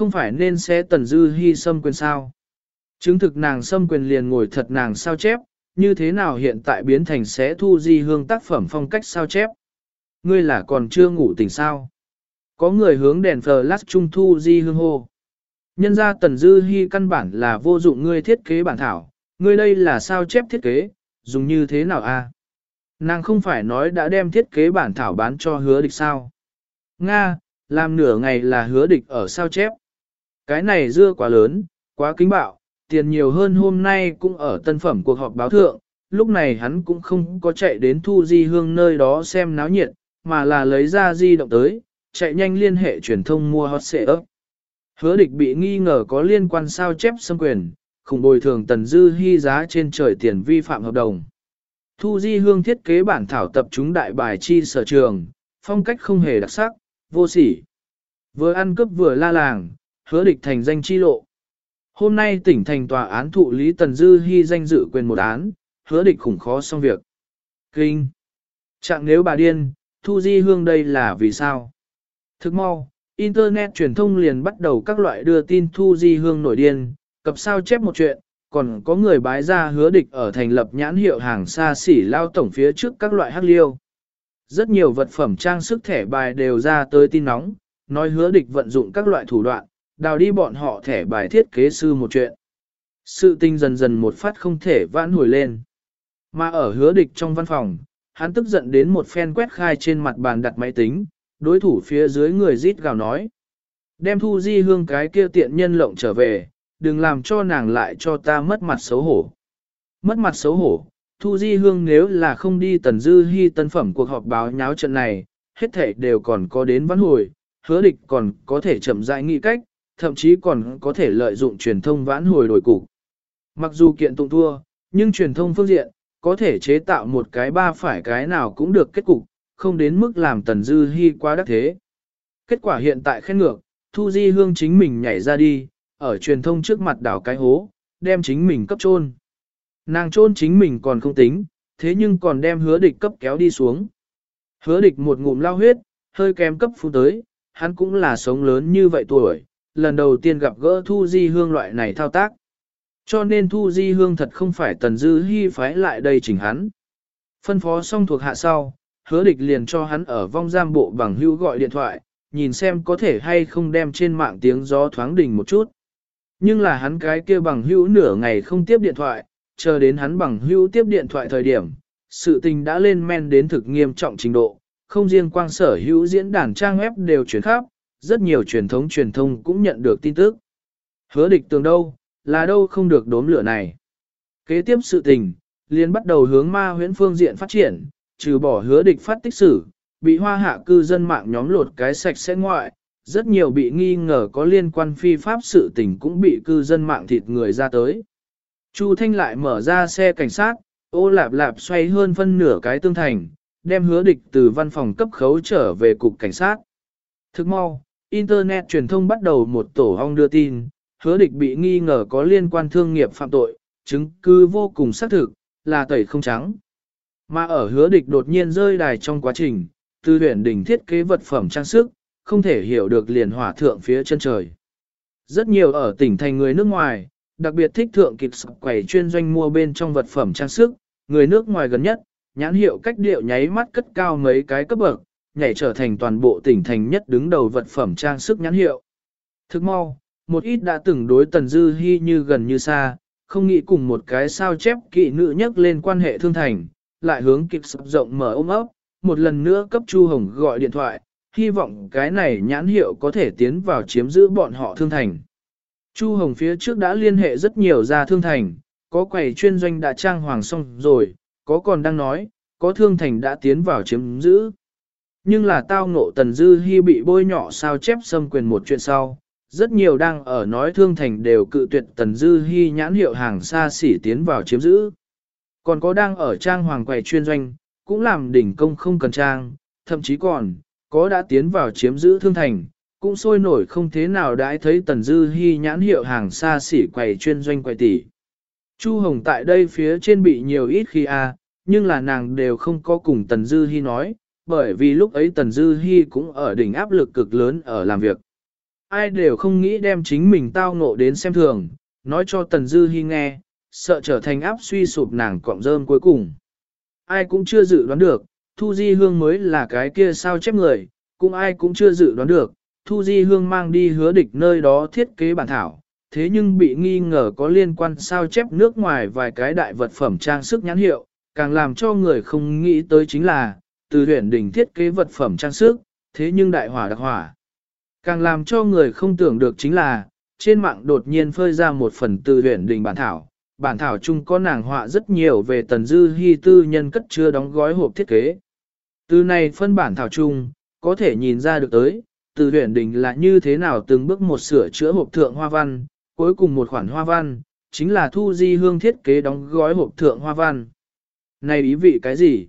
không phải nên sẽ tần dư hy xâm quyền sao. Chứng thực nàng xâm quyền liền ngồi thật nàng sao chép, như thế nào hiện tại biến thành sẽ thu di hương tác phẩm phong cách sao chép. Ngươi là còn chưa ngủ tỉnh sao. Có người hướng đèn flash trung thu di hương hô. Nhân ra tần dư hy căn bản là vô dụng ngươi thiết kế bản thảo, ngươi đây là sao chép thiết kế, dùng như thế nào a? Nàng không phải nói đã đem thiết kế bản thảo bán cho hứa địch sao. Nga, làm nửa ngày là hứa địch ở sao chép. Cái này dưa quá lớn, quá kính bạo, tiền nhiều hơn hôm nay cũng ở tân phẩm cuộc họp báo thượng, lúc này hắn cũng không có chạy đến thu di hương nơi đó xem náo nhiệt, mà là lấy ra di động tới, chạy nhanh liên hệ truyền thông mua hot xệ ấp. Hứa địch bị nghi ngờ có liên quan sao chép xâm quyền, khủng bồi thường tần dư hy giá trên trời tiền vi phạm hợp đồng. Thu di hương thiết kế bản thảo tập chúng đại bài chi sở trường, phong cách không hề đặc sắc, vô sỉ. Vừa ăn cướp vừa la làng, hứa địch thành danh chi lộ. Hôm nay tỉnh thành tòa án thụ lý tần dư hy danh dự quyền một án, hứa địch khủng khó xong việc. Kinh! Chẳng nếu bà điên, thu di hương đây là vì sao? Thức mau, Internet truyền thông liền bắt đầu các loại đưa tin thu di hương nổi điên, cập sao chép một chuyện, còn có người bái ra hứa địch ở thành lập nhãn hiệu hàng xa xỉ lao tổng phía trước các loại hắc liêu. Rất nhiều vật phẩm trang sức thẻ bài đều ra tới tin nóng, nói hứa địch vận dụng các loại thủ đoạn, đào đi bọn họ thẻ bài thiết kế sư một chuyện. Sự tinh dần dần một phát không thể vãn hồi lên. Mà ở hứa địch trong văn phòng, hắn tức giận đến một phen quét khai trên mặt bàn đặt máy tính, đối thủ phía dưới người rít gào nói. Đem thu di hương cái kia tiện nhân lộng trở về, đừng làm cho nàng lại cho ta mất mặt xấu hổ. Mất mặt xấu hổ, thu di hương nếu là không đi tần dư hy tân phẩm cuộc họp báo nháo trận này, hết thể đều còn có đến vãn hồi, hứa địch còn có thể chậm rãi nghĩ cách, thậm chí còn có thể lợi dụng truyền thông vãn hồi đổi cục. Mặc dù kiện tụng thua, nhưng truyền thông phương diện, có thể chế tạo một cái ba phải cái nào cũng được kết cục, không đến mức làm tần dư hy quá đắc thế. Kết quả hiện tại khen ngược, Thu Di Hương chính mình nhảy ra đi, ở truyền thông trước mặt đảo cái hố, đem chính mình cấp trôn. Nàng trôn chính mình còn không tính, thế nhưng còn đem hứa địch cấp kéo đi xuống. Hứa địch một ngụm lao huyết, hơi kém cấp phu tới, hắn cũng là sống lớn như vậy tuổi, lần đầu tiên gặp gỡ Thu Di Hương loại này thao tác. Cho nên Thu Di Hương thật không phải tần dư hy phái lại đây chỉnh hắn. Phân phó xong thuộc hạ sau, hứa địch liền cho hắn ở vong giam bộ bằng hữu gọi điện thoại, nhìn xem có thể hay không đem trên mạng tiếng gió thoáng đỉnh một chút. Nhưng là hắn cái kia bằng hữu nửa ngày không tiếp điện thoại, chờ đến hắn bằng hữu tiếp điện thoại thời điểm, sự tình đã lên men đến thực nghiêm trọng trình độ, không riêng quang sở hữu diễn đàn trang web đều chuyển khắp, rất nhiều truyền thống truyền thông cũng nhận được tin tức. Hứa địch tường đâu, là đâu không được đốm lửa này. Kế tiếp sự tình, liền bắt đầu hướng ma huyễn phương diện phát triển, trừ bỏ hứa địch phát tích sử, bị hoa hạ cư dân mạng nhóm lột cái sạch sẽ ngoại, rất nhiều bị nghi ngờ có liên quan phi pháp sự tình cũng bị cư dân mạng thịt người ra tới. Chu Thanh lại mở ra xe cảnh sát, ô lạp lạp xoay hơn phân nửa cái tương thành, đem hứa địch từ văn phòng cấp khấu trở về cục cảnh sát. Thức mau, Internet truyền thông bắt đầu một tổ hong đưa tin, hứa địch bị nghi ngờ có liên quan thương nghiệp phạm tội, chứng cứ vô cùng xác thực, là tẩy không trắng. Mà ở hứa địch đột nhiên rơi đài trong quá trình, từ huyện đỉnh thiết kế vật phẩm trang sức, không thể hiểu được liền hỏa thượng phía chân trời. Rất nhiều ở tỉnh thành người nước ngoài, đặc biệt thích thượng kịp quẩy chuyên doanh mua bên trong vật phẩm trang sức, người nước ngoài gần nhất, nhãn hiệu cách điệu nháy mắt cất cao mấy cái cấp bậc, nhảy trở thành toàn bộ tỉnh thành nhất đứng đầu vật phẩm trang sức nhãn hiệu. Thức mau, một ít đã từng đối tần dư hy như gần như xa, không nghĩ cùng một cái sao chép kỵ nữ nhất lên quan hệ thương thành, lại hướng kịp sập rộng mở ôm ấp, một lần nữa cấp Chu Hồng gọi điện thoại, hy vọng cái này nhãn hiệu có thể tiến vào chiếm giữ bọn họ thương thành. Chu Hồng phía trước đã liên hệ rất nhiều gia thương thành, có quầy chuyên doanh đã trang hoàng xong rồi, có còn đang nói, có thương thành đã tiến vào chiếm giữ. Nhưng là tao ngộ tần dư hy bị bôi nhỏ sao chép xâm quyền một chuyện sau, rất nhiều đang ở nói thương thành đều cự tuyệt tần dư hy nhãn hiệu hàng xa xỉ tiến vào chiếm giữ. Còn có đang ở trang hoàng quầy chuyên doanh, cũng làm đỉnh công không cần trang, thậm chí còn, có đã tiến vào chiếm giữ thương thành, cũng sôi nổi không thế nào đãi thấy tần dư hy nhãn hiệu hàng xa xỉ quầy chuyên doanh quầy tỷ. Chu Hồng tại đây phía trên bị nhiều ít khi a, nhưng là nàng đều không có cùng tần dư hy nói, bởi vì lúc ấy tần dư Hi cũng ở đỉnh áp lực cực lớn ở làm việc. ai đều không nghĩ đem chính mình tao ngộ đến xem thường, nói cho Tần Dư Hi nghe, sợ trở thành áp suy sụp nàng cọng rơm cuối cùng. Ai cũng chưa dự đoán được, Thu Di Hương mới là cái kia sao chép người, cũng ai cũng chưa dự đoán được, Thu Di Hương mang đi hứa địch nơi đó thiết kế bản thảo, thế nhưng bị nghi ngờ có liên quan sao chép nước ngoài vài cái đại vật phẩm trang sức nhãn hiệu, càng làm cho người không nghĩ tới chính là, từ huyện đỉnh thiết kế vật phẩm trang sức, thế nhưng đại hỏa đặc hỏa. Càng làm cho người không tưởng được chính là, trên mạng đột nhiên phơi ra một phần từ huyện đỉnh bản thảo, bản thảo chung có nàng họa rất nhiều về tần dư hy tư nhân cất chưa đóng gói hộp thiết kế. Từ này phân bản thảo chung, có thể nhìn ra được tới, từ huyện đỉnh là như thế nào từng bước một sửa chữa hộp thượng hoa văn, cuối cùng một khoản hoa văn, chính là thu di hương thiết kế đóng gói hộp thượng hoa văn. Này ý vị cái gì?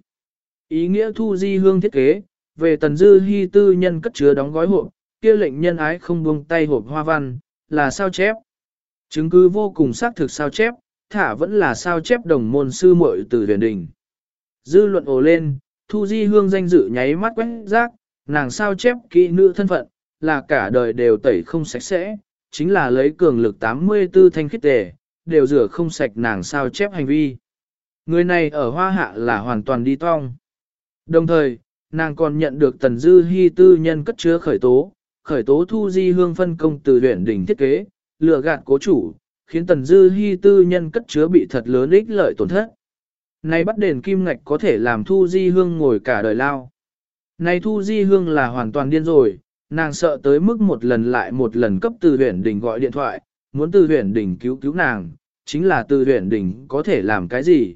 Ý nghĩa thu di hương thiết kế, về tần dư hy tư nhân cất chứa đóng gói hộp, kia lệnh nhân ái không buông tay hộp hoa văn, là sao chép. Chứng cứ vô cùng xác thực sao chép, thả vẫn là sao chép đồng môn sư muội từ huyền đình. Dư luận ồ lên, thu di hương danh dự nháy mắt quét rác, nàng sao chép kỹ nữ thân phận, là cả đời đều tẩy không sạch sẽ, chính là lấy cường lực 84 thanh khiết tề, đều rửa không sạch nàng sao chép hành vi. Người này ở hoa hạ là hoàn toàn đi tong. Đồng thời, nàng còn nhận được tần dư hy tư nhân cất chứa khởi tố, khởi tố thu di hương phân công từ huyện đỉnh thiết kế, lừa gạt cố chủ, khiến tần dư hy tư nhân cất chứa bị thật lớn ích lợi tổn thất. Này bắt đền kim ngạch có thể làm thu di hương ngồi cả đời lao. Này thu di hương là hoàn toàn điên rồi, nàng sợ tới mức một lần lại một lần cấp từ huyện đỉnh gọi điện thoại, muốn từ huyện đỉnh cứu cứu nàng, chính là từ huyện đỉnh có thể làm cái gì.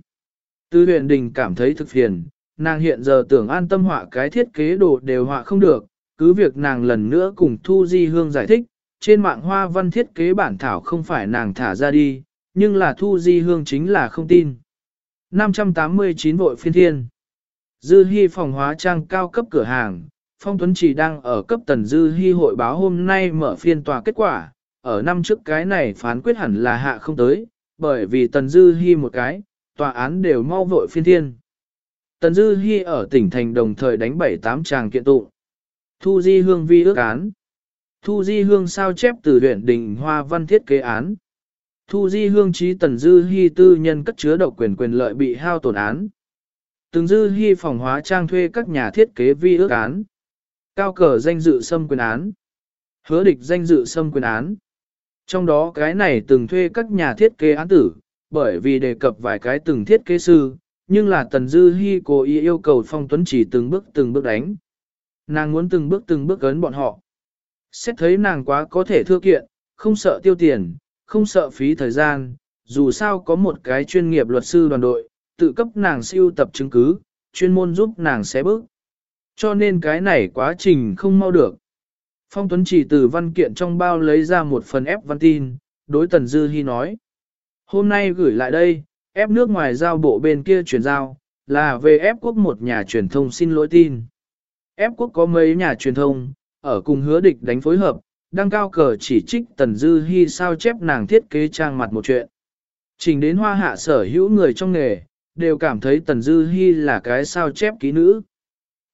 Từ huyện đỉnh cảm thấy thực phiền, nàng hiện giờ tưởng an tâm họa cái thiết kế đồ đều họa không được, cứ việc nàng lần nữa cùng Thu Di Hương giải thích, trên mạng hoa văn thiết kế bản thảo không phải nàng thả ra đi, nhưng là Thu Di Hương chính là không tin. 589 vội phiên thiên Dư Hi phòng hóa trang cao cấp cửa hàng, Phong Tuấn chỉ đang ở cấp tần Dư Hi hội báo hôm nay mở phiên tòa kết quả, ở năm trước cái này phán quyết hẳn là hạ không tới, bởi vì tần Dư Hi một cái, tòa án đều mau vội phiên thiên. Tần Dư Hi ở tỉnh thành đồng thời đánh bảy tám tràng kiện tụng. Thu Di Hương vi ước án. Thu Di Hương sao chép từ huyện đình hoa văn thiết kế án. Thu Di Hương trí Tần Dư Hi tư nhân cất chứa độc quyền quyền lợi bị hao tổn án. Tần Dư Hi phòng hóa trang thuê các nhà thiết kế vi ước án. Cao cờ danh dự xâm quyền án. Hứa địch danh dự xâm quyền án. Trong đó cái này từng thuê các nhà thiết kế án tử, bởi vì đề cập vài cái từng thiết kế sư, nhưng là Tần Dư Hi cố ý yêu cầu Phong Tuấn chỉ từng bước từng bước đánh. Nàng muốn từng bước từng bước gấn bọn họ. Xét thấy nàng quá có thể thưa kiện, không sợ tiêu tiền, không sợ phí thời gian, dù sao có một cái chuyên nghiệp luật sư đoàn đội, tự cấp nàng siêu tập chứng cứ, chuyên môn giúp nàng xé bước. Cho nên cái này quá trình không mau được. Phong Tuấn chỉ từ văn kiện trong bao lấy ra một phần ép văn tin, đối Tần Dư Hi nói. Hôm nay gửi lại đây, ép nước ngoài giao bộ bên kia chuyển giao, là về ép quốc một nhà truyền thông xin lỗi tin. Ép quốc có mấy nhà truyền thông, ở cùng hứa địch đánh phối hợp, đăng cao cờ chỉ trích Tần Dư Hi sao chép nàng thiết kế trang mặt một chuyện. Trình đến hoa hạ sở hữu người trong nghề, đều cảm thấy Tần Dư Hi là cái sao chép ký nữ.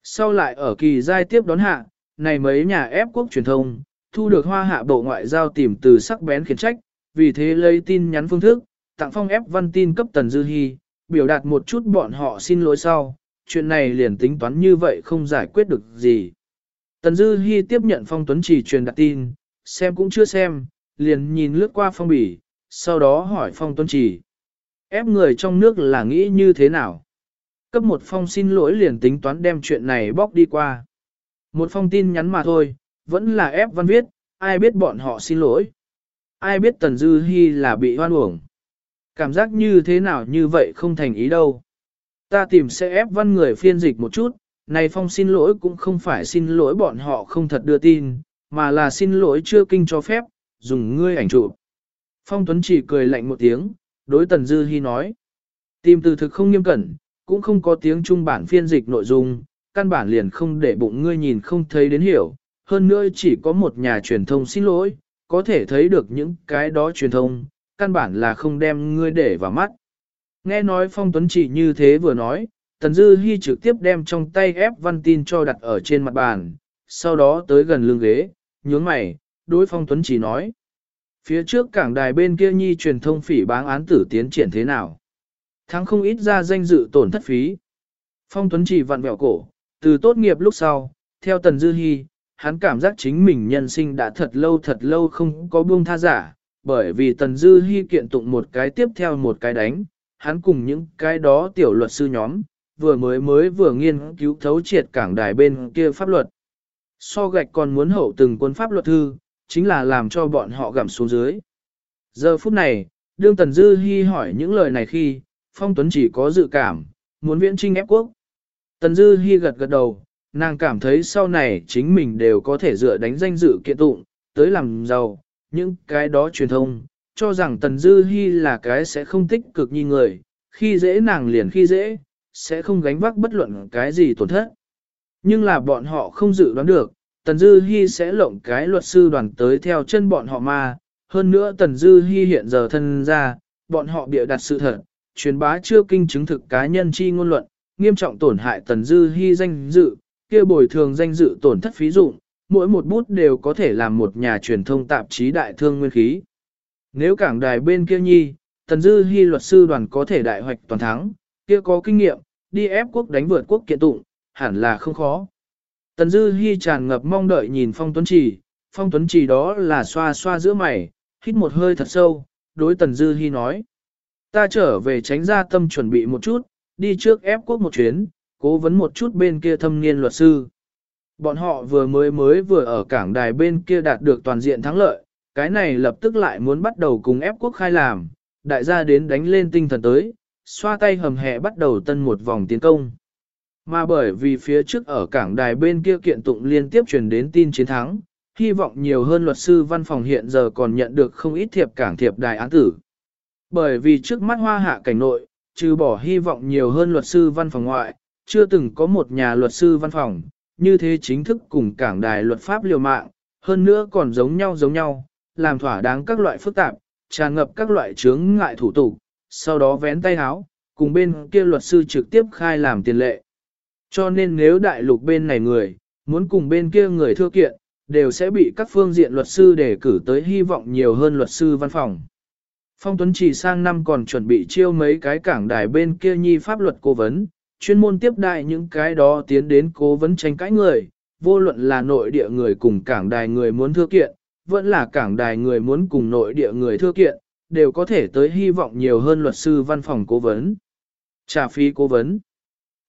Sau lại ở kỳ giai tiếp đón hạ, này mấy nhà ép quốc truyền thông, thu được hoa hạ bộ ngoại giao tìm từ sắc bén khiển trách, vì thế lấy tin nhắn phương thức, tặng phong ép văn tin cấp Tần Dư Hi, biểu đạt một chút bọn họ xin lỗi sau, chuyện này liền tính toán như vậy không giải quyết được gì. Tần Dư Hi tiếp nhận phong tuấn chỉ truyền đạt tin, xem cũng chưa xem, liền nhìn lướt qua phong bỉ, sau đó hỏi phong tuấn chỉ. Ép người trong nước là nghĩ như thế nào? Cấp một phong xin lỗi liền tính toán đem chuyện này bóc đi qua. Một phong tin nhắn mà thôi, vẫn là ép văn viết, ai biết bọn họ xin lỗi. Ai biết Tần Dư Hi là bị hoan uổng. Cảm giác như thế nào như vậy không thành ý đâu. Ta tìm sẽ ép văn người phiên dịch một chút, này phong xin lỗi cũng không phải xin lỗi bọn họ không thật đưa tin, mà là xin lỗi chưa kinh cho phép, dùng ngươi ảnh chụp. Phong Tuấn chỉ cười lạnh một tiếng, đối Tần Dư Hi nói. Tìm từ thực không nghiêm cẩn, cũng không có tiếng trung bản phiên dịch nội dung, căn bản liền không để bụng ngươi nhìn không thấy đến hiểu. Hơn nữa chỉ có một nhà truyền thông xin lỗi, có thể thấy được những cái đó truyền thông, căn bản là không đem ngươi để vào mắt. Nghe nói Phong Tuấn chỉ như thế vừa nói, Tần Dư Hi trực tiếp đem trong tay ép văn tin cho đặt ở trên mặt bàn, sau đó tới gần lưng ghế, nhướng mày, đối phong tuấn chỉ nói. Phía trước cảng đài bên kia nhi truyền thông phỉ báng án tử tiến triển thế nào? Thắng không ít ra danh dự tổn thất phí. Phong tuấn chỉ vặn vẹo cổ, từ tốt nghiệp lúc sau, theo Tần Dư Hi, hắn cảm giác chính mình nhân sinh đã thật lâu thật lâu không có buông tha giả, bởi vì Tần Dư Hi kiện tụng một cái tiếp theo một cái đánh, hắn cùng những cái đó tiểu luật sư nhóm, vừa mới mới vừa nghiên cứu thấu triệt cảng đài bên kia pháp luật. So gạch còn muốn hậu từng quân pháp luật thư, chính là làm cho bọn họ gặm xuống dưới. Giờ phút này, đương Tần Dư Hi hỏi những lời này khi, Phong Tuấn chỉ có dự cảm, muốn viễn trinh ép quốc. Tần Dư Hi gật gật đầu, nàng cảm thấy sau này chính mình đều có thể dựa đánh danh dự kiện tụng, tới làm giàu, những cái đó truyền thông, cho rằng Tần Dư Hi là cái sẽ không tích cực như người, khi dễ nàng liền khi dễ, sẽ không gánh vác bất luận cái gì tổn thất. Nhưng là bọn họ không dự đoán được, Tần Dư Hi sẽ lộng cái luật sư đoàn tới theo chân bọn họ mà, hơn nữa Tần Dư Hi hiện giờ thân ra, bọn họ bịa đặt sự thật, truyền bá chưa kinh chứng thực cá nhân chi ngôn luận, nghiêm trọng tổn hại Tần Dư Hi danh dự, kia bồi thường danh dự tổn thất phí dụng, mỗi một bút đều có thể làm một nhà truyền thông tạp chí đại thương nguyên khí. Nếu cảng đài bên kia nhi, Tần Dư Hi luật sư đoàn có thể đại hoạch toàn thắng, kia có kinh nghiệm, đi ép quốc đánh vượt quốc kiện tụng, hẳn là không khó. Tần Dư Hi tràn ngập mong đợi nhìn Phong Tuấn Trì, Phong Tuấn Trì đó là xoa xoa giữa mày, hít một hơi thật sâu, đối Tần Dư Hi nói. Ta trở về tránh ra tâm chuẩn bị một chút, đi trước ép quốc một chuyến, cố vấn một chút bên kia thâm niên luật sư. Bọn họ vừa mới mới vừa ở cảng đài bên kia đạt được toàn diện thắng lợi, cái này lập tức lại muốn bắt đầu cùng ép quốc khai làm, đại gia đến đánh lên tinh thần tới, xoa tay hầm hẹ bắt đầu tân một vòng tiến công. Mà bởi vì phía trước ở cảng đài bên kia kiện tụng liên tiếp truyền đến tin chiến thắng, hy vọng nhiều hơn luật sư văn phòng hiện giờ còn nhận được không ít thiệp cảng thiệp đài án tử. Bởi vì trước mắt hoa hạ cảnh nội, trừ bỏ hy vọng nhiều hơn luật sư văn phòng ngoại, chưa từng có một nhà luật sư văn phòng, như thế chính thức cùng cảng đài luật pháp liều mạng, hơn nữa còn giống nhau giống nhau, làm thỏa đáng các loại phức tạp, tràn ngập các loại chướng ngại thủ tục, sau đó vén tay háo, cùng bên kia luật sư trực tiếp khai làm tiền lệ. Cho nên nếu đại lục bên này người, muốn cùng bên kia người thưa kiện, đều sẽ bị các phương diện luật sư đề cử tới hy vọng nhiều hơn luật sư văn phòng. Phong Tuấn chỉ sang năm còn chuẩn bị chiêu mấy cái cảng đài bên kia nhi pháp luật cố vấn, chuyên môn tiếp đại những cái đó tiến đến cố vấn tranh cãi người, vô luận là nội địa người cùng cảng đài người muốn thưa kiện, vẫn là cảng đài người muốn cùng nội địa người thưa kiện, đều có thể tới hy vọng nhiều hơn luật sư văn phòng cố vấn. Trả phí cố vấn.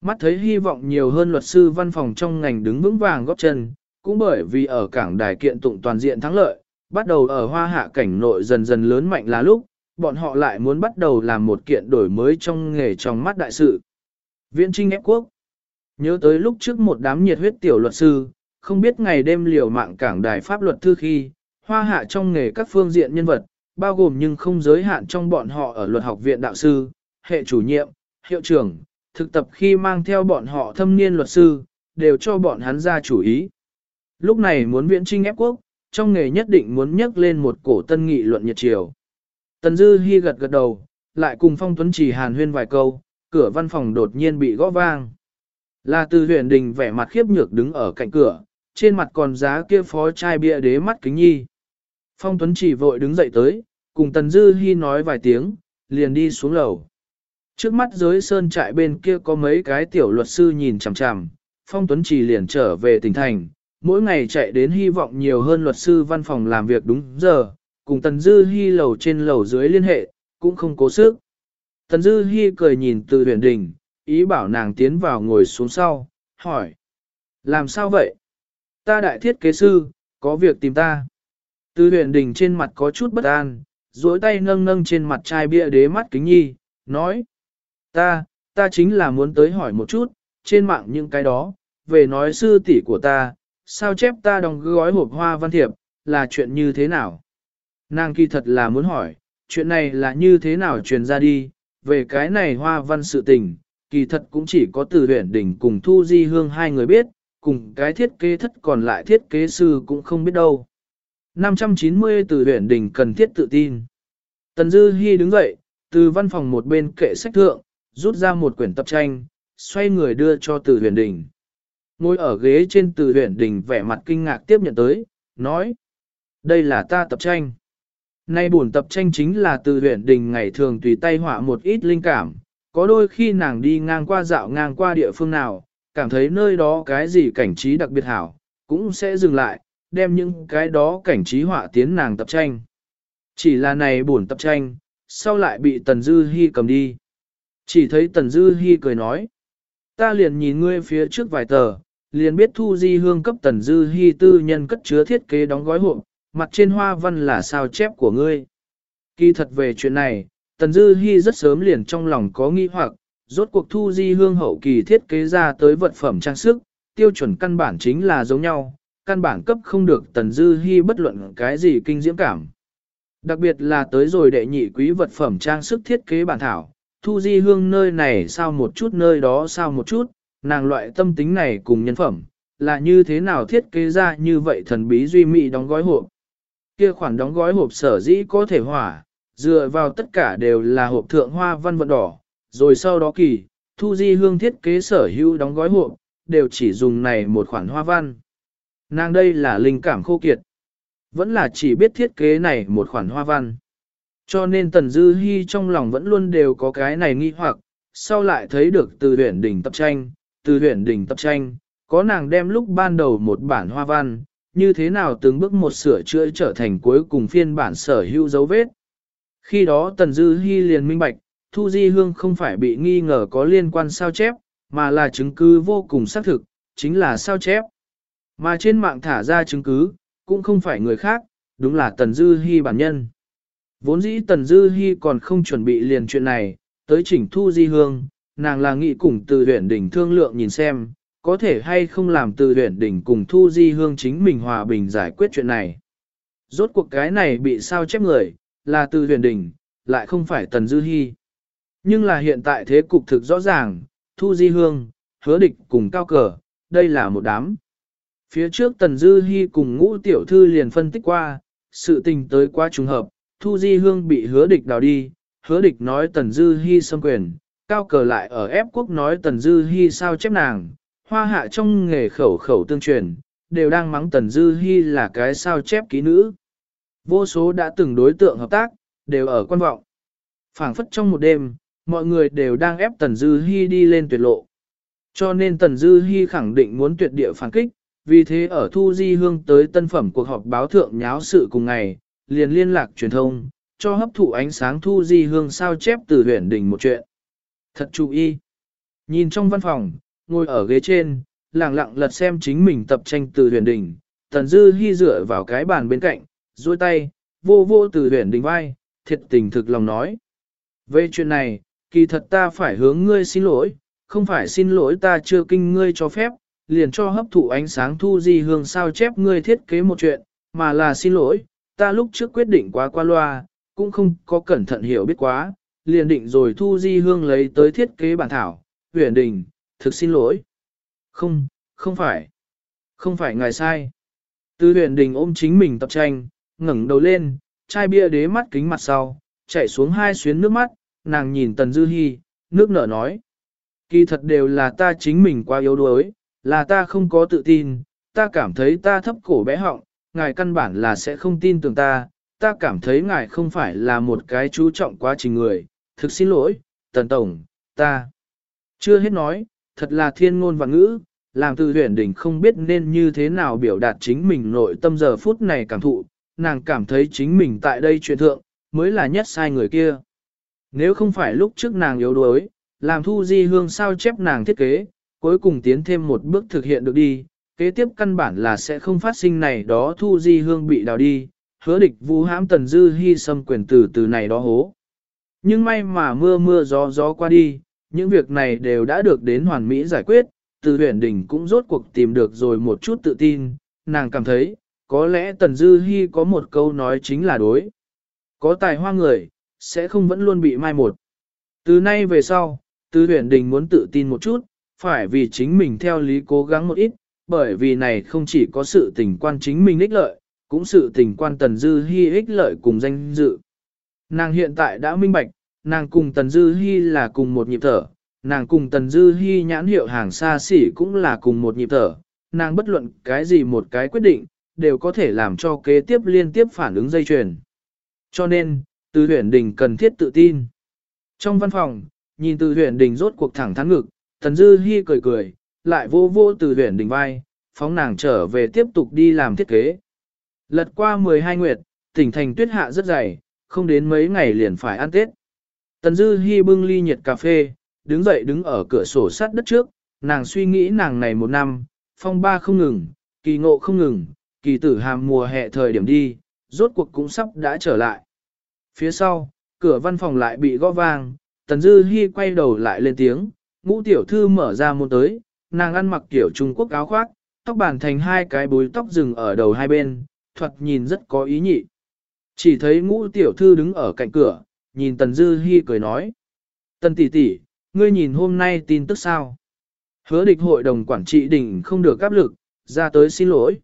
Mắt thấy hy vọng nhiều hơn luật sư văn phòng trong ngành đứng vững vàng góp chân, cũng bởi vì ở cảng đài kiện tụng toàn diện thắng lợi, bắt đầu ở hoa hạ cảnh nội dần dần lớn mạnh là lúc, bọn họ lại muốn bắt đầu làm một kiện đổi mới trong nghề trong mắt đại sự. Viễn trinh ép quốc. Nhớ tới lúc trước một đám nhiệt huyết tiểu luật sư, không biết ngày đêm liều mạng cảng đài pháp luật thư khi, hoa hạ trong nghề các phương diện nhân vật, bao gồm nhưng không giới hạn trong bọn họ ở luật học viện đạo sư, hệ chủ nhiệm, hiệu trưởng, thực tập khi mang theo bọn họ thâm niên luật sư, đều cho bọn hắn ra chủ ý. Lúc này muốn viễn trinh ép quốc, trong nghề nhất định muốn nhắc lên một cổ tân nghị luận nhiệt chiều. Tần Dư Hi gật gật đầu, lại cùng Phong Tuấn Chỉ hàn huyên vài câu, cửa văn phòng đột nhiên bị gõ vang. Là từ huyền đình vẻ mặt khiếp nhược đứng ở cạnh cửa, trên mặt còn giá kia phó trai bia đế mắt kính nhi. Phong Tuấn chỉ vội đứng dậy tới, cùng Tần Dư Hi nói vài tiếng, liền đi xuống lầu. Trước mắt giới sơn trại bên kia có mấy cái tiểu luật sư nhìn chằm chằm, Phong Tuấn chỉ liền trở về tỉnh thành, mỗi ngày chạy đến hy vọng nhiều hơn luật sư văn phòng làm việc đúng giờ, cùng Tần Dư Hi lầu trên lầu dưới liên hệ, cũng không cố sức. Tần Dư Hi cười nhìn từ huyền đình, ý bảo nàng tiến vào ngồi xuống sau, hỏi. Làm sao vậy? Ta đại thiết kế sư, có việc tìm ta. Từ huyền đình trên mặt có chút bất an, duỗi tay nâng nâng trên mặt chai bia đế mắt kính nhi, nói. Ta, ta chính là muốn tới hỏi một chút, trên mạng những cái đó, về nói sư tỷ của ta, sao chép ta đồng gói hộp hoa văn thiệp, là chuyện như thế nào? Nàng kỳ thật là muốn hỏi, chuyện này là như thế nào truyền ra đi, về cái này hoa văn sự tình, kỳ thật cũng chỉ có từ huyện đỉnh cùng Thu Di Hương hai người biết, cùng cái thiết kế thất còn lại thiết kế sư cũng không biết đâu. 590 từ huyện đỉnh cần thiết tự tin. Tần Dư Hi đứng dậy, từ văn phòng một bên kệ sách thượng, rút ra một quyển tập tranh, xoay người đưa cho từ huyền đỉnh Ngồi ở ghế trên từ huyền đỉnh vẻ mặt kinh ngạc tiếp nhận tới, nói. đây là ta tập tranh. Nay buồn tập tranh chính là từ huyện đình ngày thường tùy tay họa một ít linh cảm, có đôi khi nàng đi ngang qua dạo ngang qua địa phương nào, cảm thấy nơi đó cái gì cảnh trí đặc biệt hảo, cũng sẽ dừng lại, đem những cái đó cảnh trí họa tiến nàng tập tranh. Chỉ là này buồn tập tranh, sau lại bị Tần Dư Hi cầm đi. Chỉ thấy Tần Dư Hi cười nói, ta liền nhìn ngươi phía trước vài tờ, liền biết thu di hương cấp Tần Dư Hi tư nhân cất chứa thiết kế đóng gói hộp, mặt trên hoa văn là sao chép của ngươi. Kỳ thật về chuyện này, Tần Dư Hi rất sớm liền trong lòng có nghi hoặc, rốt cuộc thu di hương hậu kỳ thiết kế ra tới vật phẩm trang sức, tiêu chuẩn căn bản chính là giống nhau, căn bản cấp không được Tần Dư Hi bất luận cái gì kinh diễm cảm. Đặc biệt là tới rồi đệ nhị quý vật phẩm trang sức thiết kế bản thảo, thu di hương nơi này sao một chút nơi đó sao một chút, nàng loại tâm tính này cùng nhân phẩm, là như thế nào thiết kế ra như vậy thần bí duy mỹ đóng gói hộp. Kia khoản đóng gói hộp sở dĩ có thể hỏa, dựa vào tất cả đều là hộp thượng hoa văn vận đỏ, rồi sau đó kỳ, thu di hương thiết kế sở hữu đóng gói hộp, đều chỉ dùng này một khoản hoa văn. Nàng đây là linh cảm khô kiệt. Vẫn là chỉ biết thiết kế này một khoản hoa văn. Cho nên Tần Dư Hi trong lòng vẫn luôn đều có cái này nghi hoặc, sau lại thấy được từ huyển đỉnh tập tranh, từ huyển đỉnh tập tranh, có nàng đem lúc ban đầu một bản hoa văn, như thế nào từng bước một sửa chữa trở thành cuối cùng phiên bản sở hữu dấu vết. Khi đó Tần Dư Hi liền minh bạch, Thu Di Hương không phải bị nghi ngờ có liên quan sao chép, mà là chứng cứ vô cùng xác thực, chính là sao chép. Mà trên mạng thả ra chứng cứ, cũng không phải người khác, đúng là Tần Dư Hi bản nhân. Vốn dĩ Tần Dư Hi còn không chuẩn bị liền chuyện này, tới chỉnh Thu Di Hương, nàng là nghị cùng từ huyện đỉnh thương lượng nhìn xem, có thể hay không làm từ huyện đỉnh cùng Thu Di Hương chính mình hòa bình giải quyết chuyện này. Rốt cuộc cái này bị sao chép người, là từ huyện đỉnh, lại không phải Tần Dư Hi. Nhưng là hiện tại thế cục thực rõ ràng, Thu Di Hương, hứa địch cùng cao cờ, đây là một đám. Phía trước Tần Dư Hi cùng ngũ tiểu thư liền phân tích qua, sự tình tới quá trùng hợp, Thu Di Hương bị hứa địch đào đi, hứa địch nói Tần Dư Hi xâm quyền, cao cờ lại ở ép quốc nói Tần Dư Hi sao chép nàng, hoa hạ trong nghề khẩu khẩu tương truyền, đều đang mắng Tần Dư Hi là cái sao chép ký nữ. Vô số đã từng đối tượng hợp tác, đều ở quan vọng. phảng phất trong một đêm, mọi người đều đang ép Tần Dư Hi đi lên tuyệt lộ. Cho nên Tần Dư Hi khẳng định muốn tuyệt địa phản kích, vì thế ở Thu Di Hương tới tân phẩm cuộc họp báo thượng nháo sự cùng ngày, liền liên lạc truyền thông, cho hấp thụ ánh sáng Thu Di Hương sao chép từ huyện đỉnh một chuyện. Thật chú ý. Nhìn trong văn phòng, ngồi ở ghế trên, lặng lặng lật xem chính mình tập tranh từ huyền đỉnh, Tần Dư hy dựa vào cái bàn bên cạnh, duỗi tay, vô vô từ huyền đỉnh vai, thiệt tình thực lòng nói. Về chuyện này, kỳ thật ta phải hướng ngươi xin lỗi, không phải xin lỗi ta chưa kinh ngươi cho phép, liền cho hấp thụ ánh sáng thu di hương sao chép ngươi thiết kế một chuyện, mà là xin lỗi, ta lúc trước quyết định quá qua loa, cũng không có cẩn thận hiểu biết quá, liền định rồi thu di hương lấy tới thiết kế bản thảo, huyền đình, thực xin lỗi. Không, không phải. Không phải ngài sai. tư huyền đình ôm chính mình tập tranh, ngẩng đầu lên, chai bia đế mắt kính mặt sau, chạy xuống hai xuyến nước mắt, nàng nhìn Tần Dư Hi, nước nở nói. Kỳ thật đều là ta chính mình quá yếu đuối, là ta không có tự tin, ta cảm thấy ta thấp cổ bé họng, ngài căn bản là sẽ không tin tưởng ta, ta cảm thấy ngài không phải là một cái chú trọng quá trình người, thực xin lỗi, Tần Tổng, ta. Chưa hết nói, thật là thiên ngôn và ngữ, làm từ huyền đỉnh không biết nên như thế nào biểu đạt chính mình nội tâm giờ phút này cảm thụ, nàng cảm thấy chính mình tại đây chuyện thượng, mới là nhất sai người kia. Nếu không phải lúc trước nàng yếu đuối, làm thu di hương sao chép nàng thiết kế, cuối cùng tiến thêm một bước thực hiện được đi, kế tiếp căn bản là sẽ không phát sinh này đó thu di hương bị đào đi, hứa địch vũ hãm tần dư hy xâm quyền từ từ này đó hố. Nhưng may mà mưa mưa gió gió qua đi, những việc này đều đã được đến hoàn mỹ giải quyết, từ huyền đỉnh cũng rốt cuộc tìm được rồi một chút tự tin, nàng cảm thấy, có lẽ tần dư Hi có một câu nói chính là đối. Có tài hoa người, sẽ không vẫn luôn bị mai một. Từ nay về sau, từ huyền đình muốn tự tin một chút, phải vì chính mình theo lý cố gắng một ít, bởi vì này không chỉ có sự tình quan chính mình ích lợi, cũng sự tình quan Tần Dư Hi ích lợi cùng danh dự. Nàng hiện tại đã minh bạch, nàng cùng Tần Dư Hi là cùng một nhịp thở, nàng cùng Tần Dư Hi nhãn hiệu hàng xa xỉ cũng là cùng một nhịp thở, nàng bất luận cái gì một cái quyết định, đều có thể làm cho kế tiếp liên tiếp phản ứng dây chuyền. Cho nên, từ huyền đình cần thiết tự tin. Trong văn phòng, nhìn từ huyền đình rốt cuộc thẳng thắn ngực, Tần Dư Hi cười cười, lại vô vô từ huyền đình vai, phóng nàng trở về tiếp tục đi làm thiết kế. Lật qua 12 nguyệt, tỉnh thành tuyết hạ rất dày, không đến mấy ngày liền phải ăn Tết. Tần Dư Hi bưng ly nhiệt cà phê, đứng dậy đứng ở cửa sổ sát đất trước, nàng suy nghĩ nàng này một năm, phong ba không ngừng, kỳ ngộ không ngừng, kỳ tử hàm mùa hè thời điểm đi, rốt cuộc cũng sắp đã trở lại. Phía sau, cửa văn phòng lại bị gõ vang, Tần Dư Hi quay đầu lại lên tiếng, ngũ tiểu thư mở ra môn tới, nàng ăn mặc kiểu Trung Quốc áo khoác, tóc bàn thành hai cái búi tóc rừng ở đầu hai bên, thuật nhìn rất có ý nhị. Chỉ thấy ngũ tiểu thư đứng ở cạnh cửa, nhìn Tần Dư Hi cười nói. Tần tỷ tỷ, ngươi nhìn hôm nay tin tức sao? Hứa địch hội đồng quản trị đỉnh không được áp lực, ra tới xin lỗi.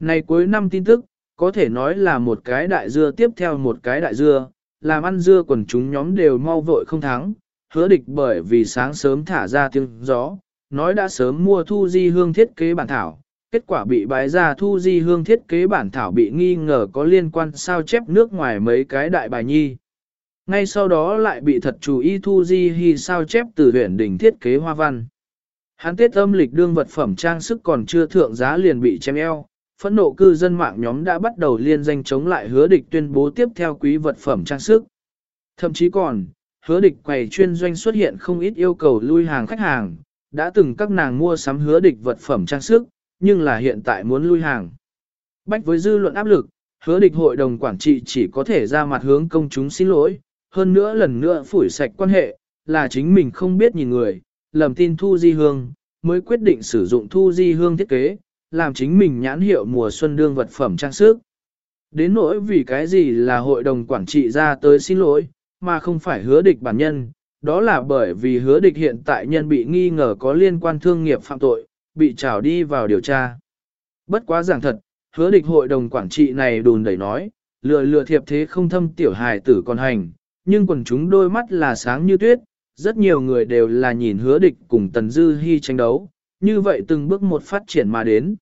Này cuối năm tin tức, có thể nói là một cái đại dưa tiếp theo một cái đại dưa, làm ăn dưa quần chúng nhóm đều mau vội không thắng. Hứa địch bởi vì sáng sớm thả ra tiếng gió, nói đã sớm mua thu di hương thiết kế bản thảo, kết quả bị bái ra thu di hương thiết kế bản thảo bị nghi ngờ có liên quan sao chép nước ngoài mấy cái đại bài nhi. Ngay sau đó lại bị thật chủ y thu di hy sao chép từ huyện đỉnh thiết kế hoa văn. Hắn tiết âm lịch đương vật phẩm trang sức còn chưa thượng giá liền bị chém eo, phẫn nộ cư dân mạng nhóm đã bắt đầu liên danh chống lại hứa địch tuyên bố tiếp theo quý vật phẩm trang sức. Thậm chí còn, hứa địch quầy chuyên doanh xuất hiện không ít yêu cầu lui hàng khách hàng, đã từng các nàng mua sắm hứa địch vật phẩm trang sức, nhưng là hiện tại muốn lui hàng. Bách với dư luận áp lực, hứa địch hội đồng quản trị chỉ có thể ra mặt hướng công chúng xin lỗi, hơn nữa lần nữa phủi sạch quan hệ, là chính mình không biết nhìn người, lầm tin Thu Di Hương, mới quyết định sử dụng Thu Di Hương thiết kế, làm chính mình nhãn hiệu mùa xuân đương vật phẩm trang sức. Đến nỗi vì cái gì là hội đồng quản trị ra tới xin lỗi, mà không phải hứa địch bản nhân, đó là bởi vì hứa địch hiện tại nhân bị nghi ngờ có liên quan thương nghiệp phạm tội, bị trào đi vào điều tra. Bất quá giảng thật, hứa địch hội đồng quản trị này đùn đẩy nói, lừa lừa thiệp thế không thâm tiểu hài tử còn hành, nhưng quần chúng đôi mắt là sáng như tuyết, rất nhiều người đều là nhìn hứa địch cùng Tần Dư Hi tranh đấu, như vậy từng bước một phát triển mà đến.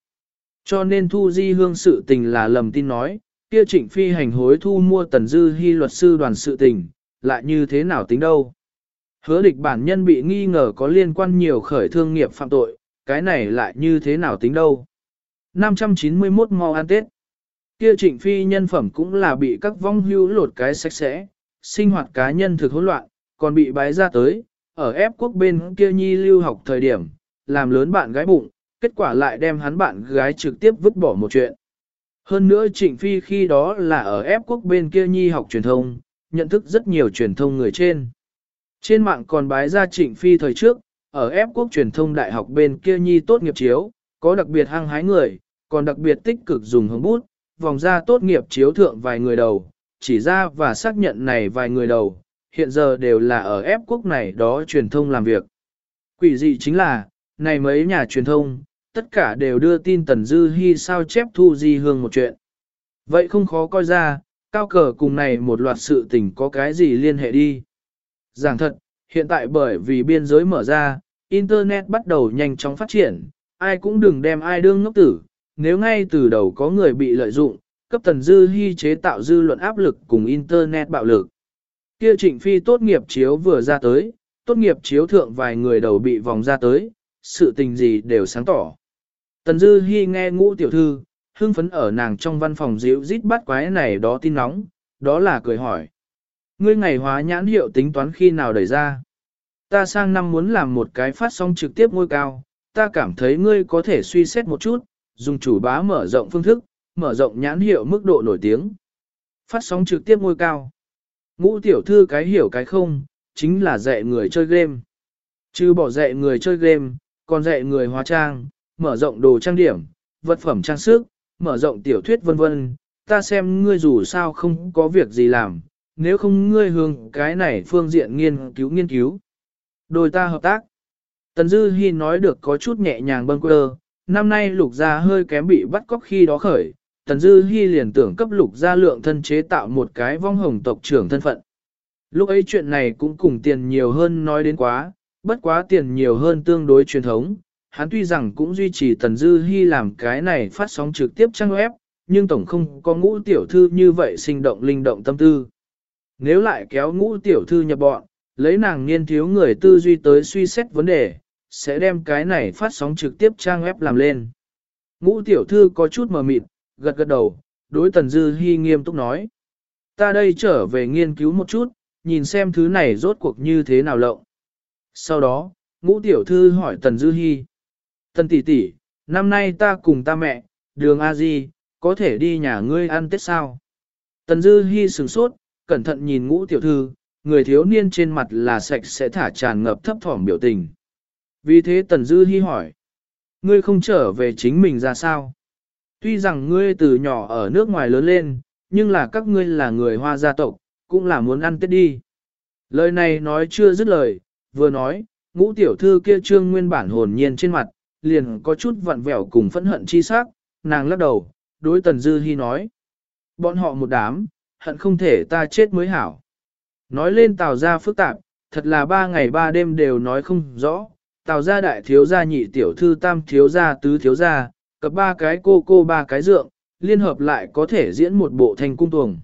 Cho nên Thu Di Hương sự tình là lầm tin nói, kia trịnh phi hành hối thu mua Tần Dư Hi luật sư đoàn sự tình, lại như thế nào tính đâu. Hứa địch bản nhân bị nghi ngờ có liên quan nhiều khởi thương nghiệp phạm tội, cái này lại như thế nào tính đâu. 591 mau ăn Tết. Kia trịnh phi nhân phẩm cũng là bị các vong hưu lột cái sạch sẽ, sinh hoạt cá nhân thực hỗn loạn, còn bị bái ra tới, ở ép quốc bên kia nhi lưu học thời điểm, làm lớn bạn gái bụng, kết quả lại đem hắn bạn gái trực tiếp vứt bỏ một chuyện. Hơn nữa Trịnh Phi khi đó là ở ép quốc bên kia nhi học truyền thông, nhận thức rất nhiều truyền thông người trên. Trên mạng còn bái ra Trịnh Phi thời trước, ở ép quốc truyền thông đại học bên kia nhi tốt nghiệp chiếu, có đặc biệt hăng hái người, còn đặc biệt tích cực dùng hướng bút, vòng ra tốt nghiệp chiếu thượng vài người đầu, chỉ ra và xác nhận này vài người đầu, hiện giờ đều là ở ép quốc này đó truyền thông làm việc. Quỷ dị chính là, này mấy nhà truyền thông, tất cả đều đưa tin Tần Dư Hi sao chép thu di hương một chuyện. Vậy không khó coi ra, cao cờ cùng này một loạt sự tình có cái gì liên hệ đi. Giảng thật, hiện tại bởi vì biên giới mở ra, Internet bắt đầu nhanh chóng phát triển, ai cũng đừng đem ai đương ngốc tử, nếu ngay từ đầu có người bị lợi dụng, cấp Tần Dư Hi chế tạo dư luận áp lực cùng Internet bạo lực. Kia trịnh phi tốt nghiệp chiếu vừa ra tới, tốt nghiệp chiếu thượng vài người đầu bị vòng ra tới, sự tình gì đều sáng tỏ. Tần Dư Hi nghe ngũ tiểu thư, hưng phấn ở nàng trong văn phòng dịu rít bắt quái này đó tin nóng, đó là cười hỏi. Ngươi ngày hóa nhãn hiệu tính toán khi nào đẩy ra? Ta sang năm muốn làm một cái phát sóng trực tiếp ngôi cao, ta cảm thấy ngươi có thể suy xét một chút, dùng chủ bá mở rộng phương thức, mở rộng nhãn hiệu mức độ nổi tiếng. Phát sóng trực tiếp ngôi cao. Ngũ tiểu thư cái hiểu cái không, chính là dạy người chơi game. Chứ bỏ dạy người chơi game, còn dạy người hóa trang, mở rộng đồ trang điểm, vật phẩm trang sức, mở rộng tiểu thuyết vân vân. Ta xem ngươi dù sao không có việc gì làm, nếu không ngươi hướng cái này phương diện nghiên cứu nghiên cứu. Đôi ta hợp tác. Tần Dư Hi nói được có chút nhẹ nhàng bâng quơ, năm nay lục gia hơi kém bị bắt cóc khi đó khởi, Tần Dư Hi liền tưởng cấp lục gia lượng thân chế tạo một cái vong hồng tộc trưởng thân phận. Lúc ấy chuyện này cũng cùng tiền nhiều hơn nói đến quá, bất quá tiền nhiều hơn tương đối truyền thống, hắn tuy rằng cũng duy trì Tần Dư Hi làm cái này phát sóng trực tiếp trang web, nhưng tổng không có ngũ tiểu thư như vậy sinh động linh động tâm tư. Nếu lại kéo ngũ tiểu thư nhập bọn, lấy nàng niên thiếu người tư duy tới suy xét vấn đề, sẽ đem cái này phát sóng trực tiếp trang web làm lên. Ngũ tiểu thư có chút mờ mịt, gật gật đầu, đối Tần Dư Hi nghiêm túc nói. Ta đây trở về nghiên cứu một chút, nhìn xem thứ này rốt cuộc như thế nào lộng. Sau đó, ngũ tiểu thư hỏi Tần Dư Hi. Tần tỷ tỷ, năm nay ta cùng ta mẹ, đường A Di, có thể đi nhà ngươi ăn Tết sao? Tần Dư Hi sửng sốt, cẩn thận nhìn ngũ tiểu thư, người thiếu niên trên mặt là sạch sẽ thả tràn ngập thấp thỏm biểu tình. Vì thế Tần Dư Hi hỏi, ngươi không trở về chính mình ra sao? Tuy rằng ngươi từ nhỏ ở nước ngoài lớn lên, nhưng là các ngươi là người hoa gia tộc, cũng là muốn ăn Tết đi. Lời này nói chưa dứt lời, vừa nói, ngũ tiểu thư kia trương nguyên bản hồn nhiên trên mặt, liền có chút vặn vẹo cùng phẫn hận chi sắc, nàng lắc đầu, đối Tần Dư Hi nói. Bọn họ một đám, hận không thể ta chết mới hảo. Nói lên tào gia phức tạp, thật là ba ngày ba đêm đều nói không rõ, tào gia đại thiếu gia nhị tiểu thư tam thiếu gia tứ thiếu gia, cập ba cái cô cô ba cái dượng, liên hợp lại có thể diễn một bộ thanh cung tuồng.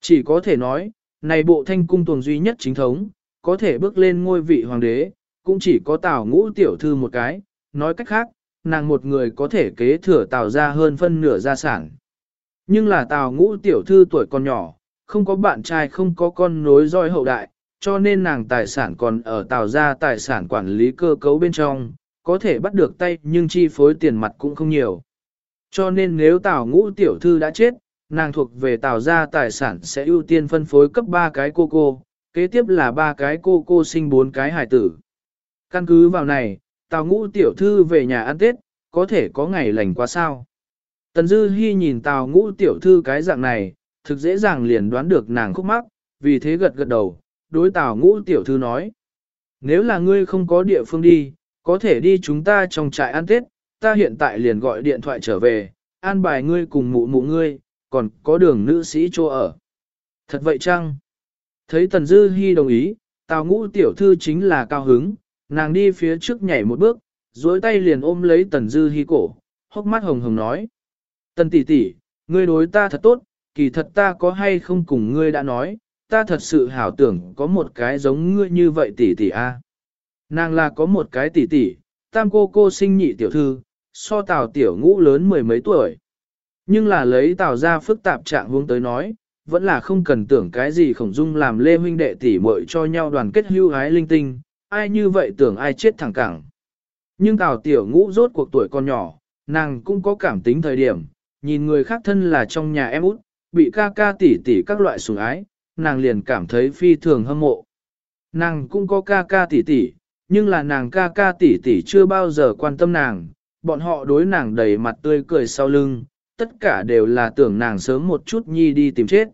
Chỉ có thể nói, này bộ thanh cung tuồng duy nhất chính thống, có thể bước lên ngôi vị hoàng đế, cũng chỉ có tào ngũ tiểu thư một cái, nói cách khác, nàng một người có thể kế thừa tào ra hơn phân nửa gia sản. Nhưng là tào ngũ tiểu thư tuổi còn nhỏ, không có bạn trai không có con nối roi hậu đại, cho nên nàng tài sản còn ở tào ra tài sản quản lý cơ cấu bên trong, có thể bắt được tay nhưng chi phối tiền mặt cũng không nhiều. Cho nên nếu tào ngũ tiểu thư đã chết, nàng thuộc về tào gia tài sản sẽ ưu tiên phân phối cấp 3 cái cô cô, kế tiếp là ba cái cô cô sinh bốn cái hài tử. Căn cứ vào này, tào ngũ tiểu thư về nhà ăn Tết, có thể có ngày lành quá sao. Tần Dư Hi nhìn tào ngũ tiểu thư cái dạng này, thực dễ dàng liền đoán được nàng khúc mắc, vì thế gật gật đầu, đối tào ngũ tiểu thư nói. Nếu là ngươi không có địa phương đi, có thể đi chúng ta trong trại ăn Tết, ta hiện tại liền gọi điện thoại trở về, an bài ngươi cùng mụ mụ ngươi, còn có đường nữ sĩ chỗ ở. Thật vậy chăng? Thấy Tần Dư Hi đồng ý, tào ngũ tiểu thư chính là cao hứng, nàng đi phía trước nhảy một bước, duỗi tay liền ôm lấy Tần Dư Hi cổ, hốc mắt hồng hồng nói. Tần tỷ tỷ, ngươi đối ta thật tốt, kỳ thật ta có hay không cùng ngươi đã nói, ta thật sự hảo tưởng có một cái giống ngươi như vậy tỷ tỷ a. Nàng là có một cái tỷ tỷ, tam cô cô sinh nhị tiểu thư, so tào tiểu ngũ lớn mười mấy tuổi. Nhưng là lấy tào ra phức tạp trạng hướng tới nói, vẫn là không cần tưởng cái gì khổng dung làm lê huynh đệ tỷ muội cho nhau đoàn kết hưu hái linh tinh, ai như vậy tưởng ai chết thẳng cẳng. Nhưng tào tiểu ngũ rốt cuộc tuổi còn nhỏ, nàng cũng có cảm tính thời điểm, nhìn người khác thân là trong nhà em út, bị ca ca tỷ tỷ các loại sủng ái, nàng liền cảm thấy phi thường hâm mộ. Nàng cũng có ca ca tỷ tỷ, nhưng là nàng ca ca tỷ tỷ chưa bao giờ quan tâm nàng, bọn họ đối nàng đầy mặt tươi cười sau lưng, tất cả đều là tưởng nàng sớm một chút nhi đi tìm chết.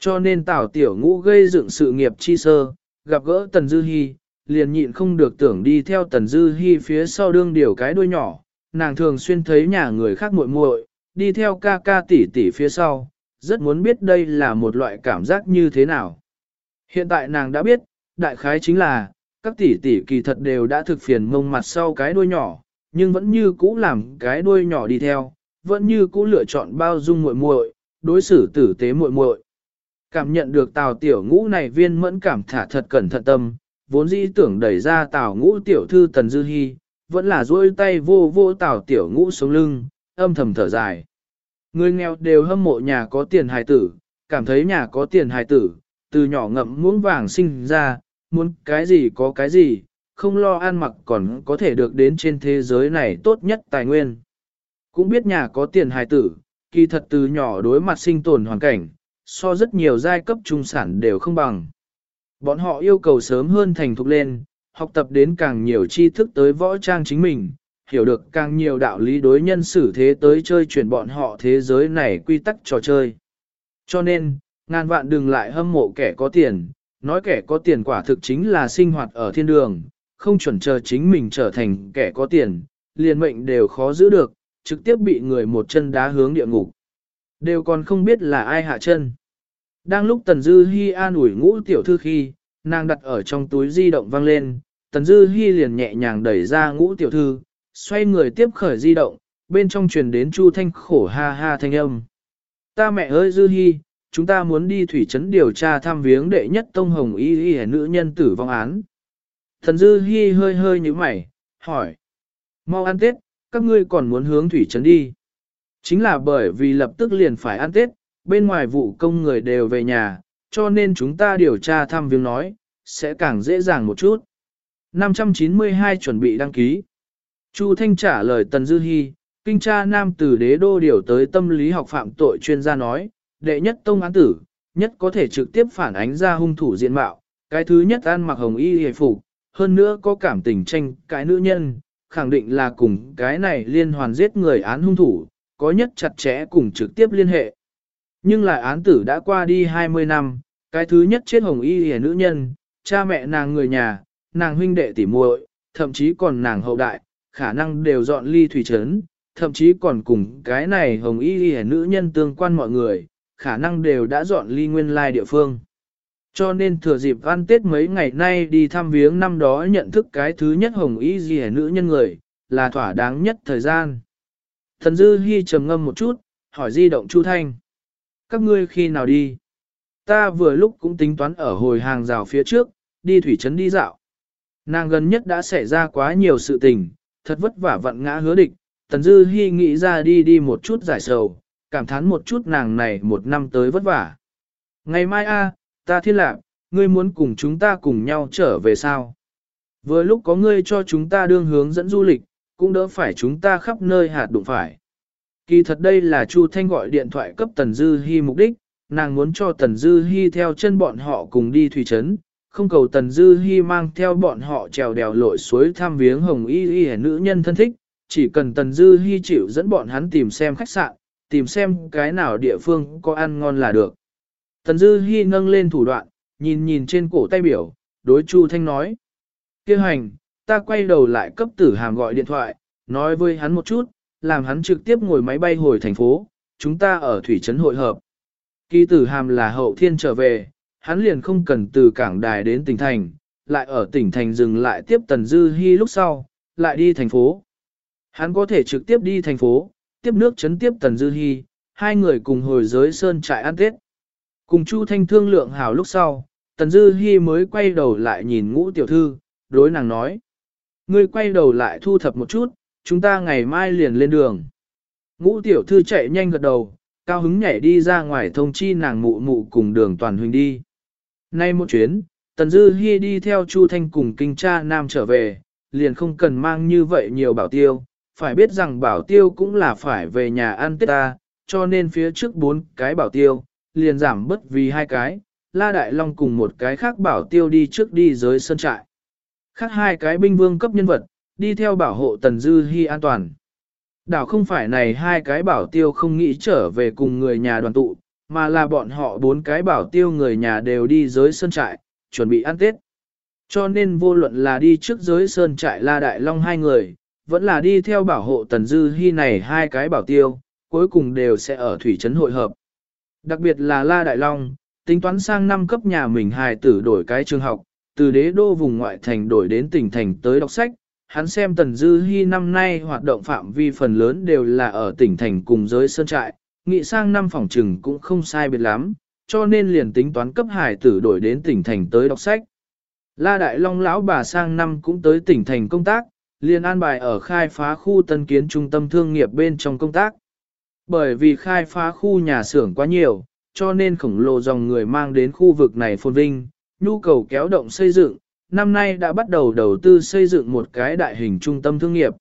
Cho nên Tào Tiểu Ngũ gây dựng sự nghiệp chi sơ, gặp gỡ Tần Dư Hi, liền nhịn không được tưởng đi theo Tần Dư Hi phía sau đương điều cái đuôi nhỏ, nàng thường xuyên thấy nhà người khác muội muội, đi theo ca ca tỷ tỷ phía sau, rất muốn biết đây là một loại cảm giác như thế nào. Hiện tại nàng đã biết, đại khái chính là, các tỷ tỷ kỳ thật đều đã thực phiền mông mặt sau cái đuôi nhỏ, nhưng vẫn như cũ làm cái đuôi nhỏ đi theo, vẫn như cũ lựa chọn bao dung muội muội, đối xử tử tế muội muội. Cảm nhận được Tào Tiểu Ngũ này viên mẫn cảm thả thật cẩn thận tâm, vốn dĩ tưởng đẩy ra Tào Ngũ tiểu thư Tần Dư Hi, vẫn là duỗi tay vô vô Tào Tiểu Ngũ sống lưng, âm thầm thở dài. Người nghèo đều hâm mộ nhà có tiền hài tử, cảm thấy nhà có tiền hài tử, từ nhỏ ngậm muỗng vàng sinh ra, muốn cái gì có cái gì, không lo ăn mặc còn có thể được đến trên thế giới này tốt nhất tài nguyên. Cũng biết nhà có tiền hài tử, kỳ thật từ nhỏ đối mặt sinh tồn hoàn cảnh, so rất nhiều giai cấp trung sản đều không bằng. Bọn họ yêu cầu sớm hơn thành thục lên, học tập đến càng nhiều tri thức tới võ trang chính mình, hiểu được càng nhiều đạo lý đối nhân xử thế tới chơi chuyển bọn họ thế giới này quy tắc trò chơi. Cho nên, ngàn vạn đừng lại hâm mộ kẻ có tiền, nói kẻ có tiền quả thực chính là sinh hoạt ở thiên đường, không chuẩn chờ chính mình trở thành kẻ có tiền, liền mệnh đều khó giữ được, trực tiếp bị người một chân đá hướng địa ngục. Đều còn không biết là ai hạ chân. Đang lúc Tần Dư Hi an ủi ngũ tiểu thư khi, nàng đặt ở trong túi di động vang lên, Tần Dư Hi liền nhẹ nhàng đẩy ra ngũ tiểu thư, xoay người tiếp khởi di động, bên trong truyền đến Chu Thanh khổ ha ha thanh âm. Ta mẹ ơi Dư Hi, chúng ta muốn đi thủy trấn điều tra thăm viếng đệ nhất tông hồng y y nữ nhân tử vong án. Thần Dư Hi hơi hơi như mày, hỏi. Mau ăn Tết, các ngươi còn muốn hướng thủy trấn đi. Chính là bởi vì lập tức liền phải ăn Tết, bên ngoài vụ công người đều về nhà, cho nên chúng ta điều tra thăm viếng nói, sẽ càng dễ dàng một chút. 592 chuẩn bị đăng ký. Chu Thanh trả lời Tần Dư Hi, kinh tra nam từ đế đô điều tới tâm lý học phạm tội chuyên gia nói, đệ nhất tông án tử, nhất có thể trực tiếp phản ánh ra hung thủ diện mạo, cái thứ nhất ăn mặc hồng y hề phục, hơn nữa có cảm tình tranh cái nữ nhân, khẳng định là cùng cái này liên hoàn giết người án hung thủ, có nhất chặt chẽ cùng trực tiếp liên hệ. Nhưng lại án tử đã qua đi 20 năm, cái thứ nhất chết hồng y hề nữ nhân, cha mẹ nàng người nhà, nàng huynh đệ tỉ muội, thậm chí còn nàng hậu đại, khả năng đều dọn ly thủy trấn, thậm chí còn cùng cái này hồng y hề nữ nhân tương quan mọi người, khả năng đều đã dọn ly nguyên lai địa phương. Cho nên thừa dịp ăn tết mấy ngày nay đi thăm viếng năm đó nhận thức cái thứ nhất hồng y gì nữ nhân người, là thỏa đáng nhất thời gian. Thần Dư Hi trầm ngâm một chút, hỏi di động Chu Thanh. Các ngươi khi nào đi? Ta vừa lúc cũng tính toán ở hồi hàng rào phía trước, đi thủy trấn đi dạo. Nàng gần nhất đã xảy ra quá nhiều sự tình, thật vất vả vận ngã hứa địch, Tần Dư Hi nghĩ ra đi đi một chút giải sầu, cảm thán một chút nàng này một năm tới vất vả. Ngày mai a, ta thiên lạc, ngươi muốn cùng chúng ta cùng nhau trở về sao? Vừa lúc có ngươi cho chúng ta đương hướng dẫn du lịch, cũng đỡ phải chúng ta khắp nơi hạt đụng phải. Kỳ thật đây là Chu Thanh gọi điện thoại cấp Tần Dư Hi mục đích, nàng muốn cho Tần Dư Hi theo chân bọn họ cùng đi thủy trấn, không cầu Tần Dư Hi mang theo bọn họ trèo đèo lội suối thăm viếng hồng y y nữ nhân thân thích, chỉ cần Tần Dư Hi chịu dẫn bọn hắn tìm xem khách sạn, tìm xem cái nào địa phương có ăn ngon là được. Tần Dư Hi nâng lên thủ đoạn, nhìn nhìn trên cổ tay biểu, đối Chu Thanh nói. Kêu hành, ta quay đầu lại cấp tử hàm gọi điện thoại, nói với hắn một chút, làm hắn trực tiếp ngồi máy bay hồi thành phố, chúng ta ở Thủy Trấn hội hợp. Kỳ tử hàm là hậu thiên trở về, hắn liền không cần từ cảng đài đến tỉnh thành, lại ở tỉnh thành dừng lại tiếp Tần Dư Hi lúc sau, lại đi thành phố. Hắn có thể trực tiếp đi thành phố, tiếp nước chấn tiếp Tần Dư Hi, hai người cùng hồi giới sơn trại ăn Tết. Cùng Chu Thanh thương lượng hảo lúc sau, Tần Dư Hi mới quay đầu lại nhìn ngũ tiểu thư, đối nàng nói. Ngươi quay đầu lại thu thập một chút, chúng ta ngày mai liền lên đường. Ngũ tiểu thư chạy nhanh gật đầu, cao hứng nhảy đi ra ngoài thông chi nàng mụ mụ cùng đường toàn huynh đi. Nay một chuyến, Tần Dư Hi đi theo Chu Thanh cùng kinh cha nam trở về, liền không cần mang như vậy nhiều bảo tiêu, phải biết rằng bảo tiêu cũng là phải về nhà ăn Tết ta, cho nên phía trước bốn cái bảo tiêu, liền giảm bất vì hai cái, La Đại Long cùng một cái khác bảo tiêu đi trước đi dưới sân trại. Khác hai cái binh vương cấp nhân vật, đi theo bảo hộ Tần Dư Hi an toàn. Đảo không phải này hai cái bảo tiêu không nghĩ trở về cùng người nhà đoàn tụ, mà là bọn họ bốn cái bảo tiêu người nhà đều đi dưới sân trại, chuẩn bị ăn Tết. Cho nên vô luận là đi trước giới sơn trại La Đại Long hai người, vẫn là đi theo bảo hộ Tần Dư Hi này hai cái bảo tiêu, cuối cùng đều sẽ ở thủy trấn hội hợp. Đặc biệt là La Đại Long, tính toán sang năm cấp nhà mình hài tử đổi cái trường học, từ đế đô vùng ngoại thành đổi đến tỉnh thành tới đọc sách. Hắn xem Tần Dư Hi năm nay hoạt động phạm vi phần lớn đều là ở tỉnh thành cùng giới sơn trại, nghị sang năm phòng trừng cũng không sai biệt lắm, cho nên liền tính toán cấp hài tử đổi đến tỉnh thành tới đọc sách. La Đại Long lão bà sang năm cũng tới tỉnh thành công tác, liền an bài ở khai phá khu tân kiến trung tâm thương nghiệp bên trong công tác. Bởi vì khai phá khu nhà xưởng quá nhiều, cho nên khổng lồ dòng người mang đến khu vực này phồn vinh, nhu cầu kéo động xây dựng, năm nay đã bắt đầu đầu tư xây dựng một cái đại hình trung tâm thương nghiệp.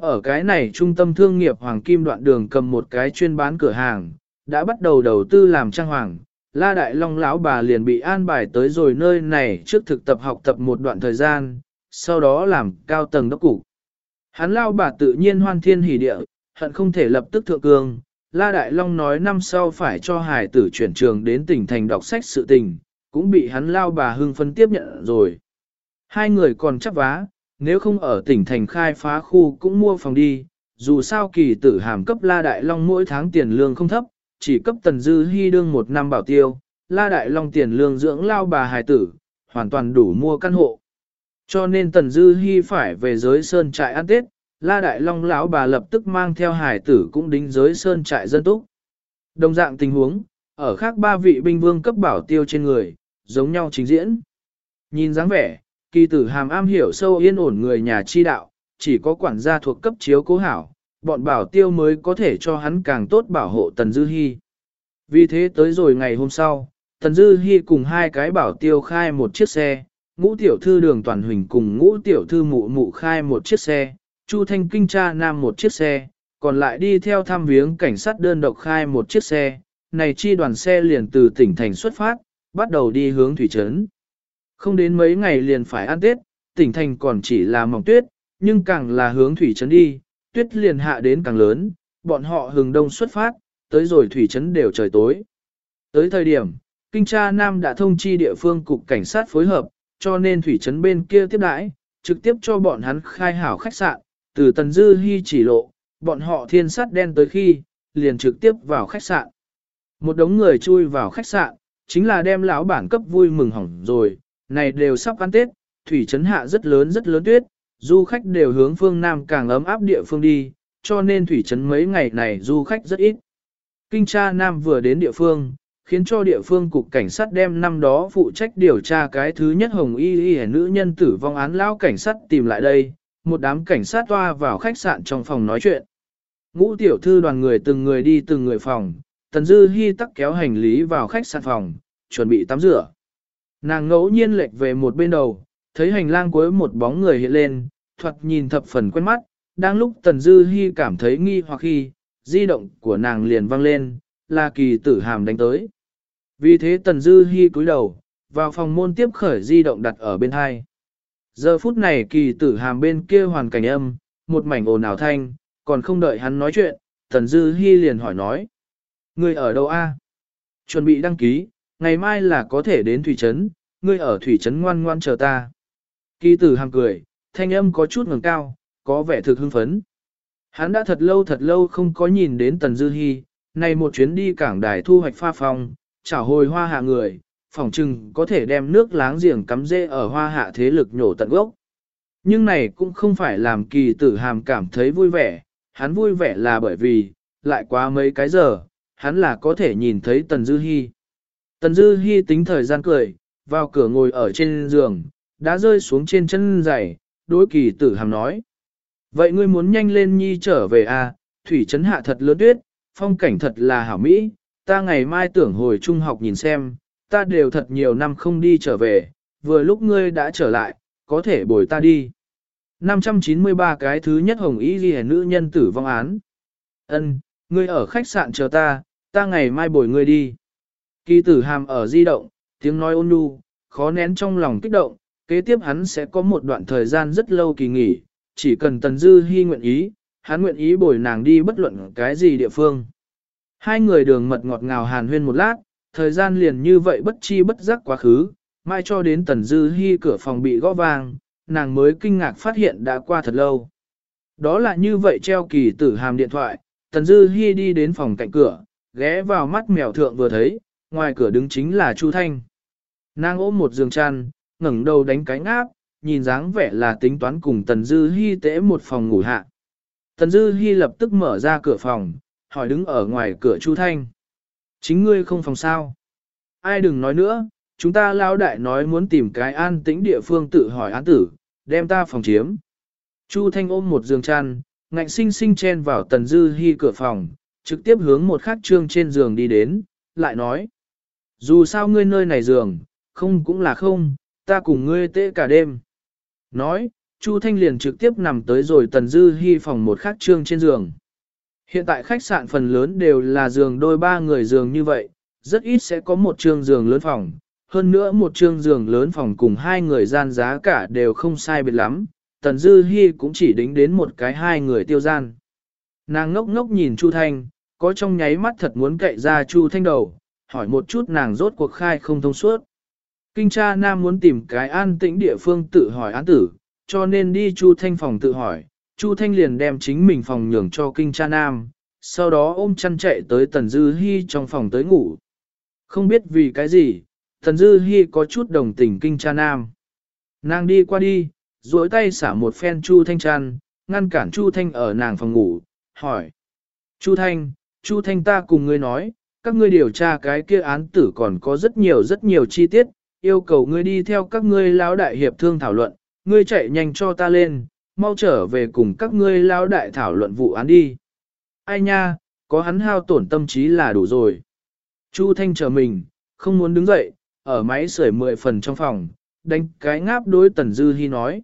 Ở cái này trung tâm thương nghiệp Hoàng Kim đoạn đường cầm một cái chuyên bán cửa hàng, đã bắt đầu đầu tư làm trang hoàng. La Đại Long lão bà liền bị an bài tới rồi nơi này trước thực tập học tập một đoạn thời gian, sau đó làm cao tầng đốc cục. Hắn lao bà tự nhiên hoan thiên hỉ địa, hận không thể lập tức thượng cương. La Đại Long nói năm sau phải cho hải tử chuyển trường đến tỉnh thành đọc sách sự tình, cũng bị hắn lao bà hưng phân tiếp nhận rồi. Hai người còn chắc vá, nếu không ở tỉnh thành khai phá khu cũng mua phòng đi, dù sao kỳ tử hàm cấp La Đại Long mỗi tháng tiền lương không thấp, chỉ cấp tần dư hy đương một năm bảo tiêu, La Đại Long tiền lương dưỡng lao bà hài tử, hoàn toàn đủ mua căn hộ. Cho nên tần dư hy phải về giới sơn trại ăn Tết, La Đại Long lão bà lập tức mang theo hải tử cũng đính giới sơn trại dân túc. Đồng dạng tình huống, ở khác ba vị binh vương cấp bảo tiêu trên người, giống nhau trình diễn. Nhìn dáng vẻ, kỳ tử hàm am hiểu sâu yên ổn người nhà chi đạo, chỉ có quản gia thuộc cấp chiếu cố hảo, bọn bảo tiêu mới có thể cho hắn càng tốt bảo hộ Tần Dư Hi. Vì thế tới rồi ngày hôm sau, Tần Dư Hi cùng hai cái bảo tiêu khai một chiếc xe, ngũ tiểu thư đường toàn huỳnh cùng ngũ tiểu thư mụ mụ khai một chiếc xe, Chu Thanh Kinh cha nam một chiếc xe, còn lại đi theo thăm viếng cảnh sát đơn độc khai một chiếc xe, này chi đoàn xe liền từ tỉnh thành xuất phát, bắt đầu đi hướng thủy trấn. Không đến mấy ngày liền phải ăn Tết, tỉnh thành còn chỉ là mỏng tuyết, nhưng càng là hướng thủy trấn đi, tuyết liền hạ đến càng lớn, bọn họ hừng đông xuất phát, tới rồi thủy trấn đều trời tối. Tới thời điểm, Kinh tra Nam đã thông chi địa phương cục cảnh sát phối hợp, cho nên thủy trấn bên kia tiếp đãi, trực tiếp cho bọn hắn khai hảo khách sạn, từ Tần Dư Hi chỉ lộ, bọn họ thiên sát đen tới khi, liền trực tiếp vào khách sạn. Một đống người chui vào khách sạn, chính là đem lão bản cấp vui mừng hỏng rồi, này đều sắp ăn Tết, thủy trấn hạ rất lớn rất lớn tuyết, du khách đều hướng phương Nam càng ấm áp địa phương đi, cho nên thủy trấn mấy ngày này du khách rất ít. Kinh tra Nam vừa đến địa phương, khiến cho địa phương cục cảnh sát đem năm đó phụ trách điều tra cái thứ nhất hồng y y nữ nhân tử vong án lão cảnh sát tìm lại đây, một đám cảnh sát toa vào khách sạn trong phòng nói chuyện. Ngũ tiểu thư đoàn người từng người đi từng người phòng, Tần Dư Hi tắc kéo hành lý vào khách sạn phòng, chuẩn bị tắm rửa. Nàng ngẫu nhiên lệch về một bên đầu, thấy hành lang cuối một bóng người hiện lên, thoạt nhìn thập phần quen mắt, đang lúc Tần Dư Hi cảm thấy nghi hoặc khi, di động của nàng liền vang lên, là kỳ tử hàm đánh tới. Vì thế Tần Dư Hi cúi đầu, vào phòng môn tiếp khởi di động đặt ở bên hai. Giờ phút này kỳ tử hàm bên kia hoàn cảnh âm, một mảnh ồn ào thanh, còn không đợi hắn nói chuyện, Tần Dư Hi liền hỏi nói. Ngươi ở đâu a? Chuẩn bị đăng ký, ngày mai là có thể đến Thủy Trấn, ngươi ở Thủy Trấn ngoan ngoan chờ ta. Kỳ tử hàm cười, thanh âm có chút ngẩng cao, có vẻ thực hưng phấn. Hắn đã thật lâu thật lâu không có nhìn đến Tần Dư Hi, này một chuyến đi cảng đài thu hoạch pha phong, chảo hồi hoa hạ người, phỏng chừng có thể đem nước láng giềng cắm dễ ở hoa hạ thế lực nhổ tận gốc. Nhưng này cũng không phải làm kỳ tử hàm cảm thấy vui vẻ, hắn vui vẻ là bởi vì, lại quá mấy cái giờ, hắn là có thể nhìn thấy Tần Dư Hi. Tần Dư Hi tính thời gian cười, vào cửa ngồi ở trên giường, đã rơi xuống trên chân giày, đối kỳ tử hàm nói. Vậy ngươi muốn nhanh lên nhi trở về à, thủy trấn hạ thật lớn tuyết, phong cảnh thật là hảo mỹ, ta ngày mai tưởng hồi trung học nhìn xem, ta đều thật nhiều năm không đi trở về, vừa lúc ngươi đã trở lại, có thể bồi ta đi. 593 cái thứ nhất hồng ý ghi nữ nhân tử vong án. Ân, ngươi ở khách sạn chờ ta, ta ngày mai bồi ngươi đi. Kỳ tử hàm ở di động, tiếng nói ôn nhu, khó nén trong lòng kích động, kế tiếp hắn sẽ có một đoạn thời gian rất lâu kỳ nghỉ, chỉ cần Tần Dư Hi nguyện ý, hắn nguyện ý bồi nàng đi bất luận cái gì địa phương. Hai người đường mật ngọt ngào hàn huyên một lát, thời gian liền như vậy bất chi bất giác quá khứ, mai cho đến Tần Dư Hi cửa phòng bị gõ vang, nàng mới kinh ngạc phát hiện đã qua thật lâu. Đó là như vậy treo kỳ tử hàm điện thoại, Tần Dư Hi đi đến phòng cạnh cửa, ghé vào mắt mèo thượng vừa thấy, ngoài cửa đứng chính là Chu Thanh. Nàng ôm một giường chăn, ngẩng đầu đánh cánh áp, nhìn dáng vẻ là tính toán cùng Tần Dư Hi tễ một phòng ngủ hạ. Tần Dư Hi lập tức mở ra cửa phòng, hỏi đứng ở ngoài cửa Chu Thanh. Chính ngươi không phòng sao? Ai đừng nói nữa, chúng ta lao đại nói muốn tìm cái an tĩnh địa phương tự hỏi án tử, đem ta phòng chiếm. Chu Thanh ôm một giường chăn, ngạnh sinh sinh chen vào Tần Dư Hi cửa phòng, trực tiếp hướng một khắc trương trên giường đi đến, lại nói. Dù sao ngươi nơi này giường, không cũng là không, ta cùng ngươi tệ cả đêm. Nói, Chu Thanh liền trực tiếp nằm tới rồi Tần Dư Hi phòng một khắc trương trên giường. Hiện tại khách sạn phần lớn đều là giường đôi ba người giường như vậy, rất ít sẽ có một trường giường lớn phòng. Hơn nữa một trường giường lớn phòng cùng hai người gian giá cả đều không sai biệt lắm, Tần Dư Hi cũng chỉ đính đến một cái hai người tiêu gian. Nàng ngốc ngốc nhìn Chu Thanh, có trong nháy mắt thật muốn cậy ra Chu Thanh đầu, hỏi một chút nàng rốt cuộc khai không thông suốt. Kinh cha nam muốn tìm cái an tĩnh địa phương tự hỏi án tử, cho nên đi Chu Thanh phòng tự hỏi, Chu Thanh liền đem chính mình phòng nhường cho kinh cha nam, sau đó ôm chăn chạy tới Tần Dư Hi trong phòng tới ngủ. Không biết vì cái gì, Tần Dư Hi có chút đồng tình kinh cha nam. Nàng đi qua đi, duỗi tay xả một phen Chu Thanh chăn, ngăn cản Chu Thanh ở nàng phòng ngủ, hỏi. Chu Thanh, Chu Thanh ta cùng ngươi nói, các ngươi điều tra cái kia án tử còn có rất nhiều rất nhiều chi tiết, yêu cầu ngươi đi theo các ngươi lão đại hiệp thương thảo luận, ngươi chạy nhanh cho ta lên, mau trở về cùng các ngươi lão đại thảo luận vụ án đi. Ai nha, có hắn hao tổn tâm trí là đủ rồi. Chu Thanh chờ mình, không muốn đứng dậy, ở máy sưởi mười phần trong phòng, đánh cái ngáp đối Tần Dư Hi nói.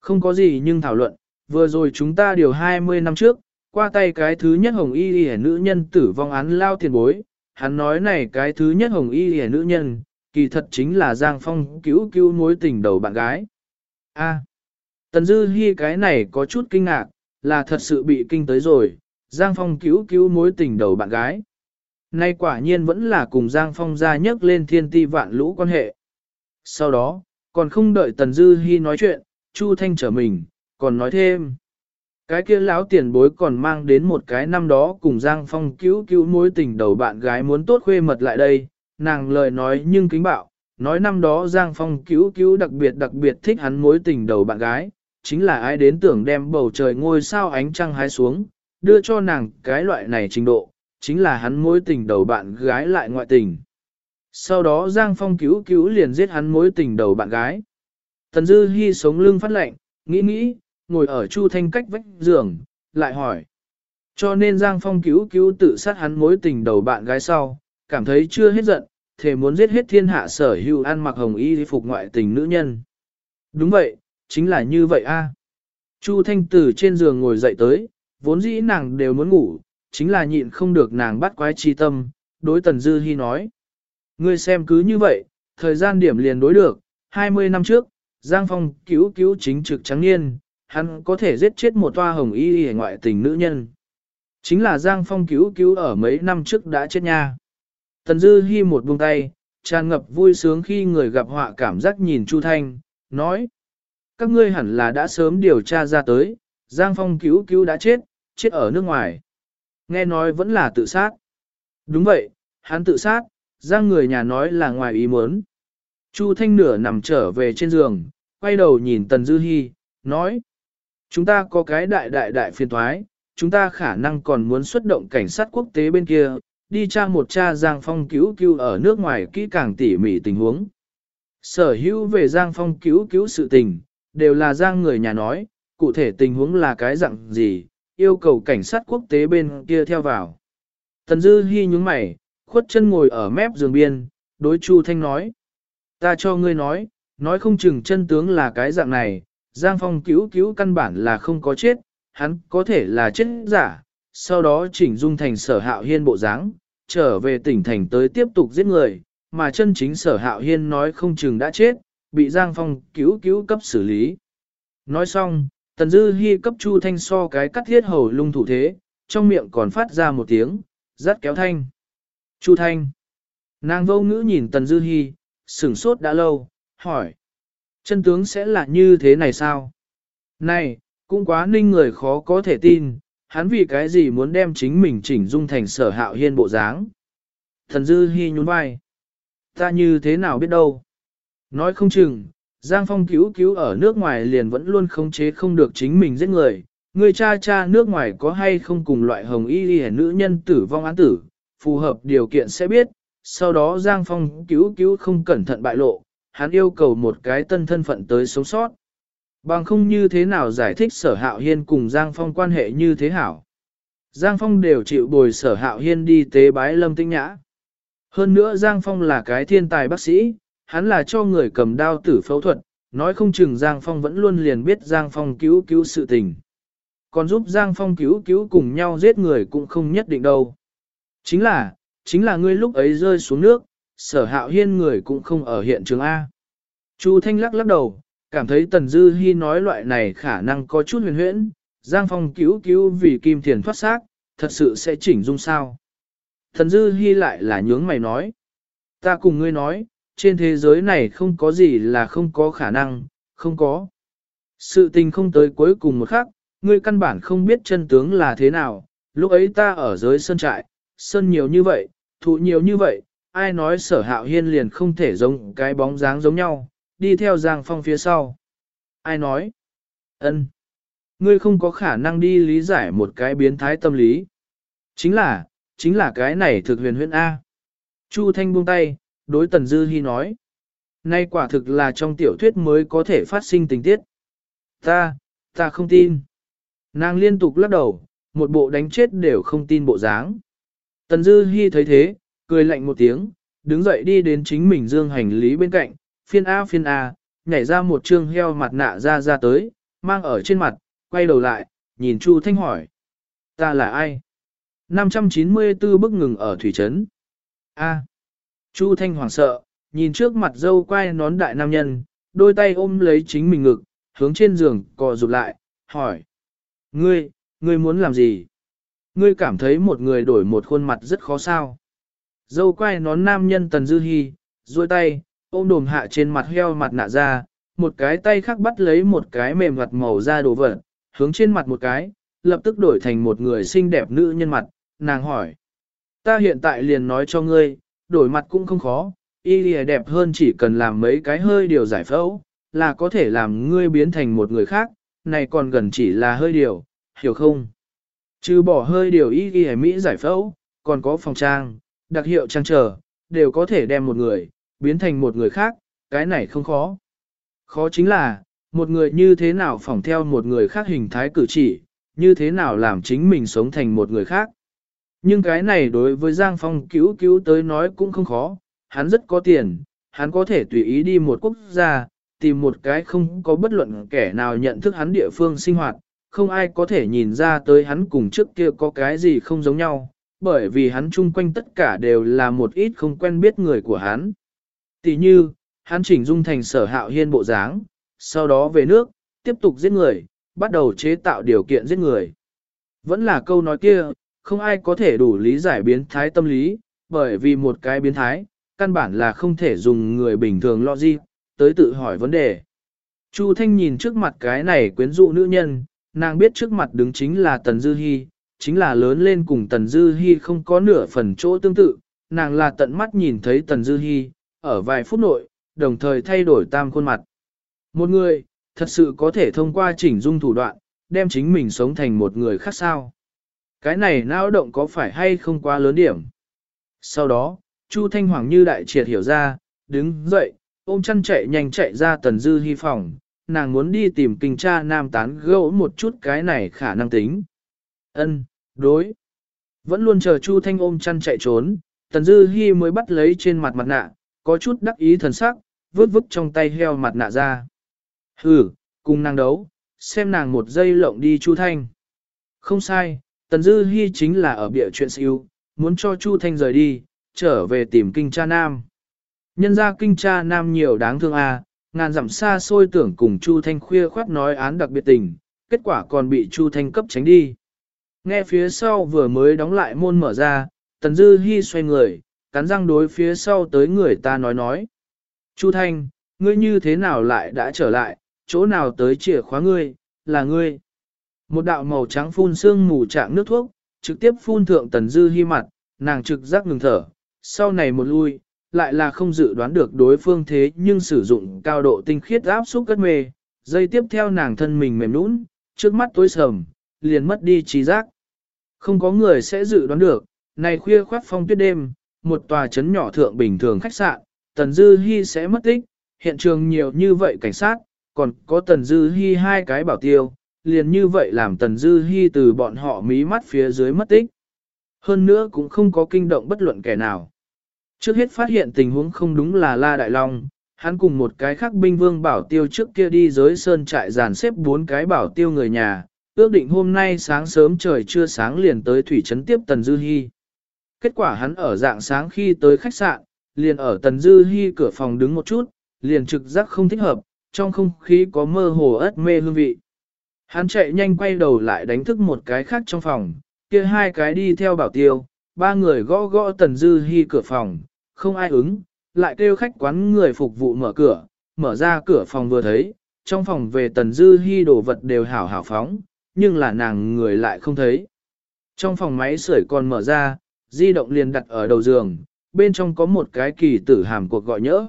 Không có gì nhưng thảo luận, vừa rồi chúng ta điều 20 năm trước, qua tay cái thứ nhất hồng y y nữ nhân tử vong án lao tiền bối, hắn nói này cái thứ nhất hồng y y nữ nhân, kỳ thật chính là Giang Phong cứu cứu mối tình đầu bạn gái. A. Tần Dư Hi cái này có chút kinh ngạc, là thật sự bị kinh tới rồi, Giang Phong cứu cứu mối tình đầu bạn gái. Nay quả nhiên vẫn là cùng Giang Phong ra nhấc lên thiên ti vạn lũ quan hệ. Sau đó, còn không đợi Tần Dư Hi nói chuyện, Chu Thanh trở mình, còn nói thêm. Cái kia lão tiền bối còn mang đến một cái năm đó cùng Giang Phong cứu cứu mối tình đầu bạn gái muốn tốt khuê mật lại đây, nàng lời nói nhưng kính bạo, nói năm đó Giang Phong cứu cứu đặc biệt đặc biệt thích hắn mối tình đầu bạn gái, chính là ai đến tưởng đem bầu trời ngôi sao ánh trăng hái xuống, đưa cho nàng cái loại này trình độ, chính là hắn mối tình đầu bạn gái lại ngoại tình. Sau đó Giang Phong cứu cứu liền giết hắn mối tình đầu bạn gái. Tần Dư Hi sống lưng phát lạnh, nghĩ nghĩ, ngồi ở Chu Thanh cách vách giường, lại hỏi. Cho nên Giang Phong cứu cứu tự sát hắn mối tình đầu bạn gái sau, cảm thấy chưa hết giận, thề muốn giết hết thiên hạ sở hữu ăn mặc hồng y phục ngoại tình nữ nhân. Đúng vậy, chính là như vậy a. Chu Thanh từ trên giường ngồi dậy tới, vốn dĩ nàng đều muốn ngủ, chính là nhịn không được nàng bắt quái chi tâm, đối Tần Dư Hi nói. Ngươi xem cứ như vậy, thời gian điểm liền đối được, 20 năm trước, Giang Phong cứu cứu chính trực trắng niên, hắn có thể giết chết một toa hồng y y ngoại tình nữ nhân. Chính là Giang Phong cứu cứu ở mấy năm trước đã chết nha. Tần Dư Hi một buông tay, tràn ngập vui sướng khi người gặp họa cảm giác nhìn Chu Thanh, nói. Các ngươi hẳn là đã sớm điều tra ra tới, Giang Phong cứu cứu đã chết, chết ở nước ngoài. Nghe nói vẫn là tự sát. Đúng vậy, hắn tự sát, Giang người nhà nói là ngoài ý muốn. Chu Thanh nửa nằm trở về trên giường, quay đầu nhìn Tần Dư Hi, nói. Chúng ta có cái đại đại đại phiền thoái, chúng ta khả năng còn muốn xuất động cảnh sát quốc tế bên kia, đi tra một tra Giang Phong cứu cứu ở nước ngoài kỹ càng tỉ mỉ tình huống. Sở hữu về Giang Phong cứu cứu sự tình, đều là Giang người nhà nói, cụ thể tình huống là cái dạng gì, yêu cầu cảnh sát quốc tế bên kia theo vào. Tần Dư Hi nhúng mày, khuất chân ngồi ở mép giường biên, đối Chu Thanh nói. Ta cho ngươi nói, nói không chừng chân tướng là cái dạng này, Giang Phong cứu cứu căn bản là không có chết, hắn có thể là chết giả, sau đó chỉnh dung thành sở hạo hiên bộ dáng, trở về tỉnh thành tới tiếp tục giết người, mà chân chính sở hạo hiên nói không chừng đã chết, bị Giang Phong cứu cứu cấp xử lý. Nói xong, Tần Dư Hi cấp Chu Thanh so cái cắt thiết hầu lung thủ thế, trong miệng còn phát ra một tiếng, rát kéo thanh. Chu Thanh. Nàng vô ngữ nhìn Tần Dư Hi, sửng sốt đã lâu, hỏi. Chân tướng sẽ là như thế này sao? Này, cũng quá ninh người khó có thể tin, hắn vì cái gì muốn đem chính mình chỉnh dung thành sở hạo hiên bộ dáng. Thần Dư Hi nhún vai. Ta như thế nào biết đâu? Nói không chừng, Giang Phong cứu cứu ở nước ngoài liền vẫn luôn không chế không được chính mình giết người. Người cha cha nước ngoài có hay không cùng loại hồng y y nữ nhân tử vong án tử, phù hợp điều kiện sẽ biết. Sau đó Giang Phong cứu cứu không cẩn thận bại lộ, hắn yêu cầu một cái tân thân phận tới sống sót. Bằng không như thế nào giải thích sở hạo hiên cùng Giang Phong quan hệ như thế hảo. Giang Phong đều chịu bồi sở hạo hiên đi tế bái lâm tinh nhã. Hơn nữa Giang Phong là cái thiên tài bác sĩ, hắn là cho người cầm đao tử phẫu thuật, nói không chừng Giang Phong vẫn luôn liền biết Giang Phong cứu cứu sự tình. Còn giúp Giang Phong cứu cứu cùng nhau giết người cũng không nhất định đâu. Chính là, chính là ngươi lúc ấy rơi xuống nước, sở hạo hiên người cũng không ở hiện trường A. Chu Thanh lắc lắc đầu, cảm thấy Tần Dư Hi nói loại này khả năng có chút huyền huyễn, Giang Phong cứu cứu vì kim tiền thoát xác, thật sự sẽ chỉnh dung sao. Tần Dư Hi lại là nhướng mày nói. Ta cùng ngươi nói, trên thế giới này không có gì là không có khả năng, không có. Sự tình không tới cuối cùng một khắc, ngươi căn bản không biết chân tướng là thế nào, lúc ấy ta ở dưới sơn trại, sơn nhiều như vậy, thụ nhiều như vậy, ai nói sở hạo hiên liền không thể giống cái bóng dáng giống nhau, đi theo Giang Phong phía sau. Ai nói? ân Ngươi không có khả năng đi lý giải một cái biến thái tâm lý. Chính là, chính là cái này thực huyền huyễn A. Chu Thanh buông tay, đối Tần Dư Hi nói. Nay quả thực là trong tiểu thuyết mới có thể phát sinh tình tiết. Ta, ta không tin. Nàng liên tục lắc đầu, một bộ đánh chết đều không tin bộ dáng. Tần Dư Hi thấy thế, cười lạnh một tiếng, đứng dậy đi đến chính mình dương hành lý bên cạnh, phiên A phiên A, nhảy ra một trương heo mặt nạ ra ra tới, mang ở trên mặt, quay đầu lại, nhìn Chu Thanh hỏi. Ta là ai? 594 bức ngừng ở thủy trấn. A. Chu Thanh hoảng sợ, nhìn trước mặt dâu quay nón đại nam nhân, đôi tay ôm lấy chính mình ngực, hướng trên giường cò rụt lại, hỏi. Ngươi, ngươi muốn làm gì? Ngươi cảm thấy một người đổi một khuôn mặt rất khó sao? Dâu quay nón nam nhân tần dư Hi, duỗi tay, ôm đồm hạ trên mặt heo mặt nạ ra, một cái tay khác bắt lấy một cái mềm mặt màu da đồ vật, hướng trên mặt một cái, lập tức đổi thành một người xinh đẹp nữ nhân mặt, nàng hỏi. Ta hiện tại liền nói cho ngươi, đổi mặt cũng không khó, y lìa đẹp hơn chỉ cần làm mấy cái hơi điều giải phẫu, là có thể làm ngươi biến thành một người khác, này còn gần chỉ là hơi điều, hiểu không? Trừ bỏ hơi điều y lìa Mỹ giải phẫu, còn có phòng trang, đặc hiệu trang trở, đều có thể đem một người, biến thành một người khác, cái này không khó. Khó chính là, một người như thế nào phỏng theo một người khác hình thái cử chỉ, như thế nào làm chính mình sống thành một người khác. Nhưng cái này đối với Giang Phong cứu cứu tới nói cũng không khó, hắn rất có tiền, hắn có thể tùy ý đi một quốc gia, tìm một cái không có bất luận kẻ nào nhận thức hắn địa phương sinh hoạt, không ai có thể nhìn ra tới hắn cùng trước kia có cái gì không giống nhau, bởi vì hắn chung quanh tất cả đều là một ít không quen biết người của hắn. Tỷ như, hắn chỉnh dung thành sở hạo hiên bộ dáng, sau đó về nước, tiếp tục giết người, bắt đầu chế tạo điều kiện giết người. Vẫn là câu nói kia, không ai có thể đủ lý giải biến thái tâm lý, bởi vì một cái biến thái, căn bản là không thể dùng người bình thường logic, tới tự hỏi vấn đề. Chu Thanh nhìn trước mặt cái này quyến dụ nữ nhân, nàng biết trước mặt đứng chính là Tần Dư Hi, chính là lớn lên cùng Tần Dư Hi không có nửa phần chỗ tương tự, nàng là tận mắt nhìn thấy Tần Dư Hi, ở vài phút nội, đồng thời thay đổi tam khuôn mặt. Một người, thật sự có thể thông qua chỉnh dung thủ đoạn, đem chính mình sống thành một người khác sao. Cái này não động có phải hay không quá lớn điểm. Sau đó, Chu Thanh Hoàng như đại triệt hiểu ra, đứng dậy, ôm chăn chạy nhanh chạy ra tần dư hy phòng, nàng muốn đi tìm kinh cha nam tán gẫu một chút cái này khả năng tính. Ân, đối. Vẫn luôn chờ Chu Thanh ôm chăn chạy trốn, tần dư hy mới bắt lấy trên mặt mặt nạ, có chút đắc ý thần sắc, vứt vứt trong tay heo mặt nạ ra. Hừ, cùng nàng đấu, xem nàng một giây lộng đi Chu Thanh. Không sai, Tần Dư Hi chính là ở bịa chuyện siêu, muốn cho Chu Thanh rời đi, trở về tìm kinh cha nam. Nhân ra kinh cha nam nhiều đáng thương à, ngàn dặm xa xôi tưởng cùng Chu Thanh khuya khoát nói án đặc biệt tình, kết quả còn bị Chu Thanh cấp tránh đi. Nghe phía sau vừa mới đóng lại môn mở ra, Tần Dư Hi xoay người, cắn răng đối phía sau tới người ta nói nói. Chu Thanh, ngươi như thế nào lại đã trở lại, chỗ nào tới chìa khóa ngươi, là ngươi. Một đạo màu trắng phun sương mù trạng nước thuốc, trực tiếp phun thượng tần dư hy mặt, nàng trực giác ngừng thở, sau này một lui, lại là không dự đoán được đối phương thế nhưng sử dụng cao độ tinh khiết áp xúc cất mê, dây tiếp theo nàng thân mình mềm nũng, trước mắt tối sầm, liền mất đi trí giác. Không có người sẽ dự đoán được, này khuya khoát phong tuyết đêm, một tòa trấn nhỏ thượng bình thường khách sạn, Tần Dư Hi sẽ mất tích, hiện trường nhiều như vậy cảnh sát, còn có Tần Dư Hi hai cái bảo tiêu, liền như vậy làm Tần Dư Hi từ bọn họ mí mắt phía dưới mất tích. Hơn nữa cũng không có kinh động bất luận kẻ nào. Trước hết phát hiện tình huống không đúng là La Đại Long, hắn cùng một cái khác binh vương bảo tiêu trước kia đi giới sơn trại dàn xếp bốn cái bảo tiêu người nhà, ước định hôm nay sáng sớm trời chưa sáng liền tới thủy trấn tiếp Tần Dư Hi. Kết quả hắn ở dạng sáng khi tới khách sạn, liền ở Tần Dư Hi cửa phòng đứng một chút, liền trực giác không thích hợp, trong không khí có mơ hồ ớt mê hương vị. Hắn chạy nhanh quay đầu lại đánh thức một cái khác trong phòng, kia hai cái đi theo bảo tiêu, ba người gõ gõ Tần Dư Hi cửa phòng, không ai ứng, lại kêu khách quán người phục vụ mở cửa, mở ra cửa phòng vừa thấy, trong phòng về Tần Dư Hi đồ vật đều hảo hảo phóng, nhưng là nàng người lại không thấy. Trong phòng máy sưởi còn mở ra, di động liền đặt ở đầu giường, bên trong có một cái kỳ tử hàm cuộc gọi nhỡ.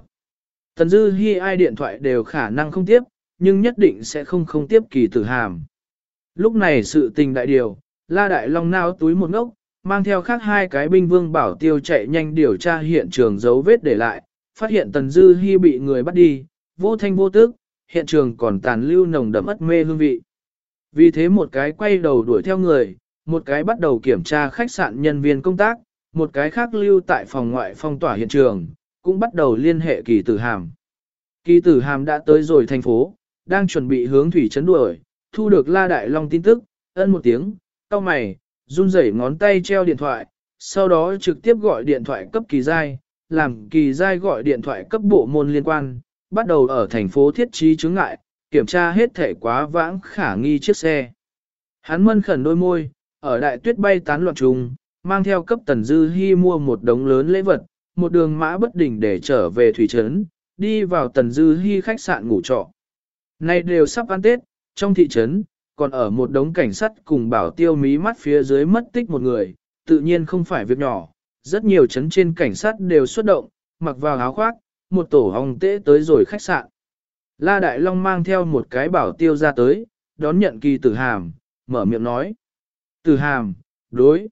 Tần Dư Hi ai điện thoại đều khả năng không tiếp, nhưng nhất định sẽ không không tiếp kỳ tử hàm. Lúc này sự tình đại điều, La Đại Long nao túi một ngốc, mang theo khác hai cái binh vương bảo tiêu chạy nhanh điều tra hiện trường dấu vết để lại, phát hiện Tần Dư hy bị người bắt đi, vô thanh vô tức, hiện trường còn tàn lưu nồng đậm ất mê hương vị. Vì thế một cái quay đầu đuổi theo người, một cái bắt đầu kiểm tra khách sạn nhân viên công tác, một cái khác lưu tại phòng ngoại phong tỏa hiện trường, cũng bắt đầu liên hệ kỳ tử hàm. Kỳ tử hàm đã tới rồi thành phố, đang chuẩn bị hướng thủy chấn đuổi, thu được La Đại Long tin tức, ân một tiếng, cau mày, run rẩy ngón tay treo điện thoại, sau đó trực tiếp gọi điện thoại cấp kỳ giai, làm kỳ giai gọi điện thoại cấp bộ môn liên quan, bắt đầu ở thành phố thiết trí chứng ngại, kiểm tra hết thể quá vãng khả nghi chiếc xe. Hắn mân khẩn đôi môi, ở đại tuyết bay tán loạn trùng, mang theo cấp tần dư hy mua một đống lớn lễ vật, một đường mã bất đỉnh để trở về thủy trấn, đi vào tần dư hy khách sạn ngủ trọ. Nay đều sắp ăn Tết, trong thị trấn, còn ở một đống cảnh sát cùng bảo tiêu mí mắt phía dưới mất tích một người, tự nhiên không phải việc nhỏ, rất nhiều trấn trên cảnh sát đều xuất động, mặc vào áo khoác, một tổ hồng tễ tới rồi khách sạn. La Đại Long mang theo một cái bảo tiêu ra tới, đón nhận kỳ tử hàm, mở miệng nói. Tử hàm, đối.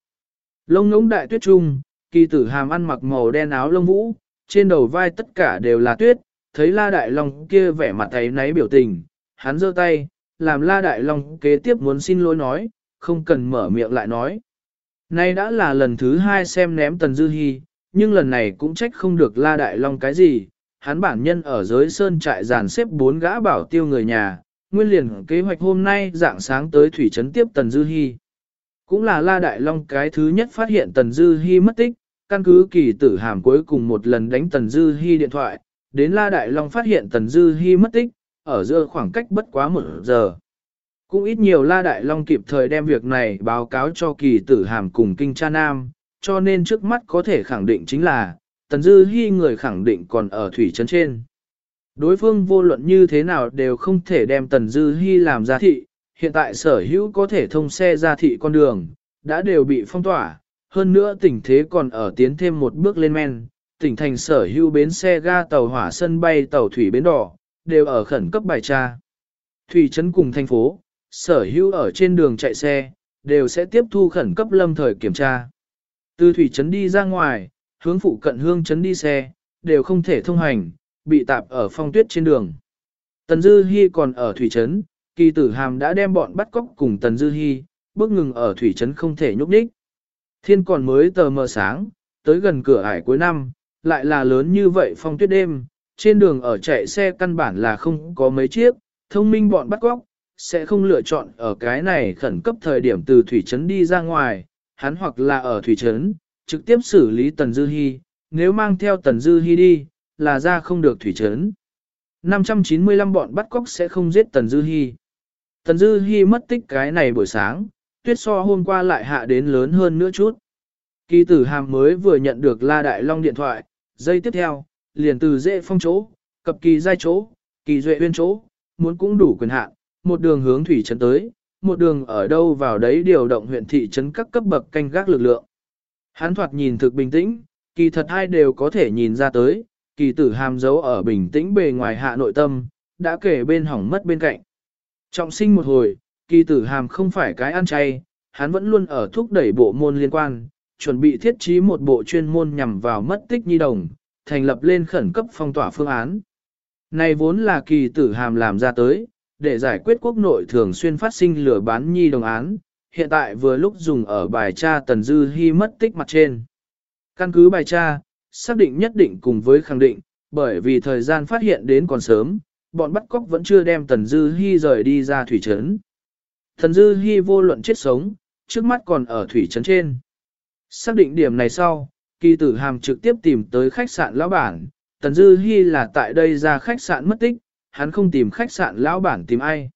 Lông ngỗng đại tuyết trung, kỳ tử hàm ăn mặc màu đen áo lông vũ, trên đầu vai tất cả đều là tuyết, thấy La Đại Long kia vẻ mặt thấy náy biểu tình, hắn giơ tay, làm La Đại Long kế tiếp muốn xin lỗi nói, không cần mở miệng lại nói. Nay đã là lần thứ hai xem ném Tần Dư Hi, nhưng lần này cũng trách không được La Đại Long cái gì, hắn bản nhân ở giới sơn trại giàn xếp bốn gã bảo tiêu người nhà, nguyên liền kế hoạch hôm nay dạng sáng tới thủy trấn tiếp Tần Dư Hi. Cũng là La Đại Long cái thứ nhất phát hiện Tần Dư Hi mất tích, căn cứ kỳ tử hàm cuối cùng một lần đánh Tần Dư Hi điện thoại, đến La Đại Long phát hiện Tần Dư Hi mất tích, ở giữa khoảng cách bất quá một giờ. Cũng ít nhiều La Đại Long kịp thời đem việc này báo cáo cho kỳ tử hàm cùng kinh cha nam, cho nên trước mắt có thể khẳng định chính là, Tần Dư Hi người khẳng định còn ở thủy trấn trên. Đối phương vô luận như thế nào đều không thể đem Tần Dư Hi làm ra thị, hiện tại sở hữu có thể thông xe ra thị con đường, đã đều bị phong tỏa, hơn nữa tình thế còn ở tiến thêm một bước lên men, tỉnh thành sở hữu bến xe ga tàu hỏa sân bay tàu thủy bến đỏ, đều ở khẩn cấp bài tra. Thủy trấn cùng thành phố, sở hữu ở trên đường chạy xe, đều sẽ tiếp thu khẩn cấp lâm thời kiểm tra. Từ thủy trấn đi ra ngoài, hướng phụ cận hương trấn đi xe, đều không thể thông hành, bị tạp ở phong tuyết trên đường. Tần Dư Hi còn ở thủy trấn, kỳ tử hàm đã đem bọn bắt cóc cùng Tần Dư Hi, bước ngừng ở thủy trấn không thể nhúc nhích. Thiên còn mới tờ mờ sáng, tới gần cửa ải cuối năm, lại là lớn như vậy phong tuyết đêm, trên đường ở chạy xe căn bản là không có mấy chiếc, thông minh bọn bắt cóc, sẽ không lựa chọn ở cái này khẩn cấp thời điểm từ thủy trấn đi ra ngoài, hắn hoặc là ở thủy trấn, trực tiếp xử lý Tần Dư Hi, nếu mang theo Tần Dư Hi đi, là ra không được thủy trấn. 595 bọn bắt cóc sẽ không giết Tần Dư Hi. Tần Dư Hi mất tích cái này buổi sáng, tuyết so hôm qua lại hạ đến lớn hơn nữa chút. Kỳ tử hàm mới vừa nhận được La Đại Long điện thoại, dây tiếp theo, liền từ dễ phong chỗ, cập kỳ giai chỗ, kỳ duệ uyên chỗ, muốn cũng đủ quyền hạn, một đường hướng thủy trấn tới, một đường ở đâu vào đấy điều động huyện thị trấn các cấp bậc canh gác lực lượng. Hắn thoạt nhìn thực bình tĩnh, kỳ thật hai đều có thể nhìn ra tới, kỳ tử hàm giấu ở bình tĩnh bề ngoài hạ nội tâm, đã kể bên hỏng mất bên cạnh. Trọng sinh một hồi, kỳ tử hàm không phải cái ăn chay, hắn vẫn luôn ở thúc đẩy bộ môn liên quan, chuẩn bị thiết trí một bộ chuyên môn nhằm vào mất tích nhi đồng, thành lập lên khẩn cấp phong tỏa phương án. Này vốn là kỳ tử hàm làm ra tới, để giải quyết quốc nội thường xuyên phát sinh lửa bán nhi đồng án, hiện tại vừa lúc dùng ở bài tra Tần Dư Hi mất tích mặt trên. Căn cứ bài tra, xác định nhất định cùng với khẳng định, bởi vì thời gian phát hiện đến còn sớm, bọn bắt cóc vẫn chưa đem Tần Dư Hi rời đi ra thủy trấn. Tần Dư Hi vô luận chết sống, trước mắt còn ở thủy trấn trên. Xác định điểm này sau, kỳ tử hàm trực tiếp tìm tới khách sạn lão bản, Tần Dư Hi là tại đây ra khách sạn mất tích, hắn không tìm khách sạn lão bản tìm ai.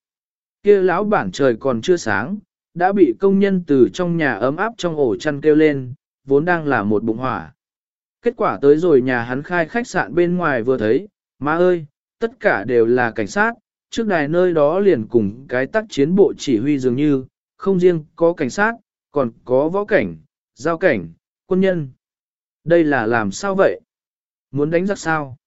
Kia lão bản trời còn chưa sáng, đã bị công nhân từ trong nhà ấm áp trong ổ chăn kêu lên, vốn đang là một bụng hỏa. Kết quả tới rồi nhà hắn khai khách sạn bên ngoài vừa thấy, má ơi, tất cả đều là cảnh sát, trước đài nơi đó liền cùng cái tác chiến bộ chỉ huy dường như, không riêng có cảnh sát, còn có võ cảnh, giao cảnh, quân nhân. Đây là làm sao vậy? Muốn đánh giặc sao?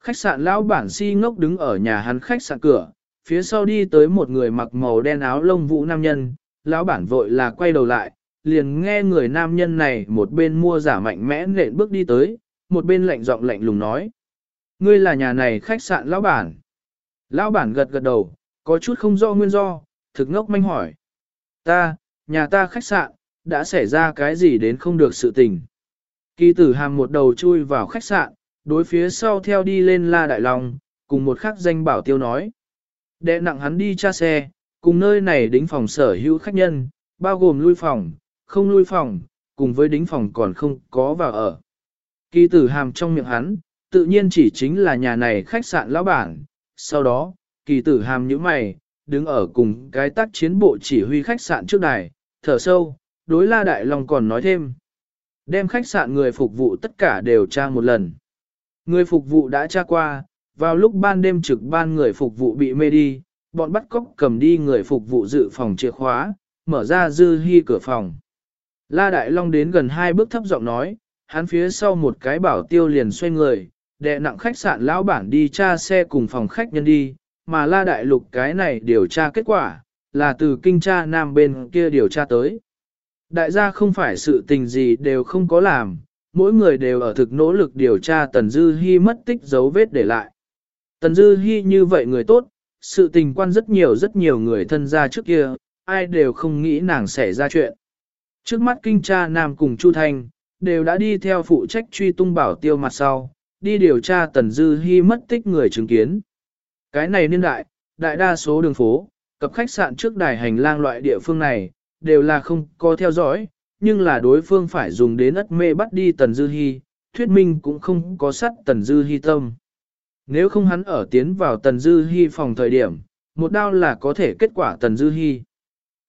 Khách sạn lão bản si ngốc đứng ở nhà hắn khách sạn cửa, phía sau đi tới một người mặc màu đen áo lông vũ nam nhân, lão bản vội là quay đầu lại, liền nghe người nam nhân này một bên mua giả mạnh mẽ nện bước đi tới, một bên lạnh giọng lạnh lùng nói. Ngươi là nhà này khách sạn lão bản. Lão bản gật gật đầu, có chút không do nguyên do, thực ngốc manh hỏi. Ta, nhà ta khách sạn, đã xảy ra cái gì đến không được sự tình. Kỳ tử hàm một đầu chui vào khách sạn, đối phía sau theo đi lên La Đại Long, cùng một khắc danh bảo tiêu nói. Đệ nặng hắn đi tra xe, cùng nơi này đính phòng sở hữu khách nhân, bao gồm lui phòng, không lui phòng, cùng với đính phòng còn không có vào ở. Kỳ tử hàm trong miệng hắn, tự nhiên chỉ chính là nhà này khách sạn lão bản. Sau đó, kỳ tử hàm như mày, đứng ở cùng cái tác chiến bộ chỉ huy khách sạn trước đài, thở sâu, đối la đại long còn nói thêm. Đem khách sạn người phục vụ tất cả đều tra một lần. Người phục vụ đã tra qua, vào lúc ban đêm trực ban người phục vụ bị mê đi, bọn bắt cóc cầm đi người phục vụ dự phòng chìa khóa, mở ra dư hy cửa phòng. La Đại Long đến gần hai bước thấp giọng nói, hắn phía sau một cái bảo tiêu liền xoay người, đệ nặng khách sạn lão bản đi tra xe cùng phòng khách nhân đi, mà La Đại Lục cái này điều tra kết quả, là từ kinh tra nam bên kia điều tra tới. Đại gia không phải sự tình gì đều không có làm, mỗi người đều ở thực nỗ lực điều tra Tần Dư Hi mất tích dấu vết để lại. Tần Dư Hi như vậy người tốt, sự tình quan rất nhiều rất nhiều người thân gia trước kia, ai đều không nghĩ nàng sẽ ra chuyện. Trước mắt kinh tra Nam cùng Chu Thanh, đều đã đi theo phụ trách truy tung bảo tiêu mặt sau, đi điều tra Tần Dư Hi mất tích người chứng kiến. Cái này niên đại, đại đa số đường phố, cập khách sạn trước đài hành lang loại địa phương này, đều là không có theo dõi, nhưng là đối phương phải dùng đến ất mê bắt đi Tần Dư Hi, thuyết minh cũng không có sắt Tần Dư Hi tâm. Nếu không hắn ở tiến vào Tần Dư Hi phòng thời điểm, một đao là có thể kết quả Tần Dư Hi.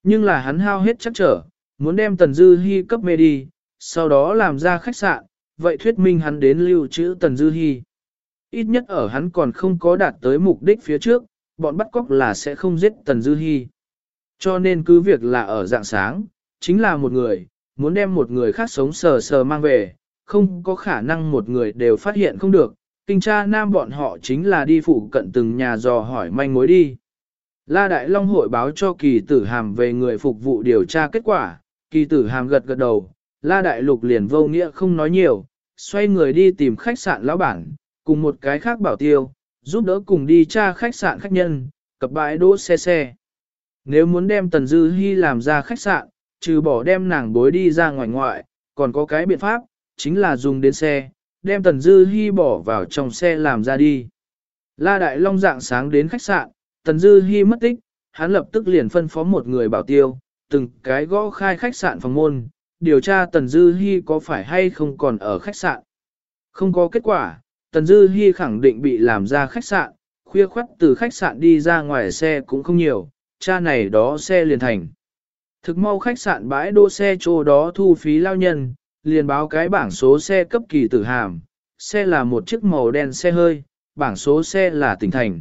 Nhưng là hắn hao hết chắc trở, muốn đem Tần Dư Hi cấp mê đi, sau đó làm ra khách sạn, vậy thuyết minh hắn đến lưu trữ Tần Dư Hi. Ít nhất ở hắn còn không có đạt tới mục đích phía trước, bọn bắt cóc là sẽ không giết Tần Dư Hi. Cho nên cứ việc là ở dạng sáng, chính là một người, muốn đem một người khác sống sờ sờ mang về, không có khả năng một người đều phát hiện không được, kinh tra nam bọn họ chính là đi phụ cận từng nhà dò hỏi manh mối đi. La Đại Long hội báo cho kỳ tử hàm về người phục vụ điều tra kết quả, kỳ tử hàm gật gật đầu, La Đại Lục liền vô nghĩa không nói nhiều, xoay người đi tìm khách sạn lão bản, cùng một cái khác bảo tiêu, giúp đỡ cùng đi tra khách sạn khách nhân, cập bãi đỗ xe xe. Nếu muốn đem Tần Dư Hi làm ra khách sạn, trừ bỏ đem nàng bối đi ra ngoài ngoại, còn có cái biện pháp, chính là dùng đến xe, đem Tần Dư Hi bỏ vào trong xe làm ra đi. La Đại Long dạng sáng đến khách sạn, Tần Dư Hi mất tích, hắn lập tức liền phân phó một người bảo tiêu, từng cái gõ khai khách sạn phòng môn, điều tra Tần Dư Hi có phải hay không còn ở khách sạn. Không có kết quả, Tần Dư Hi khẳng định bị làm ra khách sạn, khuya khoắt từ khách sạn đi ra ngoài xe cũng không nhiều, cha này đó xe liền thành. Thực mau khách sạn bãi đỗ xe chỗ đó thu phí lao nhân, liền báo cái bảng số xe cấp kỳ tử hàm, xe là một chiếc màu đen xe hơi, bảng số xe là tỉnh thành.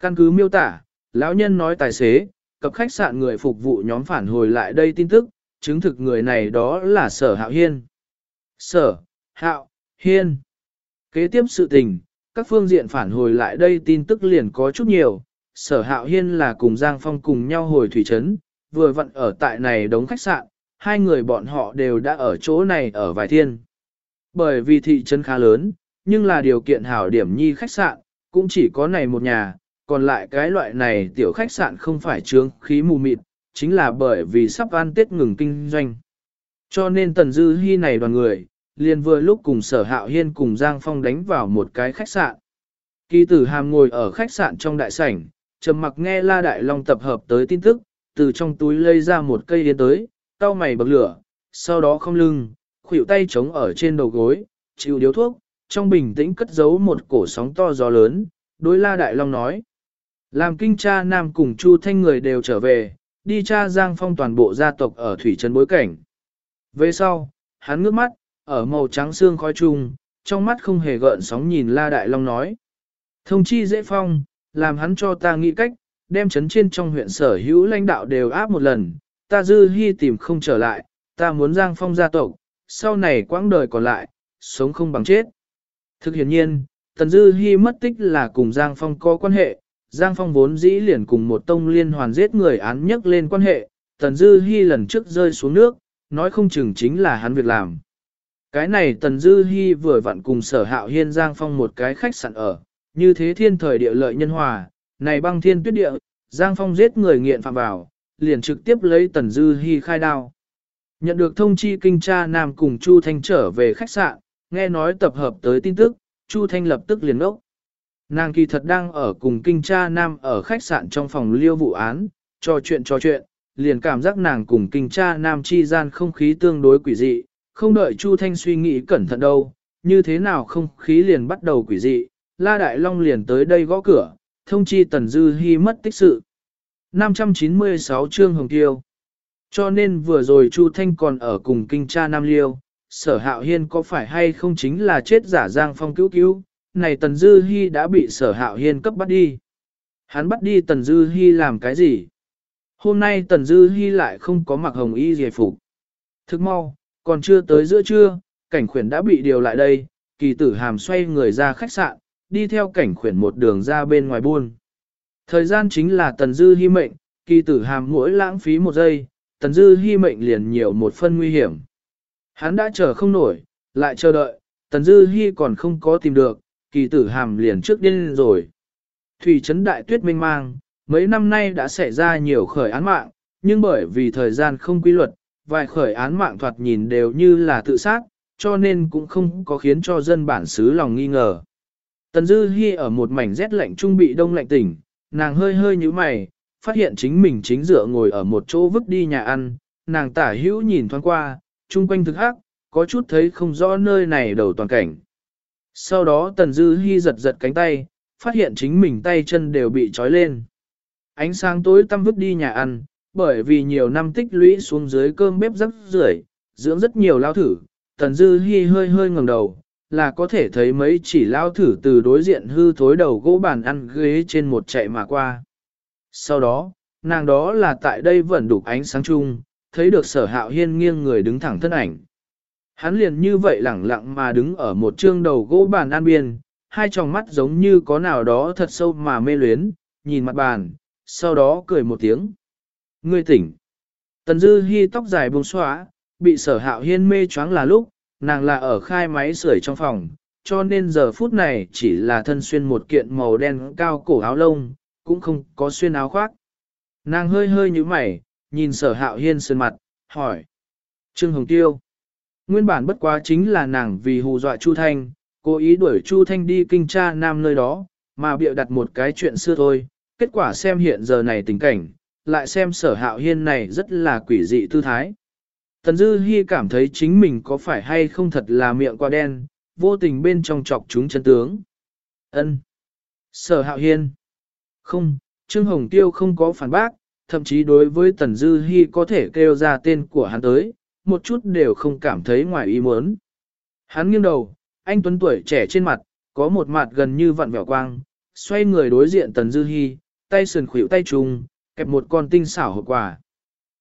Căn cứ miêu tả, lão nhân nói tài xế, cập khách sạn người phục vụ nhóm phản hồi lại đây tin tức, chứng thực người này đó là sở hạo hiên. Sở, hạo, hiên. Kế tiếp sự tình, các phương diện phản hồi lại đây tin tức liền có chút nhiều, sở hạo hiên là cùng Giang Phong cùng nhau hồi thủy trấn, vừa vặn ở tại này đóng khách sạn, hai người bọn họ đều đã ở chỗ này ở vài thiên. Bởi vì thị trấn khá lớn, nhưng là điều kiện hảo điểm nhi khách sạn, cũng chỉ có này một nhà, còn lại cái loại này tiểu khách sạn không phải trướng khí mù mịt, chính là bởi vì sắp ăn tết ngừng kinh doanh. Cho nên Tần Dư Hi này đoàn người, liền vừa lúc cùng sở hạo hiên cùng Giang Phong đánh vào một cái khách sạn. Kỳ tử hàm ngồi ở khách sạn trong đại sảnh, trầm mặc nghe La Đại Long tập hợp tới tin tức, từ trong túi lấy ra một cây yến tới, cau mày bậc lửa, sau đó không lưng, khuỷu tay chống ở trên đầu gối, chịu điếu thuốc, trong bình tĩnh cất giấu một cổ sóng to gió lớn, đối La Đại Long nói. Làm kinh cha nam cùng Chu Thanh người đều trở về, đi cha Giang Phong toàn bộ gia tộc ở thủy trấn bối cảnh. Về sau, hắn ngước mắt, ở màu trắng xương khói trùng, trong mắt không hề gợn sóng nhìn La Đại Long nói. Thông chi dễ phong, làm hắn cho ta nghĩ cách, đem chấn trên trong huyện sở hữu lãnh đạo đều áp một lần, ta dư hy tìm không trở lại, ta muốn Giang Phong gia tộc, sau này quãng đời còn lại, sống không bằng chết. Thực hiện nhiên, Tần Dư Hi mất tích là cùng Giang Phong có quan hệ, Giang Phong vốn dĩ liền cùng một tông liên hoàn giết người án nhất lên quan hệ, Tần Dư Hi lần trước rơi xuống nước, nói không chừng chính là hắn việc làm. Cái này Tần Dư Hi vừa vặn cùng sở hạo hiên Giang Phong một cái khách sạn ở, như thế thiên thời địa lợi nhân hòa, này băng thiên tuyết địa, Giang Phong giết người nghiện phạm vào, liền trực tiếp lấy Tần Dư Hi khai đao. Nhận được thông chi kinh tra Nam cùng Chu Thanh trở về khách sạn, nghe nói tập hợp tới tin tức, Chu Thanh lập tức liền ốc. Nàng kỳ thật đang ở cùng kinh tra Nam ở khách sạn trong phòng liêu vụ án, trò chuyện trò chuyện, liền cảm giác nàng cùng kinh tra Nam chi gian không khí tương đối quỷ dị, không đợi Chu Thanh suy nghĩ cẩn thận đâu, như thế nào không khí liền bắt đầu quỷ dị, La Đại Long liền tới đây gõ cửa, thông chi Tần Dư Hi mất tích sự. 596 chương Hồng Tiêu Cho nên vừa rồi Chu Thanh còn ở cùng kinh cha Nam Liêu, sở hạo hiên có phải hay không chính là chết giả Giang Phong cứu cứu, này Tần Dư Hi đã bị sở hạo hiên cấp bắt đi. Hắn bắt đi Tần Dư Hi làm cái gì? Hôm nay Tần Dư Hi lại không có mặc hồng y giải phục. Thức mau, còn chưa tới giữa trưa, cảnh khuyển đã bị điều lại đây, kỳ tử hàm xoay người ra khách sạn, đi theo cảnh khuyển một đường ra bên ngoài buôn. Thời gian chính là Tần Dư hy mệnh, kỳ tử hàm mỗi lãng phí một giây, Tần Dư hy mệnh liền nhiều một phân nguy hiểm. Hắn đã chờ không nổi, lại chờ đợi, Tần Dư hy còn không có tìm được, kỳ tử hàm liền trước điên rồi. Thủy trấn đại tuyết minh mang, mấy năm nay đã xảy ra nhiều khởi án mạng, nhưng bởi vì thời gian không quy luật, vài khởi án mạng thoạt nhìn đều như là tự sát, cho nên cũng không có khiến cho dân bản xứ lòng nghi ngờ. Tần Dư Hi ở một mảnh rét lạnh trung bị đông lạnh tỉnh, nàng hơi hơi như mày, phát hiện chính mình chính dựa ngồi ở một chỗ vứt đi nhà ăn, nàng tả hữu nhìn thoáng qua, chung quanh thực hắc, có chút thấy không rõ nơi này đầu toàn cảnh. Sau đó Tần Dư Hi giật giật cánh tay, phát hiện chính mình tay chân đều bị trói lên. Ánh sáng tối tăm vứt đi nhà ăn, bởi vì nhiều năm tích lũy xuống dưới cơm bếp rất rưởi, dưỡng rất nhiều lao thử, Tần Dư Hi hơi hơi ngẩng đầu, là có thể thấy mấy chỉ lao thử từ đối diện hư thối đầu gỗ bàn ăn ghế trên một chạy mà qua. Sau đó, nàng đó là tại đây vẫn đục ánh sáng chung, thấy được sở hạo hiên nghiêng người đứng thẳng thân ảnh. Hắn liền như vậy lẳng lặng mà đứng ở một trương đầu gỗ bàn ăn biên, hai tròng mắt giống như có nào đó thật sâu mà mê luyến, nhìn mặt bàn, sau đó cười một tiếng. Ngươi tỉnh. Tần dư hy tóc dài buông xóa, bị sở hạo hiên mê choáng là lúc, nàng là ở khai máy sưởi trong phòng, cho nên giờ phút này chỉ là thân xuyên một kiện màu đen cao cổ áo lông, cũng không có xuyên áo khoác. Nàng hơi hơi như mày, nhìn sở hạo hiên sơn mặt, hỏi. Trương Hồng Tiêu. Nguyên bản bất quá chính là nàng vì hù dọa Chu Thanh, cố ý đuổi Chu Thanh đi kinh tra nam nơi đó, mà bịa đặt một cái chuyện xưa thôi. Kết quả xem hiện giờ này tình cảnh, lại xem sở hạo hiên này rất là quỷ dị tư thái. Tần Dư Hi cảm thấy chính mình có phải hay không thật là miệng quá đen, vô tình bên trong chọc chúng chân tướng. Ân. Sở hạo hiên. Không, Trương Hồng Tiêu không có phản bác, thậm chí đối với Tần Dư Hi có thể kêu ra tên của hắn tới, một chút đều không cảm thấy ngoài ý muốn. Hắn nghiêng đầu, anh Tuấn tuổi trẻ trên mặt, có một mặt gần như vặn vẹo quang, xoay người đối diện Tần Dư Hi, tay sườn khuỷu tay trùng, kẹp một con tinh xảo hộp quà.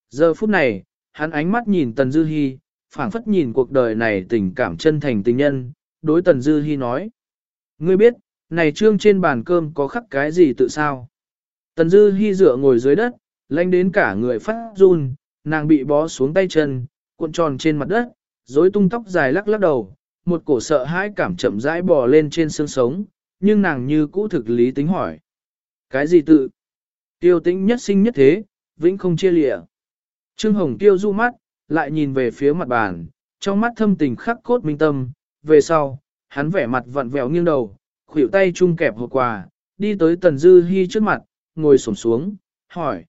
Giờ phút này, hắn ánh mắt nhìn Tần Dư Hi, phảng phất nhìn cuộc đời này tình cảm chân thành tình nhân, đối Tần Dư Hi nói. Ngươi biết, này trương trên bàn cơm có khắc cái gì tự sao? Tần Dư Hi dựa ngồi dưới đất, lanh đến cả người phát run, nàng bị bó xuống tay chân, cuộn tròn trên mặt đất, rối tung tóc dài lắc lắc đầu, một cổ sợ hãi cảm chậm rãi bò lên trên xương sống, nhưng nàng như cũ thực lý tính hỏi. Cái gì tự? Tiêu tĩnh nhất sinh nhất thế, vĩnh không chia lìa. Trương Hồng tiêu du mắt, lại nhìn về phía mặt bàn, trong mắt thâm tình khắc cốt minh tâm, về sau, hắn vẻ mặt vặn vẹo nghiêng đầu, khuỷu tay chung kẹp hộp quà, đi tới Tần Dư Hi trước mặt, ngồi xổm xuống, hỏi.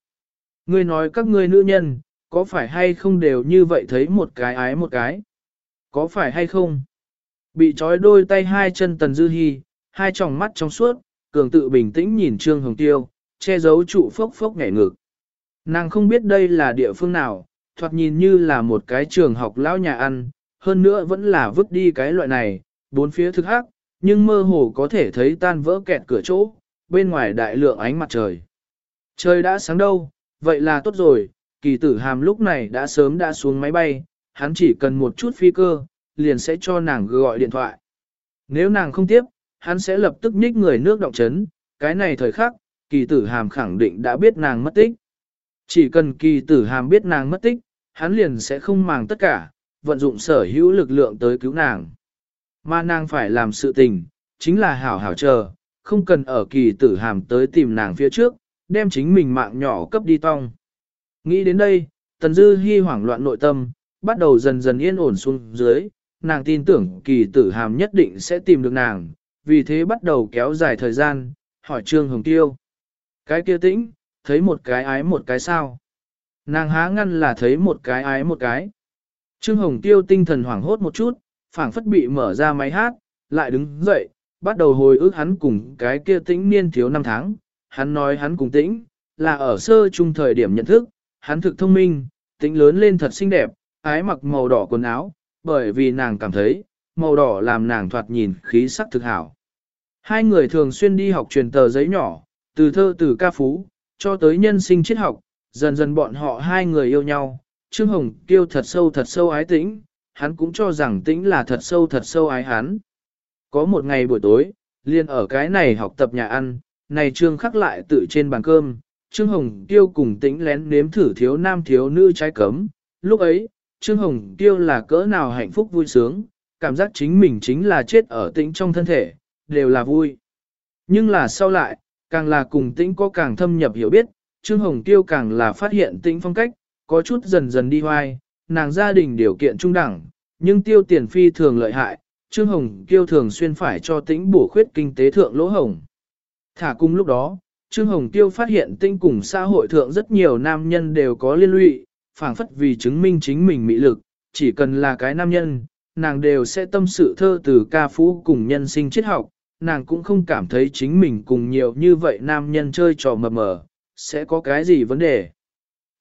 Ngươi nói các ngươi nữ nhân, có phải hay không đều như vậy thấy một cái ái một cái? Có phải hay không? Bị trói đôi tay hai chân Tần Dư Hi, hai tròng mắt trong suốt, cường tự bình tĩnh nhìn Trương Hồng Tiêu, che giấu trụ phốc phốc ngảy ngực. Nàng không biết đây là địa phương nào, thoạt nhìn như là một cái trường học lão nhà ăn, hơn nữa vẫn là vứt đi cái loại này, bốn phía thực hắc, nhưng mơ hồ có thể thấy tan vỡ kẹt cửa chỗ, bên ngoài đại lượng ánh mặt trời. Trời đã sáng đâu, vậy là tốt rồi, kỳ tử hàm lúc này đã sớm đã xuống máy bay, hắn chỉ cần một chút phi cơ, liền sẽ cho nàng gọi điện thoại. Nếu nàng không tiếp, hắn sẽ lập tức nhích người nước động chấn, cái này thời khắc, kỳ tử hàm khẳng định đã biết nàng mất tích. Chỉ cần kỳ tử hàm biết nàng mất tích, hắn liền sẽ không màng tất cả, vận dụng sở hữu lực lượng tới cứu nàng. Mà nàng phải làm sự tình, chính là hảo hảo chờ, không cần ở kỳ tử hàm tới tìm nàng phía trước, đem chính mình mạng nhỏ cấp đi tong. Nghĩ đến đây, Tần Dư Hi hoảng loạn nội tâm, bắt đầu dần dần yên ổn xuống dưới, nàng tin tưởng kỳ tử hàm nhất định sẽ tìm được nàng, vì thế bắt đầu kéo dài thời gian, hỏi Trương Hồng Tiêu. Cái kia tĩnh, thấy một cái ái một cái sao? Nàng há ngăn là thấy một cái ái một cái. Trương Hồng Tiêu tinh thần hoảng hốt một chút, phảng phất bị mở ra máy hát, lại đứng dậy, bắt đầu hồi ức hắn cùng cái kia tĩnh niên thiếu năm tháng. Hắn nói hắn cùng tĩnh, là ở sơ trung thời điểm nhận thức, hắn thực thông minh, tĩnh lớn lên thật xinh đẹp, ái mặc màu đỏ quần áo, bởi vì nàng cảm thấy, màu đỏ làm nàng thoạt nhìn khí sắc thực hảo. Hai người thường xuyên đi học truyền tờ giấy nhỏ, từ thơ từ ca phú, cho tới nhân sinh triết học, dần dần bọn họ hai người yêu nhau. Trương Hồng Kiêu thật sâu thật sâu ái tĩnh, hắn cũng cho rằng tĩnh là thật sâu thật sâu ái hắn. Có một ngày buổi tối, liền ở cái này học tập nhà ăn, này Trương khắc lại tự trên bàn cơm, Trương Hồng Kiêu cùng tĩnh lén nếm thử thiếu nam thiếu nữ trái cấm. Lúc ấy, Trương Hồng Kiêu là cỡ nào hạnh phúc vui sướng, cảm giác chính mình chính là chết ở tĩnh trong thân thể, đều là vui. Nhưng là sau lại, càng là cùng tĩnh có càng thâm nhập hiểu biết, Trương Hồng Tiêu càng là phát hiện tĩnh phong cách, có chút dần dần đi hoài, nàng gia đình điều kiện trung đẳng, nhưng tiêu tiền phi thường lợi hại, Trương Hồng Tiêu thường xuyên phải cho tĩnh bổ khuyết kinh tế thượng lỗ hồng. Thả cùng lúc đó, Trương Hồng Tiêu phát hiện tĩnh cùng xã hội thượng rất nhiều nam nhân đều có liên lụy, phảng phất vì chứng minh chính mình mỹ lực, chỉ cần là cái nam nhân, nàng đều sẽ tâm sự thơ từ ca phú cùng nhân sinh triết học, nàng cũng không cảm thấy chính mình cùng nhiều như vậy nam nhân chơi trò mờ mờ, sẽ có cái gì vấn đề.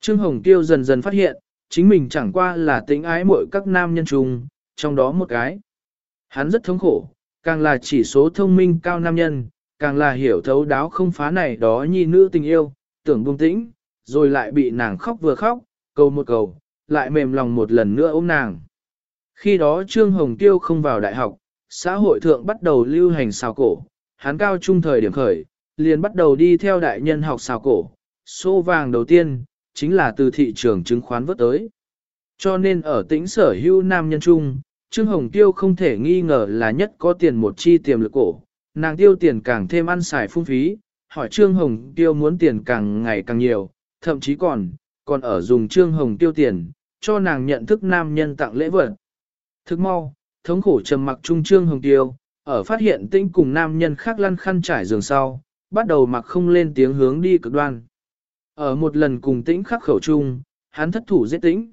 Trương Hồng Tiêu dần dần phát hiện, chính mình chẳng qua là tính ái mỗi các nam nhân chung, trong đó một cái. Hắn rất thống khổ, càng là chỉ số thông minh cao nam nhân, càng là hiểu thấu đáo không phá này đó nhi nữ tình yêu, tưởng buông tĩnh, rồi lại bị nàng khóc vừa khóc, cầu một cầu, lại mềm lòng một lần nữa ôm nàng. Khi đó Trương Hồng Tiêu không vào đại học, xã hội thượng bắt đầu lưu hành xào cổ, hắn cao trung thời điểm khởi, liền bắt đầu đi theo đại nhân học xào cổ, số vàng đầu tiên, chính là từ thị trường chứng khoán vớt tới. Cho nên ở tỉnh sở hữu nam nhân trung, Trương Hồng Tiêu không thể nghi ngờ là nhất có tiền một chi tiềm lực cổ, nàng tiêu tiền càng thêm ăn xài phung phí, hỏi Trương Hồng Tiêu muốn tiền càng ngày càng nhiều, thậm chí còn, còn ở dùng Trương Hồng Tiêu tiền, cho nàng nhận thức nam nhân tặng lễ vật. Thức mau, thống khổ trầm mặc trung Trương Hồng Tiêu, ở phát hiện tinh cùng nam nhân khác lăn khăn trải giường sau, bắt đầu mặc không lên tiếng hướng đi cực đoan. Ở một lần cùng tĩnh khắc khẩu trung hắn thất thủ giết tĩnh.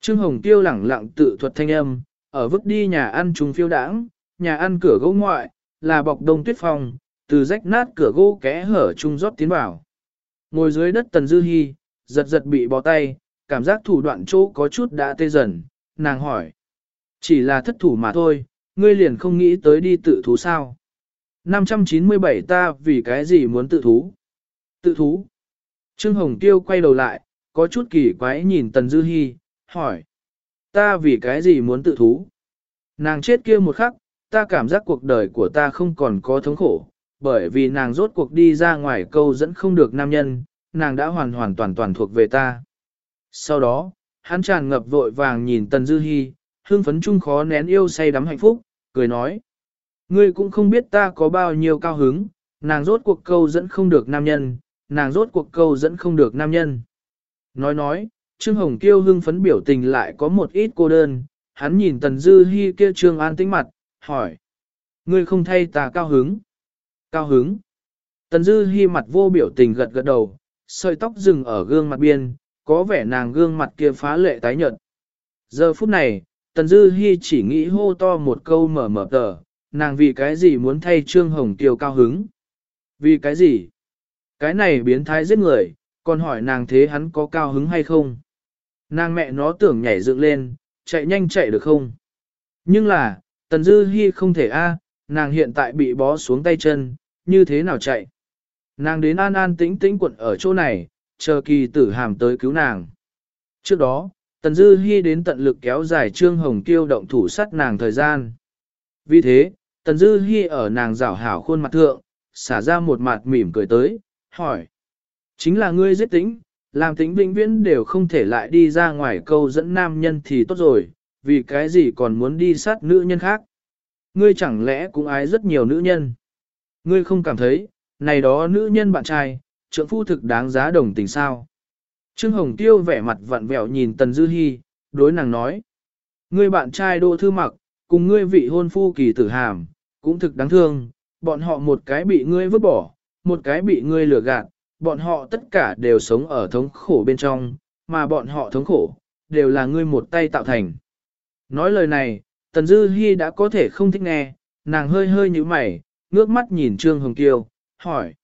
Trương Hồng Tiêu lẳng lặng tự thuật thanh âm, ở vứt đi nhà ăn trùng phiêu đãng, nhà ăn cửa gỗ ngoại, là bọc đông tuyết phòng từ rách nát cửa gỗ kẽ hở trung rót tiến vào. Ngồi dưới đất Tần Dư Hi, giật giật bị bó tay, cảm giác thủ đoạn chỗ có chút đã tê dần, nàng hỏi. Chỉ là thất thủ mà thôi, ngươi liền không nghĩ tới đi tự thú sao. 597 ta vì cái gì muốn tự thú? Tự thú. Trương Hồng Tiêu quay đầu lại, có chút kỳ quái nhìn Tần Dư Hi, hỏi. Ta vì cái gì muốn tự thú? Nàng chết kia một khắc, ta cảm giác cuộc đời của ta không còn có thống khổ, bởi vì nàng rốt cuộc đi ra ngoài câu dẫn không được nam nhân, nàng đã hoàn hoàn toàn toàn thuộc về ta. Sau đó, hắn tràn ngập vội vàng nhìn Tần Dư Hi, hương phấn chung khó nén yêu say đắm hạnh phúc, cười nói. Ngươi cũng không biết ta có bao nhiêu cao hứng, nàng rốt cuộc câu dẫn không được nam nhân, nàng rốt cuộc câu dẫn không được nam nhân. Nói nói, Trương Hồng Kiêu hưng phấn biểu tình lại có một ít cô đơn, hắn nhìn Tần Dư Hi kia Trương An tĩnh mặt, hỏi. Ngươi không thay ta cao hứng. Cao hứng. Tần Dư Hi mặt vô biểu tình gật gật đầu, sợi tóc dừng ở gương mặt biên, có vẻ nàng gương mặt kia phá lệ tái nhợt. Giờ phút này, Tần Dư Hi chỉ nghĩ hô to một câu mở mở tờ, nàng vì cái gì muốn thay Trương Hồng Kiều cao hứng? Vì cái gì? Cái này biến thái giết người, còn hỏi nàng thế hắn có cao hứng hay không? Nàng mẹ nó tưởng nhảy dựng lên, chạy nhanh chạy được không? Nhưng là, Tần Dư Hi không thể a, nàng hiện tại bị bó xuống tay chân, như thế nào chạy? Nàng đến an an tĩnh tĩnh quận ở chỗ này, chờ kỳ tử hàm tới cứu nàng. Trước đó, Tần Dư Hi đến tận lực kéo dài Trương Hồng Kiêu động thủ sát nàng thời gian. Vì thế, Tần Dư Hi ở nàng rảo hảo khuôn mặt thượng, xả ra một mặt mỉm cười tới, hỏi. Chính là ngươi giết tính, làm tính vĩnh viễn đều không thể lại đi ra ngoài câu dẫn nam nhân thì tốt rồi, vì cái gì còn muốn đi sát nữ nhân khác. Ngươi chẳng lẽ cũng ái rất nhiều nữ nhân. Ngươi không cảm thấy, này đó nữ nhân bạn trai, trưởng phu thực đáng giá đồng tình sao. Trương Hồng Tiêu vẻ mặt vặn vẹo nhìn Tần Dư Hi, đối nàng nói. Ngươi bạn trai Đỗ Thư Mặc, cùng ngươi vị hôn phu kỳ tử hàm, cũng thực đáng thương, bọn họ một cái bị ngươi vứt bỏ, một cái bị ngươi lừa gạt, bọn họ tất cả đều sống ở thống khổ bên trong, mà bọn họ thống khổ, đều là ngươi một tay tạo thành. Nói lời này, Tần Dư Hi đã có thể không thích nghe, nàng hơi hơi nhíu mày, ngước mắt nhìn Trương Hồng Tiêu, hỏi.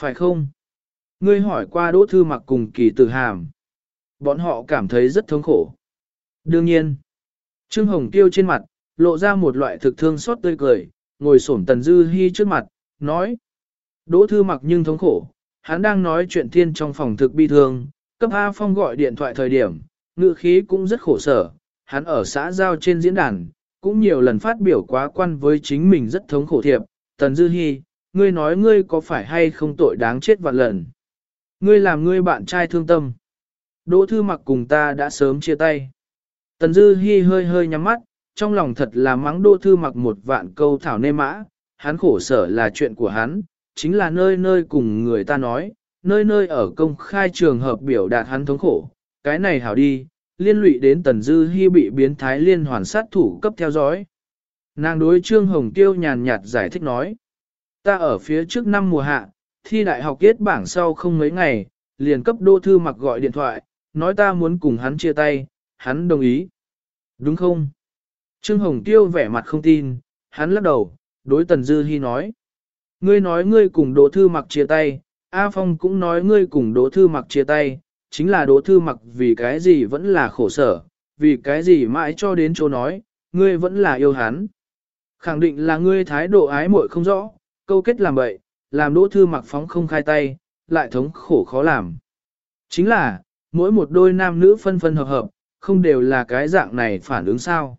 Phải không? Ngươi hỏi qua Đỗ Thư Mặc cùng kỳ tử hàm. Bọn họ cảm thấy rất thống khổ. Đương nhiên, Trương Hồng tiêu trên mặt, lộ ra một loại thực thương xót tươi cười, ngồi xổm Tần Dư Hi trước mặt, nói. Đỗ Thư Mặc nhưng thống khổ, hắn đang nói chuyện thiên trong phòng thực bi thương, cấp A Phong gọi điện thoại thời điểm, ngữ khí cũng rất khổ sở, hắn ở xã giao trên diễn đàn, cũng nhiều lần phát biểu quá quan với chính mình rất thống khổ thiệp, Tần Dư Hi, ngươi nói ngươi có phải hay không tội đáng chết vạn lần. Ngươi làm ngươi bạn trai thương tâm. Đỗ Thư Mặc cùng ta đã sớm chia tay. Tần Dư Hi hơi hơi nhắm mắt, trong lòng thật là mắng Đỗ Thư Mặc một vạn câu thảo nê mã, hắn khổ sở là chuyện của hắn, chính là nơi nơi cùng người ta nói, nơi nơi ở công khai trường hợp biểu đạt hắn thống khổ, cái này hảo đi, liên lụy đến Tần Dư Hi bị biến thái liên hoàn sát thủ cấp theo dõi. Nàng đối Trương Hồng Tiêu nhàn nhạt giải thích nói, ta ở phía trước năm mùa hạ, thi đại học kết bảng sau không mấy ngày, liền cấp đô thư mặc gọi điện thoại, nói ta muốn cùng hắn chia tay, hắn đồng ý. Đúng không? Trương Hồng Tiêu vẻ mặt không tin, hắn lắc đầu, đối Tần Dư Hi nói. Ngươi nói ngươi cùng Đỗ Thư Mặc chia tay, A Phong cũng nói ngươi cùng Đỗ Thư Mặc chia tay, chính là Đỗ Thư Mặc vì cái gì vẫn là khổ sở, vì cái gì mãi cho đến chỗ nói, ngươi vẫn là yêu hắn. Khẳng định là ngươi thái độ ái muội không rõ, câu kết làm bậy, làm Đỗ Thư Mặc phóng không khai tay, lại thống khổ khó làm. Chính là, mỗi một đôi nam nữ phân phân hợp hợp, không đều là cái dạng này phản ứng sao.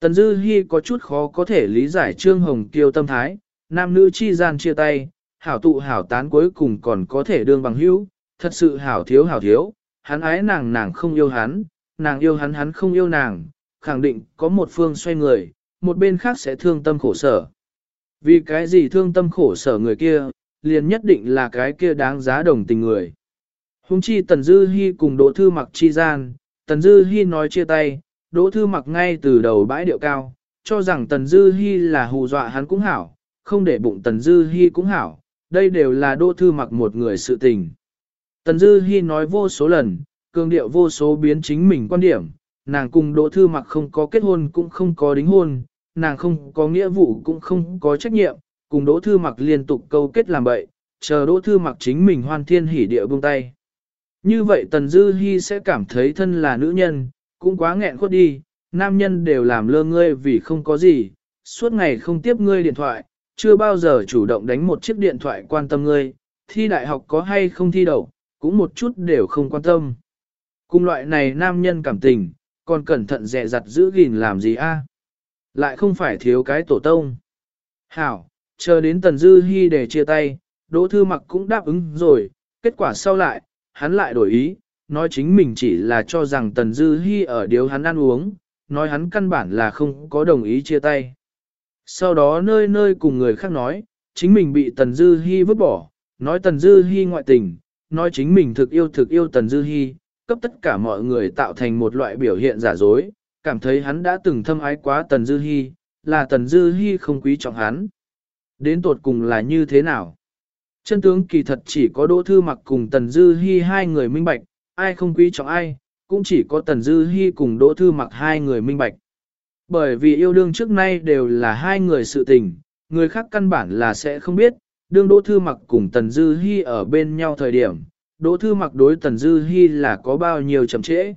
Tần Dư Hi có chút khó có thể lý giải Trương Hồng Kiêu tâm thái, nam nữ chi gian chia tay, hảo tụ hảo tán cuối cùng còn có thể đương bằng hữu, thật sự hảo thiếu hảo thiếu, hắn ái nàng nàng không yêu hắn, nàng yêu hắn hắn không yêu nàng, khẳng định có một phương xoay người, một bên khác sẽ thương tâm khổ sở. Vì cái gì thương tâm khổ sở người kia, liền nhất định là cái kia đáng giá đồng tình người. Hùng chi Tần Dư Hi cùng Đỗ Thư Mặc chi gian, Tần Dư Hi nói chia tay, Đỗ Thư Mặc ngay từ đầu bãi điệu cao, cho rằng Tần Dư Hi là hù dọa hắn cũng hảo, không để bụng Tần Dư Hi cũng hảo, đây đều là Đỗ Thư Mặc một người sự tình. Tần Dư Hi nói vô số lần, cường điệu vô số biến chính mình quan điểm, nàng cùng Đỗ Thư Mặc không có kết hôn cũng không có đính hôn, nàng không có nghĩa vụ cũng không có trách nhiệm, cùng Đỗ Thư Mặc liên tục câu kết làm bậy, chờ Đỗ Thư Mặc chính mình hoan thiên hỉ địa buông tay. Như vậy Tần Dư Hi sẽ cảm thấy thân là nữ nhân, cũng quá nghẹn khuất đi, nam nhân đều làm lơ ngươi vì không có gì, suốt ngày không tiếp ngươi điện thoại, chưa bao giờ chủ động đánh một chiếc điện thoại quan tâm ngươi, thi đại học có hay không thi đậu, cũng một chút đều không quan tâm. Cùng loại này nam nhân cảm tình, còn cẩn thận dè dặt giữ gìn làm gì a? Lại không phải thiếu cái tổ tông. Hảo, chờ đến Tần Dư Hi để chia tay, Đỗ Thư Mặc cũng đáp ứng rồi, kết quả sau lại, hắn lại đổi ý, nói chính mình chỉ là cho rằng Tần Dư Hi ở điếu hắn ăn uống, nói hắn căn bản là không có đồng ý chia tay. Sau đó nơi nơi cùng người khác nói, chính mình bị Tần Dư Hi vứt bỏ, nói Tần Dư Hi ngoại tình, nói chính mình thực yêu thực yêu Tần Dư Hi, cấp tất cả mọi người tạo thành một loại biểu hiện giả dối, cảm thấy hắn đã từng thâm ái quá Tần Dư Hi, là Tần Dư Hi không quý trọng hắn. Đến tột cùng là như thế nào? Chân tướng kỳ thật chỉ có Đỗ Thư Mặc cùng Tần Dư Hi hai người minh bạch, ai không quý trọng ai, cũng chỉ có Tần Dư Hi cùng Đỗ Thư Mặc hai người minh bạch. Bởi vì yêu đương trước nay đều là hai người sự tình, người khác căn bản là sẽ không biết, đương Đỗ Thư Mặc cùng Tần Dư Hi ở bên nhau thời điểm, Đỗ Thư Mặc đối Tần Dư Hi là có bao nhiêu chậm trễ.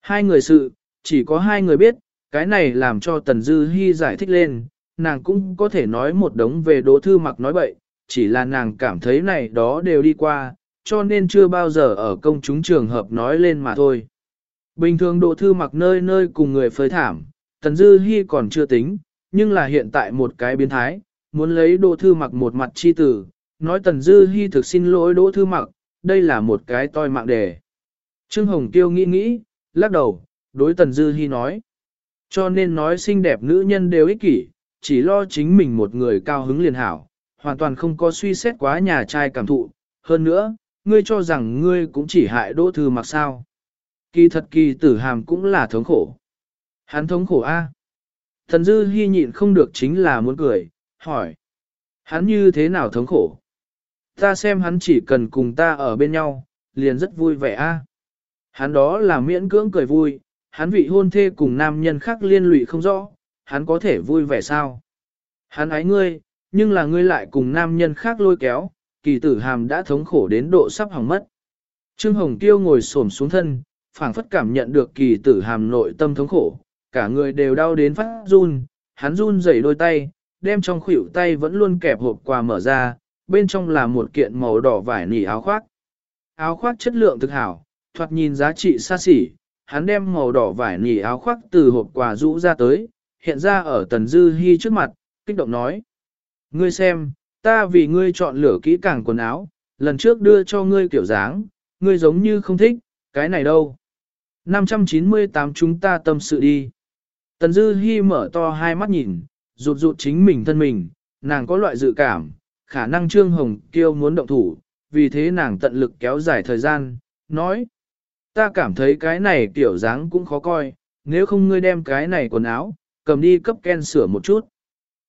Hai người sự, chỉ có hai người biết, cái này làm cho Tần Dư Hi giải thích lên, nàng cũng có thể nói một đống về Đỗ Thư Mặc nói bậy, chỉ là nàng cảm thấy này đó đều đi qua, cho nên chưa bao giờ ở công chúng trường hợp nói lên mà thôi. Bình thường Đỗ Thư Mặc nơi nơi cùng người phơi thảm, Tần Dư Hi còn chưa tính, nhưng là hiện tại một cái biến thái, muốn lấy Đỗ Thư Mặc một mặt chi tử, nói Tần Dư Hi thực xin lỗi Đỗ Thư Mặc, đây là một cái toi mạng đề. Trương Hồng Tiêu nghĩ nghĩ, lắc đầu, đối Tần Dư Hi nói. Cho nên nói xinh đẹp nữ nhân đều ích kỷ, chỉ lo chính mình một người cao hứng liền hảo, hoàn toàn không có suy xét quá nhà trai cảm thụ. Hơn nữa, ngươi cho rằng ngươi cũng chỉ hại Đỗ Thư Mặc sao. Kỳ thật kỳ tử hàm cũng là thống khổ. Hắn thống khổ a. Thần dư hy nhịn không được chính là muốn cười, hỏi. Hắn như thế nào thống khổ? Ta xem hắn chỉ cần cùng ta ở bên nhau, liền rất vui vẻ a. Hắn đó là miễn cưỡng cười vui, hắn vị hôn thê cùng nam nhân khác liên lụy không rõ, hắn có thể vui vẻ sao? Hắn ái ngươi, nhưng là ngươi lại cùng nam nhân khác lôi kéo, kỳ tử hàm đã thống khổ đến độ sắp hỏng mất. Trương Hồng Tiêu ngồi xổm xuống thân, phảng phất cảm nhận được kỳ tử hàm nội tâm thống khổ, cả người đều đau đến phát run, hắn run rẩy đôi tay, đem trong khuỷu tay vẫn luôn kẹp hộp quà mở ra, bên trong là một kiện màu đỏ vải nỉ áo khoác. Áo khoác chất lượng thực hảo, thoạt nhìn giá trị xa xỉ, hắn đem màu đỏ vải nỉ áo khoác từ hộp quà rũ ra tới, hiện ra ở tần dư hy trước mặt, kích động nói. Ngươi xem, ta vì ngươi chọn lửa kỹ càng quần áo, lần trước đưa cho ngươi kiểu dáng, ngươi giống như không thích, cái này đâu. 598 chúng ta tâm sự đi. Tần Dư Hi mở to hai mắt nhìn, rụt rụt chính mình thân mình, nàng có loại dự cảm, khả năng Trương Hồng Kiêu muốn động thủ, vì thế nàng tận lực kéo dài thời gian, nói. Ta cảm thấy cái này kiểu dáng cũng khó coi, nếu không ngươi đem cái này quần áo, cầm đi cấp Ken sửa một chút.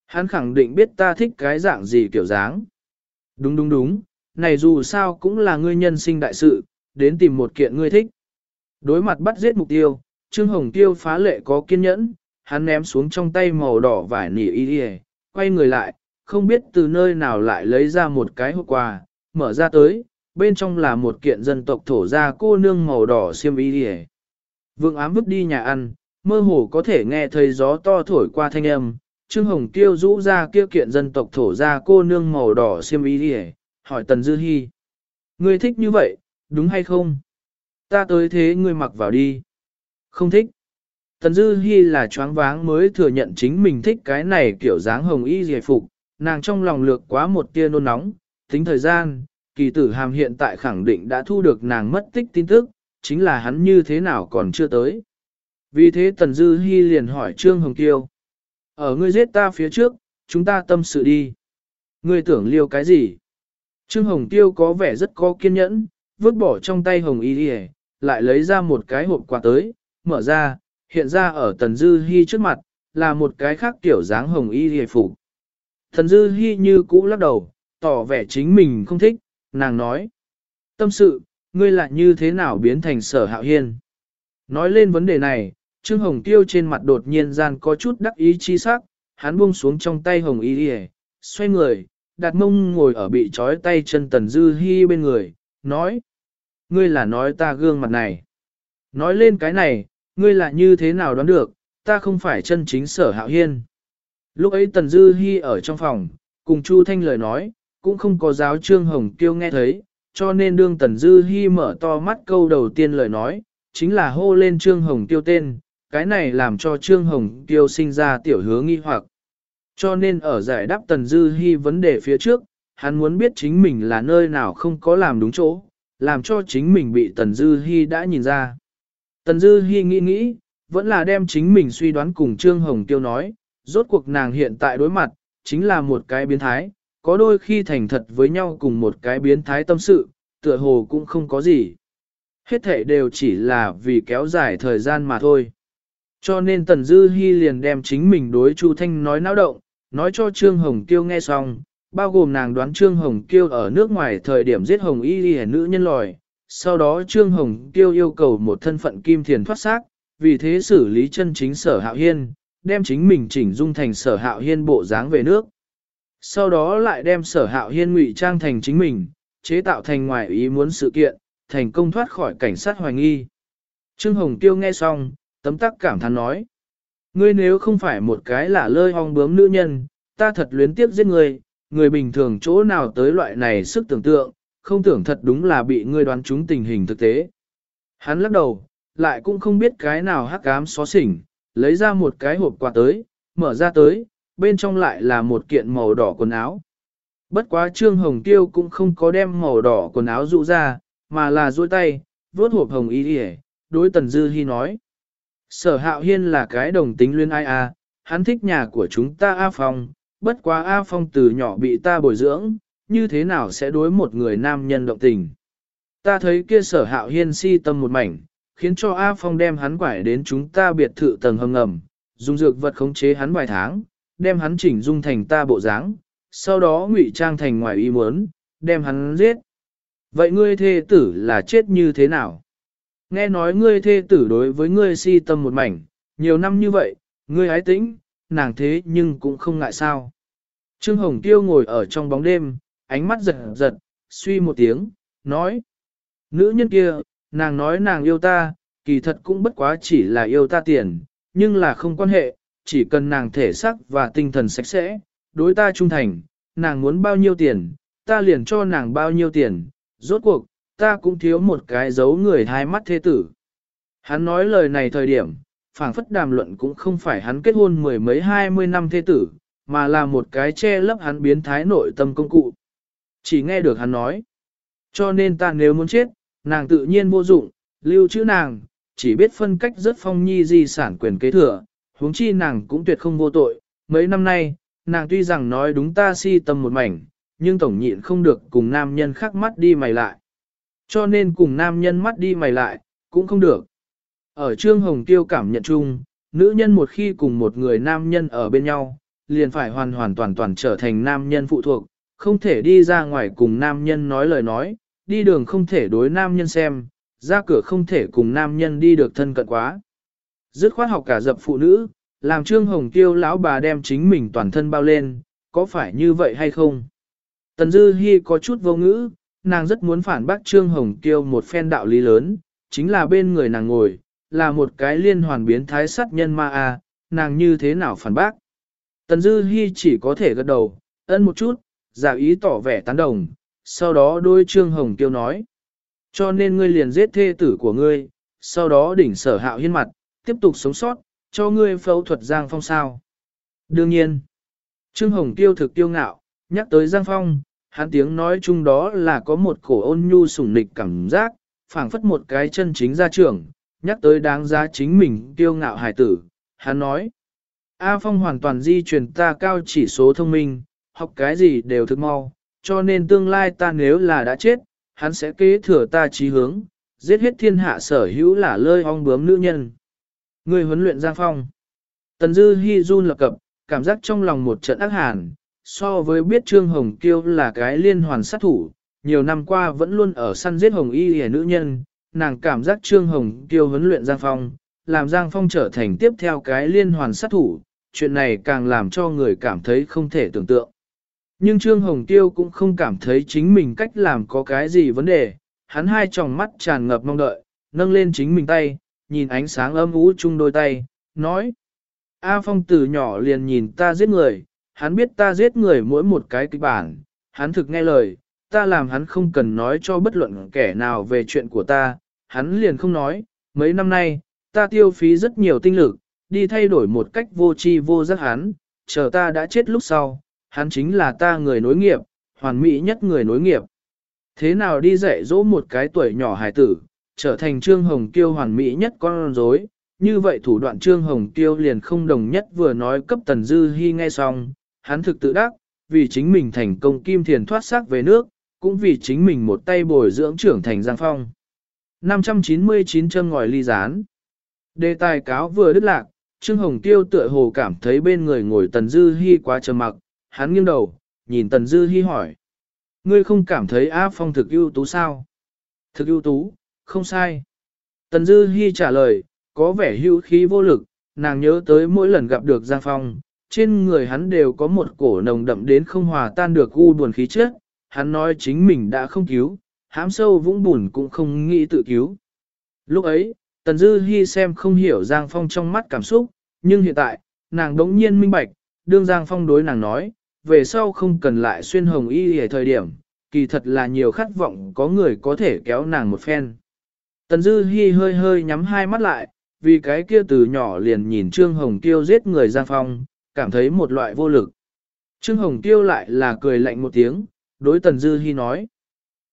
Hắn khẳng định biết ta thích cái dạng gì kiểu dáng. Đúng đúng đúng, này dù sao cũng là ngươi nhân sinh đại sự, đến tìm một kiện ngươi thích. Đối mặt bắt giết mục tiêu, Trương Hồng Tiêu phá lệ có kiên nhẫn, hắn ném xuống trong tay màu đỏ vải nỉ y đi quay người lại, không biết từ nơi nào lại lấy ra một cái hộp quà, mở ra tới, bên trong là một kiện dân tộc thổ gia cô nương màu đỏ xiêm y đi Vương ám vứt đi nhà ăn, mơ hồ có thể nghe thấy gió to thổi qua thanh âm, Trương Hồng Tiêu rũ ra kia kiện dân tộc thổ gia cô nương màu đỏ xiêm y đi hỏi Tần Dư Hi. Ngươi thích như vậy, đúng hay không? Ta tới thế ngươi mặc vào đi. Không thích. Tần Dư Hi là choáng váng mới thừa nhận chính mình thích cái này kiểu dáng hồng y dề phục, nàng trong lòng lược quá một tia nôn nóng, tính thời gian, kỳ tử hàm hiện tại khẳng định đã thu được nàng mất tích tin tức, chính là hắn như thế nào còn chưa tới. Vì thế Tần Dư Hi liền hỏi Trương Hồng Kiêu. Ở ngươi giết ta phía trước, chúng ta tâm sự đi. Ngươi tưởng liêu cái gì? Trương Hồng Tiêu có vẻ rất có kiên nhẫn, vứt bỏ trong tay Hồng Y đi lại lấy ra một cái hộp quà tới, mở ra, hiện ra ở Tần Dư Hi trước mặt, là một cái khác kiểu dáng Hồng Y đi phục. Tần Dư Hi như cũ lắc đầu, tỏ vẻ chính mình không thích, nàng nói. Tâm sự, ngươi lại như thế nào biến thành sở hạo hiên? Nói lên vấn đề này, Trương Hồng Tiêu trên mặt đột nhiên gian có chút đắc ý chi sắc, hắn buông xuống trong tay Hồng Y Y, xoay người, đặt mông ngồi ở bị trói tay chân Tần Dư Hi bên người, nói. Ngươi là nói ta gương mặt này. Nói lên cái này, ngươi là như thế nào đoán được, ta không phải chân chính sở hạo hiên. Lúc ấy Tần Dư Hi ở trong phòng, cùng Chu Thanh lời nói, cũng không có giáo Trương Hồng Kiêu nghe thấy, cho nên đương Tần Dư Hi mở to mắt câu đầu tiên lời nói, chính là hô lên Trương Hồng Kiêu tên, cái này làm cho Trương Hồng Kiêu sinh ra tiểu hứa nghi hoặc. Cho nên ở giải đáp Tần Dư Hi vấn đề phía trước, hắn muốn biết chính mình là nơi nào không có làm đúng chỗ, làm cho chính mình bị Tần Dư Hi đã nhìn ra. Tần Dư Hi nghĩ nghĩ, vẫn là đem chính mình suy đoán cùng Trương Hồng Tiêu nói, rốt cuộc nàng hiện tại đối mặt, chính là một cái biến thái, có đôi khi thành thật với nhau cùng một cái biến thái tâm sự, tựa hồ cũng không có gì. Hết thể đều chỉ là vì kéo dài thời gian mà thôi. Cho nên Tần Dư Hi liền đem chính mình đối Chu Thanh nói náo động, nói cho Trương Hồng Tiêu nghe xong, bao gồm nàng đoán Trương Hồng Kiêu ở nước ngoài thời điểm giết Hồng Y Ghi nữ nhân lòi, sau đó Trương Hồng Kiêu yêu cầu một thân phận kim thiền thoát xác, vì thế xử lý chân chính sở hạo hiên, đem chính mình chỉnh dung thành sở hạo hiên bộ dáng về nước. Sau đó lại đem sở hạo hiên ngụy trang thành chính mình, chế tạo thành ngoài ý muốn sự kiện, thành công thoát khỏi cảnh sát hoài nghi. Trương Hồng tiêu nghe xong, tấm tắc cảm thán nói. Ngươi nếu không phải một cái là lơi hong bướm nữ nhân, ta thật luyến tiếc giết ngươi, người bình thường chỗ nào tới loại này sức tưởng tượng, không tưởng thật đúng là bị ngươi đoán trúng tình hình thực tế. Hắn lắc đầu, lại cũng không biết cái nào hắc ám xó xỉnh, lấy ra một cái hộp quà tới, mở ra tới, bên trong lại là một kiện màu đỏ quần áo. Bất quá Trương Hồng Tiêu cũng không có đem màu đỏ quần áo dụ ra, mà là duỗi tay, vuốt hộp hồng y đi đối Tần Dư Hi nói. Sở hạo hiên là cái đồng tính luyên ai a, hắn thích nhà của chúng ta A Phong, bất quá A Phong từ nhỏ bị ta bồi dưỡng, như thế nào sẽ đối một người nam nhân động tình. Ta thấy kia sở hạo hiên si tâm một mảnh, khiến cho A Phong đem hắn quải đến chúng ta biệt thự tầng hầm ngầm, dùng dược vật khống chế hắn vài tháng, đem hắn chỉnh dung thành ta bộ dáng, sau đó ngụy trang thành ngoài ý muốn, đem hắn giết. Vậy ngươi thê tử là chết như thế nào? Nghe nói ngươi thê tử đối với ngươi si tâm một mảnh, nhiều năm như vậy, ngươi hái tĩnh, nàng thế nhưng cũng không ngại sao. Trương Hồng Tiêu ngồi ở trong bóng đêm, ánh mắt giật giật, suy một tiếng, nói. Nữ nhân kia, nàng nói nàng yêu ta, kỳ thật cũng bất quá chỉ là yêu ta tiền, nhưng là không quan hệ, chỉ cần nàng thể sắc và tinh thần sạch sẽ, đối ta trung thành, nàng muốn bao nhiêu tiền, ta liền cho nàng bao nhiêu tiền, rốt cuộc, ta cũng thiếu một cái dấu người hai mắt thế tử. Hắn nói lời này thời điểm, phảng phất đàm luận cũng không phải hắn kết hôn mười mấy hai mươi năm thế tử, mà là một cái che lấp hắn biến thái nội tâm công cụ. Chỉ nghe được hắn nói. Cho nên ta nếu muốn chết, nàng tự nhiên vô dụng, lưu trữ nàng, chỉ biết phân cách rất phong nhi di sản quyền kế thừa, huống chi nàng cũng tuyệt không vô tội. Mấy năm nay, nàng tuy rằng nói đúng ta si tâm một mảnh, nhưng tổng nhịn không được cùng nam nhân khác mắt đi mày lại. Cho nên cùng nam nhân mắt đi mày lại, cũng không được. Ở Trương Hồng Tiêu cảm nhận chung, nữ nhân một khi cùng một người nam nhân ở bên nhau, liền phải hoàn hoàn toàn toàn trở thành nam nhân phụ thuộc, không thể đi ra ngoài cùng nam nhân nói lời nói, đi đường không thể đối nam nhân xem, ra cửa không thể cùng nam nhân đi được thân cận quá. Dứt khoát học cả dập phụ nữ, làm Trương Hồng Tiêu lão bà đem chính mình toàn thân bao lên, có phải như vậy hay không? Tần Dư Hi có chút vô ngữ, nàng rất muốn phản bác Trương Hồng Tiêu một phen đạo lý lớn, chính là bên người nàng ngồi, là một cái liên hoàn biến thái sát nhân ma a, nàng như thế nào phản bác? Tần Dư Hi chỉ có thể gật đầu, ân một chút, giả ý tỏ vẻ tán đồng, sau đó đôi Trương Hồng Tiêu nói. Cho nên ngươi liền giết thê tử của ngươi, sau đó đỉnh sở hạo hiên mặt, tiếp tục sống sót, cho ngươi phẫu thuật Giang Phong sao. Đương nhiên, Trương Hồng Tiêu thực tiêu ngạo, nhắc tới Giang Phong, hắn tiếng nói chung đó là có một cổ ôn nhu sủng nịch cảm giác, phảng phất một cái chân chính gia trưởng, nhắc tới đáng giá chính mình tiêu ngạo hài tử, hắn nói. A Phong hoàn toàn di truyền ta cao chỉ số thông minh, học cái gì đều thực mau, cho nên tương lai ta nếu là đã chết, hắn sẽ kế thừa ta trí hướng, giết hết thiên hạ sở hữu là lơi ong bướm nữ nhân. Người huấn luyện Giang Phong. Tần Dư Hi run lập cập, cảm giác trong lòng một trận ác hàn, so với biết Trương Hồng Kiêu là cái liên hoàn sát thủ, nhiều năm qua vẫn luôn ở săn giết Hồng Y hề nữ nhân, nàng cảm giác Trương Hồng Kiêu huấn luyện Giang Phong, làm Giang Phong trở thành tiếp theo cái liên hoàn sát thủ, chuyện này càng làm cho người cảm thấy không thể tưởng tượng. Nhưng Trương Hồng Tiêu cũng không cảm thấy chính mình cách làm có cái gì vấn đề, hắn hai tròng mắt tràn ngập mong đợi, nâng lên chính mình tay, nhìn ánh sáng âm ú chung đôi tay, nói. A Phong từ nhỏ liền nhìn ta giết người, hắn biết ta giết người mỗi một cái kịch bản, hắn thực nghe lời, ta làm hắn không cần nói cho bất luận kẻ nào về chuyện của ta, hắn liền không nói, mấy năm nay, ta tiêu phí rất nhiều tinh lực, đi thay đổi một cách vô tri vô giác hắn, chờ ta đã chết lúc sau, hắn chính là ta người nối nghiệp, hoàn mỹ nhất người nối nghiệp. Thế nào đi dạy dỗ một cái tuổi nhỏ hài tử, trở thành Trương Hồng Kiêu hoàn mỹ nhất con rối, như vậy thủ đoạn Trương Hồng Kiêu liền không đồng nhất vừa nói cấp Tần Dư Hi nghe xong, hắn thực tự đắc, vì chính mình thành công kim thiền thoát xác về nước, cũng vì chính mình một tay bồi dưỡng trưởng thành Giang Phong. 599 chân ngòi ly gián. Đề tài cáo vừa đứt lạc, Trương Hồng Tiêu tựa hồ cảm thấy bên người ngồi Tần Dư Hi quá trầm mặc, hắn nghiêng đầu, nhìn Tần Dư Hi hỏi. Ngươi không cảm thấy A Phong thực ưu tú sao? Thực ưu tú, không sai. Tần Dư Hi trả lời, có vẻ hữu khí vô lực, nàng nhớ tới mỗi lần gặp được Giang Phong, trên người hắn đều có một cổ nồng đậm đến không hòa tan được u buồn khí chất, hắn nói chính mình đã không cứu, hám sâu vũng bùn cũng không nghĩ tự cứu. Lúc ấy, Tần Dư Hi xem không hiểu Giang Phong trong mắt cảm xúc, nhưng hiện tại, nàng đống nhiên minh bạch, đương Giang Phong đối nàng nói, về sau không cần lại xuyên hồng y ở thời điểm, kỳ thật là nhiều khát vọng có người có thể kéo nàng một phen. Tần Dư Hi hơi hơi nhắm hai mắt lại, vì cái kia từ nhỏ liền nhìn Trương Hồng Tiêu giết người Giang Phong, cảm thấy một loại vô lực. Trương Hồng Tiêu lại là cười lạnh một tiếng, đối Tần Dư Hi nói.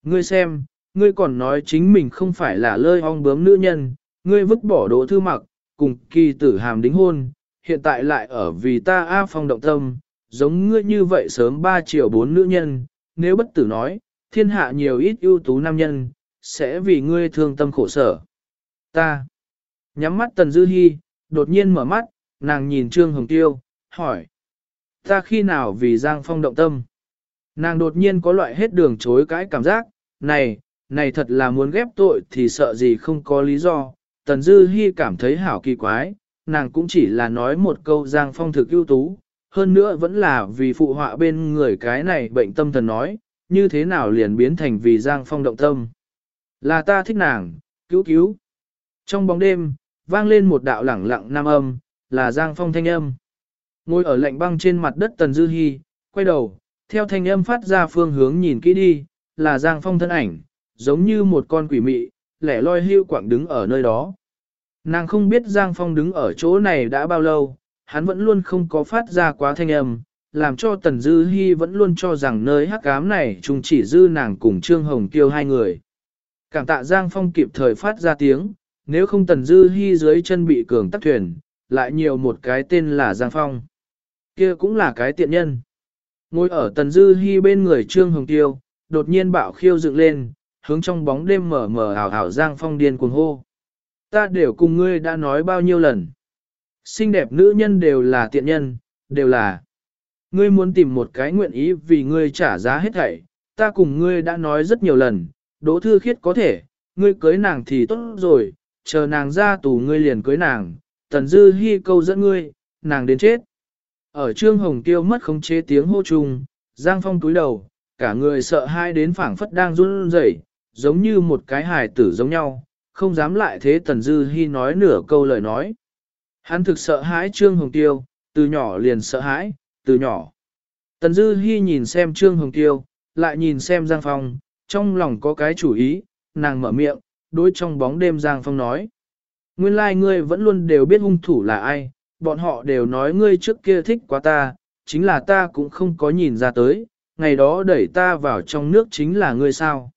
Ngươi xem, ngươi còn nói chính mình không phải là lơi ong bướm nữ nhân, ngươi vứt bỏ đỗ thư mặc, cùng kỳ tử hàm đính hôn, hiện tại lại ở vì ta A phong động tâm, giống ngươi như vậy sớm ba triệu bốn nữ nhân, nếu bất tử nói, thiên hạ nhiều ít ưu tú nam nhân, sẽ vì ngươi thương tâm khổ sở. Ta, nhắm mắt Tần Dư Hi, đột nhiên mở mắt, nàng nhìn Trương Hồng Tiêu, hỏi. Ta khi nào vì Giang Phong động tâm? Nàng đột nhiên có loại hết đường chối cãi cảm giác, này, này thật là muốn ghép tội thì sợ gì không có lý do. Tần Dư Hi cảm thấy hảo kỳ quái, nàng cũng chỉ là nói một câu Giang Phong thực ưu tú, hơn nữa vẫn là vì phụ họa bên người cái này bệnh tâm thần nói, như thế nào liền biến thành vì Giang Phong động tâm. Là ta thích nàng, cứu cứu. Trong bóng đêm, vang lên một đạo lẳng lặng nam âm, là Giang Phong thanh âm. Ngồi ở lạnh băng trên mặt đất Tần Dư Hi, quay đầu, theo thanh âm phát ra phương hướng nhìn kỹ đi, là Giang Phong thân ảnh, giống như một con quỷ mị, lẻ loi hưu quảng đứng ở nơi đó. Nàng không biết Giang Phong đứng ở chỗ này đã bao lâu, hắn vẫn luôn không có phát ra quá thanh âm, làm cho Tần Dư Hi vẫn luôn cho rằng nơi hắc ám này chung chỉ dư nàng cùng Trương Hồng Kiêu hai người. Cảm tạ Giang Phong kịp thời phát ra tiếng, nếu không Tần Dư Hi dưới chân bị cường tắc thuyền, lại nhiều một cái tên là Giang Phong. Kia cũng là cái tiện nhân. Ngồi ở Tần Dư Hi bên người Trương Hồng Tiêu, đột nhiên bạo khiêu dựng lên, hướng trong bóng đêm mở mở ảo ảo Giang Phong điên cuồng hô. Ta đều cùng ngươi đã nói bao nhiêu lần. Xinh đẹp nữ nhân đều là tiện nhân, đều là. Ngươi muốn tìm một cái nguyện ý vì ngươi trả giá hết thảy, ta cùng ngươi đã nói rất nhiều lần, đỗ thư khiết có thể, ngươi cưới nàng thì tốt rồi, chờ nàng ra tù ngươi liền cưới nàng, tần dư hy câu dẫn ngươi, nàng đến chết. Ở trương hồng tiêu mất khống chế tiếng hô chung, Giang Phong túi đầu, cả người sợ hai đến phảng phất đang run rẩy, giống như một cái hài tử giống nhau, không dám lại thế tần dư hy nói nửa câu lời nói. Hắn thực sợ hãi trương hồng tiêu, từ nhỏ liền sợ hãi, từ nhỏ. Tần dư hy nhìn xem trương hồng tiêu, lại nhìn xem Giang Phong, trong lòng có cái chủ ý, nàng mở miệng, đối trong bóng đêm Giang Phong nói. Nguyên lai like ngươi vẫn luôn đều biết hung thủ là ai, bọn họ đều nói ngươi trước kia thích quá ta, chính là ta cũng không có nhìn ra tới, ngày đó đẩy ta vào trong nước chính là ngươi sao.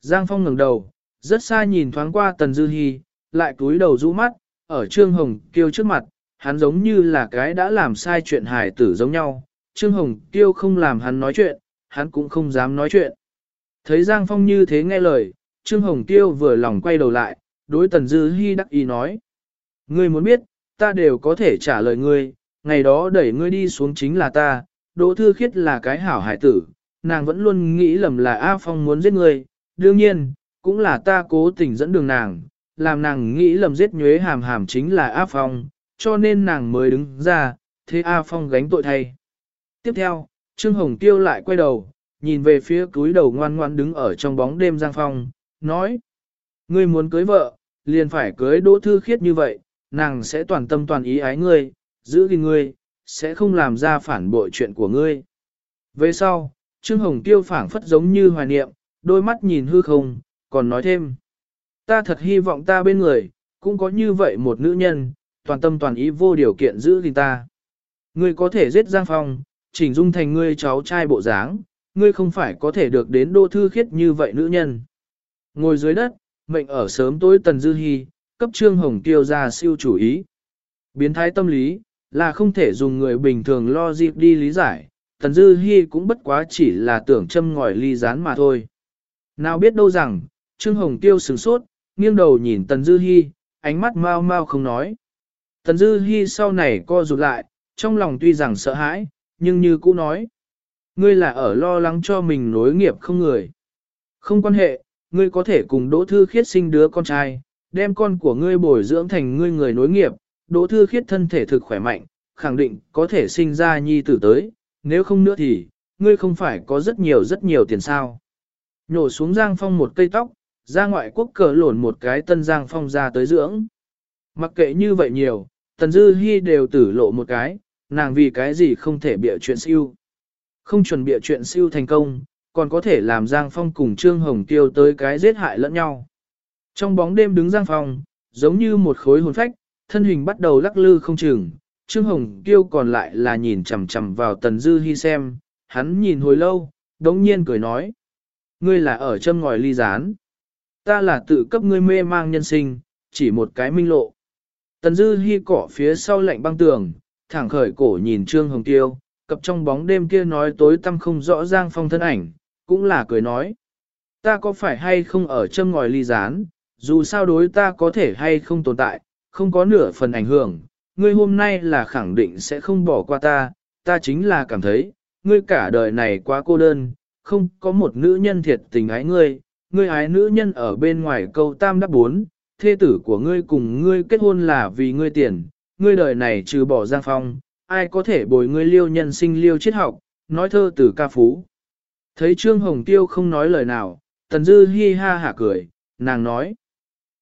Giang Phong ngẩng đầu, rất xa nhìn thoáng qua Tần Dư Hi, lại cúi đầu rũ mắt, ở Trương Hồng Kiêu trước mặt, hắn giống như là cái đã làm sai chuyện hài tử giống nhau. Trương Hồng Kiêu không làm hắn nói chuyện, hắn cũng không dám nói chuyện. Thấy Giang Phong như thế nghe lời, Trương Hồng Tiêu vừa lòng quay đầu lại, đối Tần Dư Hi đắc ý nói. Ngươi muốn biết, ta đều có thể trả lời ngươi, ngày đó đẩy ngươi đi xuống chính là ta, Đỗ Thư Khiết là cái hảo hải tử, nàng vẫn luôn nghĩ lầm là A Phong muốn giết ngươi, đương nhiên, cũng là ta cố tình dẫn đường nàng, làm nàng nghĩ lầm giết nhuế hàm hàm chính là A Phong, cho nên nàng mới đứng ra, thế A Phong gánh tội thay. Tiếp theo, Trương Hồng Tiêu lại quay đầu, nhìn về phía túi đầu ngoan ngoan đứng ở trong bóng đêm Giang Phong, nói. Ngươi muốn cưới vợ, liền phải cưới Đỗ Thư Khiết như vậy, nàng sẽ toàn tâm toàn ý ái ngươi, giữ gìn ngươi, sẽ không làm ra phản bội chuyện của ngươi. Về sau, Trương Hồng Tiêu phảng phất giống như hoài niệm, đôi mắt nhìn hư không, còn nói thêm. Ta thật hy vọng ta bên người, cũng có như vậy một nữ nhân, toàn tâm toàn ý vô điều kiện giữ gìn ta. Ngươi có thể giết Giang Phong, chỉnh dung thành ngươi cháu trai bộ dáng, ngươi không phải có thể được đến đô thư khiết như vậy nữ nhân. Ngồi dưới đất, mệnh ở sớm tối tần dư hy, cấp trương hồng tiêu ra siêu chủ ý. Biến thái tâm lý, là không thể dùng người bình thường lo dịp đi lý giải, tần dư hy cũng bất quá chỉ là tưởng châm ngòi ly rán mà thôi. Nào biết đâu rằng, trương hồng tiêu sửng sốt, nghiêng đầu nhìn tần dư hy, ánh mắt mau mau không nói. Tần dư hy sau này co rụt lại, trong lòng tuy rằng sợ hãi, nhưng như cũ nói. Ngươi là ở lo lắng cho mình nối nghiệp không người. Không quan hệ, ngươi có thể cùng Đỗ Thư Khiết sinh đứa con trai, đem con của ngươi bồi dưỡng thành ngươi người nối nghiệp. Đỗ Thư Khiết thân thể thực khỏe mạnh, khẳng định có thể sinh ra nhi tử tới, nếu không nữa thì, ngươi không phải có rất nhiều rất nhiều tiền sao. Nhổ xuống Giang Phong một cây tóc, ra ngoại quốc cờ lổn một cái tân Giang Phong ra tới dưỡng. Mặc kệ như vậy nhiều, Tần Dư Hi đều tử lộ một cái, nàng vì cái gì không thể bịa chuyện siêu. Không chuẩn bị chuyện siêu thành công, còn có thể làm Giang Phong cùng Trương Hồng Tiêu tới cái giết hại lẫn nhau. Trong bóng đêm đứng Giang Phong, giống như một khối hồn phách, thân hình bắt đầu lắc lư không chừng, Trương Hồng Tiêu còn lại là nhìn chằm chằm vào Tần Dư Hi xem, hắn nhìn hồi lâu, đống nhiên cười nói. Ngươi là ở châm ngòi ly gián. Ta là tự cấp ngươi mê mang nhân sinh, chỉ một cái minh lộ. Tần Dư Hi cỏ phía sau lạnh băng tường, thẳng khởi cổ nhìn Trương Hồng Tiêu, cập trong bóng đêm kia nói tối tăm không rõ Giang Phong thân ảnh, cũng là cười nói. Ta có phải hay không ở châm ngòi ly gián, dù sao đối ta có thể hay không tồn tại, không có nửa phần ảnh hưởng, ngươi hôm nay là khẳng định sẽ không bỏ qua ta, ta chính là cảm thấy, ngươi cả đời này quá cô đơn, không có một nữ nhân thiệt tình ái ngươi, ngươi ái nữ nhân ở bên ngoài câu tam đáp bốn, thê tử của ngươi cùng ngươi kết hôn là vì ngươi tiền, ngươi đời này trừ bỏ giang phong, ai có thể bồi ngươi liêu nhân sinh liêu triết học, nói thơ từ ca phú. Thấy Trương Hồng Tiêu không nói lời nào, Tần Dư hi ha hả cười, nàng nói.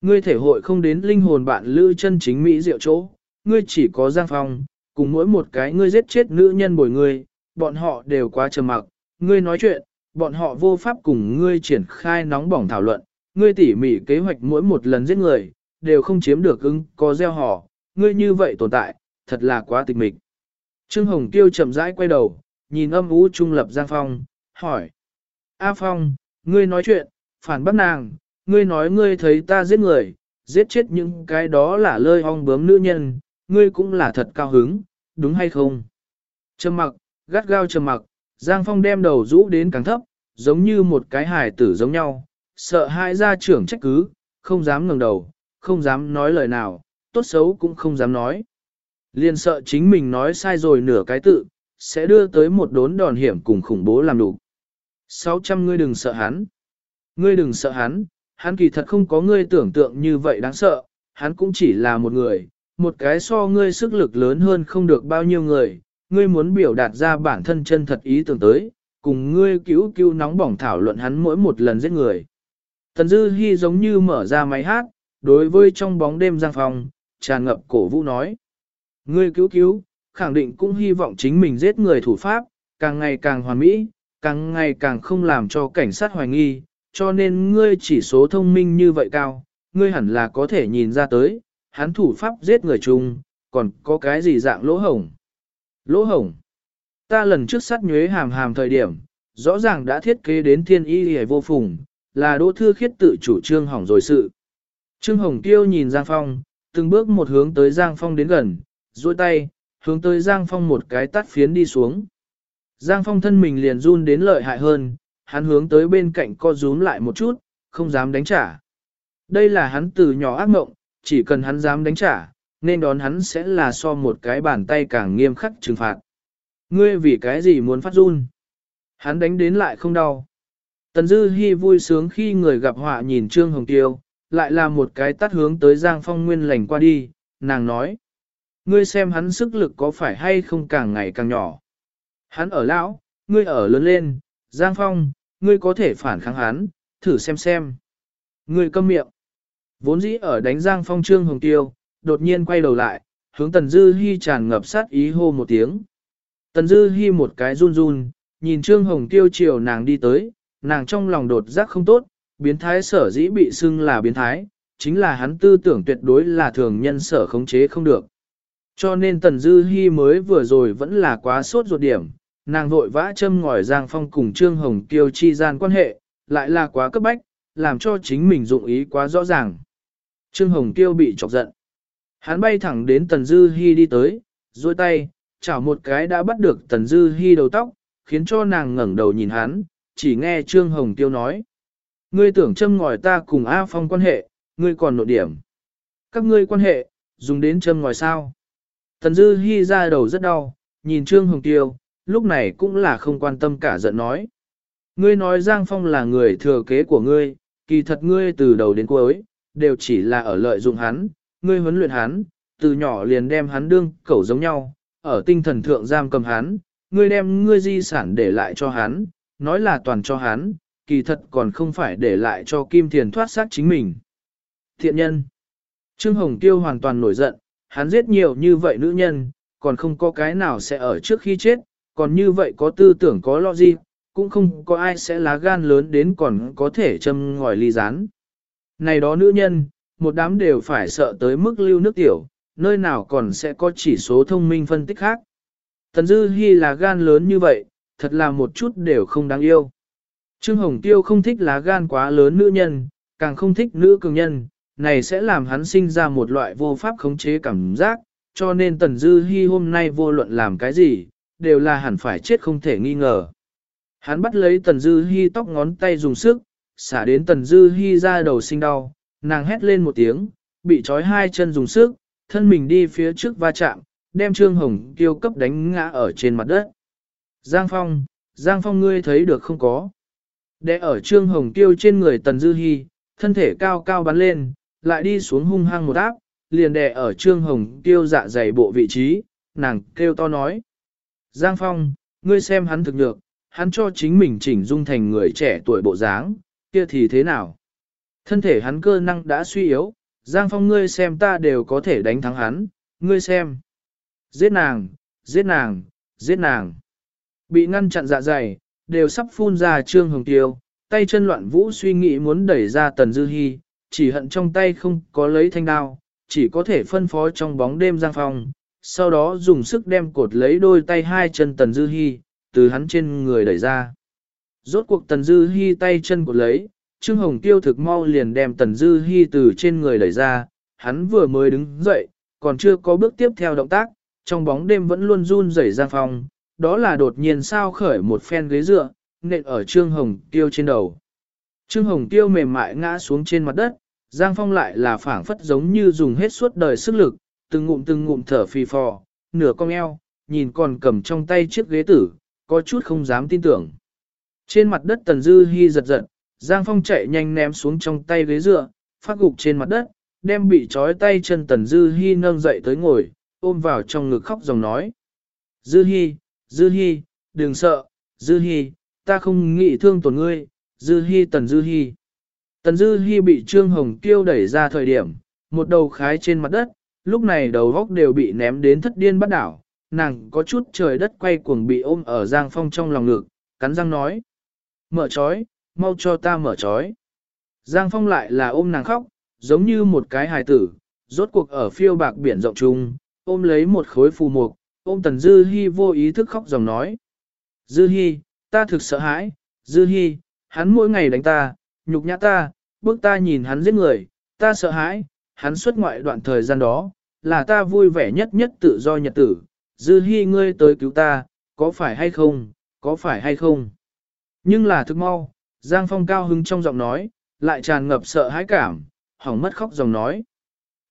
Ngươi thể hội không đến linh hồn bạn lữ chân chính Mỹ diệu chỗ, ngươi chỉ có giang phong, cùng mỗi một cái ngươi giết chết nữ nhân bồi ngươi, bọn họ đều quá trầm mặc, ngươi nói chuyện, bọn họ vô pháp cùng ngươi triển khai nóng bỏng thảo luận, ngươi tỉ mỉ kế hoạch mỗi một lần giết người, đều không chiếm được ứng có gieo họ, ngươi như vậy tồn tại, thật là quá tịch mịch. Trương Hồng Tiêu chậm rãi quay đầu, nhìn âm ú trung lập Giang Phong, hỏi. A Phong, ngươi nói chuyện, phản bác nàng, ngươi nói ngươi thấy ta giết người, giết chết những cái đó là lơi hong bướm nữ nhân, ngươi cũng là thật cao hứng, đúng hay không? Trầm mặc, gắt gao trầm mặc, Giang Phong đem đầu rũ đến càng thấp, giống như một cái hài tử giống nhau, sợ hai gia trưởng trách cứ, không dám ngẩng đầu, không dám nói lời nào, tốt xấu cũng không dám nói liên sợ chính mình nói sai rồi nửa cái tự, sẽ đưa tới một đốn đòn hiểm cùng khủng bố làm đủ. 600 ngươi đừng sợ hắn. Ngươi đừng sợ hắn, hắn kỳ thật không có ngươi tưởng tượng như vậy đáng sợ, hắn cũng chỉ là một người, một cái so ngươi sức lực lớn hơn không được bao nhiêu người, ngươi muốn biểu đạt ra bản thân chân thật ý tưởng tới, cùng ngươi cứu cứu nóng bỏng thảo luận hắn mỗi một lần giết người. Tần Dư Hi giống như mở ra máy hát, đối với trong bóng đêm giang phòng, tràn ngập cổ vũ nói. Ngươi cứu cứu, khẳng định cũng hy vọng chính mình giết người thủ pháp, càng ngày càng hoàn mỹ, càng ngày càng không làm cho cảnh sát hoài nghi, cho nên ngươi chỉ số thông minh như vậy cao, ngươi hẳn là có thể nhìn ra tới, hắn thủ pháp giết người chung, còn có cái gì dạng lỗ hổng. Lỗ hổng. Ta lần trước sát nhuế hàm hàm thời điểm, rõ ràng đã thiết kế đến thiên y hề vô phùng, là đỗ thư khiết tự chủ trương hỏng rồi sự. Trương Hồng Tiêu nhìn Giang Phong, từng bước một hướng tới Giang Phong đến gần, duỗi tay, hướng tới Giang Phong một cái tắt phiến đi xuống. Giang Phong thân mình liền run đến lợi hại hơn, hắn hướng tới bên cạnh co rúm lại một chút, không dám đánh trả. Đây là hắn từ nhỏ ác mộng, chỉ cần hắn dám đánh trả, nên đón hắn sẽ là so một cái bàn tay càng nghiêm khắc trừng phạt. Ngươi vì cái gì muốn phát run? Hắn đánh đến lại không đau. Tần Dư Hi vui sướng khi người gặp họa nhìn Trương Hồng Tiêu, lại là một cái tắt hướng tới Giang Phong Nguyên lành qua đi, nàng nói. Ngươi xem hắn sức lực có phải hay không càng ngày càng nhỏ. Hắn ở lão, ngươi ở lớn lên, Giang Phong, ngươi có thể phản kháng hắn, thử xem xem. Ngươi câm miệng. Vốn dĩ ở đánh Giang Phong Trương Hồng Tiêu, đột nhiên quay đầu lại, hướng Tần Dư Hi tràn ngập sát ý hô một tiếng. Tần Dư Hi một cái run run, nhìn Trương Hồng Tiêu chiều nàng đi tới, nàng trong lòng đột giác không tốt, biến thái sở dĩ bị xưng là biến thái, chính là hắn tư tưởng tuyệt đối là thường nhân sở khống chế không được. Cho nên Tần Dư Hi mới vừa rồi vẫn là quá sốt ruột điểm, nàng vội vã châm ngòi Giang Phong cùng Trương Hồng Kiêu chi gian quan hệ, lại là quá cấp bách, làm cho chính mình dụng ý quá rõ ràng. Trương Hồng Kiêu bị chọc giận. Hắn bay thẳng đến Tần Dư Hi đi tới, duỗi tay, chảo một cái đã bắt được Tần Dư Hi đầu tóc, khiến cho nàng ngẩng đầu nhìn hắn, chỉ nghe Trương Hồng Tiêu nói. Ngươi tưởng châm ngòi ta cùng A Phong quan hệ, ngươi còn nội điểm. Các ngươi quan hệ, dùng đến châm ngòi sao. Tần Dư Hi ra đầu rất đau, nhìn Trương Hồng Tiêu, lúc này cũng là không quan tâm cả giận nói. Ngươi nói Giang Phong là người thừa kế của ngươi, kỳ thật ngươi từ đầu đến cuối, đều chỉ là ở lợi dụng hắn, ngươi huấn luyện hắn, từ nhỏ liền đem hắn đương cẩu giống nhau, ở tinh thần thượng giam cầm hắn, ngươi đem ngươi di sản để lại cho hắn, nói là toàn cho hắn, kỳ thật còn không phải để lại cho Kim Thiền thoát xác chính mình. Thiện nhân Trương Hồng Tiêu hoàn toàn nổi giận, hắn giết nhiều như vậy nữ nhân, còn không có cái nào sẽ ở trước khi chết, còn như vậy có tư tưởng có lo gì, cũng không có ai sẽ lá gan lớn đến còn có thể châm ngòi ly rán. Này đó nữ nhân, một đám đều phải sợ tới mức lưu nước tiểu, nơi nào còn sẽ có chỉ số thông minh phân tích khác. Tần Dư Hi là gan lớn như vậy, thật là một chút đều không đáng yêu. Trương Hồng Tiêu không thích lá gan quá lớn nữ nhân, càng không thích nữ cường nhân, này sẽ làm hắn sinh ra một loại vô pháp khống chế cảm giác, cho nên Tần Dư Hi hôm nay vô luận làm cái gì, đều là hẳn phải chết không thể nghi ngờ. Hắn bắt lấy Tần Dư Hi tóc ngón tay dùng sức, xả đến Tần Dư Hi ra đầu sinh đau, nàng hét lên một tiếng, bị trói hai chân dùng sức, thân mình đi phía trước va chạm, đem Trương Hồng Tiêu cấp đánh ngã ở trên mặt đất. Giang Phong, Giang Phong ngươi thấy được không có? Để ở Trương Hồng Tiêu trên người Tần Dư Hi, thân thể cao cao bắn lên, lại đi xuống hung hăng một áp, liền đè ở Trương Hồng Tiêu dạ dày bộ vị trí, nàng kêu to nói. Giang Phong, ngươi xem hắn thực được, hắn cho chính mình chỉnh dung thành người trẻ tuổi bộ dáng, kia thì thế nào? Thân thể hắn cơ năng đã suy yếu, Giang Phong ngươi xem ta đều có thể đánh thắng hắn, ngươi xem. Giết nàng, giết nàng, giết nàng. Bị ngăn chặn dạ dày, đều sắp phun ra trương hồng tiêu, tay chân loạn vũ suy nghĩ muốn đẩy ra tần dư hy, chỉ hận trong tay không có lấy thanh đao, chỉ có thể phân phó trong bóng đêm Giang Phong, sau đó dùng sức đem cột lấy đôi tay hai chân tần dư hy, từ hắn trên người đẩy ra. Rốt cuộc tần dư hy tay chân cột lấy, Trương Hồng Tiêu thực mau liền đem Tần Dư Hi từ trên người đẩy ra, hắn vừa mới đứng dậy, còn chưa có bước tiếp theo động tác, trong bóng đêm vẫn luôn run rẩy Giang Phong, đó là đột nhiên sao khởi một phen ghế dựa, nện ở Trương Hồng Tiêu trên đầu. Trương Hồng Tiêu mềm mại ngã xuống trên mặt đất, Giang Phong lại là phảng phất giống như dùng hết suốt đời sức lực, từng ngụm từng ngụm thở phì phò, nửa cong eo, nhìn còn cầm trong tay chiếc ghế tử, có chút không dám tin tưởng. Trên mặt đất Tần Dư Hi giật giật, Giang Phong chạy nhanh ném xuống trong tay ghế dựa, phát gục trên mặt đất, đem bị trói tay chân Tần Dư Hi nâng dậy tới ngồi, ôm vào trong ngực khóc dòng nói. Dư Hi, Dư Hi, đừng sợ, Dư Hi, ta không nghĩ thương tổn ngươi, Dư Hi Tần Dư Hi. Tần Dư Hi bị Trương Hồng Kiêu đẩy ra thời điểm, một đầu khái trên mặt đất, lúc này đầu góc đều bị ném đến thất điên bắt đảo, nàng có chút trời đất quay cuồng bị ôm ở Giang Phong trong lòng ngực, cắn răng nói. Mở trói, mau cho ta mở trói. Giang Phong lại là ôm nàng khóc, giống như một cái hài tử, rốt cuộc ở phiêu bạc biển rộng trung, ôm lấy một khối phù mục, ôm Tần Dư Hi vô ý thức khóc dòng nói. Dư Hi, ta thực sợ hãi, Dư Hi, hắn mỗi ngày đánh ta, nhục nhã ta, bước ta nhìn hắn giết người, ta sợ hãi, hắn xuất ngoại đoạn thời gian đó, là ta vui vẻ nhất nhất tự do nhật tử, Dư Hi ngươi tới cứu ta, có phải hay không, có phải hay không. Nhưng là thức mau, Giang Phong cao hứng trong giọng nói, lại tràn ngập sợ hãi cảm, hỏng mất khóc dòng nói.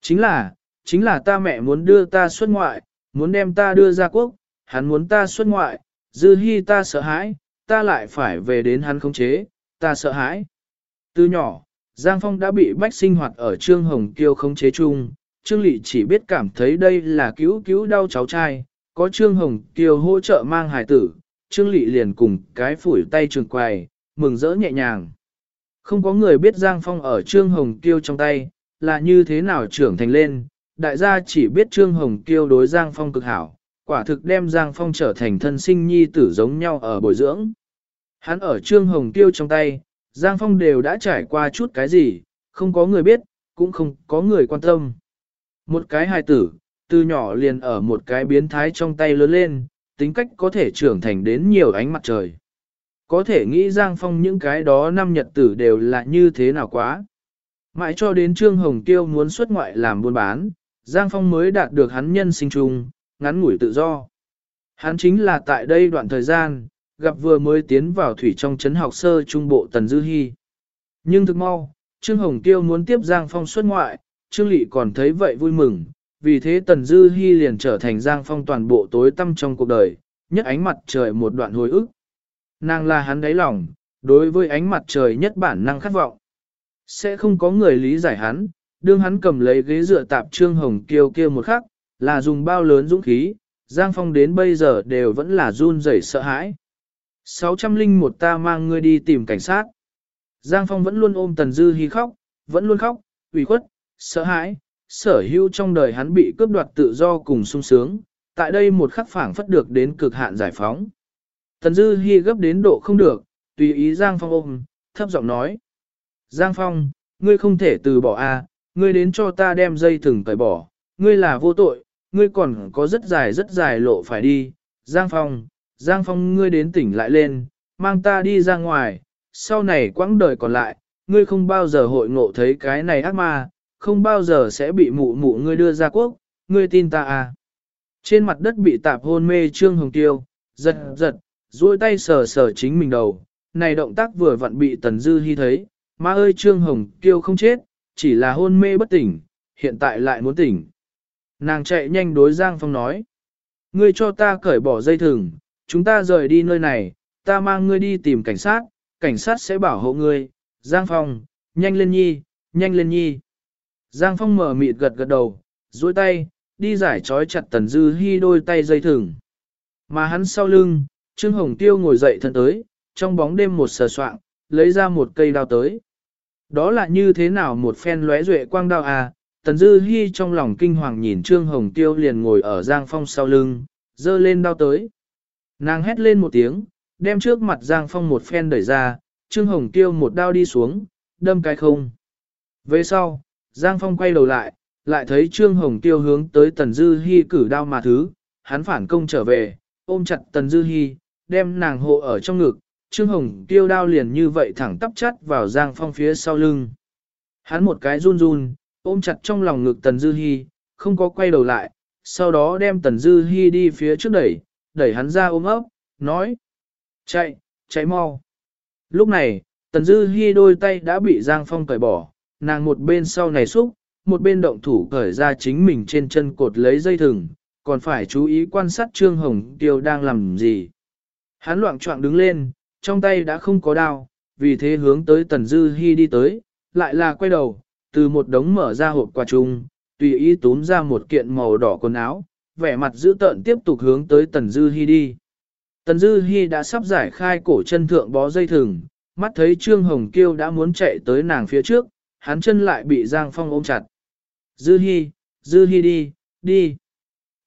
Chính là, chính là ta mẹ muốn đưa ta xuất ngoại, muốn đem ta đưa ra quốc, hắn muốn ta xuất ngoại, dư hy ta sợ hãi, ta lại phải về đến hắn khống chế, ta sợ hãi. Từ nhỏ, Giang Phong đã bị bách sinh hoạt ở Trương Hồng Kiêu khống chế chung, Trương Lị chỉ biết cảm thấy đây là cứu cứu đau cháu trai, có Trương Hồng Kiêu hỗ trợ mang hài tử, Trương Lị liền cùng cái phủi tay trường quài, mừng rỡ nhẹ nhàng. Không có người biết Giang Phong ở Trương Hồng Kiêu trong tay, là như thế nào trưởng thành lên, đại gia chỉ biết Trương Hồng Kiêu đối Giang Phong cực hảo, quả thực đem Giang Phong trở thành thân sinh nhi tử giống nhau ở bồi dưỡng. Hắn ở Trương Hồng tiêu trong tay, Giang Phong đều đã trải qua chút cái gì, không có người biết, cũng không có người quan tâm. Một cái hài tử, từ nhỏ liền ở một cái biến thái trong tay lớn lên, tính cách có thể trưởng thành đến nhiều ánh mặt trời. Có thể nghĩ Giang Phong những cái đó năm nhật tử đều là như thế nào quá. Mãi cho đến Trương Hồng Tiêu muốn xuất ngoại làm buôn bán, Giang Phong mới đạt được hắn nhân sinh chung, ngắn ngủi tự do. Hắn chính là tại đây đoạn thời gian, gặp vừa mới tiến vào thủy trong trấn học sơ trung bộ Tần Dư Hi. Nhưng thực mau, Trương Hồng Tiêu muốn tiếp Giang Phong xuất ngoại, Trương Lị còn thấy vậy vui mừng, vì thế Tần Dư Hi liền trở thành Giang Phong toàn bộ tối tâm trong cuộc đời, nhất ánh mặt trời một đoạn hồi ức. Nàng là hắn đáy lòng, đối với ánh mặt trời nhất bản năng khát vọng. Sẽ không có người lý giải hắn, đương hắn cầm lấy ghế dựa tạp trương hồng kiêu kia một khắc, là dùng bao lớn dũng khí, Giang Phong đến bây giờ đều vẫn là run rẩy sợ hãi. 601 ta mang ngươi đi tìm cảnh sát. Giang Phong vẫn luôn ôm Tần Dư Hi khóc, vẫn luôn khóc, ủy khuất, sợ hãi, sở hữu trong đời hắn bị cướp đoạt tự do cùng sung sướng, tại đây một khắc phảng phất được đến cực hạn giải phóng. Tần Dư Hi gấp đến độ không được, tùy ý Giang Phong ôm, thấp giọng nói. Giang Phong, ngươi không thể từ bỏ a, ngươi đến cho ta đem dây thừng cởi bỏ, ngươi là vô tội, ngươi còn có rất dài rất dài lộ phải đi. Giang Phong, Giang Phong ngươi đến tỉnh lại lên, mang ta đi ra ngoài, sau này quãng đời còn lại, ngươi không bao giờ hội ngộ thấy cái này ác ma, không bao giờ sẽ bị mụ mụ ngươi đưa ra quốc, ngươi tin ta à. Trên mặt đất bị tạp hôn mê Trương Hồng Tiêu, giật giật, duỗi tay sờ sờ chính mình đầu, này động tác vừa vặn bị Tần Dư Hi thấy, Ma ơi Trương Hồng Tiêu không chết, chỉ là hôn mê bất tỉnh, hiện tại lại muốn tỉnh. Nàng chạy nhanh đối Giang Phong nói, ngươi cho ta cởi bỏ dây thừng, chúng ta rời đi nơi này, ta mang ngươi đi tìm cảnh sát, cảnh sát sẽ bảo hộ ngươi, Giang Phong, nhanh lên nhi, nhanh lên nhi. Giang Phong mở mịt gật gật đầu, duỗi tay, đi giải trói chặt Tần Dư Hi đôi tay dây thừng. Mà hắn sau lưng, Trương Hồng Tiêu ngồi dậy thân tới, trong bóng đêm một sờ soạng, lấy ra một cây đao tới. Đó là như thế nào một phen lóe duệ quang đao à, Tần Dư Hi trong lòng kinh hoàng nhìn Trương Hồng Tiêu liền ngồi ở Giang Phong sau lưng, dơ lên đao tới. Nàng hét lên một tiếng, đem trước mặt Giang Phong một phen đẩy ra, Trương Hồng Tiêu một đao đi xuống, đâm cái không. Về sau, Giang Phong quay đầu lại, lại thấy Trương Hồng Tiêu hướng tới Tần Dư Hi cử đao mà thứ, hắn phản công trở về, ôm chặt Tần Dư Hi, đem nàng hộ ở trong ngực, Trương Hồng Tiêu đao liền như vậy thẳng tắp chắt vào Giang Phong phía sau lưng. Hắn một cái run run, ôm chặt trong lòng ngực Tần Dư Hi, không có quay đầu lại, sau đó đem Tần Dư Hi đi phía trước đẩy, đẩy hắn ra ôm ấp, nói. Chạy, chạy mau. Lúc này, Tần Dư Hi đôi tay đã bị Giang Phong cởi bỏ, nàng một bên sau này xúc, một bên động thủ cởi ra chính mình trên chân cột lấy dây thừng, còn phải chú ý quan sát Trương Hồng Tiêu đang làm gì. Hắn loạn trọng đứng lên, trong tay đã không có đao, vì thế hướng tới Tần Dư Hi đi tới, lại là quay đầu, từ một đống mở ra hộp quà chung, tùy ý túm ra một kiện màu đỏ quần áo, vẻ mặt dữ tợn tiếp tục hướng tới Tần Dư Hi đi. Tần Dư Hi đã sắp giải khai cổ chân thượng bó dây thừng, mắt thấy Trương Hồng Kiêu đã muốn chạy tới nàng phía trước, hắn chân lại bị Giang Phong ôm chặt. Dư Hi, Dư Hi đi, đi.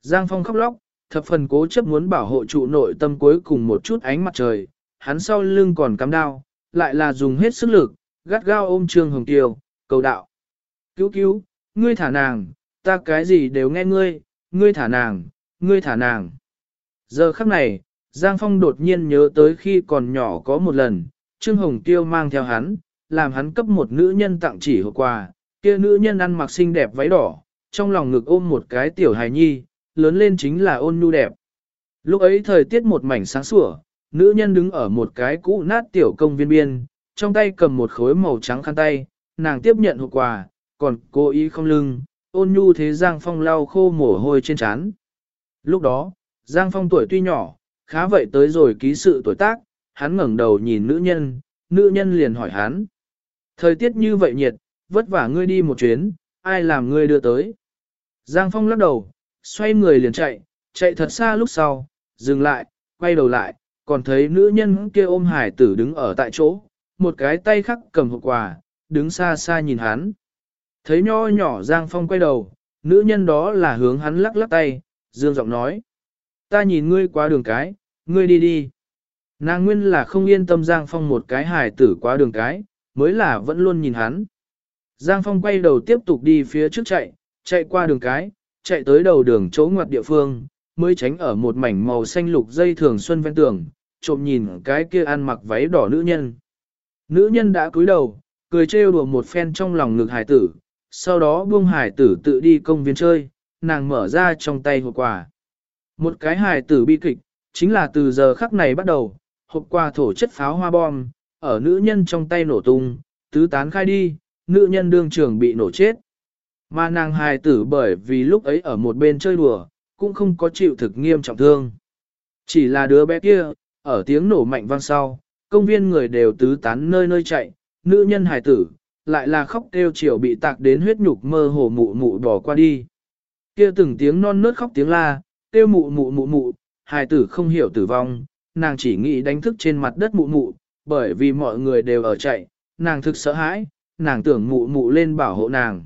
Giang Phong khóc lóc, thập phần cố chấp muốn bảo hộ trụ nội tâm cuối cùng một chút ánh mặt trời, hắn sau lưng còn cắm đao, lại là dùng hết sức lực, gắt gao ôm Trương Hồng Kiều, cầu đạo. Cứu cứu, ngươi thả nàng, ta cái gì đều nghe ngươi, ngươi thả nàng, ngươi thả nàng. Giờ khắc này, Giang Phong đột nhiên nhớ tới khi còn nhỏ có một lần, Trương Hồng Tiêu mang theo hắn, làm hắn cấp một nữ nhân tặng chỉ hộp quà, kia nữ nhân ăn mặc xinh đẹp váy đỏ, trong lòng ngực ôm một cái tiểu hài nhi, lớn lên chính là ôn nhu đẹp. Lúc ấy thời tiết một mảnh sáng sủa, nữ nhân đứng ở một cái cũ nát tiểu công viên biên, trong tay cầm một khối màu trắng khăn tay, nàng tiếp nhận hộp quà, còn cô ý không lưng, ôn nhu thế Giang Phong lau khô mồ hôi trên trán. Lúc đó, Giang Phong tuổi tuy nhỏ, khá vậy tới rồi ký sự tuổi tác, hắn ngẩng đầu nhìn nữ nhân, nữ nhân liền hỏi hắn. Thời tiết như vậy nhiệt, vất vả ngươi đi một chuyến, ai làm ngươi đưa tới. Giang Phong lắc đầu, xoay người liền chạy, chạy thật xa lúc sau, dừng lại, quay đầu lại, còn thấy nữ nhân kia ôm hải tử đứng ở tại chỗ, một cái tay khắc cầm hộp quà, đứng xa xa nhìn hắn. Thấy nho nhỏ Giang Phong quay đầu, nữ nhân đó là hướng hắn lắc lắc tay, dương giọng nói. Ta nhìn ngươi qua đường cái, ngươi đi đi. Nàng nguyên là không yên tâm Giang Phong một cái hài tử qua đường cái, mới là vẫn luôn nhìn hắn. Giang Phong quay đầu tiếp tục đi phía trước chạy, chạy qua đường cái, chạy tới đầu đường chỗ ngoặt địa phương, mới tránh ở một mảnh màu xanh lục dây thường xuân ven tường, trộm nhìn cái kia ăn mặc váy đỏ nữ nhân. Nữ nhân đã cúi đầu, cười trêu đùa một phen trong lòng ngực hài tử, sau đó buông hải tử tự đi công viên chơi, nàng mở ra trong tay hộp quà. Một cái hải tử bi kịch, chính là từ giờ khắc này bắt đầu, hộp quà thổ chất pháo hoa bom, ở nữ nhân trong tay nổ tung, tứ tán khai đi, nữ nhân đương trường bị nổ chết. Mà nàng hài tử bởi vì lúc ấy ở một bên chơi đùa, cũng không có chịu thực nghiêm trọng thương. Chỉ là đứa bé kia, ở tiếng nổ mạnh vang sau, công viên người đều tứ tán nơi nơi chạy, nữ nhân hài tử, lại là khóc kêu chiều bị tạc đến huyết nhục mơ hồ mụ mụ bỏ qua đi. Kia từng tiếng non nớt khóc tiếng la, kêu mụ mụ mụ mụ, hài tử không hiểu tử vong, nàng chỉ nghĩ đánh thức trên mặt đất mụ mụ, bởi vì mọi người đều ở chạy, nàng thực sợ hãi, nàng tưởng mụ mụ lên bảo hộ nàng.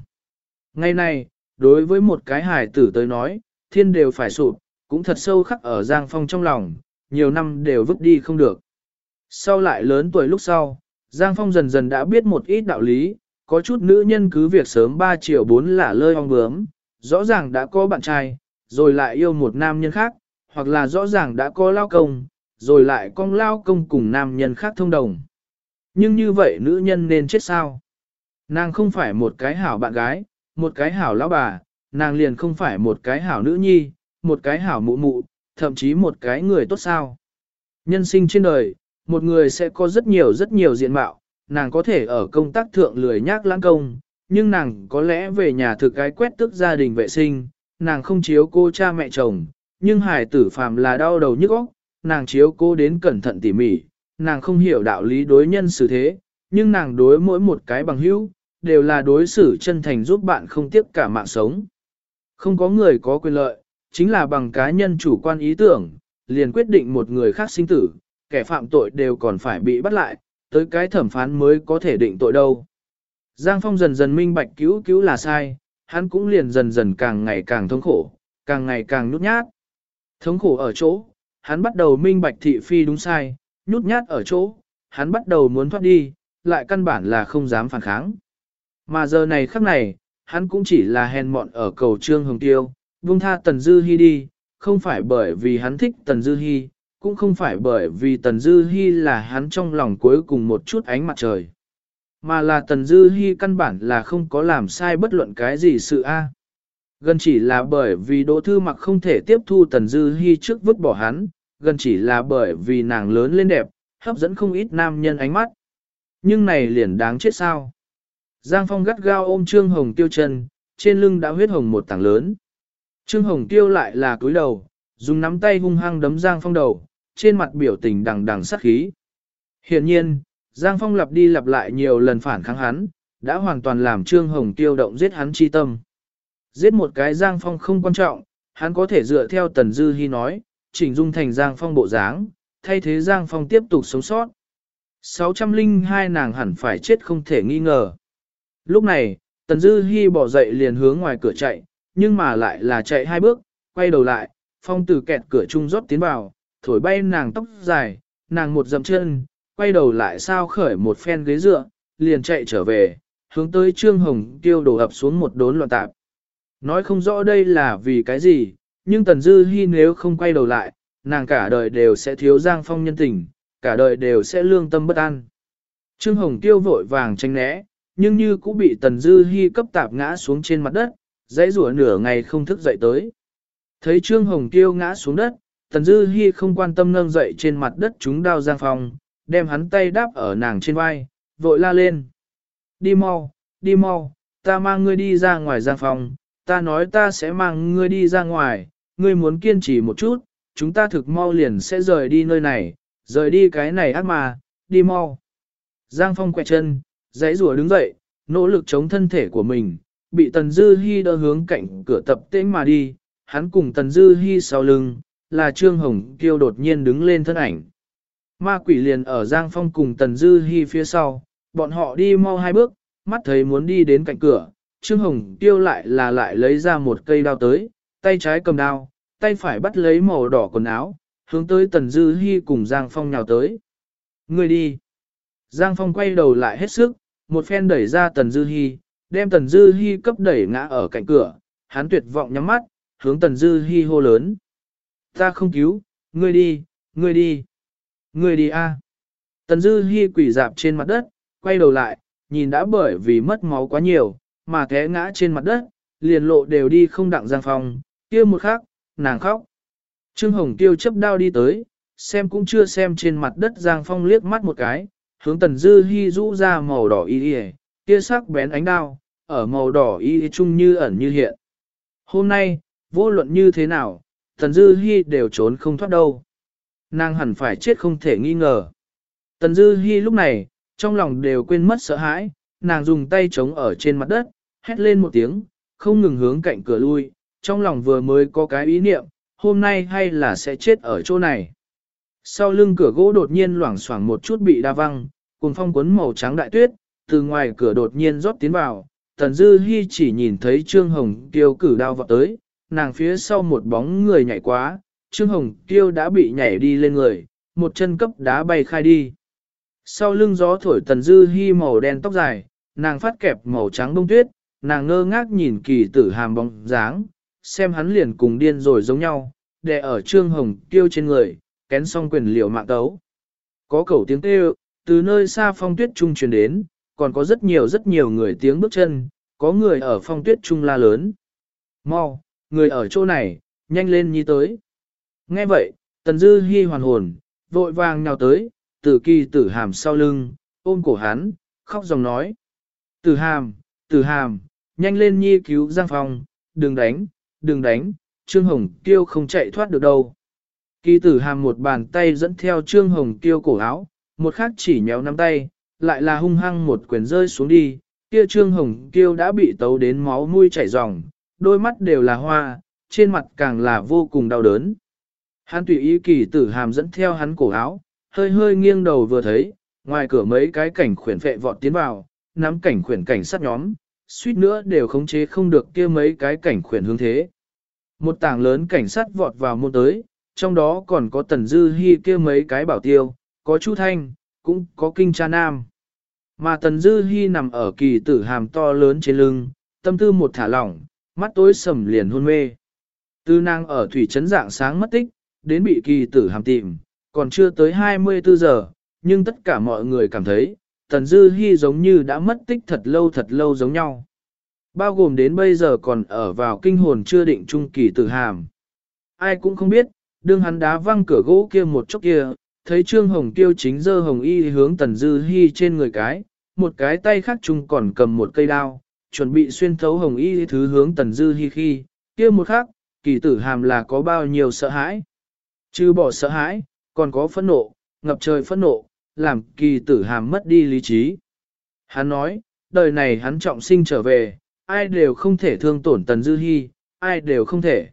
Ngày nay, đối với một cái hài tử tới nói, thiên đều phải sụp, cũng thật sâu khắc ở Giang Phong trong lòng, nhiều năm đều vứt đi không được. Sau lại lớn tuổi lúc sau, Giang Phong dần dần đã biết một ít đạo lý, có chút nữ nhân cứ việc sớm 3 triệu 4 là lơi ong bướm, rõ ràng đã có bạn trai, rồi lại yêu một nam nhân khác, hoặc là rõ ràng đã có lao công, rồi lại con lao công cùng nam nhân khác thông đồng. Nhưng như vậy nữ nhân nên chết sao? Nàng không phải một cái hảo bạn gái, một cái hảo lão bà, nàng liền không phải một cái hảo nữ nhi, một cái hảo mụ mụ, thậm chí một cái người tốt sao. Nhân sinh trên đời, một người sẽ có rất nhiều rất nhiều diện mạo, nàng có thể ở công tác thượng lười nhác lãng công, nhưng nàng có lẽ về nhà thực cái quét tức gia đình vệ sinh, nàng không chiếu cô cha mẹ chồng, nhưng hải tử phàm là đau đầu nhức óc, nàng chiếu cô đến cẩn thận tỉ mỉ, nàng không hiểu đạo lý đối nhân xử thế, nhưng nàng đối mỗi một cái bằng hữu, đều là đối xử chân thành giúp bạn không tiếc cả mạng sống. Không có người có quyền lợi, chính là bằng cá nhân chủ quan ý tưởng, liền quyết định một người khác sinh tử, kẻ phạm tội đều còn phải bị bắt lại, tới cái thẩm phán mới có thể định tội đâu. Giang Phong dần dần minh bạch cứu cứu là sai, hắn cũng liền dần dần càng ngày càng thống khổ, càng ngày càng nhút nhát. Thống khổ ở chỗ, hắn bắt đầu minh bạch thị phi đúng sai, nhút nhát ở chỗ, hắn bắt đầu muốn thoát đi, lại căn bản là không dám phản kháng. Mà giờ này khắc này, hắn cũng chỉ là hèn mọn ở cầu trương hồng tiêu, buông tha Tần Dư Hi đi, không phải bởi vì hắn thích Tần Dư Hi, cũng không phải bởi vì Tần Dư Hi là hắn trong lòng cuối cùng một chút ánh mặt trời. Mà là Tần Dư Hi căn bản là không có làm sai bất luận cái gì sự a. Gần chỉ là bởi vì Đỗ Thư Mặc không thể tiếp thu Tần Dư Hi trước vứt bỏ hắn, gần chỉ là bởi vì nàng lớn lên đẹp, hấp dẫn không ít nam nhân ánh mắt. Nhưng này liền đáng chết sao. Giang Phong gắt gao ôm Trương Hồng Tiêu chân, trên lưng đã huyết hồng một tảng lớn. Trương Hồng Tiêu lại là cúi đầu, dùng nắm tay hung hăng đấm Giang Phong đầu, trên mặt biểu tình đằng đằng sát khí. Hiện nhiên, Giang Phong lặp đi lặp lại nhiều lần phản kháng hắn, đã hoàn toàn làm Trương Hồng Tiêu động giết hắn chi tâm. Giết một cái Giang Phong không quan trọng, hắn có thể dựa theo Tần Dư Hi nói, chỉnh dung thành Giang Phong bộ dáng, thay thế Giang Phong tiếp tục sống sót. 602 nàng hẳn phải chết không thể nghi ngờ. Lúc này, Tần Dư Hi bỏ dậy liền hướng ngoài cửa chạy, nhưng mà lại là chạy hai bước, quay đầu lại, Phong từ kẹt cửa trung rót tiến vào, thổi bay nàng tóc dài, nàng một dậm chân, quay đầu lại sao khởi một phen ghế dựa, liền chạy trở về, hướng tới Trương Hồng tiêu đổ ập xuống một đốn loạn tạp. Nói không rõ đây là vì cái gì, nhưng Tần Dư Hi nếu không quay đầu lại, nàng cả đời đều sẽ thiếu Giang Phong nhân tình, cả đời đều sẽ lương tâm bất an. Trương Hồng tiêu vội vàng tranh né, nhưng như cũng bị Tần Dư Hi cấp tạp ngã xuống trên mặt đất, dãy rủa nửa ngày không thức dậy tới. Thấy Trương Hồng tiêu ngã xuống đất, Tần Dư Hi không quan tâm nâng dậy trên mặt đất chúng đao Giang Phong, đem hắn tay đáp ở nàng trên vai, vội la lên. Đi mau, đi mau, ta mang ngươi đi ra ngoài Giang Phong, ta nói ta sẽ mang ngươi đi ra ngoài, ngươi muốn kiên trì một chút, chúng ta thực mau liền sẽ rời đi nơi này, rời đi cái này ác mà, đi mau. Giang Phong quẹt chân, giãy rùa đứng dậy, nỗ lực chống thân thể của mình, bị Tần Dư Hi đỡ hướng cạnh cửa tập tễnh mà đi, hắn cùng Tần Dư Hi sau lưng, là Trương Hồng Kiêu đột nhiên đứng lên thân ảnh. Ma quỷ liền ở Giang Phong cùng Tần Dư Hi phía sau, bọn họ đi mau hai bước, mắt thấy muốn đi đến cạnh cửa, Trương Hồng Kiêu lại là lại lấy ra một cây đao tới, tay trái cầm đao, tay phải bắt lấy màu đỏ quần áo, hướng tới Tần Dư Hi cùng Giang Phong nhào tới. Người đi. Giang Phong quay đầu lại hết sức, một phen đẩy ra Tần Dư Hi, đem Tần Dư Hi cấp đẩy ngã ở cạnh cửa, hắn tuyệt vọng nhắm mắt, hướng Tần Dư Hi hô lớn. Ta không cứu, ngươi đi, ngươi đi, ngươi đi a. Tần Dư Hi quỳ dạp trên mặt đất, quay đầu lại, nhìn đã bởi vì mất máu quá nhiều, mà té ngã trên mặt đất, liền lộ đều đi không đặng Giang Phong, kia một khắc, nàng khóc. Trương Hồng Tiêu chấp đao đi tới, xem cũng chưa xem trên mặt đất Giang Phong liếc mắt một cái, hướng Tần Dư Hi rũ ra màu đỏ y y, kia sắc bén ánh đao, ở màu đỏ y chung như ẩn như hiện. Hôm nay, vô luận như thế nào, Tần Dư Hi đều trốn không thoát đâu. Nàng hẳn phải chết không thể nghi ngờ. Tần Dư Hi lúc này, trong lòng đều quên mất sợ hãi, nàng dùng tay chống ở trên mặt đất, hét lên một tiếng, không ngừng hướng cạnh cửa lui, trong lòng vừa mới có cái ý niệm, hôm nay hay là sẽ chết ở chỗ này. Sau lưng cửa gỗ đột nhiên loảng xoảng một chút bị đa văng, cùng phong cuốn màu trắng đại tuyết, từ ngoài cửa đột nhiên rót tiến vào, Tần Dư Hi chỉ nhìn thấy Trương Hồng tiêu cử đao vọt tới, nàng phía sau một bóng người nhảy quá, Trương Hồng Tiêu đã bị nhảy đi lên người, một chân cấp đá bay khai đi. Sau lưng gió thổi Tần Dư Hi màu đen tóc dài, nàng phát kẹp màu trắng bông tuyết, nàng ngơ ngác nhìn kỳ tử hàm bóng dáng, xem hắn liền cùng điên rồi giống nhau, đè ở trương hồng tiêu trên người, kén xong quyền liều mạng tấu. Có cầu tiếng kêu, từ nơi xa phong tuyết trung truyền đến, còn có rất nhiều rất nhiều người tiếng bước chân, có người ở phong tuyết trung la lớn. Mau, người ở chỗ này, nhanh lên nhi tới. Nghe vậy, tần dư hy hoàn hồn, vội vàng nhào tới, tử kỳ tử hàm sau lưng, ôm cổ hắn, khóc dòng nói. Tử hàm, tử hàm, nhanh lên nhi cứu Giang Phong, đừng đánh, đừng đánh, Trương Hồng Kiêu không chạy thoát được đâu. Kỳ tử hàm một bàn tay dẫn theo Trương Hồng Kiêu cổ áo, một khác chỉ nhéo nắm tay, lại là hung hăng một quyền rơi xuống đi, kia Trương Hồng Kiêu đã bị tấu đến máu mũi chảy ròng, đôi mắt đều là hoa, trên mặt càng là vô cùng đau đớn. Hắn tùy ý kỳ tử hàm dẫn theo hắn cổ áo, hơi hơi nghiêng đầu vừa thấy, ngoài cửa mấy cái cảnh khuyển phệ vọt tiến vào, nắm cảnh khuyển cảnh sát nhóm, suýt nữa đều khống chế không được kia mấy cái cảnh khuyển hướng thế. Một tảng lớn cảnh sát vọt vào môn tới, trong đó còn có tần dư hy kia mấy cái bảo tiêu, có chu thanh, cũng có kinh cha nam. Mà tần dư hy nằm ở kỳ tử hàm to lớn trên lưng, tâm tư một thả lỏng, mắt tối sầm liền hôn mê. Tư năng ở thủy trấn dạng sáng mất tích, đến bị kỳ tử hàm tìm, còn chưa tới 24 giờ, nhưng tất cả mọi người cảm thấy, Tần Dư Hi giống như đã mất tích thật lâu thật lâu giống nhau. Bao gồm đến bây giờ còn ở vào kinh hồn chưa định trung kỳ tử hàm. Ai cũng không biết, đương hắn đá văng cửa gỗ kia một chốc kia, thấy Trương Hồng Tiêu chính dơ hồng y hướng Tần Dư Hi trên người cái, một cái tay khác chung còn cầm một cây đao, chuẩn bị xuyên thấu hồng y thứ hướng Tần Dư Hi khi, kia một khắc, kỳ tử hàm là có bao nhiêu sợ hãi. Chứ bỏ sợ hãi, còn có phẫn nộ, ngập trời phẫn nộ, làm kỳ tử hàm mất đi lý trí. Hắn nói, đời này hắn trọng sinh trở về, ai đều không thể thương tổn Tần Dư Hi, ai đều không thể.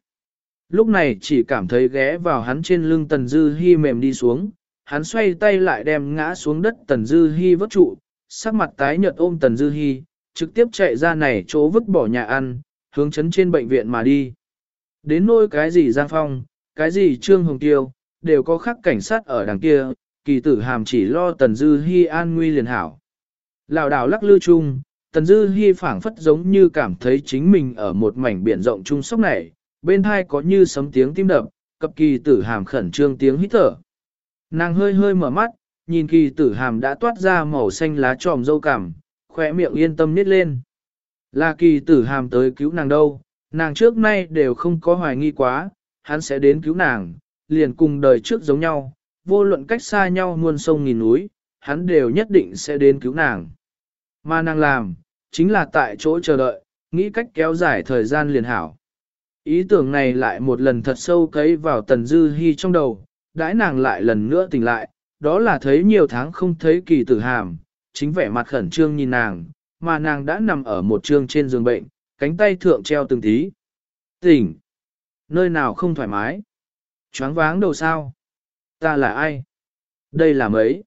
Lúc này chỉ cảm thấy ghé vào hắn trên lưng Tần Dư Hi mềm đi xuống, hắn xoay tay lại đem ngã xuống đất Tần Dư Hi vớt trụ, sắc mặt tái nhợt ôm Tần Dư Hi, trực tiếp chạy ra này chỗ vứt bỏ nhà ăn, hướng chấn trên bệnh viện mà đi. Đến nôi cái gì Giang Phong, cái gì Trương Hồng Tiêu, đều có khắc cảnh sát ở đằng kia, kỳ tử hàm chỉ lo Tần Dư Hi an nguy liền hảo. Lào đảo lắc lư chung, Tần Dư Hi phảng phất giống như cảm thấy chính mình ở một mảnh biển rộng trung sốc này, bên hai có như sấm tiếng tim đập, cập kỳ tử hàm khẩn trương tiếng hít thở. Nàng hơi hơi mở mắt, nhìn kỳ tử hàm đã toát ra màu xanh lá tròm dâu cảm, khỏe miệng yên tâm nít lên. Là kỳ tử hàm tới cứu nàng đâu, nàng trước nay đều không có hoài nghi quá, hắn sẽ đến cứu nàng, liền cùng đời trước giống nhau, vô luận cách xa nhau muôn sông nghìn núi, hắn đều nhất định sẽ đến cứu nàng. Mà nàng làm, chính là tại chỗ chờ đợi, nghĩ cách kéo dài thời gian liền hảo. Ý tưởng này lại một lần thật sâu cấy vào tần dư hy trong đầu, đãi nàng lại lần nữa tỉnh lại, đó là thấy nhiều tháng không thấy kỳ tử hàm, chính vẻ mặt khẩn trương nhìn nàng, mà nàng đã nằm ở một trương trên giường bệnh, cánh tay thượng treo từng tí. Tỉnh! Nơi nào không thoải mái? Choáng váng đầu sao? Ta là ai? Đây là mấy?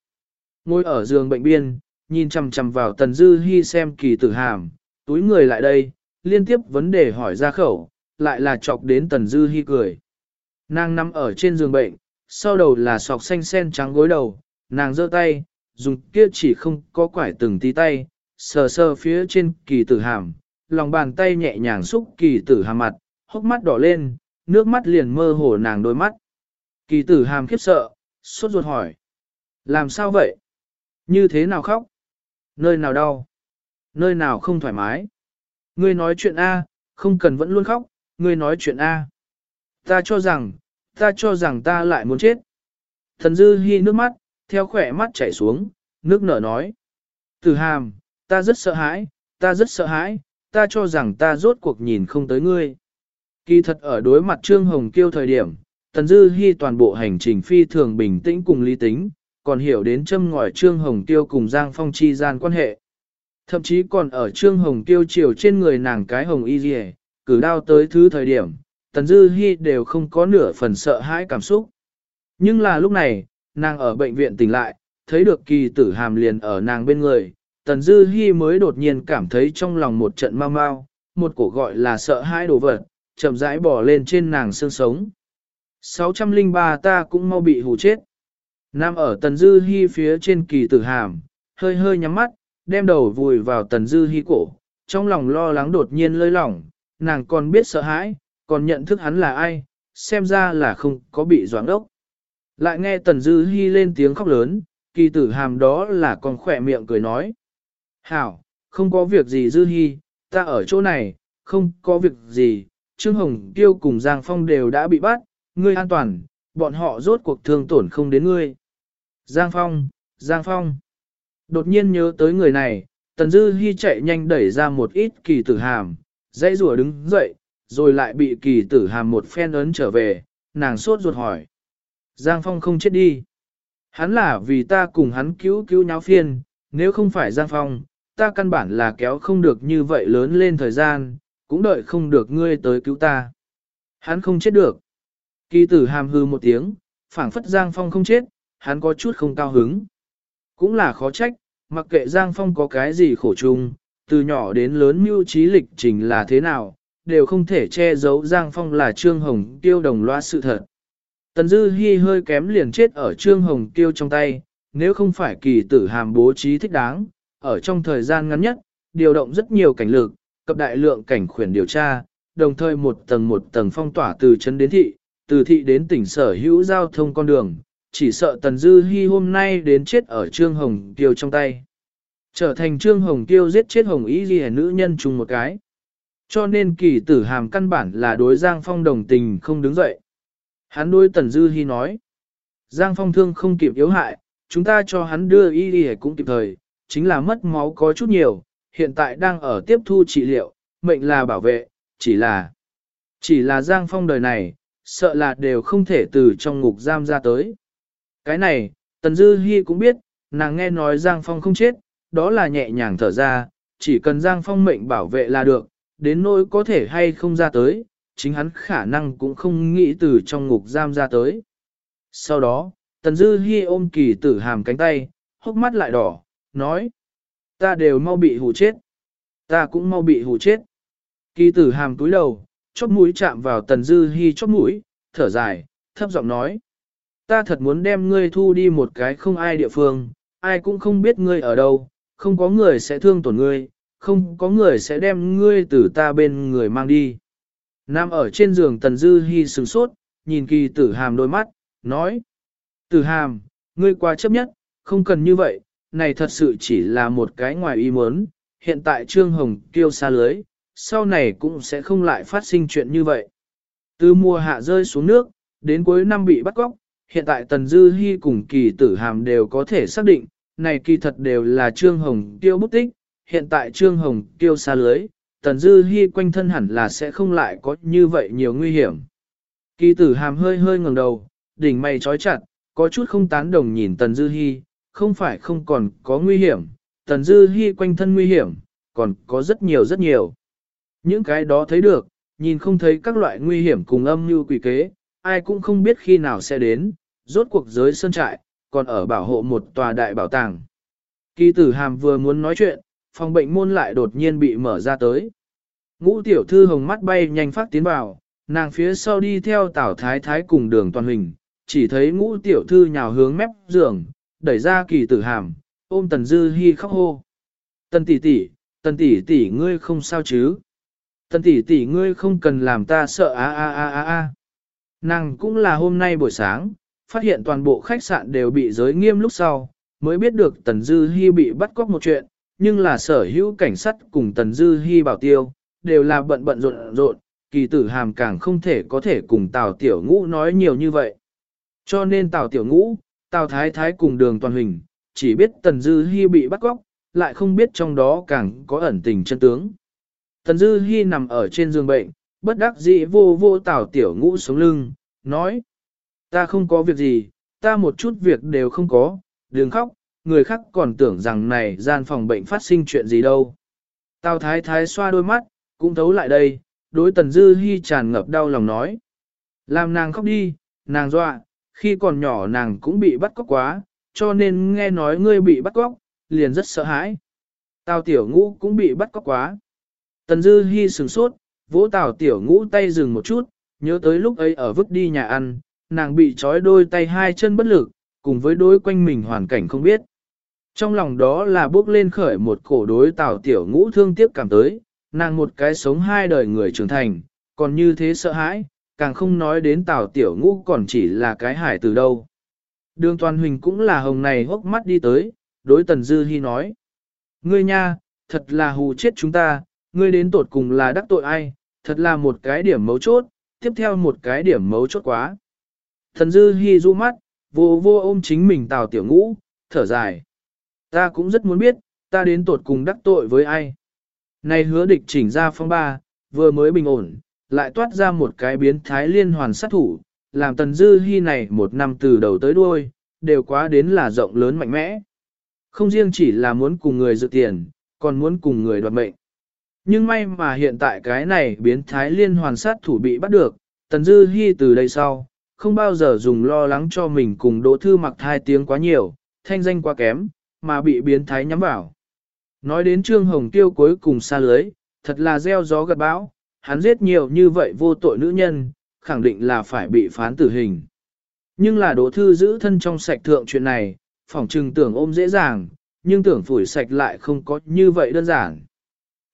Ngồi ở giường bệnh biên, nhìn chằm chằm vào tần dư hy xem kỳ tử hàm, túi người lại đây, liên tiếp vấn đề hỏi ra khẩu, lại là chọc đến tần dư hy cười. Nàng nằm ở trên giường bệnh, sau đầu là sọc xanh sen trắng gối đầu, nàng giơ tay, dùng kia chỉ không có quải từng tí tay, sờ sờ phía trên kỳ tử hàm, lòng bàn tay nhẹ nhàng xúc kỳ tử hàm mặt, hốc mắt đỏ lên, nước mắt liền mơ hồ nàng đôi mắt. Kỳ tử hàm khiếp sợ, sốt ruột hỏi. Làm sao vậy? Như thế nào khóc? Nơi nào đau? Nơi nào không thoải mái? Ngươi nói chuyện A, không cần vẫn luôn khóc, ngươi nói chuyện A. Ta cho rằng, ta cho rằng ta lại muốn chết. Thần dư hy nước mắt, theo khỏe mắt chảy xuống, nước nở nói. Tử hàm, ta rất sợ hãi, ta rất sợ hãi, ta cho rằng ta rốt cuộc nhìn không tới ngươi. Kỳ thật ở đối mặt Trương Hồng Kiêu thời điểm, Tần Dư Hi toàn bộ hành trình phi thường bình tĩnh cùng lý tính, còn hiểu đến châm ngòi Trương Hồng Kiêu cùng Giang Phong chi gian quan hệ. Thậm chí còn ở Trương Hồng Kiêu chiều trên người nàng cái hồng y rìa, cử đao tới thứ thời điểm, Tần Dư Hi đều không có nửa phần sợ hãi cảm xúc. Nhưng là lúc này, nàng ở bệnh viện tỉnh lại, thấy được kỳ tử hàm liền ở nàng bên người, Tần Dư Hi mới đột nhiên cảm thấy trong lòng một trận mau mau, một cổ gọi là sợ hãi đồ vật, chậm rãi bỏ lên trên nàng xương sống. 603 ta cũng mau bị hù chết. Nam ở Tần Dư Hi phía trên kỳ tử hàm, hơi hơi nhắm mắt, đem đầu vùi vào Tần Dư Hi cổ, trong lòng lo lắng đột nhiên lơi lỏng, nàng còn biết sợ hãi, còn nhận thức hắn là ai, xem ra là không có bị doãn ốc. Lại nghe Tần Dư Hi lên tiếng khóc lớn, kỳ tử hàm đó là còn khỏe miệng cười nói. Hảo, không có việc gì Dư Hi, ta ở chỗ này, không có việc gì, Trương Hồng Tiêu cùng Giang Phong đều đã bị bắt, ngươi an toàn, bọn họ rốt cuộc thương tổn không đến ngươi. Giang Phong, Giang Phong. Đột nhiên nhớ tới người này, Tần Dư Hi chạy nhanh đẩy ra một ít kỳ tử hàm, dãy rùa đứng dậy, rồi lại bị kỳ tử hàm một phen ấn trở về, nàng sốt ruột hỏi. Giang Phong không chết đi. Hắn là vì ta cùng hắn cứu cứu nháo phiên, nếu không phải Giang Phong, ta căn bản là kéo không được như vậy lớn lên thời gian, cũng đợi không được ngươi tới cứu ta. Hắn không chết được. Kỳ tử hàm hư một tiếng, phảng phất Giang Phong không chết, hắn có chút không cao hứng. Cũng là khó trách, mặc kệ Giang Phong có cái gì khổ chung, từ nhỏ đến lớn mưu trí lịch trình là thế nào, đều không thể che giấu Giang Phong là Trương Hồng Tiêu đồng loa sự thật. Tần Dư Hi hơi kém liền chết ở Trương Hồng Tiêu trong tay, nếu không phải kỳ tử hàm bố trí thích đáng, ở trong thời gian ngắn nhất, điều động rất nhiều cảnh lực, cập đại lượng cảnh khuyển điều tra, đồng thời một tầng một tầng phong tỏa từ chân đến thị, từ thị đến tỉnh sở hữu giao thông con đường, chỉ sợ Tần Dư Hi hôm nay đến chết ở Trương Hồng Tiêu trong tay. Trở thành Trương Hồng Tiêu giết chết Hồng Ý Ghi nữ nhân chung một cái. Cho nên kỳ tử hàm căn bản là đối Giang Phong đồng tình không đứng dậy. Hắn đôi Tần Dư Hi nói. Giang Phong thương không kịp yếu hại, chúng ta cho hắn đưa y đi cũng kịp thời, chính là mất máu có chút nhiều, hiện tại đang ở tiếp thu trị liệu, mệnh là bảo vệ, chỉ là, chỉ là Giang Phong đời này, sợ là đều không thể từ trong ngục giam ra tới. Cái này, Tần Dư Hi cũng biết, nàng nghe nói Giang Phong không chết, đó là nhẹ nhàng thở ra, chỉ cần Giang Phong mệnh bảo vệ là được, đến nỗi có thể hay không ra tới, chính hắn khả năng cũng không nghĩ từ trong ngục giam ra tới. Sau đó, Tần Dư Hi ôm kỳ tử hàm cánh tay, hốc mắt lại đỏ, nói. Ta đều mau bị hù chết. Ta cũng mau bị hù chết. Kỳ tử hàm túi đầu, chóp mũi chạm vào Tần Dư Hi chóp mũi, thở dài, thấp giọng nói. Ta thật muốn đem ngươi thu đi một cái không ai địa phương, ai cũng không biết ngươi ở đâu, không có người sẽ thương tổn ngươi, không có người sẽ đem ngươi từ ta bên người mang đi. Nam ở trên giường Tần Dư Hi sừng sốt, nhìn kỳ tử hàm đôi mắt, nói. Tử hàm, ngươi quá chấp nhất, không cần như vậy, này thật sự chỉ là một cái ngoài ý muốn, hiện tại Trương Hồng kêu xa lưới, sau này cũng sẽ không lại phát sinh chuyện như vậy. Từ mùa hạ rơi xuống nước, đến cuối năm bị bắt cóc, hiện tại Tần Dư Hi cùng kỳ tử hàm đều có thể xác định, này kỳ thật đều là Trương Hồng tiêu bút tích, hiện tại Trương Hồng tiêu xa lưới, Tần Dư Hi quanh thân hẳn là sẽ không lại có như vậy nhiều nguy hiểm. Kỳ tử hàm hơi hơi ngẩng đầu, đỉnh mày trói chặt, có chút không tán đồng nhìn Tần Dư Hi, không phải không còn có nguy hiểm, Tần Dư Hi quanh thân nguy hiểm, còn có rất nhiều rất nhiều. Những cái đó thấy được, nhìn không thấy các loại nguy hiểm cùng âm như quỷ kế, ai cũng không biết khi nào sẽ đến, rốt cuộc giới sơn trại, còn ở bảo hộ một tòa đại bảo tàng. Kỳ tử hàm vừa muốn nói chuyện, phòng bệnh môn lại đột nhiên bị mở ra tới. Ngũ tiểu thư hồng mắt bay nhanh phát tiến vào, nàng phía sau đi theo tảo thái thái cùng đường toàn hình, chỉ thấy ngũ tiểu thư nhào hướng mép giường, đẩy ra kỳ tử hàm, ôm tần dư hi khóc hô. Tần tỷ tỷ, tần tỷ tỷ ngươi không sao chứ? Tần tỷ tỷ ngươi không cần làm ta sợ a a a a a. Nàng cũng là hôm nay buổi sáng, phát hiện toàn bộ khách sạn đều bị giới nghiêm lúc sau, mới biết được Tần Dư Hi bị bắt cóc một chuyện, nhưng là sở hữu cảnh sát cùng Tần Dư Hi bảo tiêu, đều là bận bận rộn rộn, kỳ tử hàm càng không thể có thể cùng Tào Tiểu Ngũ nói nhiều như vậy. Cho nên Tào Tiểu Ngũ, Tào Thái Thái cùng đường toàn hình, chỉ biết Tần Dư Hi bị bắt cóc, lại không biết trong đó càng có ẩn tình chân tướng. Tần Dư Hi nằm ở trên giường bệnh, bất đắc dĩ vô vô Tào Tiểu Ngũ sống lưng, nói. Ta không có việc gì, ta một chút việc đều không có, đừng khóc, người khác còn tưởng rằng này gian phòng bệnh phát sinh chuyện gì đâu. Tào Thái Thái xoa đôi mắt, cũng thấu lại đây, đối Tần Dư Hi tràn ngập đau lòng nói. Làm nàng khóc đi, nàng dọa, khi còn nhỏ nàng cũng bị bắt cóc quá, cho nên nghe nói ngươi bị bắt cóc, liền rất sợ hãi. Tào Tiểu Ngũ cũng bị bắt cóc quá. Tần Dư Hi sừng sốt, vỗ Tào Tiểu Ngũ tay dừng một chút, nhớ tới lúc ấy ở vứt đi nhà ăn, nàng bị trói đôi tay hai chân bất lực, cùng với đôi quanh mình hoàn cảnh không biết. Trong lòng đó là bước lên khởi một cổ đối tào tiểu ngũ thương tiếc cảm tới, nàng một cái sống hai đời người trưởng thành, còn như thế sợ hãi, càng không nói đến tào tiểu ngũ còn chỉ là cái hải từ đâu. Đường toàn huỳnh cũng là hồng này hốc mắt đi tới, đối tần dư hy nói. Ngươi nha, thật là hù chết chúng ta, ngươi đến tột cùng là đắc tội ai, thật là một cái điểm mấu chốt, tiếp theo một cái điểm mấu chốt quá. Thần dư hy du mắt, vô vô ôm chính mình tào tiểu ngũ, thở dài. Ta cũng rất muốn biết, ta đến tột cùng đắc tội với ai. Này hứa địch chỉnh ra phong ba, vừa mới bình ổn, lại toát ra một cái biến thái liên hoàn sát thủ, làm tần dư hy này một năm từ đầu tới đuôi, đều quá đến là rộng lớn mạnh mẽ. Không riêng chỉ là muốn cùng người dự tiền, còn muốn cùng người đoạt mệnh. Nhưng may mà hiện tại cái này biến thái liên hoàn sát thủ bị bắt được, tần dư hy từ đây sau, không bao giờ dùng lo lắng cho mình cùng đỗ thư mặc thai tiếng quá nhiều, thanh danh quá kém, mà bị biến thái nhắm vào. Nói đến Trương Hồng Tiêu cuối cùng xa lưới, thật là gieo gió gặt bão, hắn giết nhiều như vậy vô tội nữ nhân, khẳng định là phải bị phán tử hình. Nhưng là đỗ thư giữ thân trong sạch thượng chuyện này, phỏng trừng tưởng ôm dễ dàng, nhưng tưởng phủi sạch lại không có như vậy đơn giản.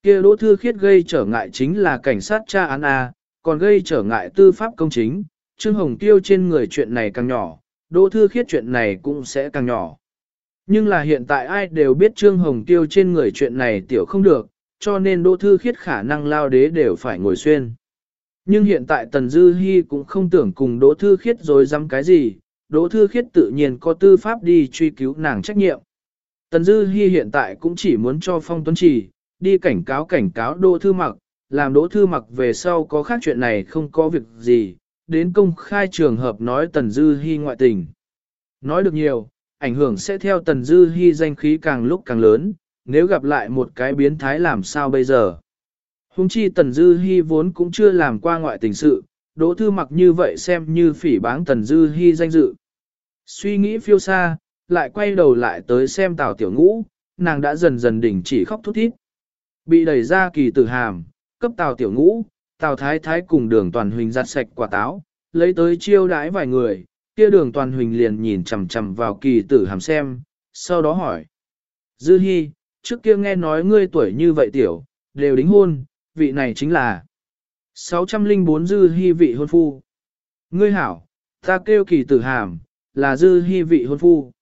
kia đỗ thư khiết gây trở ngại chính là cảnh sát tra án A, còn gây trở ngại tư pháp công chính, Trương Hồng Tiêu trên người chuyện này càng nhỏ, đỗ thư khiết chuyện này cũng sẽ càng nhỏ. Nhưng là hiện tại ai đều biết Trương Hồng Tiêu trên người chuyện này tiểu không được, cho nên Đỗ Thư Khiết khả năng lao đế đều phải ngồi xuyên. Nhưng hiện tại Tần Dư Hi cũng không tưởng cùng Đỗ Thư Khiết rồi dám cái gì, Đỗ Thư Khiết tự nhiên có tư pháp đi truy cứu nàng trách nhiệm. Tần Dư Hi hiện tại cũng chỉ muốn cho Phong Tuấn Trì đi cảnh cáo cảnh cáo Đỗ Thư Mặc, làm Đỗ Thư Mặc về sau có khác chuyện này không có việc gì, đến công khai trường hợp nói Tần Dư Hi ngoại tình. Nói được nhiều, ảnh hưởng sẽ theo Tần Dư Hi danh khí càng lúc càng lớn, nếu gặp lại một cái biến thái làm sao bây giờ. Hùng chi Tần Dư Hi vốn cũng chưa làm qua ngoại tình sự, đỗ thư mặc như vậy xem như phỉ báng Tần Dư Hi danh dự. Suy nghĩ phiêu xa, lại quay đầu lại tới xem Tào Tiểu Ngũ, nàng đã dần dần đỉnh chỉ khóc thút thít. Bị đẩy ra kỳ tử hàm, cấp Tào Tiểu Ngũ, Tào Thái Thái cùng đường toàn huỳnh giặt sạch quả táo, lấy tới chiêu đãi vài người, kia đường toàn huỳnh liền nhìn chằm chằm vào kỳ tử hàm xem, sau đó hỏi. Dư Hi, trước kia nghe nói ngươi tuổi như vậy tiểu, đều đính hôn, vị này chính là 604 Dư Hi vị hôn phu. Ngươi hảo, ta kêu kỳ tử hàm, là Dư Hi vị hôn phu.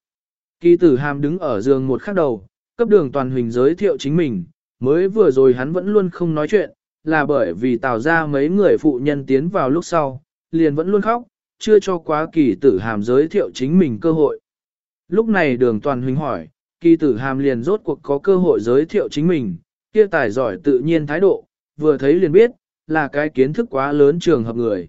Kỳ tử hàm đứng ở giường một khắc đầu, cấp đường toàn huỳnh giới thiệu chính mình, mới vừa rồi hắn vẫn luôn không nói chuyện, là bởi vì tạo ra mấy người phụ nhân tiến vào lúc sau, liền vẫn luôn khóc, chưa cho quá kỳ tử hàm giới thiệu chính mình cơ hội. Lúc này đường toàn huynh hỏi, kỳ tử hàm liền rốt cuộc có cơ hội giới thiệu chính mình, kia tài giỏi tự nhiên thái độ, vừa thấy liền biết, là cái kiến thức quá lớn trường hợp người.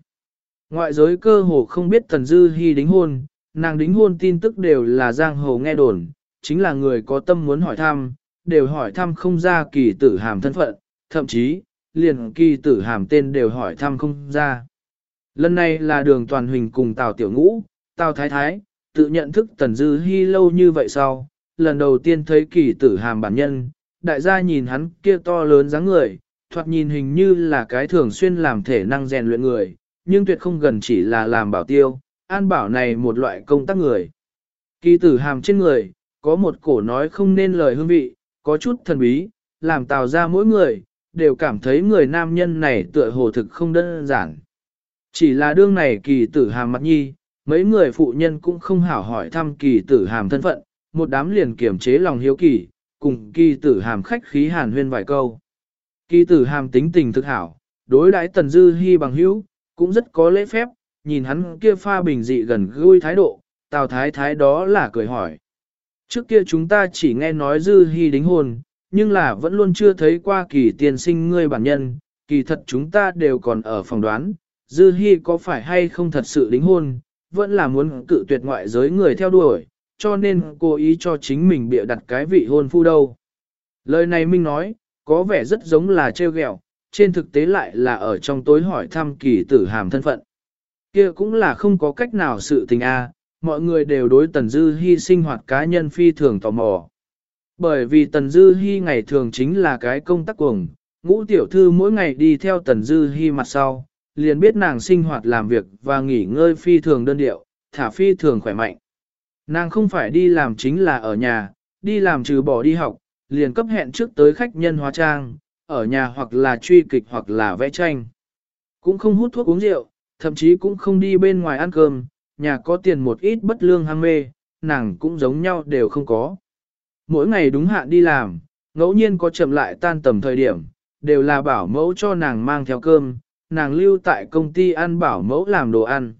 Ngoại giới cơ hồ không biết Tần Dư Hi đính hôn, nàng đính hôn tin tức đều là giang hồ nghe đồn, chính là người có tâm muốn hỏi thăm, đều hỏi thăm không ra kỳ tử hàm thân phận, thậm chí, liền kỳ tử hàm tên đều hỏi thăm không ra. Lần này là đường toàn huỳnh cùng Tào Tiểu Ngũ, Tào Thái Thái, tự nhận thức Tần Dư Hi lâu như vậy sau, lần đầu tiên thấy kỳ tử hàm bản nhân, đại gia nhìn hắn kia to lớn dáng người, thoạt nhìn hình như là cái thường xuyên làm thể năng rèn luyện người, nhưng tuyệt không gần chỉ là làm bảo tiêu, an bảo này một loại công tác người. Kỳ tử hàm trên người, có một cổ nói không nên lời hương vị, có chút thần bí, làm tào ra mỗi người, đều cảm thấy người nam nhân này tựa hồ thực không đơn giản. Chỉ là đương này kỳ tử hàm mặt nhi, mấy người phụ nhân cũng không hảo hỏi thăm kỳ tử hàm thân phận, một đám liền kiểm chế lòng hiếu kỳ, cùng kỳ tử hàm khách khí hàn huyên vài câu. Kỳ tử hàm tính tình thực hảo, đối đãi tần dư hy bằng hữu, cũng rất có lễ phép, nhìn hắn kia pha bình dị gần gũi thái độ, tào thái thái đó là cười hỏi. Trước kia chúng ta chỉ nghe nói dư hy đính hôn, nhưng là vẫn luôn chưa thấy qua kỳ tiền sinh ngươi bản nhân, kỳ thật chúng ta đều còn ở phòng đoán, Dư Hi có phải hay không thật sự đính hôn, vẫn là muốn cự tuyệt ngoại giới người theo đuổi, cho nên cố ý cho chính mình bịa đặt cái vị hôn phu đâu. Lời này Minh nói, có vẻ rất giống là trêu ghẹo, trên thực tế lại là ở trong tối hỏi thăm kỳ tử hàm thân phận. Kia cũng là không có cách nào sự tình a, mọi người đều đối Tần Dư Hi sinh hoạt cá nhân phi thường tò mò. Bởi vì Tần Dư Hi ngày thường chính là cái công tác cuồng, ngũ tiểu thư mỗi ngày đi theo Tần Dư Hi mặt sau, liền biết nàng sinh hoạt làm việc và nghỉ ngơi phi thường đơn điệu, thả phi thường khỏe mạnh. Nàng không phải đi làm chính là ở nhà, đi làm trừ bỏ đi học, liền cấp hẹn trước tới khách nhân hóa trang, ở nhà hoặc là truy kịch hoặc là vẽ tranh. Cũng không hút thuốc uống rượu, thậm chí cũng không đi bên ngoài ăn cơm, nhà có tiền một ít bất lương ham mê, nàng cũng giống nhau đều không có. Mỗi ngày đúng hạn đi làm, ngẫu nhiên có chậm lại tan tầm thời điểm, đều là bảo mẫu cho nàng mang theo cơm, nàng lưu tại công ty ăn bảo mẫu làm đồ ăn.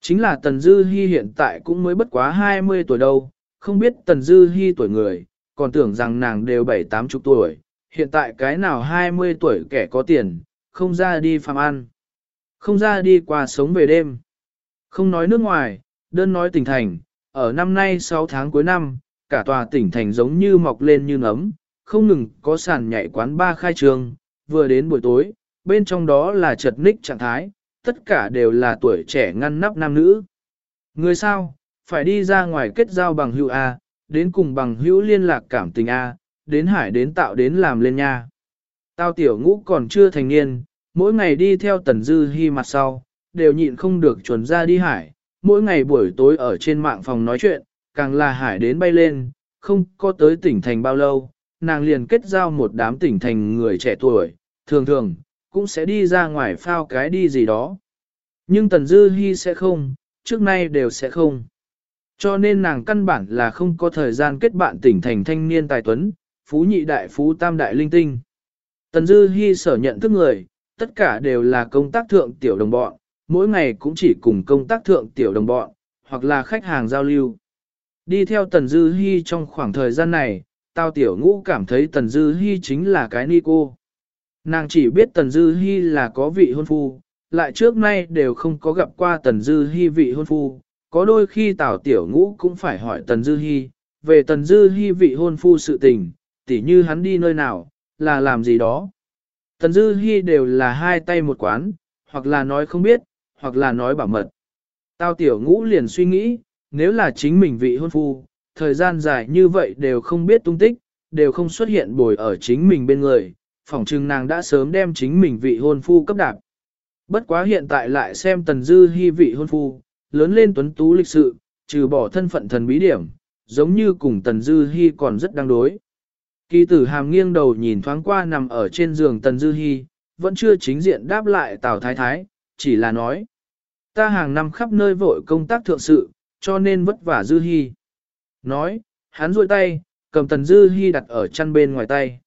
Chính là Tần Dư Hi hiện tại cũng mới bất quá 20 tuổi đâu, không biết Tần Dư Hi tuổi người, còn tưởng rằng nàng đều bảy tám chục tuổi, hiện tại cái nào 20 tuổi kẻ có tiền, không ra đi phạm ăn, không ra đi qua sống về đêm. Không nói nước ngoài, đơn nói tỉnh thành, ở năm nay 6 tháng cuối năm, cả tòa tỉnh thành giống như mọc lên như nấm, không ngừng có sàn nhảy quán ba khai trường vừa đến buổi tối, bên trong đó là chật ních trạng thái, tất cả đều là tuổi trẻ ngăn nắp nam nữ. Người sao, phải đi ra ngoài kết giao bằng hữu A, đến cùng bằng hữu liên lạc cảm tình A, đến hải đến tạo đến làm lên nha. Tao tiểu ngũ còn chưa thành niên, mỗi ngày đi theo tần dư hy mặt sau, đều nhịn không được chuẩn ra đi hải, mỗi ngày buổi tối ở trên mạng phòng nói chuyện, càng là hải đến bay lên, không có tới tỉnh thành bao lâu, nàng liền kết giao một đám tỉnh thành người trẻ tuổi, thường thường, cũng sẽ đi ra ngoài phao cái đi gì đó. Nhưng Tần Dư Hi sẽ không, trước nay đều sẽ không. Cho nên nàng căn bản là không có thời gian kết bạn tỉnh thành thanh niên tài tuấn, phú nhị đại phú tam đại linh tinh. Tần Dư Hi sở nhận thức người, tất cả đều là công tác thượng tiểu đồng bọn, mỗi ngày cũng chỉ cùng công tác thượng tiểu đồng bọn, hoặc là khách hàng giao lưu. Đi theo Tần Dư Hi trong khoảng thời gian này, Tao Tiểu Ngũ cảm thấy Tần Dư Hi chính là cái ni cô. Nàng chỉ biết Tần Dư Hi là có vị hôn phu, lại trước nay đều không có gặp qua Tần Dư Hi vị hôn phu, có đôi khi Tào Tiểu Ngũ cũng phải hỏi Tần Dư Hi, về Tần Dư Hi vị hôn phu sự tình, tỉ như hắn đi nơi nào, là làm gì đó. Tần Dư Hi đều là hai tay một quán, hoặc là nói không biết, hoặc là nói bảo mật. Tào Tiểu Ngũ liền suy nghĩ, nếu là chính mình vị hôn phu, thời gian dài như vậy đều không biết tung tích, đều không xuất hiện bồi ở chính mình bên người, phỏng chừng nàng đã sớm đem chính mình vị hôn phu cấp đạp. Bất quá hiện tại lại xem tần dư hy vị hôn phu, lớn lên tuấn tú lịch sự, trừ bỏ thân phận thần bí điểm, giống như cùng tần dư hy còn rất đang đối. Kỳ tử hàm nghiêng đầu nhìn thoáng qua nằm ở trên giường tần dư hy, vẫn chưa chính diện đáp lại tào thái thái, chỉ là nói. Ta hàng năm khắp nơi vội công tác thượng sự, cho nên vất vả dư hy. Nói, hắn duỗi tay, cầm tần dư hy đặt ở chăn bên ngoài tay.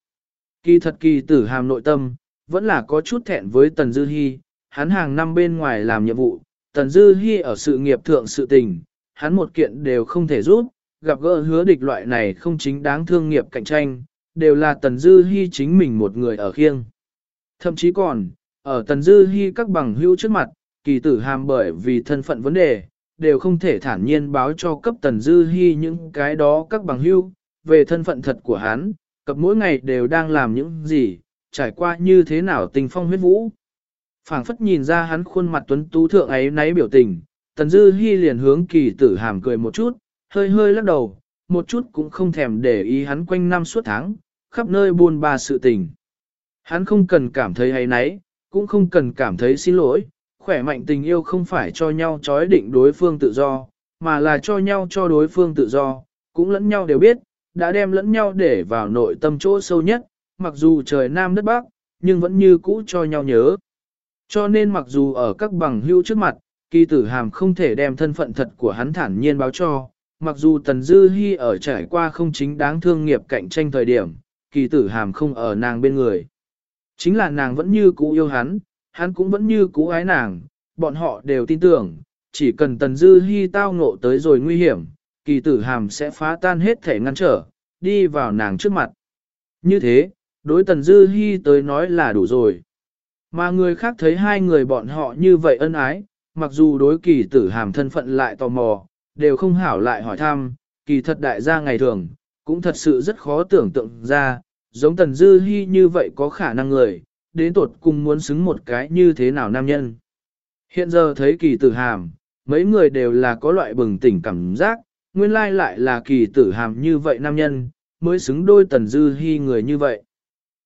Kỳ thật kỳ tử hàm nội tâm, vẫn là có chút thẹn với Tần Dư Hi, hắn hàng năm bên ngoài làm nhiệm vụ, Tần Dư Hi ở sự nghiệp thượng sự tình, hắn một kiện đều không thể rút, gặp gỡ hứa địch loại này không chính đáng thương nghiệp cạnh tranh, đều là Tần Dư Hi chính mình một người ở khiêng. Thậm chí còn, ở Tần Dư Hi các bằng hữu trước mặt, kỳ tử hàm bởi vì thân phận vấn đề, đều không thể thản nhiên báo cho cấp Tần Dư Hi những cái đó các bằng hữu, về thân phận thật của hắn, cập mỗi ngày đều đang làm những gì, trải qua như thế nào tình phong huyết vũ. phảng phất nhìn ra hắn khuôn mặt tuấn tú thượng ấy náy biểu tình, tần dư hy liền hướng kỳ tử hàm cười một chút, hơi hơi lắc đầu, một chút cũng không thèm để ý hắn quanh năm suốt tháng, khắp nơi buôn ba sự tình. Hắn không cần cảm thấy ấy náy, cũng không cần cảm thấy xin lỗi, khỏe mạnh tình yêu không phải cho nhau chói định đối phương tự do, mà là cho nhau cho đối phương tự do, cũng lẫn nhau đều biết, đã đem lẫn nhau để vào nội tâm chỗ sâu nhất, mặc dù trời nam đất bắc, nhưng vẫn như cũ cho nhau nhớ. Cho nên mặc dù ở các bằng hữu trước mặt, kỳ tử hàm không thể đem thân phận thật của hắn thản nhiên báo cho, mặc dù Tần Dư Hi ở trải qua không chính đáng thương nghiệp cạnh tranh thời điểm, kỳ tử hàm không ở nàng bên người. Chính là nàng vẫn như cũ yêu hắn, hắn cũng vẫn như cũ ái nàng, bọn họ đều tin tưởng, chỉ cần Tần Dư Hi tao ngộ tới rồi nguy hiểm, kỳ tử hàm sẽ phá tan hết thể ngăn trở, đi vào nàng trước mặt. Như thế, đối tần dư hy tới nói là đủ rồi. Mà người khác thấy hai người bọn họ như vậy ân ái, mặc dù đối kỳ tử hàm thân phận lại tò mò, đều không hảo lại hỏi thăm, kỳ thật đại gia ngày thường, cũng thật sự rất khó tưởng tượng ra, giống tần dư hy như vậy có khả năng người, đến tột cùng muốn xứng một cái như thế nào nam nhân. Hiện giờ thấy kỳ tử hàm, mấy người đều là có loại bừng tỉnh cảm giác, nguyên lai lại là kỳ tử hàm như vậy nam nhân, mới xứng đôi tần dư hy người như vậy.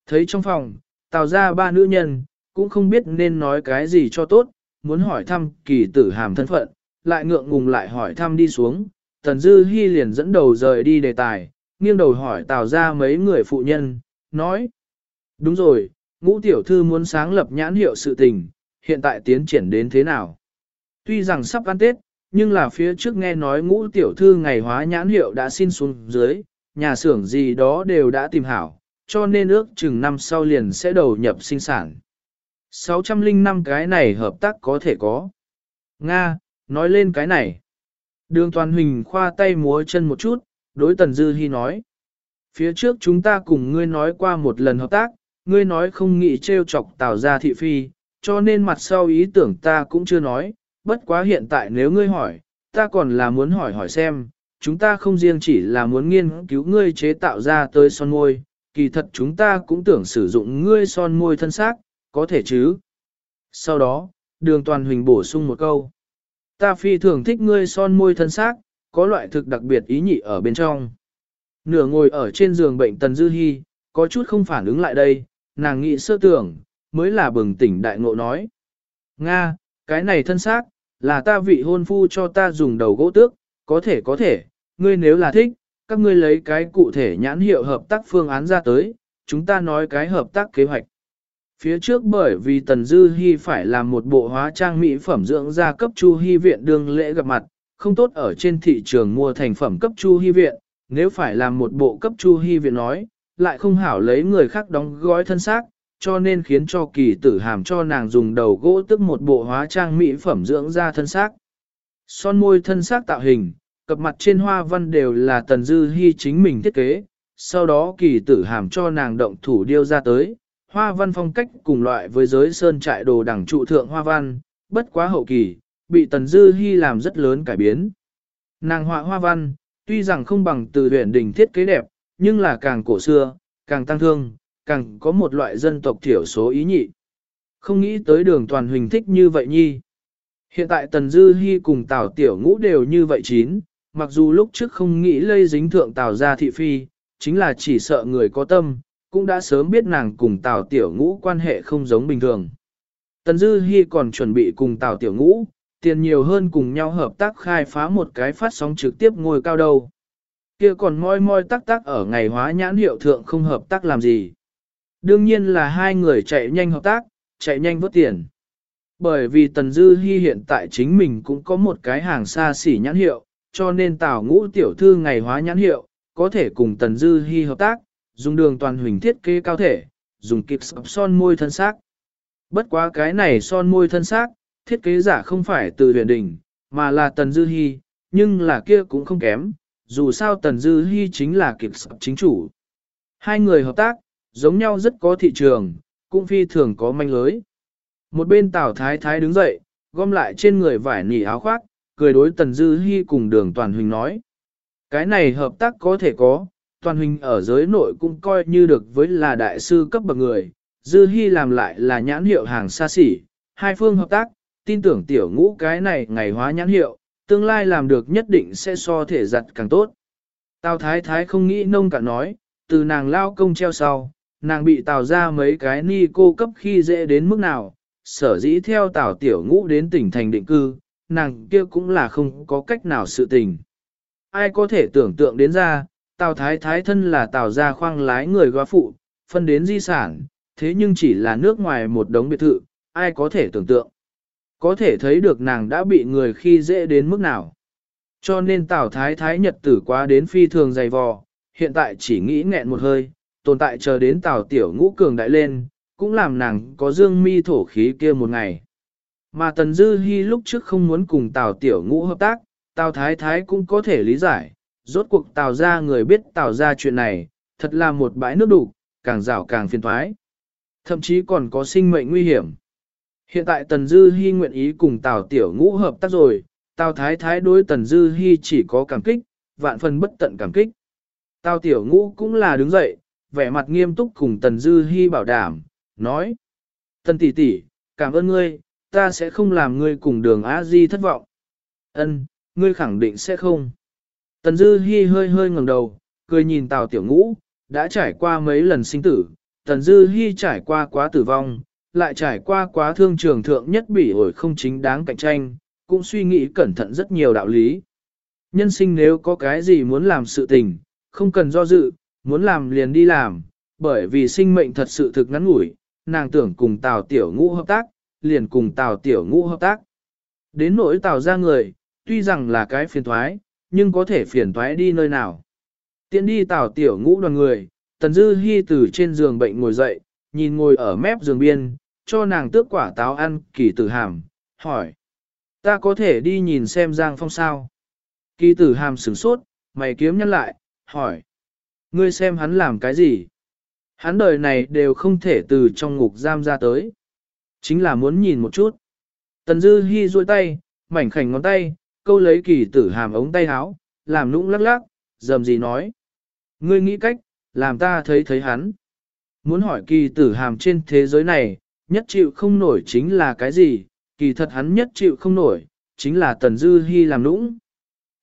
Thấy trong phòng, tào ra ba nữ nhân, cũng không biết nên nói cái gì cho tốt, muốn hỏi thăm kỳ tử hàm thân phận, lại ngượng ngùng lại hỏi thăm đi xuống, tần dư hy liền dẫn đầu rời đi đề tài, nghiêng đầu hỏi Tào ra mấy người phụ nhân, nói. Đúng rồi, ngũ tiểu thư muốn sáng lập nhãn hiệu sự tình, hiện tại tiến triển đến thế nào? Tuy rằng sắp ăn Tết, nhưng là phía trước nghe nói ngũ tiểu thư ngày hóa nhãn hiệu đã xin xuống dưới, nhà xưởng gì đó đều đã tìm hảo, cho nên ước chừng năm sau liền sẽ đầu nhập sinh sản. 605 cái này hợp tác có thể có. Nga, nói lên cái này. Đường toàn huỳnh khoa tay múa chân một chút, đối tần dư hy nói. Phía trước chúng ta cùng ngươi nói qua một lần hợp tác, ngươi nói không nghĩ treo chọc tạo ra thị phi, cho nên mặt sau ý tưởng ta cũng chưa nói, bất quá hiện tại nếu ngươi hỏi, ta còn là muốn hỏi hỏi xem, chúng ta không riêng chỉ là muốn nghiên cứu ngươi chế tạo ra tới son môi, kỳ thật chúng ta cũng tưởng sử dụng ngươi son môi thân xác, có thể chứ. Sau đó, đường toàn huỳnh bổ sung một câu. Ta phi thường thích ngươi son môi thân xác, có loại thực đặc biệt ý nhị ở bên trong. Nửa ngồi ở trên giường bệnh Tần Dư Hi, có chút không phản ứng lại đây, nàng nghĩ sơ tưởng, mới là bừng tỉnh đại ngộ nói. Nga, cái này thân xác, là ta vị hôn phu cho ta dùng đầu gỗ tước, có thể có thể, ngươi nếu là thích, các ngươi lấy cái cụ thể nhãn hiệu hợp tác phương án ra tới, chúng ta nói cái hợp tác kế hoạch. Phía trước bởi vì Tần Dư Hi phải làm một bộ hóa trang mỹ phẩm dưỡng da cấp Chu Hi viện đương lễ gặp mặt, không tốt ở trên thị trường mua thành phẩm cấp Chu Hi viện, nếu phải làm một bộ cấp Chu Hi viện nói, lại không hảo lấy người khác đóng gói thân xác, cho nên khiến cho kỳ tử hàm cho nàng dùng đầu gỗ tức một bộ hóa trang mỹ phẩm dưỡng da thân xác. Son môi thân xác tạo hình, cập mặt trên hoa văn đều là Tần Dư hy chính mình thiết kế, sau đó kỳ tử hàm cho nàng động thủ điêu ra tới, hoa văn phong cách cùng loại với giới sơn trại đồ đẳng trụ thượng hoa văn, bất quá hậu kỳ, bị Tần Dư hy làm rất lớn cải biến. Nàng họa hoa văn, tuy rằng không bằng từ huyện đình thiết kế đẹp, nhưng là càng cổ xưa, càng tăng thương, càng có một loại dân tộc thiểu số ý nhị. Không nghĩ tới đường toàn huỳnh thích như vậy nhi. Hiện tại Tần Dư Hi cùng Tào Tiểu Ngũ đều như vậy chín, mặc dù lúc trước không nghĩ lây dính thượng Tào gia thị phi, chính là chỉ sợ người có tâm, cũng đã sớm biết nàng cùng Tào Tiểu Ngũ quan hệ không giống bình thường. Tần Dư Hi còn chuẩn bị cùng Tào Tiểu Ngũ, tiền nhiều hơn cùng nhau hợp tác khai phá một cái phát sóng trực tiếp ngồi cao đầu. Kia còn moi moi tắc tắc ở ngày hóa nhãn hiệu thượng không hợp tác làm gì. Đương nhiên là hai người chạy nhanh hợp tác, chạy nhanh vớt tiền. Bởi vì Tần Dư Hi hiện tại chính mình cũng có một cái hàng xa xỉ nhãn hiệu, cho nên Tào Ngũ tiểu thư ngày hóa nhãn hiệu, có thể cùng Tần Dư Hi hợp tác, dùng đường toàn huỳnh thiết kế cao thể, dùng kịp son môi thân xác. Bất quá cái này son môi thân xác, thiết kế giả không phải từ huyền đỉnh, mà là Tần Dư Hi, nhưng là kia cũng không kém, dù sao Tần Dư Hi chính là kịp chính chủ. Hai người hợp tác, giống nhau rất có thị trường, cũng phi thường có manh lưới. Một bên Tào Thái Thái đứng dậy, gom lại trên người vải nỉ áo khoác, cười đối Tần Dư Hi cùng đường Toàn Huỳnh nói. Cái này hợp tác có thể có, Toàn Huỳnh ở giới nội cũng coi như được với là đại sư cấp bậc người, Dư Hi làm lại là nhãn hiệu hàng xa xỉ, hai phương hợp tác, tin tưởng tiểu ngũ cái này ngày hóa nhãn hiệu, tương lai làm được nhất định sẽ so thể giặt càng tốt. Tào Thái Thái không nghĩ nông cả nói, từ nàng lao công treo sau, nàng bị tào ra mấy cái ni cô cấp khi dễ đến mức nào, sở dĩ theo tào tiểu ngũ đến tỉnh thành định cư, nàng kia cũng là không có cách nào sự tình. Ai có thể tưởng tượng đến ra, tào thái thái thân là tào ra khoang lái người góa phụ, phân đến di sản, thế nhưng chỉ là nước ngoài một đống biệt thự, ai có thể tưởng tượng. Có thể thấy được nàng đã bị người khi dễ đến mức nào. Cho nên tào thái thái nhật tử quá đến phi thường dày vò, hiện tại chỉ nghĩ nghẹn một hơi, tồn tại chờ đến Tào Tiểu Ngũ cường đại lên, cũng làm nàng có dương mi thổ khí kia một ngày. Mà Tần Dư Hi lúc trước không muốn cùng Tào Tiểu Ngũ hợp tác, Tào Thái Thái cũng có thể lý giải, rốt cuộc Tào gia người biết Tào gia chuyện này, thật là một bãi nước đủ, càng rào càng phiền toái Thậm chí còn có sinh mệnh nguy hiểm. Hiện tại Tần Dư Hi nguyện ý cùng Tào Tiểu Ngũ hợp tác rồi, Tào Thái Thái đối Tần Dư Hi chỉ có cảm kích, vạn phần bất tận cảm kích. Tào Tiểu Ngũ cũng là đứng dậy, vẻ mặt nghiêm túc cùng Tần Dư Hi bảo đảm, nói. Tần tỷ tỷ, cảm ơn ngươi, ta sẽ không làm ngươi cùng đường A Di thất vọng. Ân, ngươi khẳng định sẽ không. Tần Dư Hi hơi hơi ngẩng đầu, cười nhìn Tào Tiểu Ngũ, đã trải qua mấy lần sinh tử, Tần Dư Hi trải qua quá tử vong, lại trải qua quá thương trường thượng nhất bị ổi không chính đáng cạnh tranh, cũng suy nghĩ cẩn thận rất nhiều đạo lý. Nhân sinh nếu có cái gì muốn làm sự tình, không cần do dự, muốn làm liền đi làm, bởi vì sinh mệnh thật sự thực ngắn ngủi, nàng tưởng cùng Tào Tiểu Ngũ hợp tác, liền cùng Tào Tiểu Ngũ hợp tác. Đến nỗi Tào ra người, tuy rằng là cái phiền thoái, nhưng có thể phiền thoái đi nơi nào. Tiện đi Tào Tiểu Ngũ đoàn người, Tần Dư Hi từ trên giường bệnh ngồi dậy, nhìn ngồi ở mép giường biên, cho nàng tước quả táo ăn, kỳ tử hàm, hỏi. Ta có thể đi nhìn xem Giang Phong sao? Kỳ tử hàm sửng sốt, mày kiếm nhăn lại, hỏi. Ngươi xem hắn làm cái gì? Hắn đời này đều không thể từ trong ngục giam ra tới. Chính là muốn nhìn một chút. Tần Dư Hi duỗi tay, mảnh khảnh ngón tay, câu lấy kỳ tử hàm ống tay áo, làm nũng lắc lắc, dầm gì nói. Ngươi nghĩ cách, làm ta thấy thấy hắn. Muốn hỏi kỳ tử hàm trên thế giới này, nhất chịu không nổi chính là cái gì, kỳ thật hắn nhất chịu không nổi, chính là Tần Dư Hi làm nũng.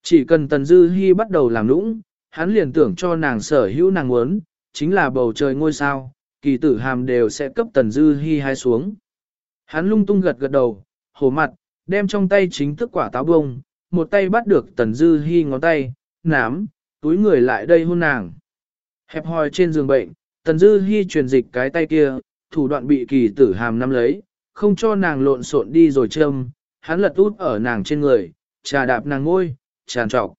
Chỉ cần Tần Dư Hi bắt đầu làm nũng, hắn liền tưởng cho nàng sở hữu nàng muốn, chính là bầu trời ngôi sao, kỳ tử hàm đều sẽ cấp Tần Dư hy hai xuống. Hắn lung tung gật gật đầu, hổ mặt, đem trong tay chính thức quả táo bông, một tay bắt được Tần Dư hy ngón tay, nám, túi người lại đây hôn nàng. Hẹp hòi trên giường bệnh, Tần Dư hy truyền dịch cái tay kia, thủ đoạn bị kỳ tử hàm nắm lấy, không cho nàng lộn xộn đi rồi châm, hắn lật út ở nàng trên người, trà đạp nàng ngôi, tràn trọc.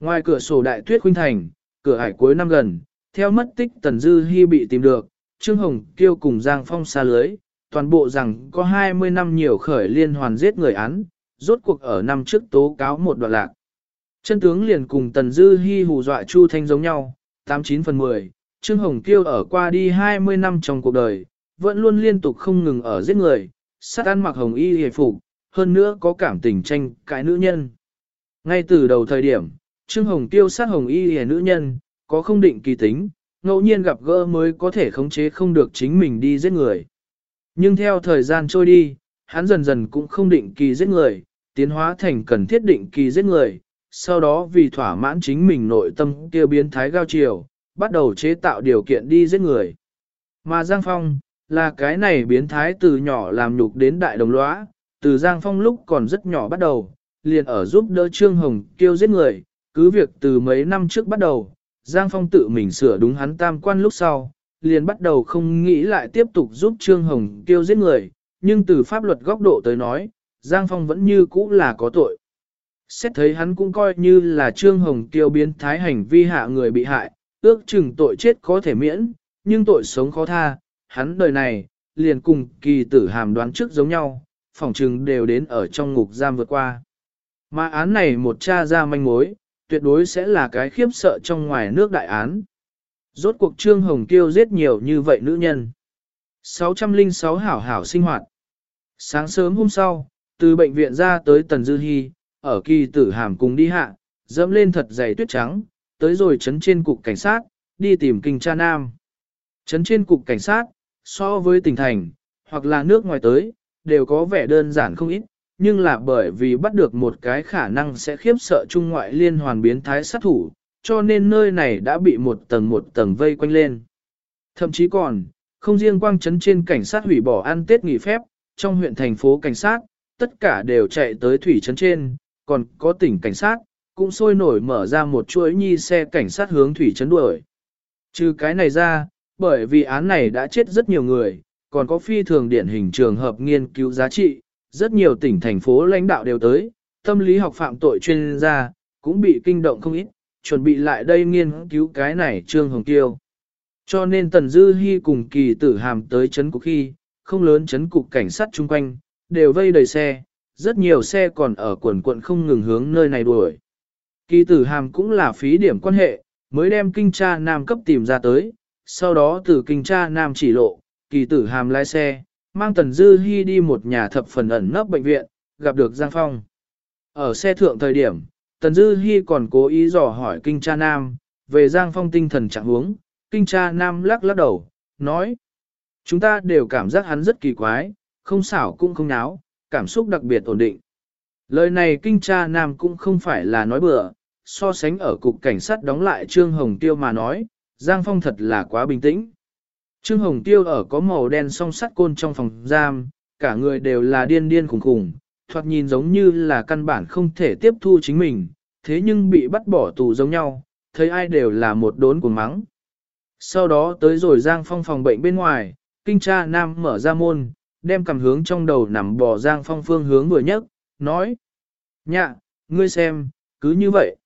Ngoài cửa sổ đại tuyết khuynh thành, cửa hải cuối năm gần, theo mất tích Tần Dư Hi bị tìm được, Trương Hồng kêu cùng Giang Phong xa lưới, toàn bộ rằng có 20 năm nhiều khởi liên hoàn giết người án, rốt cuộc ở năm trước tố cáo một đoạn lạc. Chân tướng liền cùng Tần Dư Hi hù dọa Chu Thanh giống nhau, 89 phần 10, Trương Hồng Kiêu ở qua đi 20 năm trong cuộc đời, vẫn luôn liên tục không ngừng ở giết người, sát ăn mặc hồng y hề phục, hơn nữa có cảm tình tranh cãi nữ nhân. Ngay từ đầu thời điểm, Trương Hồng Tiêu sát hồng y hề nữ nhân, có không định kỳ tính, ngẫu nhiên gặp gỡ mới có thể khống chế không được chính mình đi giết người. Nhưng theo thời gian trôi đi, hắn dần dần cũng không định kỳ giết người, tiến hóa thành cần thiết định kỳ giết người, sau đó vì thỏa mãn chính mình nội tâm kia biến thái gao chiều, bắt đầu chế tạo điều kiện đi giết người. Mà Giang Phong, là cái này biến thái từ nhỏ làm nhục đến đại đồng lõa, từ Giang Phong lúc còn rất nhỏ bắt đầu, liền ở giúp đỡ Trương Hồng kêu giết người, cứ việc từ mấy năm trước bắt đầu, Giang Phong tự mình sửa đúng hắn tam quan lúc sau, liền bắt đầu không nghĩ lại tiếp tục giúp Trương Hồng kêu giết người, nhưng từ pháp luật góc độ tới nói, Giang Phong vẫn như cũ là có tội. Xét thấy hắn cũng coi như là Trương Hồng Kiêu biến thái hành vi hạ người bị hại, ước chừng tội chết có thể miễn, nhưng tội sống khó tha, hắn đời này, liền cùng kỳ tử hàm đoán trước giống nhau, phỏng chừng đều đến ở trong ngục giam vượt qua. Mà án này một cha ra manh mối, tuyệt đối sẽ là cái khiếp sợ trong ngoài nước đại án. Rốt cuộc Trương Hồng Kiêu giết nhiều như vậy nữ nhân. 606 hảo hảo sinh hoạt. Sáng sớm hôm sau, từ bệnh viện ra tới Tần Dư Hi, ở kỳ tử hàm cùng đi hạ, dẫm lên thật dày tuyết trắng, tới rồi chấn trên cục cảnh sát, đi tìm kinh cha nam. Chấn trên cục cảnh sát, so với tỉnh thành, hoặc là nước ngoài tới, đều có vẻ đơn giản không ít, nhưng là bởi vì bắt được một cái khả năng sẽ khiếp sợ trung ngoại liên hoàn biến thái sát thủ, cho nên nơi này đã bị một tầng một tầng vây quanh lên. Thậm chí còn, không riêng quang trấn trên cảnh sát hủy bỏ ăn Tết nghỉ phép, trong huyện thành phố cảnh sát, tất cả đều chạy tới thủy trấn trên, còn có tỉnh cảnh sát, cũng sôi nổi mở ra một chuỗi nhi xe cảnh sát hướng thủy trấn đuổi. Trừ cái này ra, bởi vì án này đã chết rất nhiều người, còn có phi thường điển hình trường hợp nghiên cứu giá trị, rất nhiều tỉnh thành phố lãnh đạo đều tới, tâm lý học phạm tội chuyên gia, cũng bị kinh động không ít, chuẩn bị lại đây nghiên cứu cái này Trương Hồng Tiêu. Cho nên Tần Dư Hi cùng kỳ tử hàm tới chấn cục khi, không lớn chấn cục cảnh sát chung quanh, đều vây đầy xe, rất nhiều xe còn ở quần quận không ngừng hướng nơi này đuổi. Kỳ tử hàm cũng là phí điểm quan hệ, mới đem kinh tra nam cấp tìm ra tới, sau đó từ kinh tra nam chỉ lộ, kỳ tử hàm lái xe, mang Tần Dư Hi đi một nhà thập phần ẩn nấp bệnh viện, gặp được Giang Phong. Ở xe thượng thời điểm, Tần Dư Hi còn cố ý dò hỏi kinh Cha nam, về Giang Phong tinh thần trạng huống, kinh Cha nam lắc lắc đầu, nói. Chúng ta đều cảm giác hắn rất kỳ quái, không xảo cũng không náo, cảm xúc đặc biệt ổn định. Lời này kinh Cha nam cũng không phải là nói bừa, so sánh ở cục cảnh sát đóng lại Trương Hồng Tiêu mà nói, Giang Phong thật là quá bình tĩnh. Trương Hồng Tiêu ở có màu đen song sắt côn trong phòng giam, cả người đều là điên điên khủng khủng, thoạt nhìn giống như là căn bản không thể tiếp thu chính mình, thế nhưng bị bắt bỏ tù giống nhau, thấy ai đều là một đốn của mắng. Sau đó tới rồi Giang Phong phòng bệnh bên ngoài, kinh tra nam mở ra môn, đem cầm hướng trong đầu nằm bò Giang Phong phương hướng vừa nhất, nói. Nhạ, ngươi xem, cứ như vậy.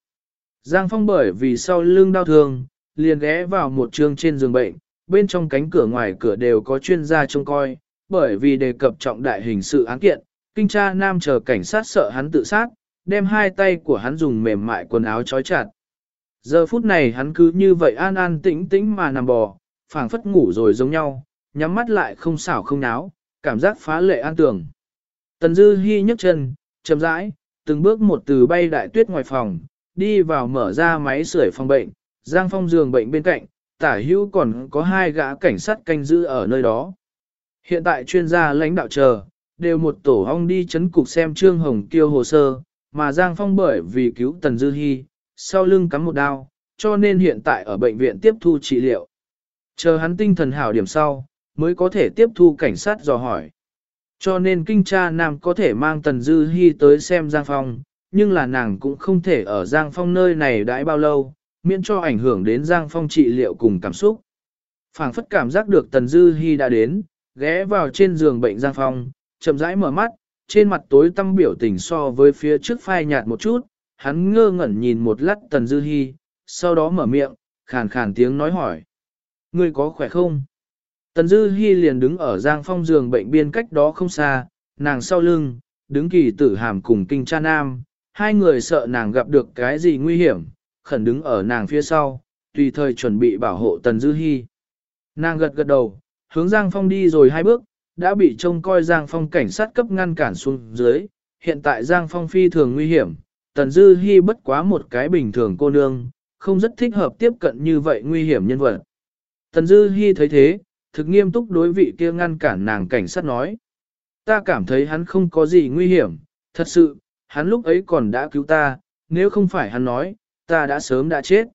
Giang Phong bởi vì sau lưng đau thương, liền ghé vào một trường trên giường bệnh, bên trong cánh cửa ngoài cửa đều có chuyên gia trông coi, bởi vì đề cập trọng đại hình sự án kiện, kinh tra nam chờ cảnh sát sợ hắn tự sát, đem hai tay của hắn dùng mềm mại quần áo trói chặt. Giờ phút này hắn cứ như vậy an an tĩnh tĩnh mà nằm bò, phảng phất ngủ rồi giống nhau, nhắm mắt lại không xảo không náo, cảm giác phá lệ an tường. Tần Dư Hi nhấc chân, chậm rãi, từng bước một từ bay đại tuyết ngoài phòng, đi vào mở ra máy sưởi phòng bệnh, Giang Phong giường bệnh bên cạnh, tả hữu còn có hai gã cảnh sát canh giữ ở nơi đó. Hiện tại chuyên gia lãnh đạo chờ, đều một tổ ong đi chấn cục xem Trương Hồng Kiêu hồ sơ, mà Giang Phong bởi vì cứu Tần Dư Hi, sau lưng cắm một đao, cho nên hiện tại ở bệnh viện tiếp thu trị liệu. Chờ hắn tinh thần hảo điểm sau, mới có thể tiếp thu cảnh sát dò hỏi. Cho nên kinh cha nam có thể mang Tần Dư Hi tới xem Giang Phong, nhưng là nàng cũng không thể ở Giang Phong nơi này đãi bao lâu, miễn cho ảnh hưởng đến Giang Phong trị liệu cùng cảm xúc. phảng phất cảm giác được Tần Dư Hi đã đến, ghé vào trên giường bệnh Giang Phong, chậm rãi mở mắt, trên mặt tối tăm biểu tình so với phía trước phai nhạt một chút, hắn ngơ ngẩn nhìn một lát Tần Dư Hi, sau đó mở miệng, khàn khàn tiếng nói hỏi. Ngươi có khỏe không? Tần Dư Hi liền đứng ở Giang Phong giường bệnh biên cách đó không xa, nàng sau lưng, đứng kỳ tử hàm cùng kinh cha nam, hai người sợ nàng gặp được cái gì nguy hiểm, khẩn đứng ở nàng phía sau, tùy thời chuẩn bị bảo hộ Tần Dư Hi. Nàng gật gật đầu, hướng Giang Phong đi rồi hai bước, đã bị trông coi Giang Phong cảnh sát cấp ngăn cản xuống dưới, hiện tại Giang Phong phi thường nguy hiểm, Tần Dư Hi bất quá một cái bình thường cô nương, không rất thích hợp tiếp cận như vậy nguy hiểm nhân vật. Tần Dư Hi thấy thế, thực nghiêm túc đối vị kia ngăn cản nàng cảnh sát nói. Ta cảm thấy hắn không có gì nguy hiểm, thật sự, hắn lúc ấy còn đã cứu ta, nếu không phải hắn nói, ta đã sớm đã chết.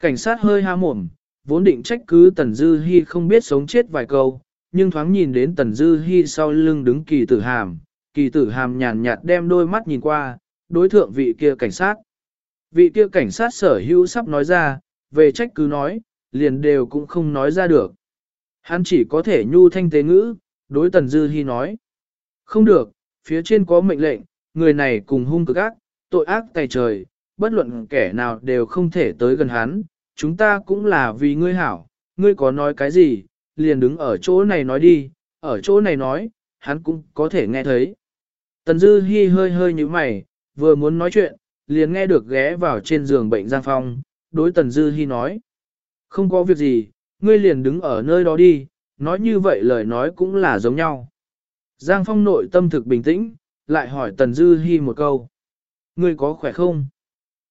Cảnh sát hơi ha mồm, vốn định trách cứ Tần Dư Hi không biết sống chết vài câu, nhưng thoáng nhìn đến Tần Dư Hi sau lưng đứng kỳ tử hàm, kỳ tử hàm nhàn nhạt đem đôi mắt nhìn qua, đối thượng vị kia cảnh sát. Vị kia cảnh sát sở hữu sắp nói ra, về trách cứ nói, liền đều cũng không nói ra được. Hắn chỉ có thể nhu thanh tế ngữ, đối Tần Dư Hi nói. Không được, phía trên có mệnh lệnh, người này cùng hung cực ác, tội ác tày trời, bất luận kẻ nào đều không thể tới gần hắn, chúng ta cũng là vì ngươi hảo, ngươi có nói cái gì, liền đứng ở chỗ này nói đi, ở chỗ này nói, hắn cũng có thể nghe thấy. Tần Dư Hi hơi hơi như mày, vừa muốn nói chuyện, liền nghe được ghé vào trên giường bệnh Giang Phong, đối Tần Dư Hi nói. Không có việc gì, ngươi liền đứng ở nơi đó đi, nói như vậy lời nói cũng là giống nhau. Giang Phong nội tâm thực bình tĩnh, lại hỏi Tần Dư Hi một câu. Ngươi có khỏe không?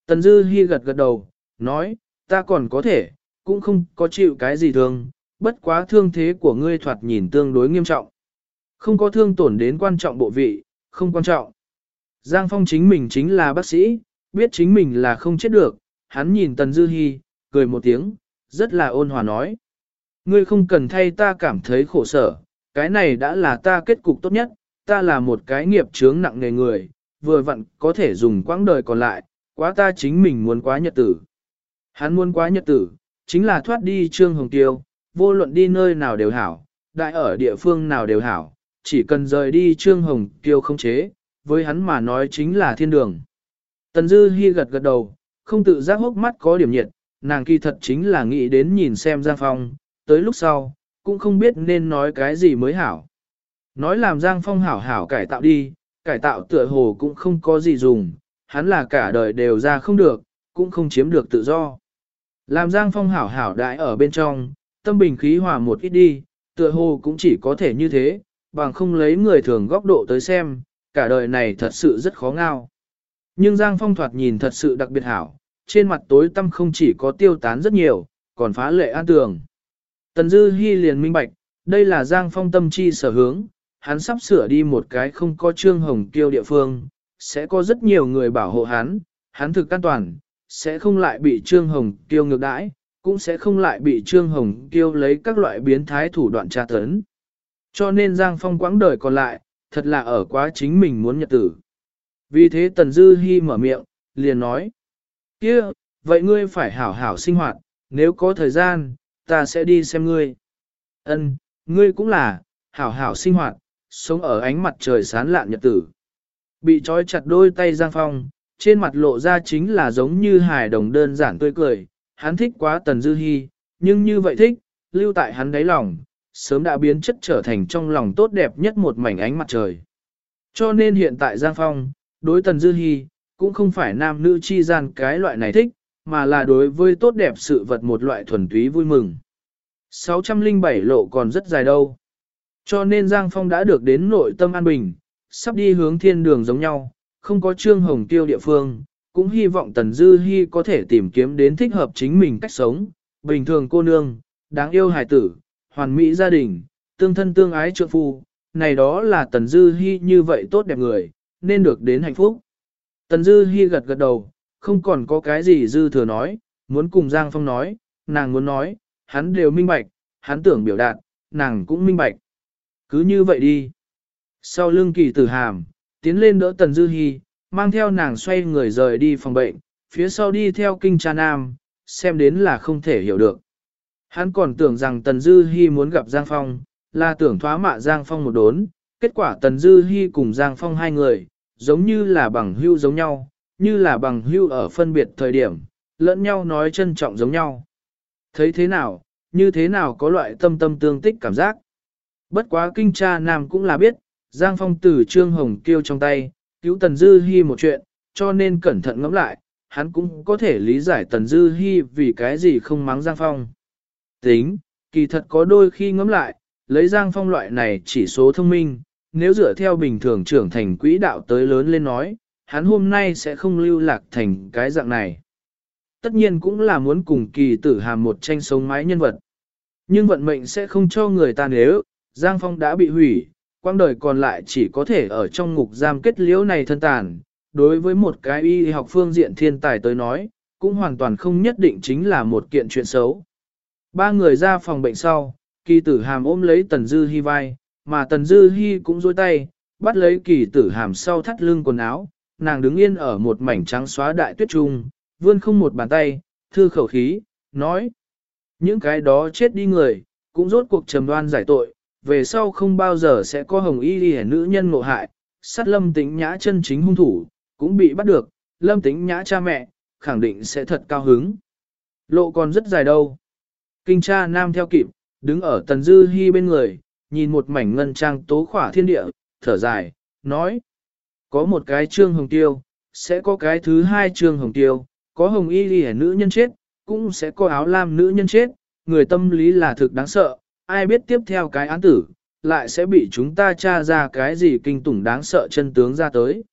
Tần Dư Hi gật gật đầu, nói, ta còn có thể, cũng không có chịu cái gì thương, bất quá thương thế của ngươi thoạt nhìn tương đối nghiêm trọng. Không có thương tổn đến quan trọng bộ vị, không quan trọng. Giang Phong chính mình chính là bác sĩ, biết chính mình là không chết được, hắn nhìn Tần Dư Hi, cười một tiếng, rất là ôn hòa nói. Ngươi không cần thay ta cảm thấy khổ sở, cái này đã là ta kết cục tốt nhất, ta là một cái nghiệp chướng nặng nề người, vừa vặn có thể dùng quãng đời còn lại, quá ta chính mình muốn quá nhật tử. Hắn muốn quá nhật tử, chính là thoát đi Trương Hồng Tiêu, vô luận đi nơi nào đều hảo, đại ở địa phương nào đều hảo, chỉ cần rời đi Trương Hồng Tiêu không chế, với hắn mà nói chính là thiên đường. Tần Dư Hi gật gật đầu, không tự giác hốc mắt có điểm nhiệt, nàng kỳ thật chính là nghĩ đến nhìn xem Giang Phong, tới lúc sau, cũng không biết nên nói cái gì mới hảo. Nói làm Giang Phong hảo hảo cải tạo đi, cải tạo tựa hồ cũng không có gì dùng, hắn là cả đời đều ra không được, cũng không chiếm được tự do. Làm Giang Phong hảo hảo đại ở bên trong, tâm bình khí hòa một ít đi, tựa hồ cũng chỉ có thể như thế, bằng không lấy người thường góc độ tới xem, cả đời này thật sự rất khó ngao. Nhưng Giang Phong thoạt nhìn thật sự đặc biệt hảo, trên mặt tối tâm không chỉ có tiêu tán rất nhiều, còn phá lệ an tường. Tần Dư Hi liền minh bạch, đây là Giang Phong tâm chi sở hướng, hắn sắp sửa đi một cái không có trương hồng kiêu địa phương, sẽ có rất nhiều người bảo hộ hắn, hắn thực an toàn, sẽ không lại bị trương hồng kiêu ngược đãi, cũng sẽ không lại bị trương hồng kiêu lấy các loại biến thái thủ đoạn tra tấn. Cho nên Giang Phong quãng đời còn lại, thật là ở quá chính mình muốn nhật tử. Vì thế Tần Dư Hi mở miệng, liền nói, kia, vậy ngươi phải hảo hảo sinh hoạt, nếu có thời gian, ta sẽ đi xem ngươi. Ân, ngươi cũng là, hảo hảo sinh hoạt, sống ở ánh mặt trời sán lạn nhật tử. Bị trói chặt đôi tay Giang Phong, trên mặt lộ ra chính là giống như hài đồng đơn giản tươi cười, hắn thích quá Tần Dư Hi, nhưng như vậy thích, lưu tại hắn đáy lòng, sớm đã biến chất trở thành trong lòng tốt đẹp nhất một mảnh ánh mặt trời. Cho nên hiện tại Giang Phong, đối Tần Dư Hi, cũng không phải nam nữ chi gian cái loại này thích, mà là đối với tốt đẹp sự vật một loại thuần túy vui mừng. 607 lộ còn rất dài đâu. Cho nên Giang Phong đã được đến nội tâm an bình, sắp đi hướng thiên đường giống nhau, không có trương hồng tiêu địa phương, cũng hy vọng Tần Dư Hi có thể tìm kiếm đến thích hợp chính mình cách sống, bình thường cô nương, đáng yêu hài tử, hoàn mỹ gia đình, tương thân tương ái trượng phu, này đó là Tần Dư Hi như vậy tốt đẹp người, nên được đến hạnh phúc. Tần Dư Hi gật gật đầu, không còn có cái gì dư thừa nói, muốn cùng Giang Phong nói, nàng muốn nói, hắn đều minh bạch, hắn tưởng biểu đạt, nàng cũng minh bạch. Cứ như vậy đi. Sau lưng kỳ tử hàm, tiến lên đỡ Tần Dư Hi, mang theo nàng xoay người rời đi phòng bệnh, phía sau đi theo kinh cha nam, xem đến là không thể hiểu được. Hắn còn tưởng rằng Tần Dư Hi muốn gặp Giang Phong, là tưởng thoá mạ Giang Phong một đốn, kết quả Tần Dư Hi cùng Giang Phong hai người, giống như là bằng hưu giống nhau, như là bằng hưu ở phân biệt thời điểm, lẫn nhau nói trân trọng giống nhau. Thấy thế nào, như thế nào có loại tâm tâm tương tích cảm giác. Bất quá kinh cha nam cũng là biết, Giang Phong từ Trương Hồng kêu trong tay, cứu Tần Dư Hi một chuyện, cho nên cẩn thận ngẫm lại, hắn cũng có thể lý giải Tần Dư Hi vì cái gì không mắng Giang Phong. Tính, kỳ thật có đôi khi ngẫm lại, lấy Giang Phong loại này chỉ số thông minh, nếu dựa theo bình thường trưởng thành quỹ đạo tới lớn lên nói, hắn hôm nay sẽ không lưu lạc thành cái dạng này. Tất nhiên cũng là muốn cùng kỳ tử hàm một tranh sống mái nhân vật. Nhưng vận mệnh sẽ không cho người ta nếu, Giang Phong đã bị hủy, quang đời còn lại chỉ có thể ở trong ngục giam kết liễu này thân tàn. Đối với một cái y học phương diện thiên tài tới nói, cũng hoàn toàn không nhất định chính là một kiện chuyện xấu. Ba người ra phòng bệnh sau, kỳ tử hàm ôm lấy Tần Dư hy vai, mà Tần Dư hy cũng dôi tay, bắt lấy kỳ tử hàm sau thắt lưng quần áo, nàng đứng yên ở một mảnh trắng xóa đại tuyết trung, vươn không một bàn tay, thư khẩu khí, nói. Những cái đó chết đi người, cũng rốt cuộc trầm đoan giải tội, về sau không bao giờ sẽ có hồng y lìa nữ nhân ngộ hại, sát lâm tính nhã chân chính hung thủ, cũng bị bắt được, lâm tính nhã cha mẹ, khẳng định sẽ thật cao hứng. Lộ còn rất dài đâu. Kinh cha nam theo kịp, đứng ở tần dư hy bên người, nhìn một mảnh ngân trang tố khỏa thiên địa, thở dài, nói. Có một cái trương hồng tiêu, sẽ có cái thứ hai trương hồng tiêu, có hồng y ghi nữ nhân chết, cũng sẽ có áo lam nữ nhân chết, người tâm lý là thực đáng sợ, ai biết tiếp theo cái án tử, lại sẽ bị chúng ta tra ra cái gì kinh tủng đáng sợ chân tướng ra tới.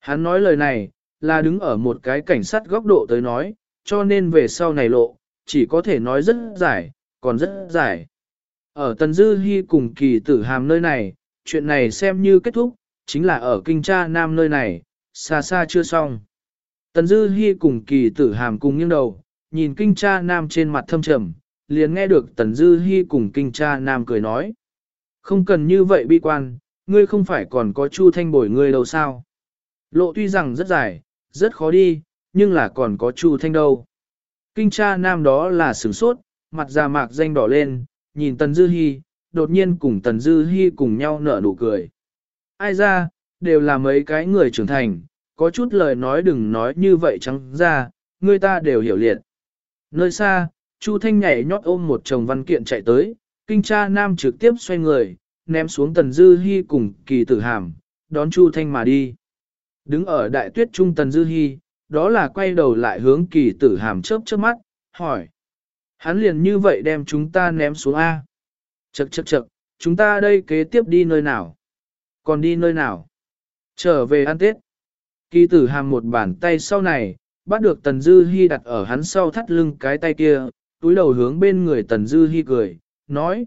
Hắn nói lời này, là đứng ở một cái cảnh sát góc độ tới nói, cho nên về sau này lộ, chỉ có thể nói rất dài, còn rất dài. Ở Tần Dư Hi cùng kỳ tử hàm nơi này, chuyện này xem như kết thúc, chính là ở kinh cha nam nơi này, xa xa chưa xong. Tần Dư Hi cùng kỳ tử hàm cùng nghiêng đầu, nhìn kinh cha nam trên mặt thâm trầm, liền nghe được Tần Dư Hi cùng kinh cha nam cười nói. Không cần như vậy bi quan, ngươi không phải còn có Chu Thanh bồi ngươi đâu sao. Lộ tuy rằng rất dài, rất khó đi, nhưng là còn có Chu Thanh đâu. Kinh cha nam đó là sửng sốt, mặt già mạc danh đỏ lên, nhìn Tần Dư Hi, đột nhiên cùng Tần Dư Hi cùng nhau nở nụ cười. Ai ra, đều là mấy cái người trưởng thành, có chút lời nói đừng nói như vậy trắng ra, người ta đều hiểu liệt. Nơi xa, Chu Thanh nhảy nhót ôm một chồng văn kiện chạy tới, kinh cha nam trực tiếp xoay người, ném xuống Tần Dư Hi cùng kỳ tử hàm, đón Chu Thanh mà đi. Đứng ở đại tuyết trung Tần Dư Hi, đó là quay đầu lại hướng kỳ tử hàm chớp chớp mắt, hỏi. Hắn liền như vậy đem chúng ta ném xuống A. Chậc chậc chậc, chúng ta đây kế tiếp đi nơi nào? Còn đi nơi nào? Trở về ăn Tết. Kỳ tử hàm một bàn tay sau này, bắt được Tần Dư Hi đặt ở hắn sau thắt lưng cái tay kia, túi đầu hướng bên người Tần Dư Hi cười, nói.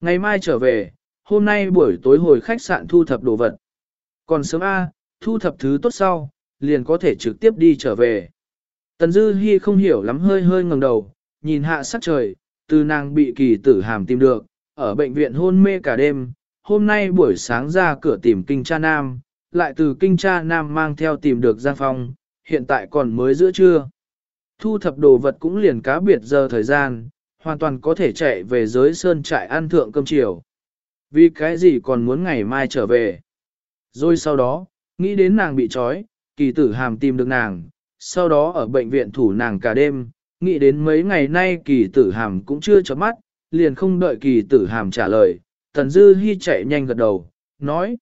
Ngày mai trở về, hôm nay buổi tối hồi khách sạn thu thập đồ vật. Còn sớm A, thu thập thứ tốt sau, liền có thể trực tiếp đi trở về. Tần Dư Hi không hiểu lắm hơi hơi ngẩng đầu, nhìn hạ sắc trời, từ nàng bị kỳ tử hàm tìm được, ở bệnh viện hôn mê cả đêm, hôm nay buổi sáng ra cửa tìm kinh cha nam, lại từ kinh cha nam mang theo tìm được Giang Phong, hiện tại còn mới giữa trưa. Thu thập đồ vật cũng liền cá biệt giờ thời gian, hoàn toàn có thể chạy về giới sơn trại ăn thượng cơm chiều. Vì cái gì còn muốn ngày mai trở về. Rồi sau đó, nghĩ đến nàng bị trói, kỳ tử hàm tìm được nàng, sau đó ở bệnh viện thủ nàng cả đêm, nghĩ đến mấy ngày nay kỳ tử hàm cũng chưa chấm mắt, liền không đợi kỳ tử hàm trả lời, tần dư hy chạy nhanh gật đầu, nói.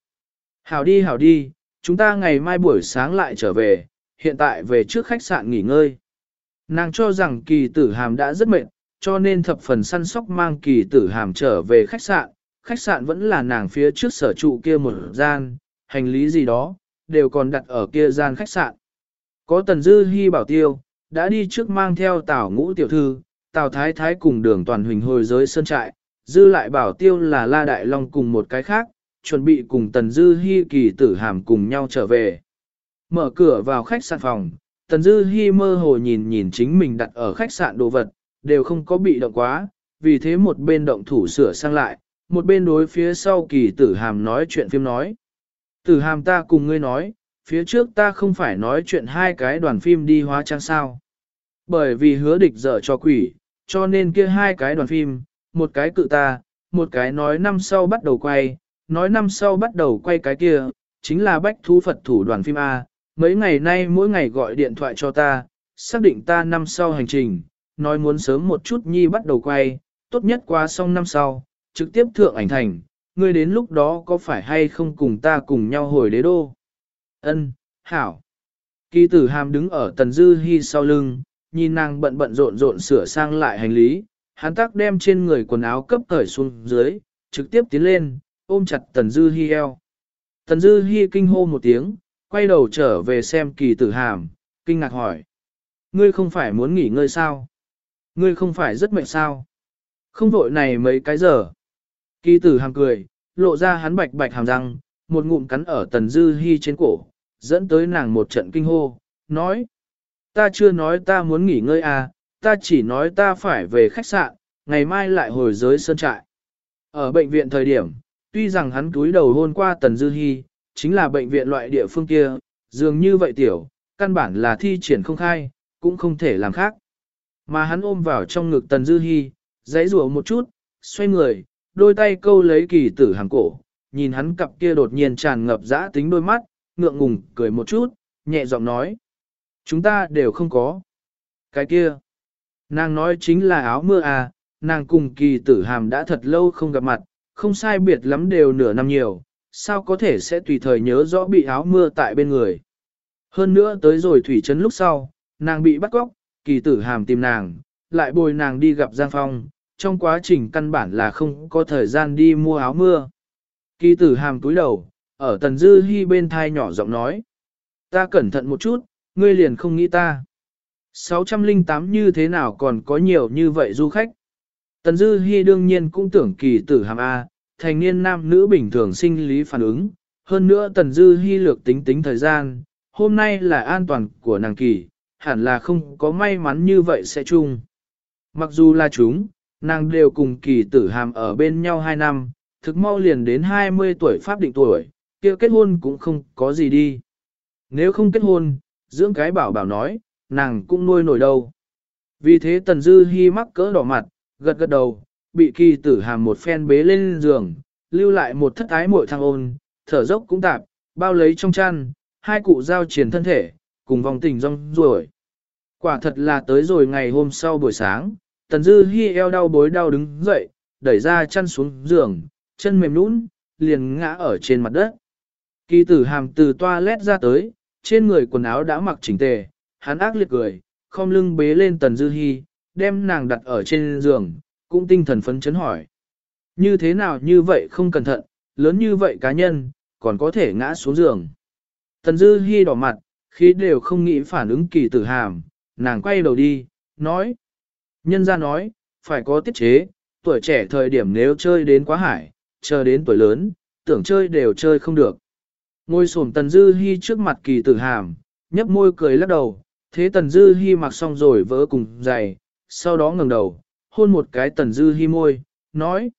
Hảo đi hảo đi, chúng ta ngày mai buổi sáng lại trở về, hiện tại về trước khách sạn nghỉ ngơi. Nàng cho rằng kỳ tử hàm đã rất mệt, cho nên thập phần săn sóc mang kỳ tử hàm trở về khách sạn. Khách sạn vẫn là nàng phía trước sở trụ kia một gian, hành lý gì đó, đều còn đặt ở kia gian khách sạn. Có tần dư hy bảo tiêu, đã đi trước mang theo tảo ngũ tiểu thư, tào thái thái cùng đường toàn huỳnh hồi giới sơn trại, dư lại bảo tiêu là la đại long cùng một cái khác, chuẩn bị cùng tần dư hy kỳ tử hàm cùng nhau trở về. Mở cửa vào khách sạn phòng, tần dư hi mơ hồ nhìn nhìn chính mình đặt ở khách sạn đồ vật, đều không có bị động quá, vì thế một bên động thủ sửa sang lại, một bên đối phía sau kỳ tử hàm nói chuyện phim nói. Tử hàm ta cùng ngươi nói, phía trước ta không phải nói chuyện hai cái đoàn phim đi hóa trang sao. Bởi vì hứa địch dở cho quỷ, cho nên kia hai cái đoàn phim, một cái cự ta, một cái nói năm sau bắt đầu quay, nói năm sau bắt đầu quay cái kia, chính là bách thú Phật thủ đoàn phim A, mấy ngày nay mỗi ngày gọi điện thoại cho ta, xác định ta năm sau hành trình, nói muốn sớm một chút nhi bắt đầu quay, tốt nhất qua xong năm sau, trực tiếp thượng ảnh thành, ngươi đến lúc đó có phải hay không cùng ta cùng nhau hồi đế đô? Ân, hảo. Kỳ tử hàm đứng ở tần dư hy sau lưng, nhìn nàng bận bận rộn rộn sửa sang lại hành lý, hắn tác đem trên người quần áo cấp cởi xuống dưới, trực tiếp tiến lên, ôm chặt tần dư hy eo. Tần dư hy kinh hô một tiếng, quay đầu trở về xem kỳ tử hàm, kinh ngạc hỏi. Ngươi không phải muốn nghỉ ngơi sao? Ngươi không phải rất mệt sao? Không vội này mấy cái giờ. Kỳ tử hàm cười, lộ ra hắn bạch bạch hàm răng, một ngụm cắn ở tần dư hy trên cổ, dẫn tới nàng một trận kinh hô, nói. Ta chưa nói ta muốn nghỉ ngơi à, ta chỉ nói ta phải về khách sạn, ngày mai lại hồi giới sơn trại. Ở bệnh viện thời điểm, tuy rằng hắn cúi đầu hôn qua tần dư hy, chính là bệnh viện loại địa phương kia, dường như vậy tiểu, căn bản là thi triển không khai, cũng không thể làm khác. Mà hắn ôm vào trong ngực tần dư Hi, giãy rủa một chút, xoay người, đôi tay câu lấy kỳ tử hàng cổ, nhìn hắn cặp kia đột nhiên tràn ngập dã tính đôi mắt, ngượng ngùng cười một chút, nhẹ giọng nói. Chúng ta đều không có. Cái kia. Nàng nói chính là áo mưa à, nàng cùng kỳ tử hàm đã thật lâu không gặp mặt, không sai biệt lắm đều nửa năm nhiều, sao có thể sẽ tùy thời nhớ rõ bị áo mưa tại bên người. Hơn nữa tới rồi thủy trấn lúc sau, nàng bị bắt cóc, kỳ tử hàm tìm nàng, lại bồi nàng đi gặp Giang Phong, trong quá trình căn bản là không có thời gian đi mua áo mưa. Kỳ tử hàm túi đầu, ở tần dư hy bên thai nhỏ giọng nói. Ta cẩn thận một chút, ngươi liền không nghĩ ta. 608 như thế nào còn có nhiều như vậy du khách. Tần dư hy đương nhiên cũng tưởng kỳ tử hàm A, thành niên nam nữ bình thường sinh lý phản ứng. Hơn nữa tần dư hy lược tính tính thời gian, hôm nay là an toàn của nàng kỳ, hẳn là không có may mắn như vậy sẽ chung. Mặc dù là chúng, nàng đều cùng kỳ tử hàm ở bên nhau 2 năm, thực mau liền đến 20 tuổi pháp định tuổi, kia kết hôn cũng không có gì đi. Nếu không kết hôn, dưỡng cái bảo bảo nói, nàng cũng nuôi nổi đâu. Vì thế Tần Dư Hi mắc cỡ đỏ mặt, gật gật đầu, bị kỳ tử hàm một phen bế lên giường, lưu lại một thất ái muội thăng ôn, thở dốc cũng tạp, bao lấy trong chăn, hai cụ giao triển thân thể, cùng vòng tình rong ruổi. Quả thật là tới rồi ngày hôm sau buổi sáng, Tần Dư Hi eo đau bối đau đứng dậy, đẩy ra chăn xuống giường, chân mềm nũng, liền ngã ở trên mặt đất. Kỳ tử hàm từ toilet ra tới, trên người quần áo đã mặc chỉnh tề, hắn ác liệt cười, không lưng bế lên Tần Dư Hi, đem nàng đặt ở trên giường, cũng tinh thần phấn chấn hỏi. Như thế nào như vậy không cẩn thận, lớn như vậy cá nhân, còn có thể ngã xuống giường. Tần Dư Hi đỏ mặt, khi đều không nghĩ phản ứng kỳ tử hàm, nàng quay đầu đi, nói. Nhân gia nói, phải có tiết chế, tuổi trẻ thời điểm nếu chơi đến quá hải, chờ đến tuổi lớn, tưởng chơi đều chơi không được. Ngôi sổm Tần Dư Hi trước mặt kỳ tử hàm, nhấp môi cười lắc đầu, thế Tần Dư Hi mặc xong rồi vỡ cùng giày, sau đó ngẩng đầu, hôn một cái Tần Dư Hi môi, nói.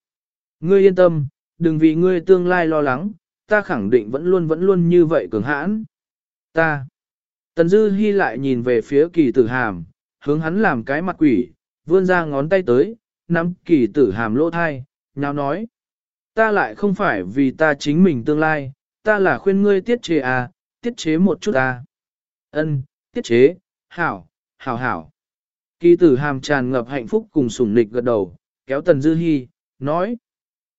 Ngươi yên tâm, đừng vì ngươi tương lai lo lắng, ta khẳng định vẫn luôn vẫn luôn như vậy cường hãn. Ta. Tần Dư Hi lại nhìn về phía kỳ tử hàm, hướng hắn làm cái mặt quỷ, vươn ra ngón tay tới, nắm kỳ tử hàm lỗ thai, nhào nói. Ta lại không phải vì ta chính mình tương lai, ta là khuyên ngươi tiết chế à, tiết chế một chút à. Ân, tiết chế, hảo, hảo hảo. Kỳ tử hàm tràn ngập hạnh phúc cùng sủng nịch gật đầu, kéo Tần Dư Hi, nói.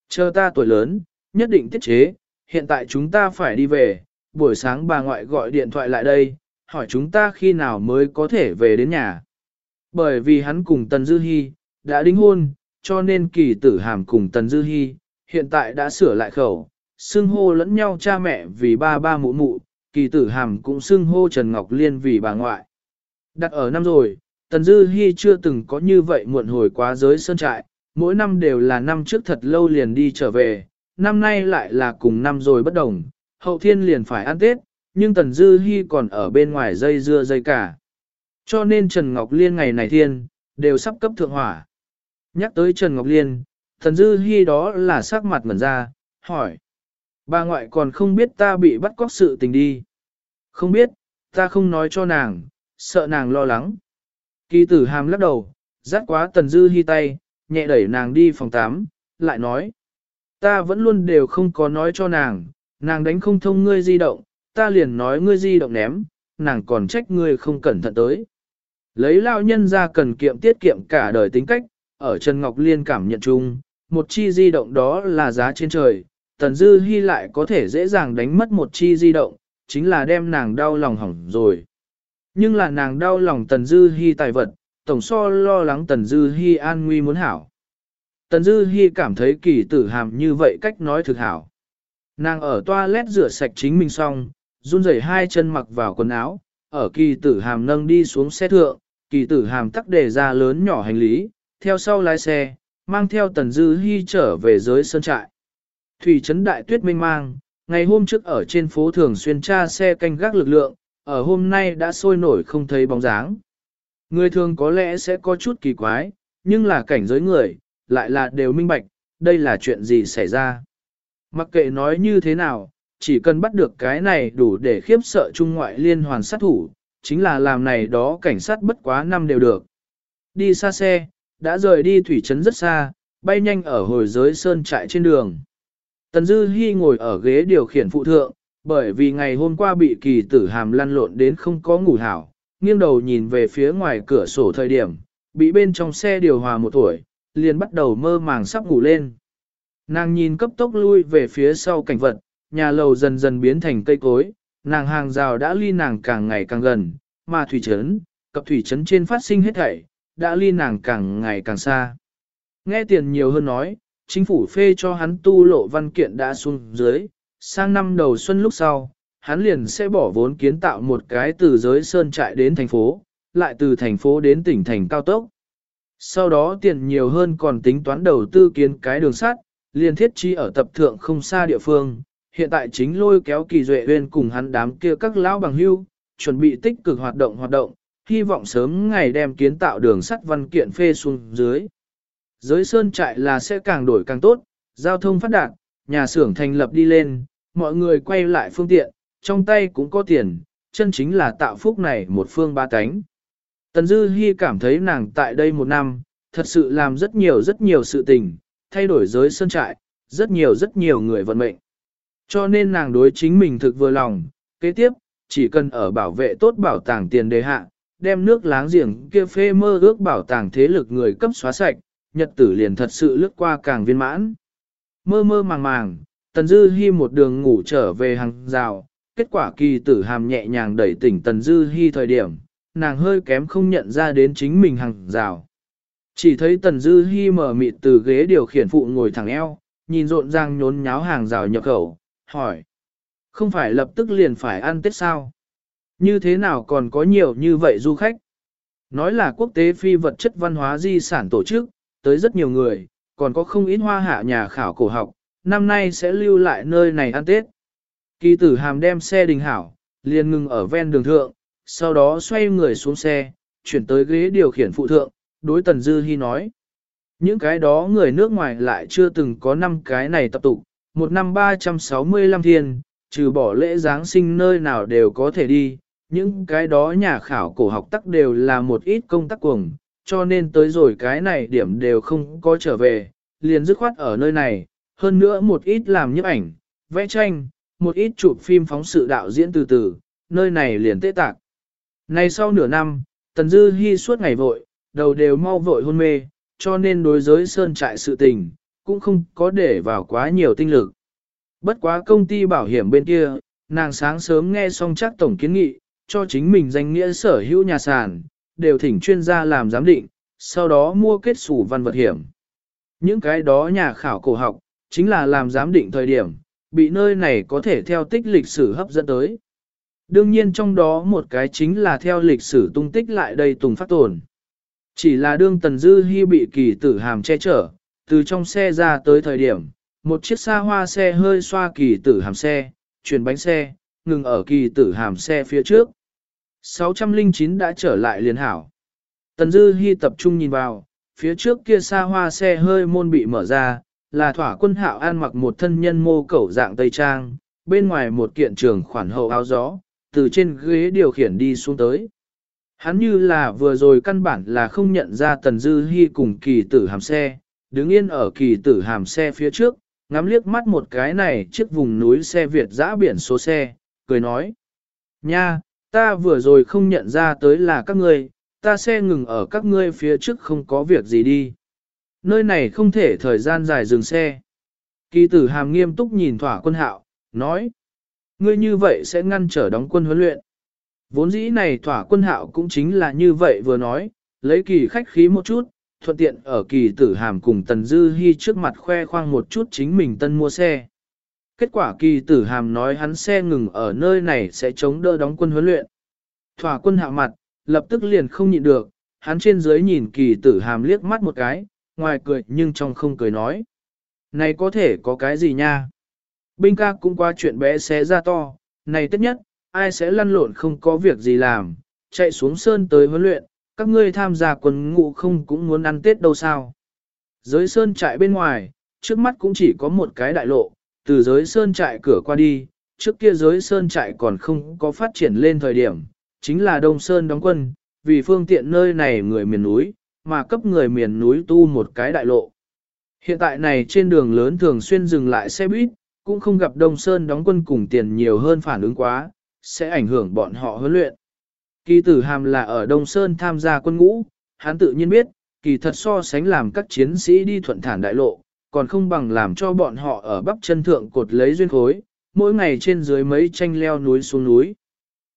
Chờ ta tuổi lớn, nhất định tiết chế, hiện tại chúng ta phải đi về, buổi sáng bà ngoại gọi điện thoại lại đây, hỏi chúng ta khi nào mới có thể về đến nhà. Bởi vì hắn cùng Tần Dư Hi, đã đính hôn, cho nên kỳ tử hàm cùng Tần Dư Hi, hiện tại đã sửa lại khẩu, xưng hô lẫn nhau cha mẹ vì ba ba mụ mụ, kỳ tử hàm cũng xưng hô Trần Ngọc Liên vì bà ngoại. Đặt ở năm rồi, Tần Dư Hi chưa từng có như vậy muộn hồi quá giới sơn trại, mỗi năm đều là năm trước thật lâu liền đi trở về, năm nay lại là cùng năm rồi bất đồng, hậu thiên liền phải ăn Tết, nhưng Tần Dư Hi còn ở bên ngoài dây dưa dây cả. Cho nên Trần Ngọc Liên ngày này thiên, đều sắp cấp thượng hỏa. Nhắc tới Trần Ngọc Liên, Tần Dư Hi đó là sắc mặt ngẩn ra, hỏi. Bà ngoại còn không biết ta bị bắt cóc sự tình đi. Không biết, ta không nói cho nàng, sợ nàng lo lắng. Kỳ tử hàm lắc đầu, dắt quá Tần Dư Hi tay, nhẹ đẩy nàng đi phòng 8, lại nói. Ta vẫn luôn đều không có nói cho nàng, nàng đánh không thông ngươi di động, ta liền nói ngươi di động ném, nàng còn trách ngươi không cẩn thận tới. Lấy lao nhân ra cần kiệm tiết kiệm cả đời tính cách, ở Trần Ngọc Liên cảm nhận chung, một chi di động đó là giá trên trời, Tần Dư Hi lại có thể dễ dàng đánh mất một chi di động, chính là đem nàng đau lòng hỏng rồi. Nhưng là nàng đau lòng Tần Dư Hi tài vật, tổng so lo lắng Tần Dư Hi an nguy muốn hảo. Tần Dư Hi cảm thấy kỳ tử hàm như vậy cách nói thực hảo. Nàng ở toilet rửa sạch chính mình xong, run rẩy hai chân mặc vào quần áo, ở kỳ tử hàm nâng đi xuống xe thượng, kỳ tử hàm tắc đề ra lớn nhỏ hành lý, theo sau lái xe, mang theo Tần Dư Hi trở về giới sơn trại. Thủy trấn đại tuyết minh mang, ngày hôm trước ở trên phố thường xuyên tra xe canh gác lực lượng, ở hôm nay đã sôi nổi không thấy bóng dáng. Người thường có lẽ sẽ có chút kỳ quái, nhưng là cảnh giới người, lại là đều minh bạch, đây là chuyện gì xảy ra. Mặc kệ nói như thế nào, chỉ cần bắt được cái này đủ để khiếp sợ trung ngoại liên hoàn sát thủ, chính là làm này đó cảnh sát bất quá năm đều được. Đi xa xe, đã rời đi thủy trấn rất xa, bay nhanh ở hồi giới sơn trại trên đường. Tần Dư Hi ngồi ở ghế điều khiển phụ thượng, bởi vì ngày hôm qua bị kỳ tử hàm lăn lộn đến không có ngủ hảo, nghiêng đầu nhìn về phía ngoài cửa sổ thời điểm, bị bên trong xe điều hòa một tuổi, liền bắt đầu mơ màng sắp ngủ lên. Nàng nhìn cấp tốc lui về phía sau cảnh vật, nhà lầu dần dần biến thành cây cối, nàng hàng rào đã ly nàng càng ngày càng gần, mà thủy trấn, cập thủy trấn trên phát sinh hết thảy, đã ly nàng càng ngày càng xa. Nghe tiền nhiều hơn nói, chính phủ phê cho hắn tu lộ văn kiện đã xuống dưới, sang năm đầu xuân lúc sau, hắn liền sẽ bỏ vốn kiến tạo một cái từ giới sơn trại đến thành phố, lại từ thành phố đến tỉnh thành cao tốc. Sau đó tiền nhiều hơn còn tính toán đầu tư kiến cái đường sắt, liền thiết trí ở tập thượng không xa địa phương. Hiện tại chính lôi kéo kỳ duệ huyên cùng hắn đám kia các lão bằng hưu, chuẩn bị tích cực hoạt động hoạt động, hy vọng sớm ngày đem kiến tạo đường sắt văn kiện phê xuống dưới. Giới sơn trại là sẽ càng đổi càng tốt, giao thông phát đạt, nhà xưởng thành lập đi lên, mọi người quay lại phương tiện, trong tay cũng có tiền, chân chính là tạo phúc này một phương ba cánh. Tần Dư Hi cảm thấy nàng tại đây một năm, thật sự làm rất nhiều rất nhiều sự tình, thay đổi giới sơn trại, rất nhiều rất nhiều người vận mệnh. Cho nên nàng đối chính mình thực vừa lòng, kế tiếp, chỉ cần ở bảo vệ tốt bảo tàng tiền đề hạ, đem nước láng giềng kia phê mơ ước bảo tàng thế lực người cấp xóa sạch, nhật tử liền thật sự lướt qua càng viên mãn. Mơ mơ màng màng, Tần Dư Hi một đường ngủ trở về hàng rào, kết quả kỳ tử hàm nhẹ nhàng đẩy tỉnh Tần Dư Hi thời điểm, nàng hơi kém không nhận ra đến chính mình hàng rào. Chỉ thấy Tần Dư Hi mở mịt từ ghế điều khiển phụ ngồi thẳng eo, nhìn rộn ràng nhốn nháo hàng rào nhập khẩu, hỏi. Không phải lập tức liền phải ăn Tết sao? Như thế nào còn có nhiều như vậy du khách? Nói là quốc tế phi vật chất văn hóa di sản tổ chức, tới rất nhiều người, còn có không ít hoa hạ nhà khảo cổ học, năm nay sẽ lưu lại nơi này ăn Tết. Kỳ tử hàm đem xe đình hảo, liền ngừng ở ven đường thượng, sau đó xoay người xuống xe, chuyển tới ghế điều khiển phụ thượng, đối Tần Dư Hi nói. Những cái đó người nước ngoài lại chưa từng có năm cái này tập tụ, một năm 365 thiên, trừ bỏ lễ Giáng sinh nơi nào đều có thể đi, những cái đó nhà khảo cổ học tắc đều là một ít công tác cuồng, cho nên tới rồi cái này điểm đều không có trở về, liền dứt khoát ở nơi này, hơn nữa một ít làm nhiếp ảnh, vẽ tranh, một ít chụp phim phóng sự đạo diễn từ từ, nơi này liền tê tạc. Nay sau nửa năm, Tần Dư Hi suốt ngày vội, đầu đều mau vội hôn mê, cho nên đối giới sơn trại sự tình, cũng không có để vào quá nhiều tinh lực. Bất quá công ty bảo hiểm bên kia, nàng sáng sớm nghe xong chắc tổng kiến nghị, cho chính mình danh nghĩa sở hữu nhà sản, đều thỉnh chuyên gia làm giám định, sau đó mua kết sủ văn vật hiểm. Những cái đó nhà khảo cổ học, chính là làm giám định thời điểm, bị nơi này có thể theo tích lịch sử hấp dẫn tới. Đương nhiên trong đó một cái chính là theo lịch sử tung tích lại đây tùng phát tồn. Chỉ là đương Tần Dư Hi bị kỳ tử hàm che chở, từ trong xe ra tới thời điểm, một chiếc xa hoa xe hơi xoa kỳ tử hàm xe, chuyển bánh xe, ngừng ở kỳ tử hàm xe phía trước. 609 đã trở lại liền hảo. Tần Dư Hi tập trung nhìn vào, phía trước kia xa hoa xe hơi môn bị mở ra, là thỏa quân hạo an mặc một thân nhân mô cẩu dạng tây trang, bên ngoài một kiện trường khoản hậu áo gió, từ trên ghế điều khiển đi xuống tới. Hắn như là vừa rồi căn bản là không nhận ra Tần Dư Hi cùng kỳ tử hàm xe, đứng yên ở kỳ tử hàm xe phía trước, ngắm liếc mắt một cái này chiếc vùng núi xe Việt giã biển số xe, cười nói. Nha, ta vừa rồi không nhận ra tới là các ngươi, ta xe ngừng ở các ngươi phía trước không có việc gì đi. Nơi này không thể thời gian dài dừng xe. Kỳ tử hàm nghiêm túc nhìn thỏa quân hạo, nói. Ngươi như vậy sẽ ngăn trở đóng quân huấn luyện. Vốn dĩ này thỏa quân hạo cũng chính là như vậy vừa nói, lấy kỳ khách khí một chút, thuận tiện ở kỳ tử hàm cùng Tần Dư Hi trước mặt khoe khoang một chút chính mình tân mua xe. Kết quả kỳ tử hàm nói hắn xe ngừng ở nơi này sẽ chống đỡ đóng quân huấn luyện. Thỏa quân hạo mặt, lập tức liền không nhịn được, hắn trên dưới nhìn kỳ tử hàm liếc mắt một cái, ngoài cười nhưng trong không cười nói. Này có thể có cái gì nha? Binh ca cũng qua chuyện bé xé ra to, này tất nhất, ai sẽ lăn lộn không có việc gì làm, chạy xuống sơn tới huấn luyện, các ngươi tham gia quân ngũ không cũng muốn ăn Tết đâu sao. Giới sơn trại bên ngoài, trước mắt cũng chỉ có một cái đại lộ, từ giới sơn trại cửa qua đi, trước kia giới sơn trại còn không có phát triển lên thời điểm, chính là Đông Sơn đóng quân, vì phương tiện nơi này người miền núi, mà cấp người miền núi tu một cái đại lộ. Hiện tại này trên đường lớn thường xuyên dừng lại xe buýt, cũng không gặp Đông Sơn đóng quân cùng tiền nhiều hơn phản ứng quá, sẽ ảnh hưởng bọn họ huấn luyện. Kỳ tử hàm là ở Đông Sơn tham gia quân ngũ, hắn tự nhiên biết, kỳ thật so sánh làm các chiến sĩ đi thuận thản đại lộ, còn không bằng làm cho bọn họ ở bắp chân thượng cột lấy duyên khối, mỗi ngày trên dưới mấy tranh leo núi xuống núi.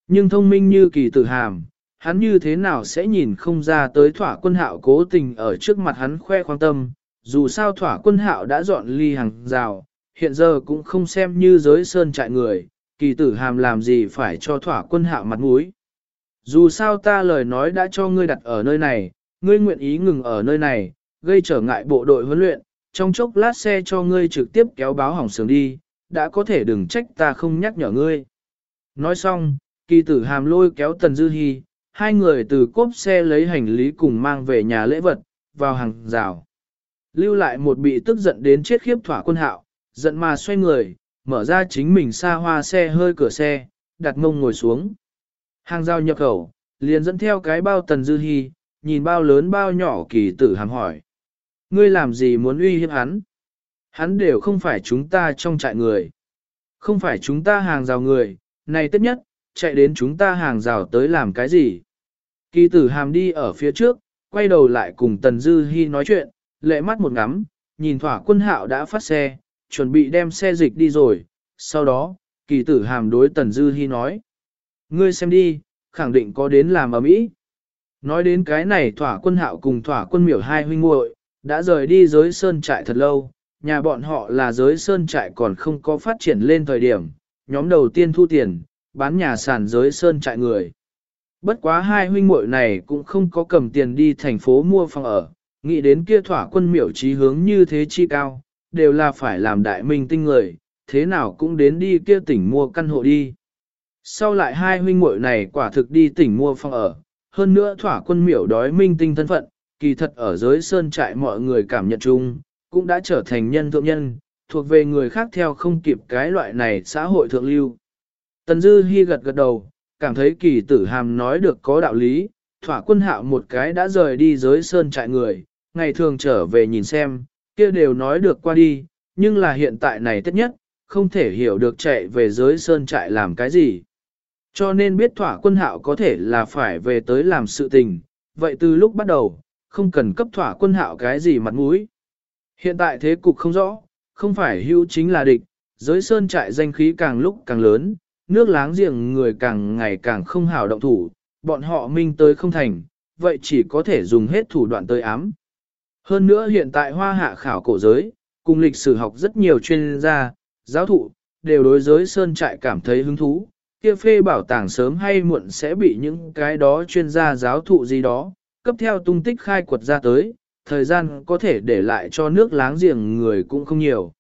Nhưng thông minh như kỳ tử hàm, hắn như thế nào sẽ nhìn không ra tới thỏa quân hạo cố tình ở trước mặt hắn khoe khoang tâm, dù sao thỏa quân hạo đã dọn ly hàng rào, hiện giờ cũng không xem như giới sơn trại người, kỳ tử hàm làm gì phải cho thỏa quân hạo mặt mũi. Dù sao ta lời nói đã cho ngươi đặt ở nơi này, ngươi nguyện ý ngừng ở nơi này, gây trở ngại bộ đội huấn luyện, trong chốc lát xe cho ngươi trực tiếp kéo báo hỏng sướng đi, đã có thể đừng trách ta không nhắc nhở ngươi. Nói xong, kỳ tử hàm lôi kéo Tần Dư Hi, hai người từ cốp xe lấy hành lý cùng mang về nhà lễ vật, vào hàng rào. Lưu lại một bị tức giận đến chết khiếp thỏa quân hạo, giận mà xoay người, mở ra chính mình xa hoa xe hơi cửa xe, đặt mông ngồi xuống. Hàng rào nhập khẩu, liền dẫn theo cái bao Tần Dư hy, nhìn bao lớn bao nhỏ kỳ tử hàm hỏi. Ngươi làm gì muốn uy hiếp hắn? Hắn đều không phải chúng ta trong trại người. Không phải chúng ta hàng rào người, này tất nhất, chạy đến chúng ta hàng rào tới làm cái gì? Kỳ tử hàm đi ở phía trước, quay đầu lại cùng Tần Dư Hi nói chuyện, lệ mắt một ngắm, nhìn thỏa quân hạo đã phát xe, chuẩn bị đem xe dịch đi rồi. Sau đó, kỳ tử hàm đối Tần Dư Hi nói. Ngươi xem đi, khẳng định có đến làm ở mỹ. Nói đến cái này thỏa quân hạo cùng thỏa quân miểu hai huynh muội đã rời đi giới sơn trại thật lâu, nhà bọn họ là giới sơn trại còn không có phát triển lên thời điểm, nhóm đầu tiên thu tiền, bán nhà sản giới sơn trại người. Bất quá hai huynh muội này cũng không có cầm tiền đi thành phố mua phòng ở, nghĩ đến kia thỏa quân miểu trí hướng như thế chi cao, đều là phải làm đại minh tinh người, thế nào cũng đến đi kia tỉnh mua căn hộ đi. Sau lại hai huynh muội này quả thực đi tỉnh mua phòng ở, hơn nữa thỏa quân miểu đói minh tinh thân phận, kỳ thật ở giới sơn trại mọi người cảm nhận chung, cũng đã trở thành nhân thượng nhân, thuộc về người khác theo không kịp cái loại này xã hội thượng lưu. Tần Dư Hi gật gật đầu, cảm thấy kỳ tử hàm nói được có đạo lý, thỏa quân hạo một cái đã rời đi giới sơn trại người, ngày thường trở về nhìn xem, kia đều nói được qua đi, nhưng là hiện tại này tất nhất, không thể hiểu được chạy về giới sơn trại làm cái gì. Cho nên biết thỏa quân hạo có thể là phải về tới làm sự tình, vậy từ lúc bắt đầu, không cần cấp thỏa quân hạo cái gì mặt mũi. Hiện tại thế cục không rõ, không phải hữu chính là địch, giới sơn trại danh khí càng lúc càng lớn, nước láng giềng người càng ngày càng không hào động thủ, bọn họ minh tới không thành, vậy chỉ có thể dùng hết thủ đoạn tới ám. Hơn nữa hiện tại hoa hạ khảo cổ giới, cùng lịch sử học rất nhiều chuyên gia, giáo thụ, đều đối giới sơn trại cảm thấy hứng thú, kia phê bảo tàng sớm hay muộn sẽ bị những cái đó chuyên gia giáo thụ gì đó, cấp theo tung tích khai quật ra tới, thời gian có thể để lại cho nước láng giềng người cũng không nhiều.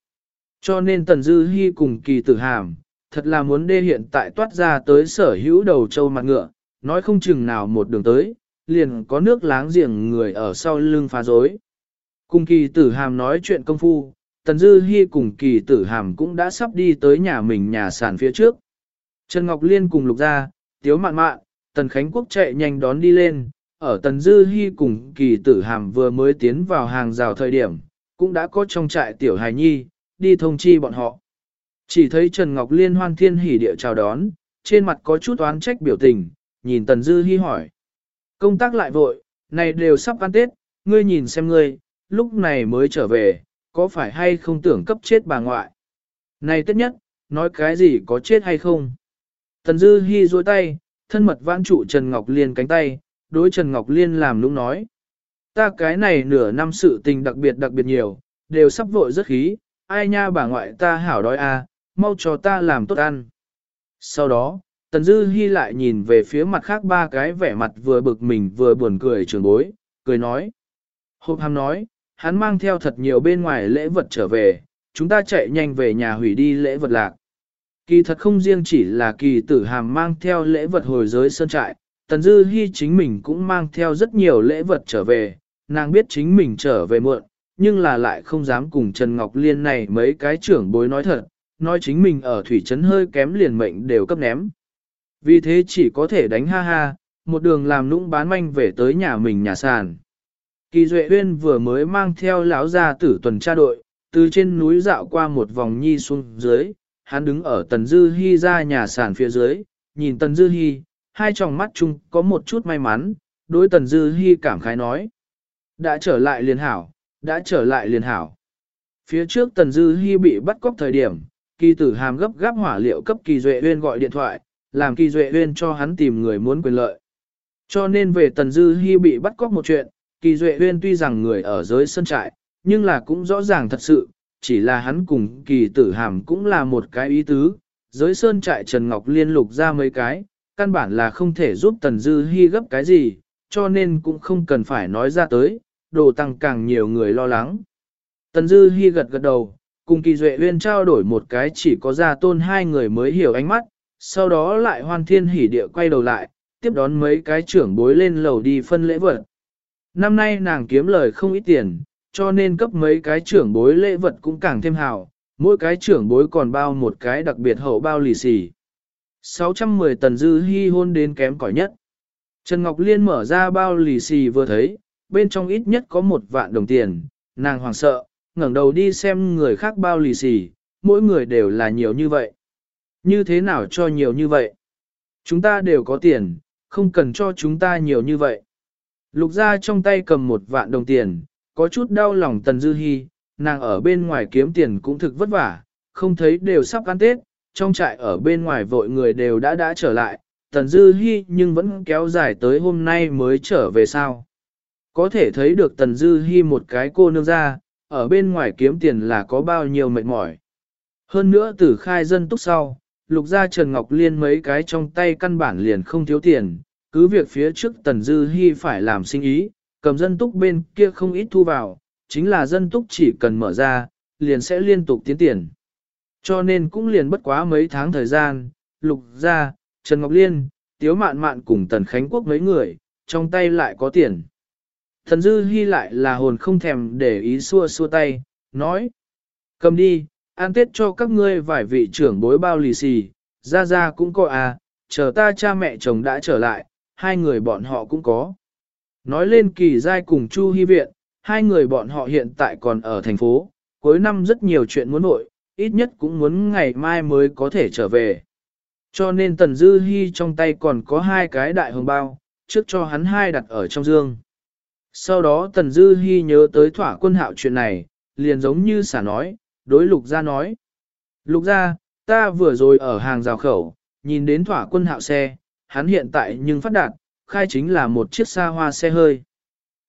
Cho nên Tần Dư Hi cùng kỳ tử hàm, thật là muốn đê hiện tại toát ra tới sở hữu đầu châu mặt ngựa, nói không chừng nào một đường tới, liền có nước láng giềng người ở sau lưng phá rối. Cùng kỳ tử hàm nói chuyện công phu, Tần Dư Hi cùng kỳ tử hàm cũng đã sắp đi tới nhà mình nhà sản phía trước. Trần Ngọc Liên cùng lục ra, tiếu mạn mạn, Tần Khánh Quốc chạy nhanh đón đi lên, ở Tần Dư Hi cùng kỳ tử hàm vừa mới tiến vào hàng rào thời điểm, cũng đã có trong trại tiểu hài nhi, đi thông chi bọn họ. Chỉ thấy Trần Ngọc Liên hoan thiên hỉ địa chào đón, trên mặt có chút oán trách biểu tình, nhìn Tần Dư Hi hỏi. Công tác lại vội, này đều sắp ăn Tết, ngươi nhìn xem ngươi, lúc này mới trở về, có phải hay không tưởng cấp chết bà ngoại? Này tất nhất, nói cái gì có chết hay không? Tần Dư Hi duỗi tay, thân mật vãn trụ Trần Ngọc Liên cánh tay, đối Trần Ngọc Liên làm lúc nói. Ta cái này nửa năm sự tình đặc biệt đặc biệt nhiều, đều sắp vội rất khí, ai nha bà ngoại ta hảo đói à, mau cho ta làm tốt ăn. Sau đó, Tần Dư Hi lại nhìn về phía mặt khác ba cái vẻ mặt vừa bực mình vừa buồn cười trường bối, cười nói. Hộp hàm nói, hắn mang theo thật nhiều bên ngoài lễ vật trở về, chúng ta chạy nhanh về nhà hủy đi lễ vật lạc. Kỳ thật không riêng chỉ là kỳ tử hàm mang theo lễ vật hồi giới sơn trại, Tần Dư Hi chính mình cũng mang theo rất nhiều lễ vật trở về, nàng biết chính mình trở về muộn, nhưng là lại không dám cùng Trần Ngọc Liên này mấy cái trưởng bối nói thật, nói chính mình ở thủy trấn hơi kém liền mệnh đều cấp ném. Vì thế chỉ có thể đánh ha ha, một đường làm nũng bán manh về tới nhà mình nhà sàn. Kỳ Duệ Uyên vừa mới mang theo lão gia tử tuần tra đội, từ trên núi dạo qua một vòng nhi xuống dưới, hắn đứng ở Tần Dư Hi ra nhà sàn phía dưới, nhìn Tần Dư Hi, hai tròng mắt chung có một chút may mắn, đối Tần Dư Hi cảm khái nói. Đã trở lại liền hảo, đã trở lại liền hảo. Phía trước Tần Dư Hi bị bắt cóc thời điểm, kỳ tử hàm gấp gáp hỏa liệu cấp kỳ Duệ Uyên gọi điện thoại, làm kỳ Duệ Uyên cho hắn tìm người muốn quyền lợi. Cho nên về Tần Dư hy bị bắt cóc một chuyện, kỳ Duệ Uyên tuy rằng người ở giới sân trại, nhưng là cũng rõ ràng thật sự, chỉ là hắn cùng kỳ tử hàm cũng là một cái ý tứ, giới sơn trại Trần Ngọc liên lục ra mấy cái, căn bản là không thể giúp Tần Dư hy gấp cái gì, cho nên cũng không cần phải nói ra tới, đồ tăng càng nhiều người lo lắng. Tần Dư hy gật gật đầu, cùng kỳ duệ uyên trao đổi một cái chỉ có gia tôn hai người mới hiểu ánh mắt, sau đó lại hoan thiên hỉ địa quay đầu lại, tiếp đón mấy cái trưởng bối lên lầu đi phân lễ vật. Năm nay nàng kiếm lời không ít tiền, cho nên cấp mấy cái trưởng bối lễ vật cũng càng thêm hào, mỗi cái trưởng bối còn bao một cái đặc biệt hậu bao lì xì. 610 tần dư hy hôn đến kém cỏi nhất. Trần Ngọc Liên mở ra bao lì xì vừa thấy, bên trong ít nhất có một vạn đồng tiền, nàng hoàng sợ, ngẩng đầu đi xem người khác bao lì xì, mỗi người đều là nhiều như vậy. Như thế nào cho nhiều như vậy? Chúng ta đều có tiền, không cần cho chúng ta nhiều như vậy. Lục ra trong tay cầm một vạn đồng tiền, có chút đau lòng Tần Dư Hi, nàng ở bên ngoài kiếm tiền cũng thực vất vả, không thấy đều sắp ăn Tết, trong trại ở bên ngoài vội người đều đã đã trở lại, Tần Dư Hi nhưng vẫn kéo dài tới hôm nay mới trở về sao. Có thể thấy được Tần Dư Hi một cái cô nương ra, ở bên ngoài kiếm tiền là có bao nhiêu mệt mỏi. Hơn nữa từ khai dân túc sau, lục gia Trần Ngọc Liên mấy cái trong tay căn bản liền không thiếu tiền, cứ việc phía trước Tần Dư Hi phải làm sinh ý, cầm dân túc bên kia không ít thu vào, chính là dân túc chỉ cần mở ra, liền sẽ liên tục tiến tiền. Cho nên cũng liền bất quá mấy tháng thời gian, lục gia, Trần Ngọc Liên, Tiếu Mạn Mạn cùng Tần Khánh Quốc mấy người, trong tay lại có tiền. Thần Dư hy lại là hồn không thèm để ý xua xua tay, nói. Cầm đi, ăn tết cho các ngươi vài vị trưởng bối bao lì xì, ra ra cũng có à, chờ ta cha mẹ chồng đã trở lại, hai người bọn họ cũng có. Nói lên kỳ giai cùng Chu Hy Viện, hai người bọn họ hiện tại còn ở thành phố, cuối năm rất nhiều chuyện muốn nội, ít nhất cũng muốn ngày mai mới có thể trở về. Cho nên Tần Dư Hi trong tay còn có hai cái đại hồng bao, trước cho hắn hai đặt ở trong dương. Sau đó Tần Dư Hi nhớ tới thỏa quân hạo chuyện này, liền giống như xả nói, đối lục gia nói. Lục gia, ta vừa rồi ở hàng rào khẩu, nhìn đến thỏa quân hạo xe, hắn hiện tại nhưng phát đạt, khai chính là một chiếc xa hoa xe hơi.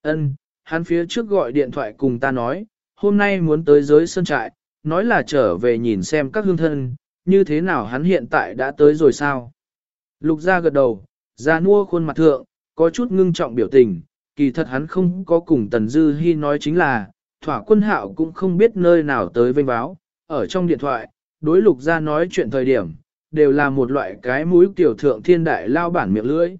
Ân, hắn phía trước gọi điện thoại cùng ta nói, hôm nay muốn tới giới sơn trại, nói là trở về nhìn xem các hương thân, như thế nào hắn hiện tại đã tới rồi sao? Lục gia gật đầu, ra nua khuôn mặt thượng, có chút ngưng trọng biểu tình, kỳ thật hắn không có cùng Tần Dư Hi nói chính là, thỏa quân hạo cũng không biết nơi nào tới vênh báo, ở trong điện thoại, đối lục gia nói chuyện thời điểm, đều là một loại cái mũi tiểu thượng thiên đại lao bản miệng lưỡi.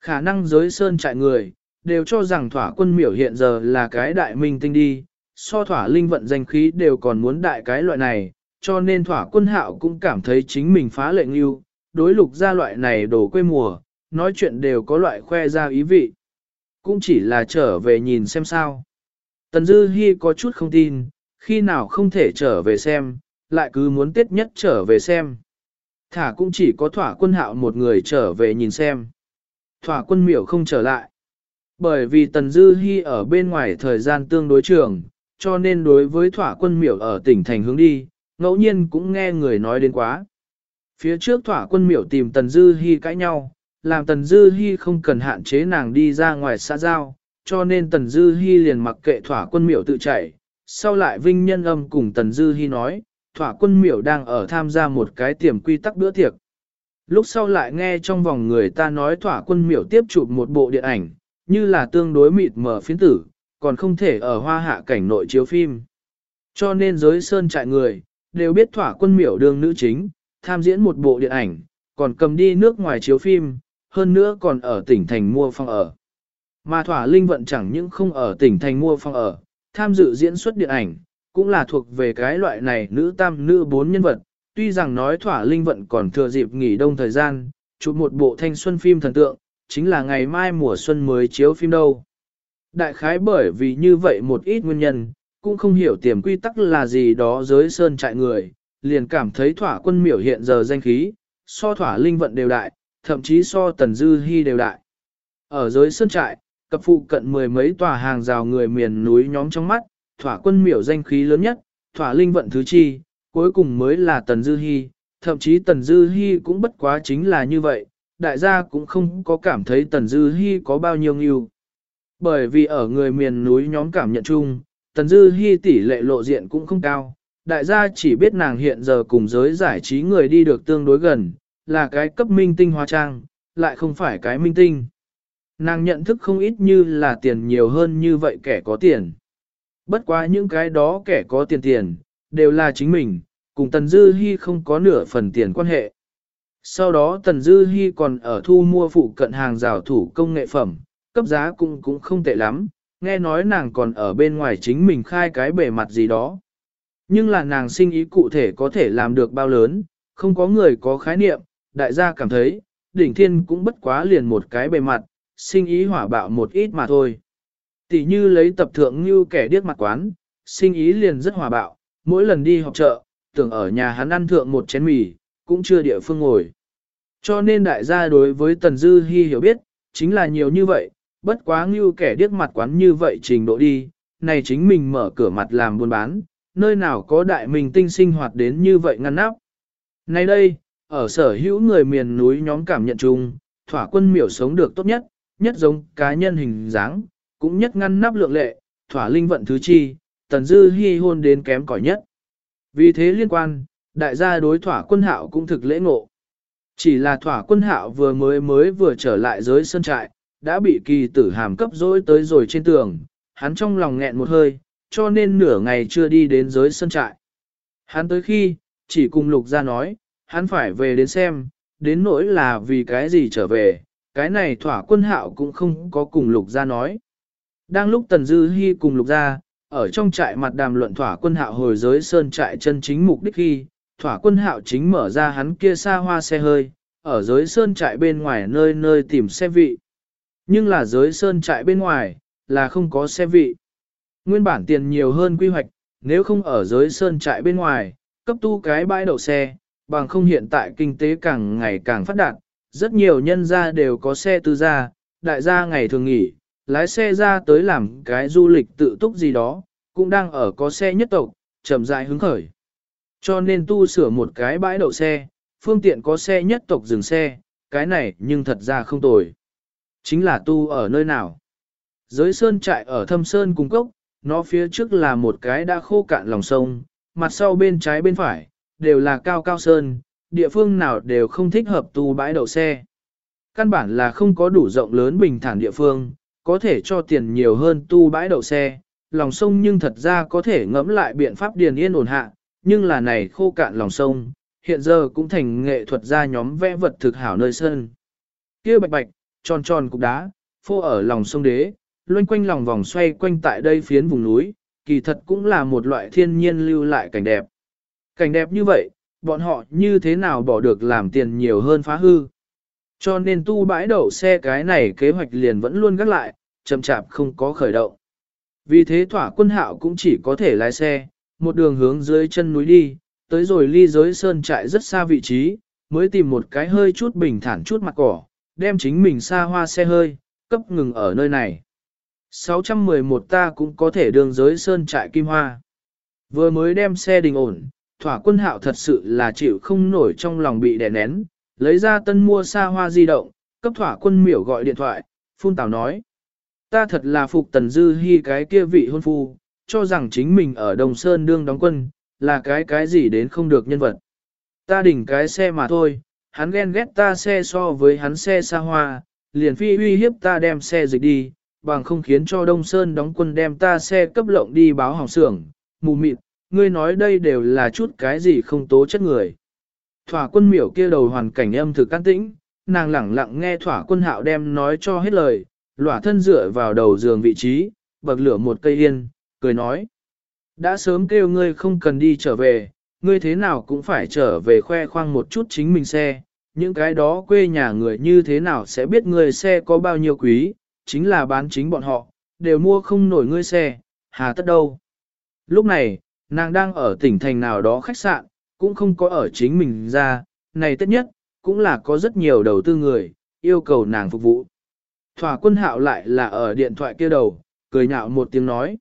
Khả năng giới sơn trại người, đều cho rằng thỏa quân miểu hiện giờ là cái đại minh tinh đi, so thỏa linh vận danh khí đều còn muốn đại cái loại này, cho nên thỏa quân hạo cũng cảm thấy chính mình phá lệnh yêu, đối lục gia loại này đổ quê mùa, nói chuyện đều có loại khoe ra ý vị. Cũng chỉ là trở về nhìn xem sao. Tần Dư Hi có chút không tin, khi nào không thể trở về xem, lại cứ muốn tiết nhất trở về xem. Thả cũng chỉ có thỏa quân hạo một người trở về nhìn xem. Thỏa quân miểu không trở lại. Bởi vì Tần Dư Hi ở bên ngoài thời gian tương đối trường, cho nên đối với thỏa quân miểu ở tỉnh thành hướng đi, ngẫu nhiên cũng nghe người nói đến quá. Phía trước thỏa quân miểu tìm Tần Dư Hi cãi nhau, làm Tần Dư Hi không cần hạn chế nàng đi ra ngoài xã giao, cho nên Tần Dư Hi liền mặc kệ thỏa quân miểu tự chạy. Sau lại Vinh Nhân Âm cùng Tần Dư Hi nói, thỏa quân miểu đang ở tham gia một cái tiềm quy tắc bữa tiệc. Lúc sau lại nghe trong vòng người ta nói thỏa quân miểu tiếp chụp một bộ điện ảnh, như là tương đối mịt mờ phiến tử, còn không thể ở hoa hạ cảnh nội chiếu phim. Cho nên giới sơn trại người, đều biết thỏa quân miểu đương nữ chính, tham diễn một bộ điện ảnh, còn cầm đi nước ngoài chiếu phim, hơn nữa còn ở tỉnh thành mua phòng ở. Mà thỏa linh vận chẳng những không ở tỉnh thành mua phòng ở, tham dự diễn xuất điện ảnh, cũng là thuộc về cái loại này nữ tam nữ bốn nhân vật, tuy rằng nói thỏa linh vận còn thừa dịp nghỉ đông thời gian, chụp một bộ thanh xuân phim thần tượng, chính là ngày mai mùa xuân mới chiếu phim đâu. Đại khái bởi vì như vậy một ít nguyên nhân, cũng không hiểu tiềm quy tắc là gì đó giới sơn trại người, liền cảm thấy thỏa quân miểu hiện giờ danh khí, so thỏa linh vận đều đại, thậm chí so tần dư hy đều đại. Ở dưới sơn trại, cập phụ cận mười mấy tòa hàng rào người miền núi nhóm trong mắt, thỏa quân miểu danh khí lớn nhất, thỏa linh vận thứ chi, cuối cùng mới là tần dư hy, thậm chí tần dư hy cũng bất quá chính là như vậy, đại gia cũng không có cảm thấy tần dư hy có bao nhiêu nghiêu. Bởi vì ở người miền núi nhóm cảm nhận chung, tần dư hy tỷ lệ lộ diện cũng không cao, đại gia chỉ biết nàng hiện giờ cùng giới giải trí người đi được tương đối gần, là cái cấp minh tinh hóa trang, lại không phải cái minh tinh. Nàng nhận thức không ít như là tiền nhiều hơn như vậy kẻ có tiền. Bất quá những cái đó kẻ có tiền tiền, đều là chính mình, cùng Tần Dư Hi không có nửa phần tiền quan hệ. Sau đó Tần Dư Hi còn ở thu mua phụ cận hàng rào thủ công nghệ phẩm, cấp giá cũng cũng không tệ lắm, nghe nói nàng còn ở bên ngoài chính mình khai cái bề mặt gì đó. Nhưng là nàng sinh ý cụ thể có thể làm được bao lớn, không có người có khái niệm, đại gia cảm thấy, đỉnh thiên cũng bất quá liền một cái bề mặt, sinh ý hỏa bạo một ít mà thôi. Tỷ như lấy tập thượng như kẻ điếc mặt quán, sinh ý liền rất hỏa bạo, mỗi lần đi học chợ, tưởng ở nhà hắn ăn thượng một chén mì, cũng chưa địa phương ngồi. Cho nên đại gia đối với Tần Dư Hi hiểu biết, chính là nhiều như vậy, bất quá như kẻ điếc mặt quán như vậy trình độ đi, này chính mình mở cửa mặt làm buôn bán, nơi nào có đại mình tinh sinh hoạt đến như vậy ngăn nắp. Này đây, ở sở hữu người miền núi nhóm cảm nhận chung, thỏa quân miểu sống được tốt nhất, nhất giống cá nhân hình dáng, cũng nhất ngăn nắp lượng lệ, thỏa linh vận thứ chi, tần dư hy hôn đến kém cỏi nhất. Vì thế liên quan, đại gia đối thỏa quân hạo cũng thực lễ ngộ. Chỉ là thỏa quân hạo vừa mới mới vừa trở lại giới sân trại, đã bị kỳ tử hàm cấp dối tới rồi trên tường, hắn trong lòng nghẹn một hơi, cho nên nửa ngày chưa đi đến giới sân trại. Hắn tới khi, chỉ cùng lục gia nói, hắn phải về đến xem, đến nỗi là vì cái gì trở về, cái này thỏa quân hạo cũng không có cùng lục ra nói. Đang lúc Tần Dư Hi cùng lục ra, ở trong trại mặt đàm luận thỏa quân hạo hồi giới sơn trại chân chính mục đích khi, thỏa quân hạo chính mở ra hắn kia xa hoa xe hơi, ở giới sơn trại bên ngoài nơi nơi tìm xe vị. Nhưng là giới sơn trại bên ngoài, là không có xe vị. Nguyên bản tiền nhiều hơn quy hoạch, nếu không ở giới sơn trại bên ngoài, cấp tu cái bãi đậu xe, bằng không hiện tại kinh tế càng ngày càng phát đạt, rất nhiều nhân gia đều có xe tư gia, đại gia ngày thường nghỉ, lái xe ra tới làm cái du lịch tự túc gì đó, cũng đang ở có xe nhất tộc, chậm rãi hứng khởi. Cho nên tu sửa một cái bãi đậu xe, phương tiện có xe nhất tộc dừng xe, cái này nhưng thật ra không tồi. Chính là tu ở nơi nào? Giới sơn trại ở thâm sơn cung cốc, nó phía trước là một cái đã khô cạn lòng sông, mặt sau bên trái bên phải, đều là cao cao sơn, địa phương nào đều không thích hợp tu bãi đậu xe. Căn bản là không có đủ rộng lớn bình thản địa phương, có thể cho tiền nhiều hơn tu bãi đậu xe, lòng sông nhưng thật ra có thể ngẫm lại biện pháp điền yên ổn hạ, nhưng là này khô cạn lòng sông, hiện giờ cũng thành nghệ thuật ra nhóm vẽ vật thực hảo nơi sân. Kia bạch bạch, tròn tròn cục đá, phô ở lòng sông đế, loanh quanh lòng vòng xoay quanh tại đây phiến vùng núi, kỳ thật cũng là một loại thiên nhiên lưu lại cảnh đẹp. Cảnh đẹp như vậy, bọn họ như thế nào bỏ được làm tiền nhiều hơn phá hư. Cho nên tu bãi đậu xe cái này kế hoạch liền vẫn luôn gác lại, chậm chạp không có khởi động. Vì thế thỏa quân hạo cũng chỉ có thể lái xe, một đường hướng dưới chân núi đi, tới rồi ly giới sơn trại rất xa vị trí, mới tìm một cái hơi chút bình thản chút mặt cỏ, đem chính mình xa hoa xe hơi, cấp ngừng ở nơi này. 611 ta cũng có thể đường giới sơn trại kim hoa. Vừa mới đem xe đình ổn, thỏa quân hạo thật sự là chịu không nổi trong lòng bị đè nén, lấy ra tân mua xa hoa di động, cấp thỏa quân miểu gọi điện thoại, phun tào nói. Ta thật là phục tần dư hy cái kia vị hôn phu, cho rằng chính mình ở Đồng Sơn đương đóng quân, là cái cái gì đến không được nhân vật. Ta đỉnh cái xe mà thôi, hắn ghen ghét ta xe so với hắn xe xa hoa, liền phi uy hiếp ta đem xe dịch đi, bằng không khiến cho Đông Sơn đóng quân đem ta xe cấp lộng đi báo hỏng xưởng, mù mịt, ngươi nói đây đều là chút cái gì không tố chất người. Thỏa quân miểu kia đầu hoàn cảnh âm thực can tĩnh, nàng lẳng lặng nghe thỏa quân hạo đem nói cho hết lời, lỏa thân dựa vào đầu giường vị trí, bậc lửa một cây yên, cười nói. Đã sớm kêu ngươi không cần đi trở về, ngươi thế nào cũng phải trở về khoe khoang một chút chính mình xe, những cái đó quê nhà người như thế nào sẽ biết ngươi xe có bao nhiêu quý, chính là bán chính bọn họ, đều mua không nổi ngươi xe, hà tất đâu. Lúc này, nàng đang ở tỉnh thành nào đó khách sạn, cũng không có ở chính mình ra, này tất nhất, cũng là có rất nhiều đầu tư người, yêu cầu nàng phục vụ. Thỏa quân hạo lại là ở điện thoại kia đầu, cười nhạo một tiếng nói.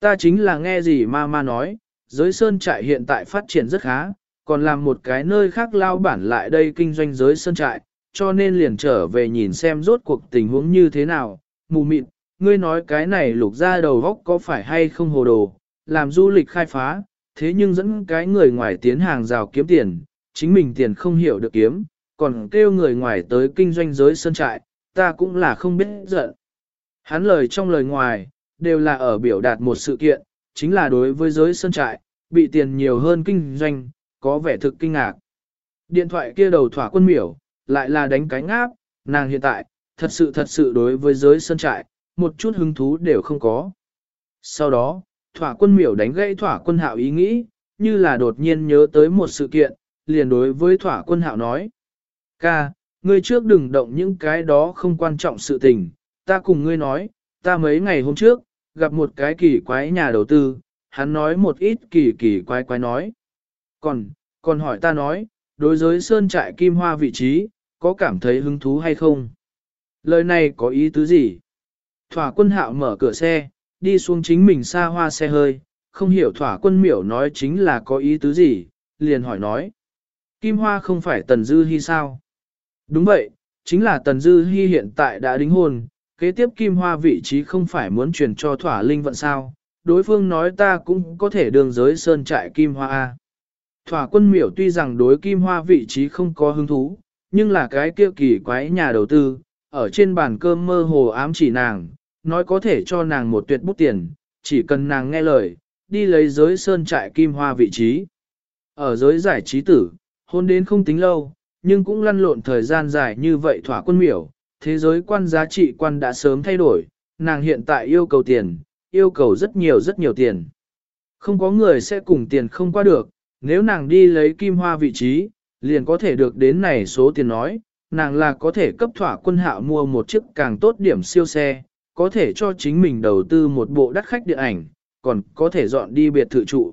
Ta chính là nghe gì ma ma nói, giới sơn trại hiện tại phát triển rất khá, còn làm một cái nơi khác lao bản lại đây kinh doanh giới sơn trại, cho nên liền trở về nhìn xem rốt cuộc tình huống như thế nào. Mù mịt, ngươi nói cái này lục ra đầu góc có phải hay không hồ đồ, làm du lịch khai phá, thế nhưng dẫn cái người ngoài tiến hàng rào kiếm tiền, chính mình tiền không hiểu được kiếm, còn kêu người ngoài tới kinh doanh giới sơn trại, ta cũng là không biết giận. Hắn lời trong lời ngoài, đều là ở biểu đạt một sự kiện, chính là đối với giới sơn trại, bị tiền nhiều hơn kinh doanh, có vẻ thực kinh ngạc. Điện thoại kia đầu thỏa quân miểu, lại là đánh cái ngáp, nàng hiện tại, thật sự thật sự đối với giới sơn trại, một chút hứng thú đều không có. Sau đó, thỏa quân miểu đánh gãy thỏa quân hạo ý nghĩ, như là đột nhiên nhớ tới một sự kiện, liền đối với thỏa quân hạo nói. Ca, ngươi trước đừng động những cái đó không quan trọng sự tình, ta cùng ngươi nói, ta mấy ngày hôm trước, gặp một cái kỳ quái nhà đầu tư, hắn nói một ít kỳ kỳ quái quái nói. Còn, còn hỏi ta nói, đối với sơn trại kim hoa vị trí, có cảm thấy hứng thú hay không? Lời này có ý tứ gì? Thỏa quân hạo mở cửa xe, đi xuống chính mình xa hoa xe hơi, không hiểu thỏa quân miểu nói chính là có ý tứ gì, liền hỏi nói. Kim hoa không phải tần dư Hi sao? Đúng vậy, chính là tần dư Hi hiện tại đã đính hôn, kế tiếp kim hoa vị trí không phải muốn truyền cho thỏa linh vận sao, đối phương nói ta cũng có thể đường giới sơn trại kim hoa A. Thỏa quân miểu tuy rằng đối kim hoa vị trí không có hứng thú, nhưng là cái kia kỳ quái nhà đầu tư, ở trên bàn cơm mơ hồ ám chỉ nàng, nói có thể cho nàng một tuyệt bút tiền, chỉ cần nàng nghe lời, đi lấy giới sơn trại kim hoa vị trí. Ở giới giải trí tử, hôn đến không tính lâu, nhưng cũng lăn lộn thời gian dài như vậy thỏa quân miểu, thế giới quan giá trị quan đã sớm thay đổi, nàng hiện tại yêu cầu tiền, yêu cầu rất nhiều rất nhiều tiền. Không có người sẽ cùng tiền không qua được, nếu nàng đi lấy kim hoa vị trí, liền có thể được đến này số tiền nói, nàng là có thể cấp thỏa quân hạo mua một chiếc càng tốt điểm siêu xe, có thể cho chính mình đầu tư một bộ đắt khách điện ảnh, còn có thể dọn đi biệt thự trụ.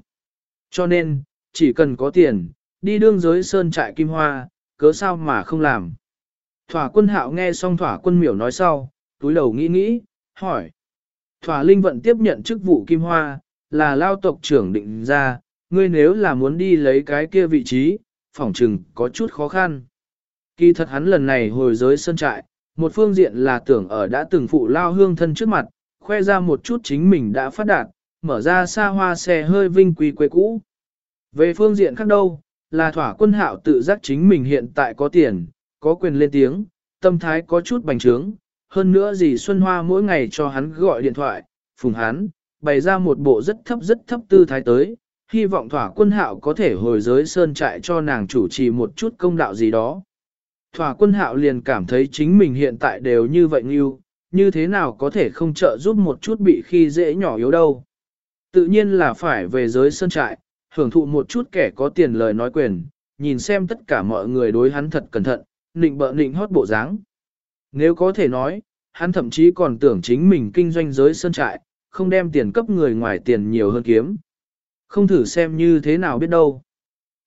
Cho nên, chỉ cần có tiền, đi đương giới sơn trại kim hoa, cớ sao mà không làm. Thỏa quân hạo nghe xong thỏa quân miểu nói sau, túi đầu nghĩ nghĩ, hỏi. Thỏa linh vận tiếp nhận chức vụ kim hoa, là lao tộc trưởng định ra, ngươi nếu là muốn đi lấy cái kia vị trí, phỏng chừng có chút khó khăn. Kỳ thật hắn lần này hồi giới sơn trại, một phương diện là tưởng ở đã từng phụ lao hương thân trước mặt, khoe ra một chút chính mình đã phát đạt, mở ra xa hoa xe hơi vinh quy quê cũ. Về phương diện khác đâu, là thỏa quân hạo tự giác chính mình hiện tại có tiền, có quyền lên tiếng, tâm thái có chút bành trướng, hơn nữa gì Xuân Hoa mỗi ngày cho hắn gọi điện thoại, phùng hắn, bày ra một bộ rất thấp rất thấp tư thái tới, hy vọng thỏa quân hạo có thể hồi giới sơn trại cho nàng chủ trì một chút công đạo gì đó. Thỏa quân hạo liền cảm thấy chính mình hiện tại đều như vậy như, như thế nào có thể không trợ giúp một chút bị khi dễ nhỏ yếu đâu. Tự nhiên là phải về giới sơn trại, hưởng thụ một chút kẻ có tiền lời nói quyền, nhìn xem tất cả mọi người đối hắn thật cẩn thận, nịnh bợ nịnh hót bộ dáng. Nếu có thể nói, hắn thậm chí còn tưởng chính mình kinh doanh giới sơn trại, không đem tiền cấp người ngoài tiền nhiều hơn kiếm. Không thử xem như thế nào biết đâu.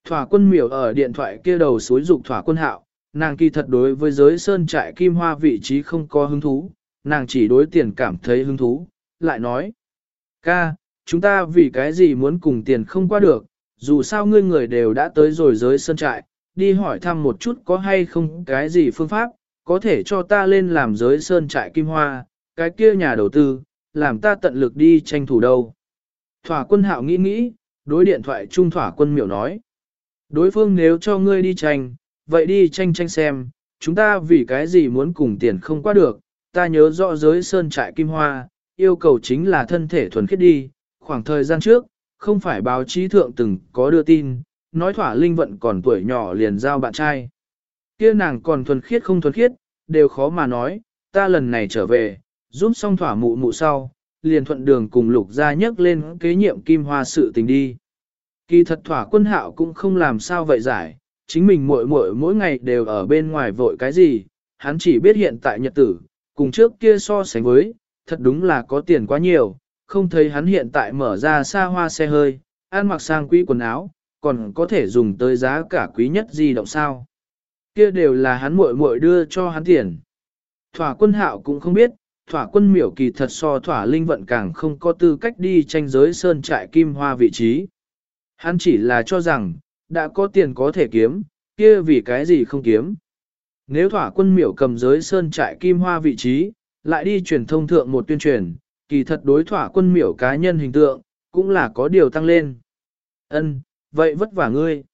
Thỏa quân miểu ở điện thoại kia đầu suối dục thỏa quân hạo, nàng kỳ thật đối với giới sơn trại kim hoa vị trí không có hứng thú, nàng chỉ đối tiền cảm thấy hứng thú, lại nói. Ca, chúng ta vì cái gì muốn cùng tiền không qua được, dù sao ngươi người đều đã tới rồi giới sơn trại, đi hỏi thăm một chút có hay không cái gì phương pháp, có thể cho ta lên làm giới sơn trại kim hoa, cái kia nhà đầu tư, làm ta tận lực đi tranh thủ đâu. Thỏa quân hạo nghĩ nghĩ, đối điện thoại trung thỏa quân miểu nói. Đối phương nếu cho ngươi đi tranh, vậy đi tranh tranh xem, chúng ta vì cái gì muốn cùng tiền không qua được, ta nhớ rõ giới sơn trại kim hoa, yêu cầu chính là thân thể thuần khiết đi, khoảng thời gian trước, không phải báo chí thượng từng có đưa tin, nói thỏa linh vận còn tuổi nhỏ liền giao bạn trai. kia nàng còn thuần khiết không thuần khiết, đều khó mà nói, ta lần này trở về, giúp xong thỏa mụ mụ sau, liền thuận đường cùng lục gia nhấc lên kế nhiệm kim hoa sự tình đi. Kỳ thật thỏa quân hạo cũng không làm sao vậy giải, chính mình muội muội mỗi ngày đều ở bên ngoài vội cái gì, hắn chỉ biết hiện tại nhật tử, cùng trước kia so sánh với, thật đúng là có tiền quá nhiều, không thấy hắn hiện tại mở ra xa hoa xe hơi, ăn mặc sang quý quần áo, còn có thể dùng tới giá cả quý nhất di động sao. Kia đều là hắn muội muội đưa cho hắn tiền. Thỏa quân hạo cũng không biết, thỏa quân miểu kỳ thật so thỏa linh vận càng không có tư cách đi tranh giới sơn trại kim hoa vị trí. Hắn chỉ là cho rằng, đã có tiền có thể kiếm, kia vì cái gì không kiếm. Nếu thỏa quân miểu cầm giới sơn trại kim hoa vị trí, lại đi truyền thông thượng một tuyên truyền, kỳ thật đối thỏa quân miểu cá nhân hình tượng, cũng là có điều tăng lên. Ân, vậy vất vả ngươi.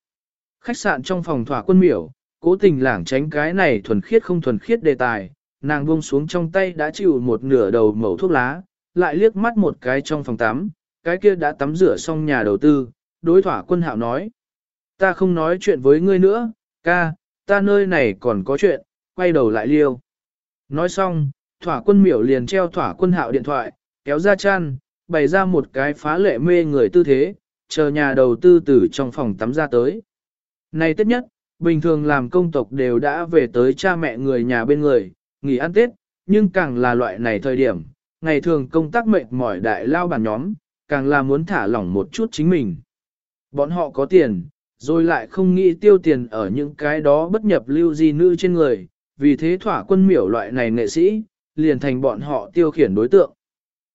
Khách sạn trong phòng thỏa quân miểu, cố tình lảng tránh cái này thuần khiết không thuần khiết đề tài, nàng buông xuống trong tay đã chịu một nửa đầu mẩu thuốc lá, lại liếc mắt một cái trong phòng tắm, cái kia đã tắm rửa xong nhà đầu tư, đối thỏa quân hạo nói. Ta không nói chuyện với ngươi nữa, ca, ta nơi này còn có chuyện, quay đầu lại liêu. Nói xong, thỏa quân miểu liền treo thỏa quân hạo điện thoại, kéo ra chăn, bày ra một cái phá lệ mê người tư thế, chờ nhà đầu tư tử trong phòng tắm ra tới. Này tất nhất, bình thường làm công tộc đều đã về tới cha mẹ người nhà bên người, nghỉ ăn Tết, nhưng càng là loại này thời điểm, ngày thường công tác mệt mỏi đại lao bản nhóm, càng là muốn thả lỏng một chút chính mình. Bọn họ có tiền, rồi lại không nghĩ tiêu tiền ở những cái đó bất nhập lưu di nữ trên người, vì thế thỏa quân miểu loại này nghệ sĩ, liền thành bọn họ tiêu khiển đối tượng.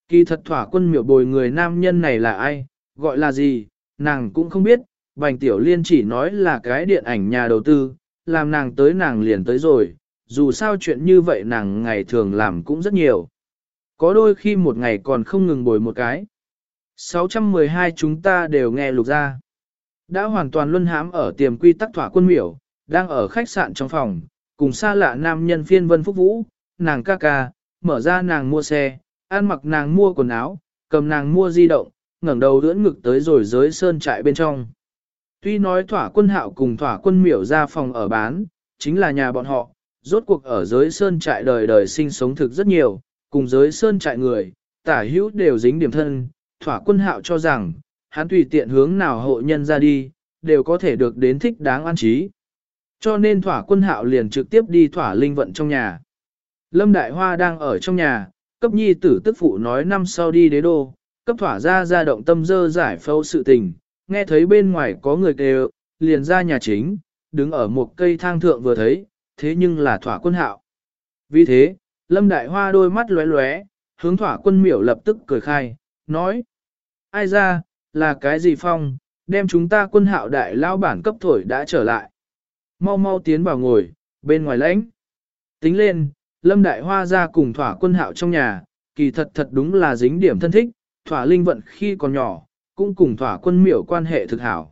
Kỳ thật thỏa quân miểu bồi người nam nhân này là ai, gọi là gì, nàng cũng không biết, Bành Tiểu Liên chỉ nói là cái điện ảnh nhà đầu tư, làm nàng tới nàng liền tới rồi, dù sao chuyện như vậy nàng ngày thường làm cũng rất nhiều. Có đôi khi một ngày còn không ngừng bồi một cái. 612 chúng ta đều nghe lục ra. Đã hoàn toàn luân hãm ở tiềm quy tắc thỏa quân miểu, đang ở khách sạn trong phòng, cùng xa lạ nam nhân phiên vân phúc vũ, nàng ca ca, mở ra nàng mua xe, ăn mặc nàng mua quần áo, cầm nàng mua di động, ngẩng đầu đưỡn ngực tới rồi giới sơn trại bên trong. Tuy nói thỏa quân hạo cùng thỏa quân miểu ra phòng ở bán, chính là nhà bọn họ, rốt cuộc ở giới sơn trại đời đời sinh sống thực rất nhiều, cùng giới sơn trại người, tả hữu đều dính điểm thân, thỏa quân hạo cho rằng, hắn tùy tiện hướng nào hộ nhân ra đi, đều có thể được đến thích đáng an trí. Cho nên thỏa quân hạo liền trực tiếp đi thỏa linh vận trong nhà. Lâm Đại Hoa đang ở trong nhà, cấp nhi tử tức phụ nói năm sau đi đế đô, cấp thỏa ra ra động tâm dơ giải phâu sự tình, nghe thấy bên ngoài có người kêu, liền ra nhà chính, đứng ở một cây thang thượng vừa thấy, thế nhưng là thỏa quân hạo. Vì thế, Lâm Đại Hoa đôi mắt lóe lóe, hướng thỏa quân miểu lập tức cười khai, nói. Ai ra, là cái gì phong, đem chúng ta quân hạo đại lao bản cấp thổi đã trở lại. Mau mau tiến vào ngồi, bên ngoài lãnh. Tính lên, Lâm Đại Hoa ra cùng thỏa quân hạo trong nhà, kỳ thật thật đúng là dính điểm thân thích, thỏa linh vận khi còn nhỏ, cũng cùng thỏa quân miểu quan hệ thực hảo.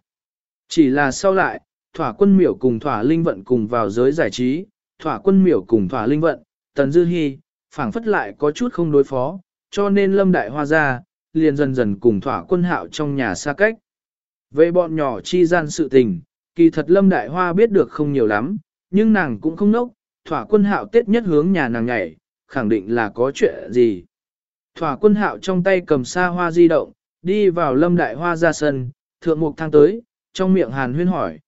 Chỉ là sau lại, thỏa quân miểu cùng thỏa linh vận cùng vào giới giải trí, thỏa quân miểu cùng thỏa linh vận, tần dư hy, phảng phất lại có chút không đối phó, cho nên lâm đại hoa ra, liền dần dần cùng thỏa quân hạo trong nhà xa cách. Về bọn nhỏ chi gian sự tình, kỳ thật lâm đại hoa biết được không nhiều lắm, nhưng nàng cũng không nốc, thỏa quân hạo tết nhất hướng nhà nàng nhảy, khẳng định là có chuyện gì. Thỏa quân hạo trong tay cầm xa hoa di động, đi vào lâm đại hoa ra sân, thượng mục thang tới, trong miệng hàn huyên hỏi.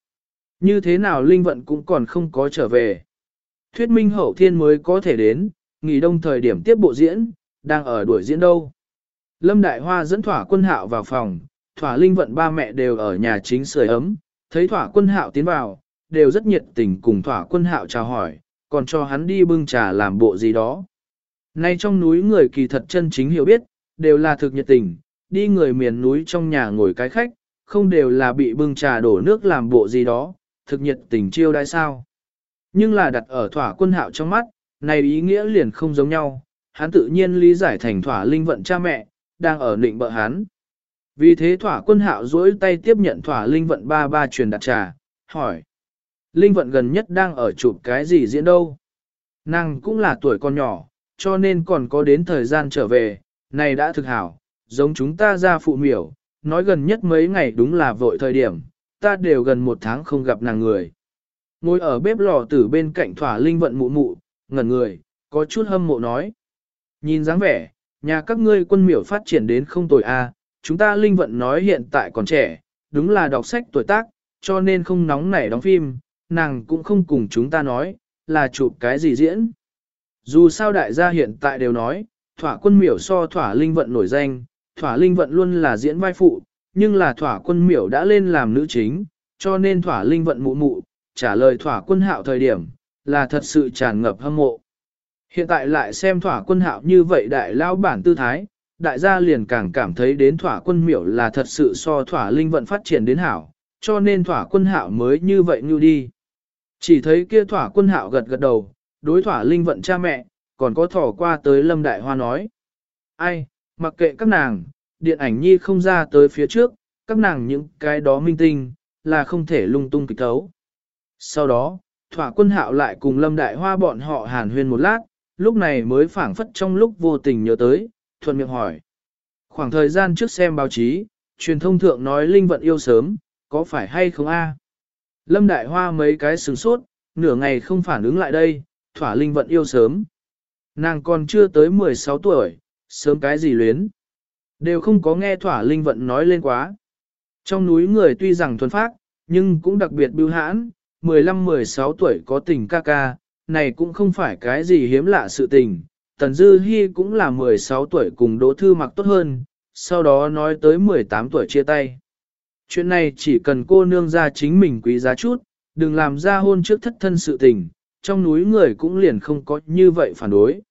Như thế nào linh vận cũng còn không có trở về. Thuyết minh hậu thiên mới có thể đến, nghỉ đông thời điểm tiếp bộ diễn, đang ở đuổi diễn đâu. Lâm Đại Hoa dẫn thỏa quân hạo vào phòng, thỏa linh vận ba mẹ đều ở nhà chính sưởi ấm, thấy thỏa quân hạo tiến vào, đều rất nhiệt tình cùng thỏa quân hạo chào hỏi, còn cho hắn đi bưng trà làm bộ gì đó. Nay trong núi người kỳ thật chân chính hiểu biết, đều là thực nhiệt tình, đi người miền núi trong nhà ngồi cái khách, không đều là bị bưng trà đổ nước làm bộ gì đó, thực nhiệt tình chiêu đãi sao. Nhưng là đặt ở thỏa quân hạo trong mắt, này ý nghĩa liền không giống nhau, hắn tự nhiên lý giải thành thỏa linh vận cha mẹ, đang ở định bợ hắn. Vì thế thỏa quân hạo duỗi tay tiếp nhận thỏa linh vận ba ba truyền đặt trà, hỏi. Linh vận gần nhất đang ở chụp cái gì diễn đâu? Nàng cũng là tuổi con nhỏ, cho nên còn có đến thời gian trở về, này đã thực hảo, giống chúng ta ra phụ miểu, nói gần nhất mấy ngày đúng là vội thời điểm, ta đều gần một tháng không gặp nàng người. Ngồi ở bếp lò tử bên cạnh thỏa linh vận mụ mụ, ngẩn người, có chút hâm mộ nói. Nhìn dáng vẻ, nhà các ngươi quân miểu phát triển đến không tồi a, chúng ta linh vận nói hiện tại còn trẻ, đúng là đọc sách tuổi tác, cho nên không nóng nảy đóng phim, nàng cũng không cùng chúng ta nói, là chụp cái gì diễn. Dù sao đại gia hiện tại đều nói, thỏa quân miểu so thỏa linh vận nổi danh, thỏa linh vận luôn là diễn vai phụ, nhưng là thỏa quân miểu đã lên làm nữ chính, cho nên thỏa linh vận mụ mụ, trả lời thỏa quân hạo thời điểm, là thật sự tràn ngập hâm mộ. Hiện tại lại xem thỏa quân hạo như vậy đại lao bản tư thái, đại gia liền càng cảm thấy đến thỏa quân miểu là thật sự so thỏa linh vận phát triển đến hảo, cho nên thỏa quân hạo mới như vậy như đi. Chỉ thấy kia thỏa quân hạo gật gật đầu, đối thỏa linh vận cha mẹ, còn có thỏ qua tới lâm đại hoa nói. Ai, mặc kệ các nàng, điện ảnh nhi không ra tới phía trước, các nàng những cái đó minh tinh, là không thể lung tung kịch thấu. Sau đó, thỏa quân hạo lại cùng lâm đại hoa bọn họ hàn huyên một lát, lúc này mới phảng phất trong lúc vô tình nhớ tới, thuận miệng hỏi. Khoảng thời gian trước xem báo chí, truyền thông thượng nói Linh vận yêu sớm, có phải hay không a? Lâm Đại Hoa mấy cái sừng sốt, nửa ngày không phản ứng lại đây, thỏa Linh vận yêu sớm. Nàng còn chưa tới 16 tuổi, sớm cái gì luyến. Đều không có nghe thỏa Linh vận nói lên quá. Trong núi người tuy rằng thuần phát, nhưng cũng đặc biệt bưu hãn, 15-16 tuổi có tình ca ca, này cũng không phải cái gì hiếm lạ sự tình. Tần Dư Hi cũng là 16 tuổi cùng Đỗ Thư mặc tốt hơn, sau đó nói tới 18 tuổi chia tay. Chuyện này chỉ cần cô nương ra chính mình quý giá chút, đừng làm ra hôn trước thất thân sự tình, trong núi người cũng liền không có như vậy phản đối.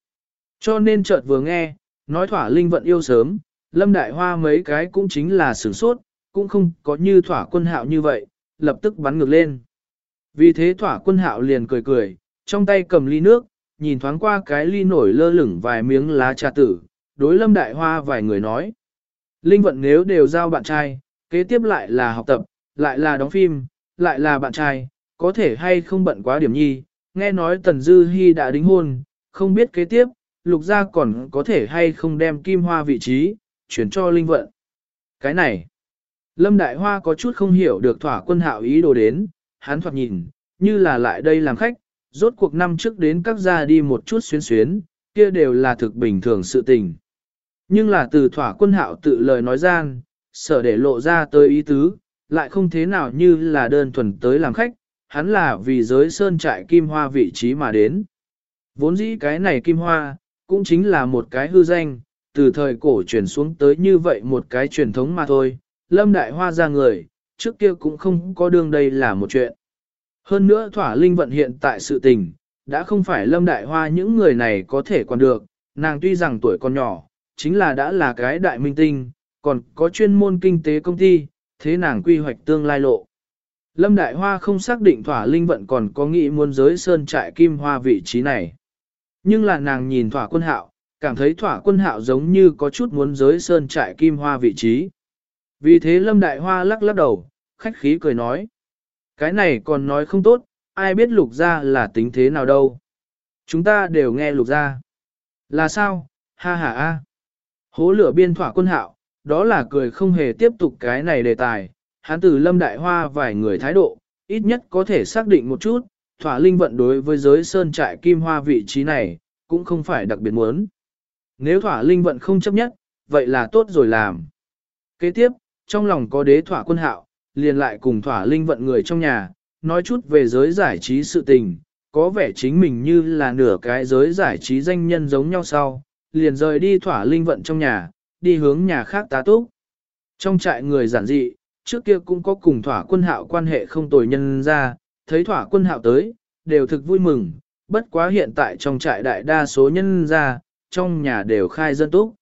Cho nên chợt vừa nghe, nói thỏa linh vận yêu sớm, lâm đại hoa mấy cái cũng chính là sửng sốt, cũng không có như thỏa quân hạo như vậy, lập tức bắn ngược lên. Vì thế thỏa quân hạo liền cười cười, trong tay cầm ly nước, nhìn thoáng qua cái ly nổi lơ lửng vài miếng lá trà tử, đối lâm đại hoa vài người nói. Linh vận nếu đều giao bạn trai, kế tiếp lại là học tập, lại là đóng phim, lại là bạn trai, có thể hay không bận quá điểm nhi, nghe nói Tần Dư Hi đã đính hôn, không biết kế tiếp, lục gia còn có thể hay không đem kim hoa vị trí, chuyển cho linh vận. Cái này, Lâm Đại Hoa có chút không hiểu được thỏa quân hạo ý đồ đến, hắn thoạt nhìn, như là lại đây làm khách, rốt cuộc năm trước đến các gia đi một chút xuyến xuyến, kia đều là thực bình thường sự tình. Nhưng là từ thỏa quân hạo tự lời nói gian, sở để lộ ra tới ý tứ, lại không thế nào như là đơn thuần tới làm khách, hắn là vì giới sơn trại kim hoa vị trí mà đến. Vốn dĩ cái này kim hoa, cũng chính là một cái hư danh, từ thời cổ truyền xuống tới như vậy một cái truyền thống mà thôi. Lâm Đại Hoa ra người, trước kia cũng không có đương đây là một chuyện. Hơn nữa thỏa linh vận hiện tại sự tình, đã không phải Lâm Đại Hoa những người này có thể còn được, nàng tuy rằng tuổi còn nhỏ, chính là đã là cái đại minh tinh, còn có chuyên môn kinh tế công ty, thế nàng quy hoạch tương lai lộ. Lâm Đại Hoa không xác định thỏa linh vận còn có nghĩ muốn giới sơn trại kim hoa vị trí này. Nhưng là nàng nhìn thỏa quân hạo, cảm thấy thỏa quân hạo giống như có chút muốn giới sơn trại kim hoa vị trí. Vì thế Lâm Đại Hoa lắc lắc đầu, khách khí cười nói. Cái này còn nói không tốt, ai biết lục ra là tính thế nào đâu. Chúng ta đều nghe lục ra. Là sao? Ha ha a. Hố lửa biên thỏa quân hạo, đó là cười không hề tiếp tục cái này đề tài. Hán từ Lâm Đại Hoa vài người thái độ, ít nhất có thể xác định một chút, thỏa linh vận đối với giới sơn trại kim hoa vị trí này, cũng không phải đặc biệt muốn. Nếu thỏa linh vận không chấp nhất, vậy là tốt rồi làm. Kế tiếp, trong lòng có đế thỏa quân hạo, liền lại cùng thỏa linh vận người trong nhà, nói chút về giới giải trí sự tình, có vẻ chính mình như là nửa cái giới giải trí danh nhân giống nhau sau, liền rời đi thỏa linh vận trong nhà, đi hướng nhà khác tá túc. Trong trại người giản dị, trước kia cũng có cùng thỏa quân hạo quan hệ không tồi nhân ra, thấy thỏa quân hạo tới, đều thực vui mừng, bất quá hiện tại trong trại đại đa số nhân ra, trong nhà đều khai dân túc.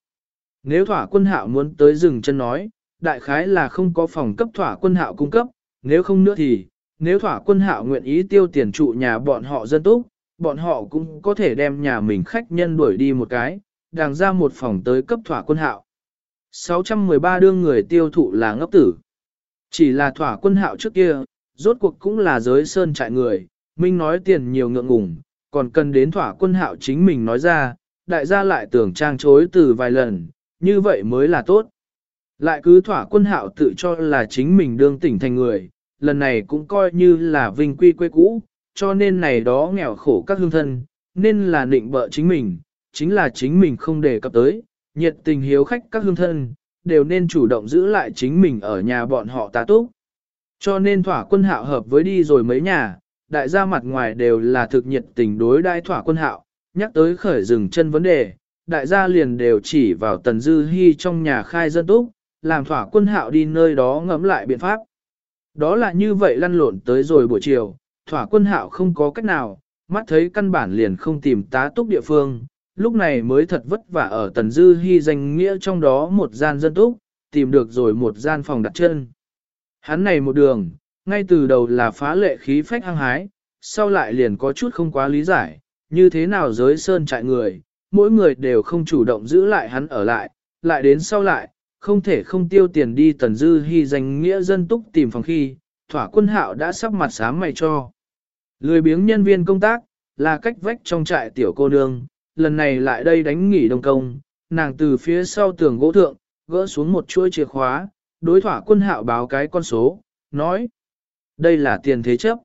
Nếu thỏa quân hạo muốn tới rừng chân nói, đại khái là không có phòng cấp thỏa quân hạo cung cấp, nếu không nữa thì, nếu thỏa quân hạo nguyện ý tiêu tiền trụ nhà bọn họ dân túc, bọn họ cũng có thể đem nhà mình khách nhân đuổi đi một cái, đàng ra một phòng tới cấp thỏa quân hạo. 613 đương người tiêu thụ là ngốc tử. Chỉ là thỏa quân hạo trước kia, rốt cuộc cũng là giới sơn trại người, Minh nói tiền nhiều ngượng ngùng, còn cần đến thỏa quân hạo chính mình nói ra, đại gia lại tưởng trang chối từ vài lần, như vậy mới là tốt. Lại cứ thỏa quân hạo tự cho là chính mình đương tỉnh thành người, lần này cũng coi như là vinh quy quê cũ, cho nên này đó nghèo khổ các hương thân, nên là định bợ chính mình, chính là chính mình không đề cập tới, nhiệt tình hiếu khách các hương thân, đều nên chủ động giữ lại chính mình ở nhà bọn họ tá túc. Cho nên thỏa quân hạo hợp với đi rồi mấy nhà, đại gia mặt ngoài đều là thực nhiệt tình đối đai thỏa quân hạo, nhắc tới khởi rừng chân vấn đề, đại gia liền đều chỉ vào tần dư hy trong nhà khai dân túc, làm thỏa quân hạo đi nơi đó ngẫm lại biện pháp. Đó là như vậy lăn lộn tới rồi buổi chiều, thỏa quân hạo không có cách nào, mắt thấy căn bản liền không tìm tá túc địa phương, lúc này mới thật vất vả ở tần dư hy danh nghĩa trong đó một gian dân túc, tìm được rồi một gian phòng đặt chân. Hắn này một đường, ngay từ đầu là phá lệ khí phách hăng hái, sau lại liền có chút không quá lý giải, như thế nào giới sơn trại người, mỗi người đều không chủ động giữ lại hắn ở lại, lại đến sau lại, không thể không tiêu tiền đi tần dư hy danh nghĩa dân túc tìm phòng khi, thỏa quân hạo đã sắp mặt sám mày cho. Lười biếng nhân viên công tác, là cách vách trong trại tiểu cô nương, lần này lại đây đánh nghỉ đông công, nàng từ phía sau tường gỗ thượng, gỡ xuống một chuỗi chìa khóa, đối thỏa quân hạo báo cái con số, nói. Đây là tiền thế chấp.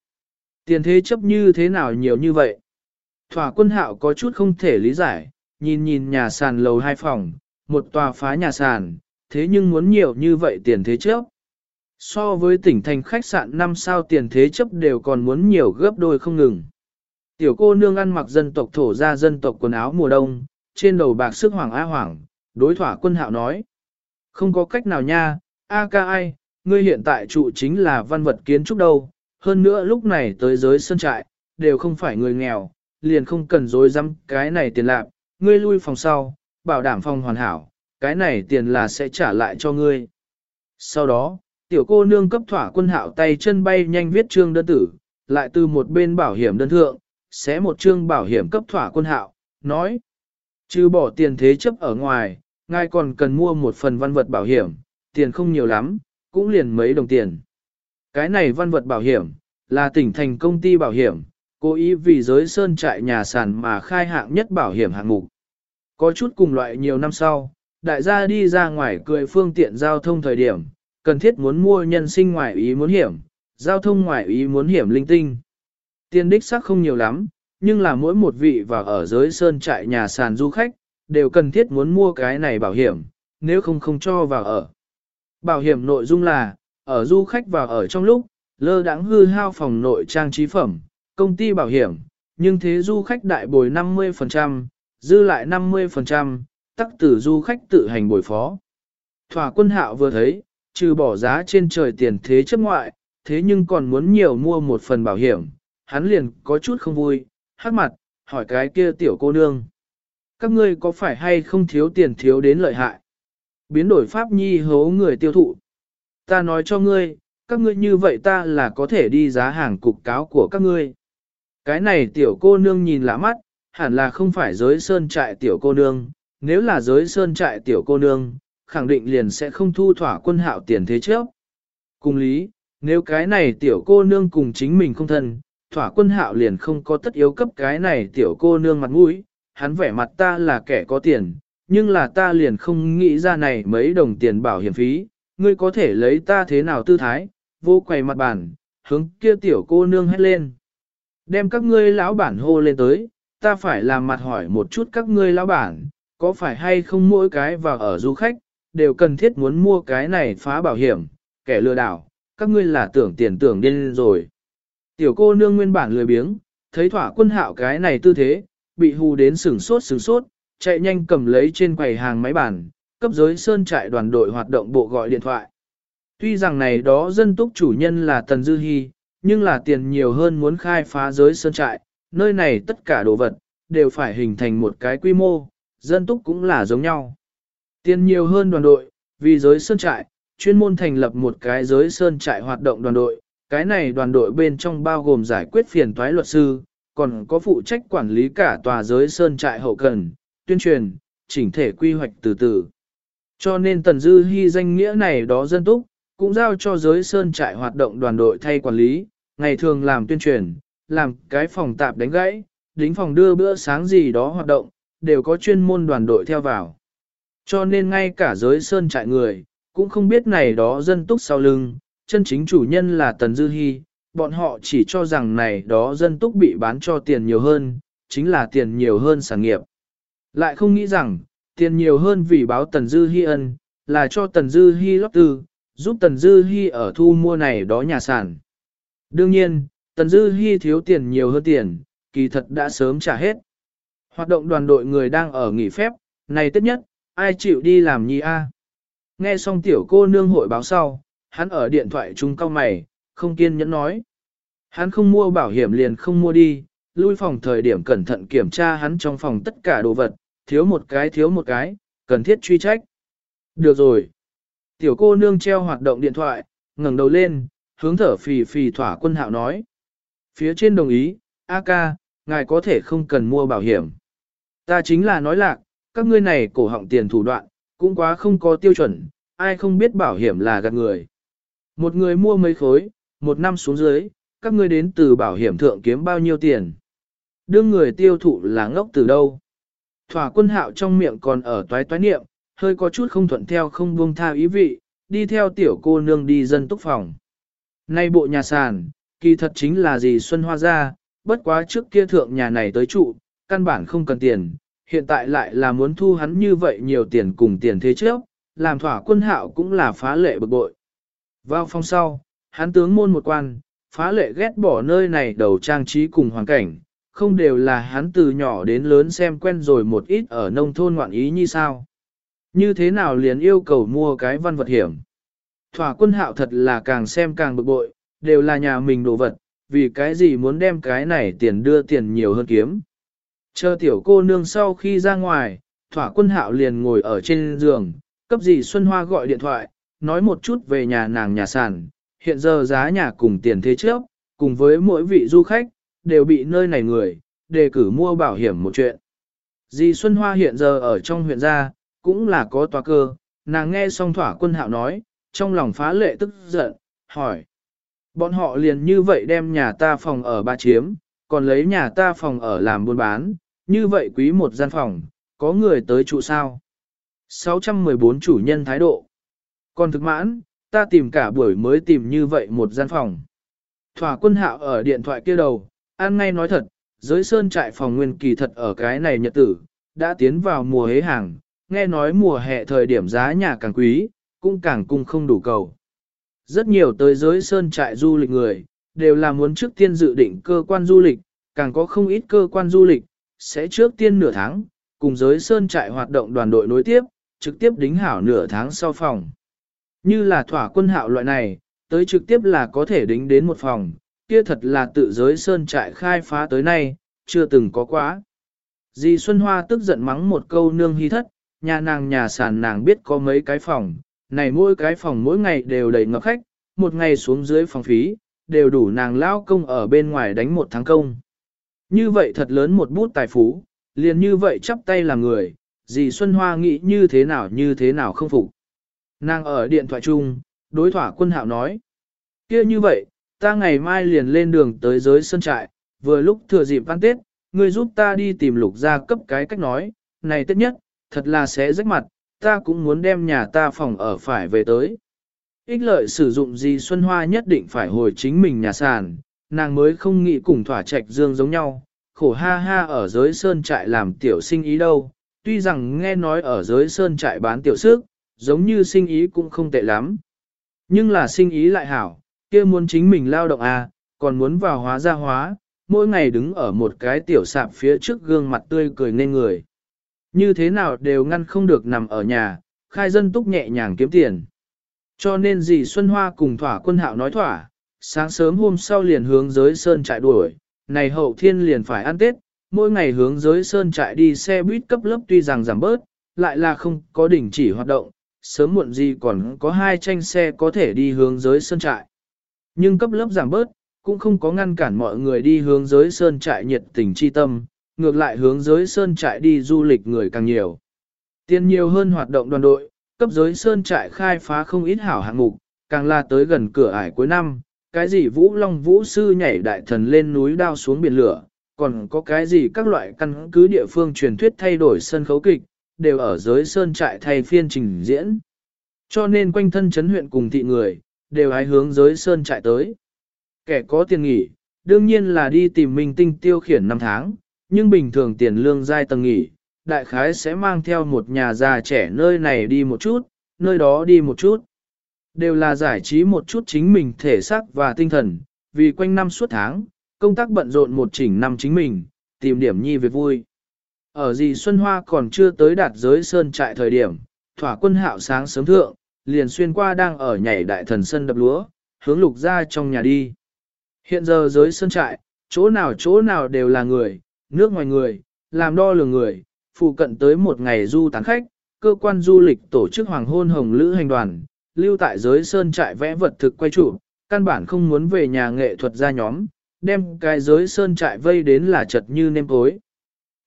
Tiền thế chấp như thế nào nhiều như vậy? Thỏa quân hạo có chút không thể lý giải, nhìn nhìn nhà sàn lầu hai phòng, một tòa phá nhà sàn, thế nhưng muốn nhiều như vậy tiền thế chấp. So với tỉnh thành khách sạn năm sao tiền thế chấp đều còn muốn nhiều gấp đôi không ngừng. Tiểu cô nương ăn mặc dân tộc thổ ra dân tộc quần áo mùa đông, trên đầu bạc sức hoàng á hoàng, đối thỏa quân hạo nói. Không có cách nào nha, a ca ai, ngươi hiện tại trụ chính là văn vật kiến trúc đâu, hơn nữa lúc này tới giới sân trại, đều không phải người nghèo, liền không cần dối dăm cái này tiền lạc, ngươi lui phòng sau, bảo đảm phòng hoàn hảo, cái này tiền là sẽ trả lại cho ngươi. Sau đó, tiểu cô nương cấp thỏa quân hạo tay chân bay nhanh viết trương đơn tử, lại từ một bên bảo hiểm đơn thượng, sẽ một trương bảo hiểm cấp thỏa quân hạo, nói. Chứ bỏ tiền thế chấp ở ngoài, ngài còn cần mua một phần văn vật bảo hiểm, tiền không nhiều lắm, cũng liền mấy đồng tiền. Cái này văn vật bảo hiểm, là tỉnh thành công ty bảo hiểm, cố ý vì giới sơn trại nhà sàn mà khai hạng nhất bảo hiểm hạng mục. Có chút cùng loại nhiều năm sau, đại gia đi ra ngoài cười phương tiện giao thông thời điểm, cần thiết muốn mua nhân sinh ngoài ý muốn hiểm, giao thông ngoài ý muốn hiểm linh tinh. Tiền đích xác không nhiều lắm, nhưng là mỗi một vị và ở giới sơn trại nhà sàn du khách, đều cần thiết muốn mua cái này bảo hiểm, nếu không không cho vào ở. Bảo hiểm nội dung là, ở du khách vào ở trong lúc, lơ đãng hư hao phòng nội trang trí phẩm, công ty bảo hiểm, nhưng thế du khách đại bồi 50%, dư lại 50%, tắc tử du khách tự hành bồi phó. Thỏa quân hạo vừa thấy, trừ bỏ giá trên trời tiền thế chấp ngoại, thế nhưng còn muốn nhiều mua một phần bảo hiểm, hắn liền có chút không vui, hát mặt, hỏi cái kia tiểu cô nương. Các ngươi có phải hay không thiếu tiền thiếu đến lợi hại? Biến đổi pháp nhi hố người tiêu thụ. Ta nói cho ngươi, các ngươi như vậy ta là có thể đi giá hàng cục cáo của các ngươi. Cái này tiểu cô nương nhìn lạ mắt, hẳn là không phải giới sơn trại tiểu cô nương, nếu là giới sơn trại tiểu cô nương, khẳng định liền sẽ không thu thỏa quân hạo tiền thế trước. Cùng lý, nếu cái này tiểu cô nương cùng chính mình không thân, thỏa quân hạo liền không có tất yếu cấp cái này tiểu cô nương mặt mũi, hắn vẻ mặt ta là kẻ có tiền, nhưng là ta liền không nghĩ ra này mấy đồng tiền bảo hiểm phí, ngươi có thể lấy ta thế nào tư thái, vô quầy mặt bản, hướng kia tiểu cô nương hét lên. Đem các ngươi lão bản hô lên tới, ta phải làm mặt hỏi một chút các ngươi lão bản, có phải hay không mỗi cái vào ở du khách, đều cần thiết muốn mua cái này phá bảo hiểm, kẻ lừa đảo, các ngươi là tưởng tiền tưởng điên rồi. Tiểu cô nương nguyên bản lười biếng, thấy thỏa quân hạo cái này tư thế, bị hù đến sửng sốt sửng sốt, chạy nhanh cầm lấy trên quầy hàng máy bản, cấp giới sơn trại đoàn đội hoạt động bộ gọi điện thoại. Tuy rằng này đó dân túc chủ nhân là Tần Dư Hi, nhưng là tiền nhiều hơn muốn khai phá giới sơn trại, nơi này tất cả đồ vật, đều phải hình thành một cái quy mô, dân túc cũng là giống nhau. Tiền nhiều hơn đoàn đội, vì giới sơn trại, chuyên môn thành lập một cái giới sơn trại hoạt động đoàn đội, cái này đoàn đội bên trong bao gồm giải quyết phiền toái luật sư, còn có phụ trách quản lý cả tòa giới sơn trại hậu cần, tuyên truyền, chỉnh thể quy hoạch từ từ. Cho nên Tần Dư Hi danh nghĩa này đó dân túc, cũng giao cho giới sơn trại hoạt động đoàn đội thay quản lý, ngày thường làm tuyên truyền, làm cái phòng tạp đánh gãy, đính phòng đưa bữa sáng gì đó hoạt động, đều có chuyên môn đoàn đội theo vào. Cho nên ngay cả giới sơn trại người, cũng không biết này đó dân túc sau lưng, chân chính chủ nhân là Tần Dư Hi, bọn họ chỉ cho rằng này đó dân túc bị bán cho tiền nhiều hơn, chính là tiền nhiều hơn sản nghiệp. Lại không nghĩ rằng, tiền nhiều hơn vì báo Tần Dư Hi ân, là cho Tần Dư Hi lót tư, giúp Tần Dư Hi ở thu mua này đó nhà sản. Đương nhiên, Tần Dư Hi thiếu tiền nhiều hơn tiền, kỳ thật đã sớm trả hết. Hoạt động đoàn đội người đang ở nghỉ phép, này tất nhất, ai chịu đi làm nhi a? Nghe xong tiểu cô nương hội báo sau, hắn ở điện thoại trung cao mày, không kiên nhẫn nói. Hắn không mua bảo hiểm liền không mua đi, lui phòng thời điểm cẩn thận kiểm tra hắn trong phòng tất cả đồ vật, thiếu một cái thiếu một cái, cần thiết truy trách. Được rồi. Tiểu cô nương treo hoạt động điện thoại, ngẩng đầu lên, hướng thở phì phì thỏa quân hạo nói. Phía trên đồng ý, A ca, ngài có thể không cần mua bảo hiểm. Ta chính là nói lạc, các ngươi này cổ họng tiền thủ đoạn, cũng quá không có tiêu chuẩn, ai không biết bảo hiểm là gạt người. Một người mua mấy khối, một năm xuống dưới, các ngươi đến từ bảo hiểm thượng kiếm bao nhiêu tiền. Đương người tiêu thụ là ngốc từ đâu. Thỏa quân hạo trong miệng còn ở toái toái niệm, hơi có chút không thuận theo không buông tha ý vị, đi theo tiểu cô nương đi dân túc phòng. Nay bộ nhà sàn, kỳ thật chính là gì Xuân Hoa ra, bất quá trước kia thượng nhà này tới trụ, căn bản không cần tiền, hiện tại lại là muốn thu hắn như vậy nhiều tiền cùng tiền thế trước, làm thỏa quân hạo cũng là phá lệ bực bội. Vào phòng sau, hắn tướng môn một quan, phá lệ ghét bỏ nơi này đầu trang trí cùng hoàn cảnh, không đều là hắn từ nhỏ đến lớn xem quen rồi một ít ở nông thôn ngoạn ý như sao. Như thế nào liền yêu cầu mua cái văn vật hiểm. Thỏa quân hạo thật là càng xem càng bực bội, đều là nhà mình đồ vật, vì cái gì muốn đem cái này tiền đưa tiền nhiều hơn kiếm. Chờ tiểu cô nương sau khi ra ngoài, thỏa quân hạo liền ngồi ở trên giường, cấp dì Xuân Hoa gọi điện thoại, nói một chút về nhà nàng nhà sản, hiện giờ giá nhà cùng tiền thế trước, cùng với mỗi vị du khách, đều bị nơi này người, đề cử mua bảo hiểm một chuyện. Dì Xuân Hoa hiện giờ ở trong huyện gia, cũng là có tòa cơ, nàng nghe xong thỏa quân hạo nói, trong lòng phá lệ tức giận, hỏi. Bọn họ liền như vậy đem nhà ta phòng ở ba chiếm, còn lấy nhà ta phòng ở làm buôn bán, như vậy quý một gian phòng, có người tới trụ sao? 614 chủ nhân thái độ. Còn thực mãn, ta tìm cả buổi mới tìm như vậy một gian phòng. Thỏa quân hạo ở điện thoại kia đầu, an ngay nói thật, giới sơn trại phòng nguyên kỳ thật ở cái này nhật tử, đã tiến vào mùa hế hàng, nghe nói mùa hè thời điểm giá nhà càng quý, cũng càng cung không đủ cầu. Rất nhiều tới giới sơn trại du lịch người, đều là muốn trước tiên dự định cơ quan du lịch, càng có không ít cơ quan du lịch, sẽ trước tiên nửa tháng, cùng giới sơn trại hoạt động đoàn đội nối tiếp, trực tiếp đính hảo nửa tháng sau phòng. Như là thỏa quân hạo loại này, tới trực tiếp là có thể đính đến một phòng, kia thật là tự giới sơn trại khai phá tới nay, chưa từng có quá. Dì Xuân Hoa tức giận mắng một câu nương hy thất, nhà nàng nhà sản nàng biết có mấy cái phòng, này mỗi cái phòng mỗi ngày đều đầy ngập khách, một ngày xuống dưới phòng phí, đều đủ nàng lao công ở bên ngoài đánh một tháng công. Như vậy thật lớn một bút tài phú, liền như vậy chắp tay làm người, dì Xuân Hoa nghĩ như thế nào như thế nào không phục. Nàng ở điện thoại chung, đối thỏa quân hạo nói. kia như vậy, ta ngày mai liền lên đường tới giới sân trại, vừa lúc thừa dịp văn tết, ngươi giúp ta đi tìm lục gia cấp cái cách nói, này tất nhất, thật là sẽ rách mặt, ta cũng muốn đem nhà ta phòng ở phải về tới. Ích lợi sử dụng gì Xuân Hoa nhất định phải hồi chính mình nhà sàn, nàng mới không nghĩ cùng thỏa trạch dương giống nhau, khổ ha ha ở giới sơn trại làm tiểu sinh ý đâu, tuy rằng nghe nói ở giới sơn trại bán tiểu sức, giống như sinh ý cũng không tệ lắm. Nhưng là sinh ý lại hảo, kia muốn chính mình lao động à, còn muốn vào hóa gia hóa, mỗi ngày đứng ở một cái tiểu sạp phía trước gương mặt tươi cười nên người. Như thế nào đều ngăn không được nằm ở nhà, khai dân túc nhẹ nhàng kiếm tiền. Cho nên dì Xuân Hoa cùng thỏa quân hạo nói thỏa, sáng sớm hôm sau liền hướng giới sơn trại đuổi, này hậu thiên liền phải ăn Tết, mỗi ngày hướng giới sơn trại đi xe buýt cấp lớp tuy rằng giảm bớt, lại là không có đỉnh chỉ hoạt động, sớm muộn gì còn có hai tranh xe có thể đi hướng giới sơn trại. Nhưng cấp lớp giảm bớt, cũng không có ngăn cản mọi người đi hướng giới sơn trại nhiệt tình chi tâm, ngược lại hướng giới sơn trại đi du lịch người càng nhiều. Tiền nhiều hơn hoạt động đoàn đội, cấp giới sơn trại khai phá không ít hảo hạng mục, càng là tới gần cửa ải cuối năm, cái gì vũ long vũ sư nhảy đại thần lên núi đao xuống biển lửa, còn có cái gì các loại căn cứ địa phương truyền thuyết thay đổi sân khấu kịch, đều ở giới sơn trại thay phiên trình diễn. Cho nên quanh thân chấn huyện cùng thị người, đều hái hướng giới sơn trại tới. Kẻ có tiền nghỉ, đương nhiên là đi tìm minh tinh tiêu khiển năm tháng, nhưng bình thường tiền lương giai tầng nghỉ, đại khái sẽ mang theo một nhà già trẻ nơi này đi một chút, nơi đó đi một chút. Đều là giải trí một chút chính mình thể xác và tinh thần, vì quanh năm suốt tháng, công tác bận rộn một chỉnh năm chính mình, tìm điểm nhi về vui. Ở gì Xuân Hoa còn chưa tới đạt giới sơn trại thời điểm, thỏa quân hạo sáng sớm thượng, liền xuyên qua đang ở nhảy đại thần sân đập lúa, hướng lục ra trong nhà đi. Hiện giờ giới sơn trại, chỗ nào chỗ nào đều là người, nước ngoài người, làm đo lường người, phụ cận tới một ngày du tán khách, cơ quan du lịch tổ chức hoàng hôn hồng lữ hành đoàn, lưu tại giới sơn trại vẽ vật thực quay chủ, căn bản không muốn về nhà nghệ thuật ra nhóm, đem cái giới sơn trại vây đến là chật như nêm cối.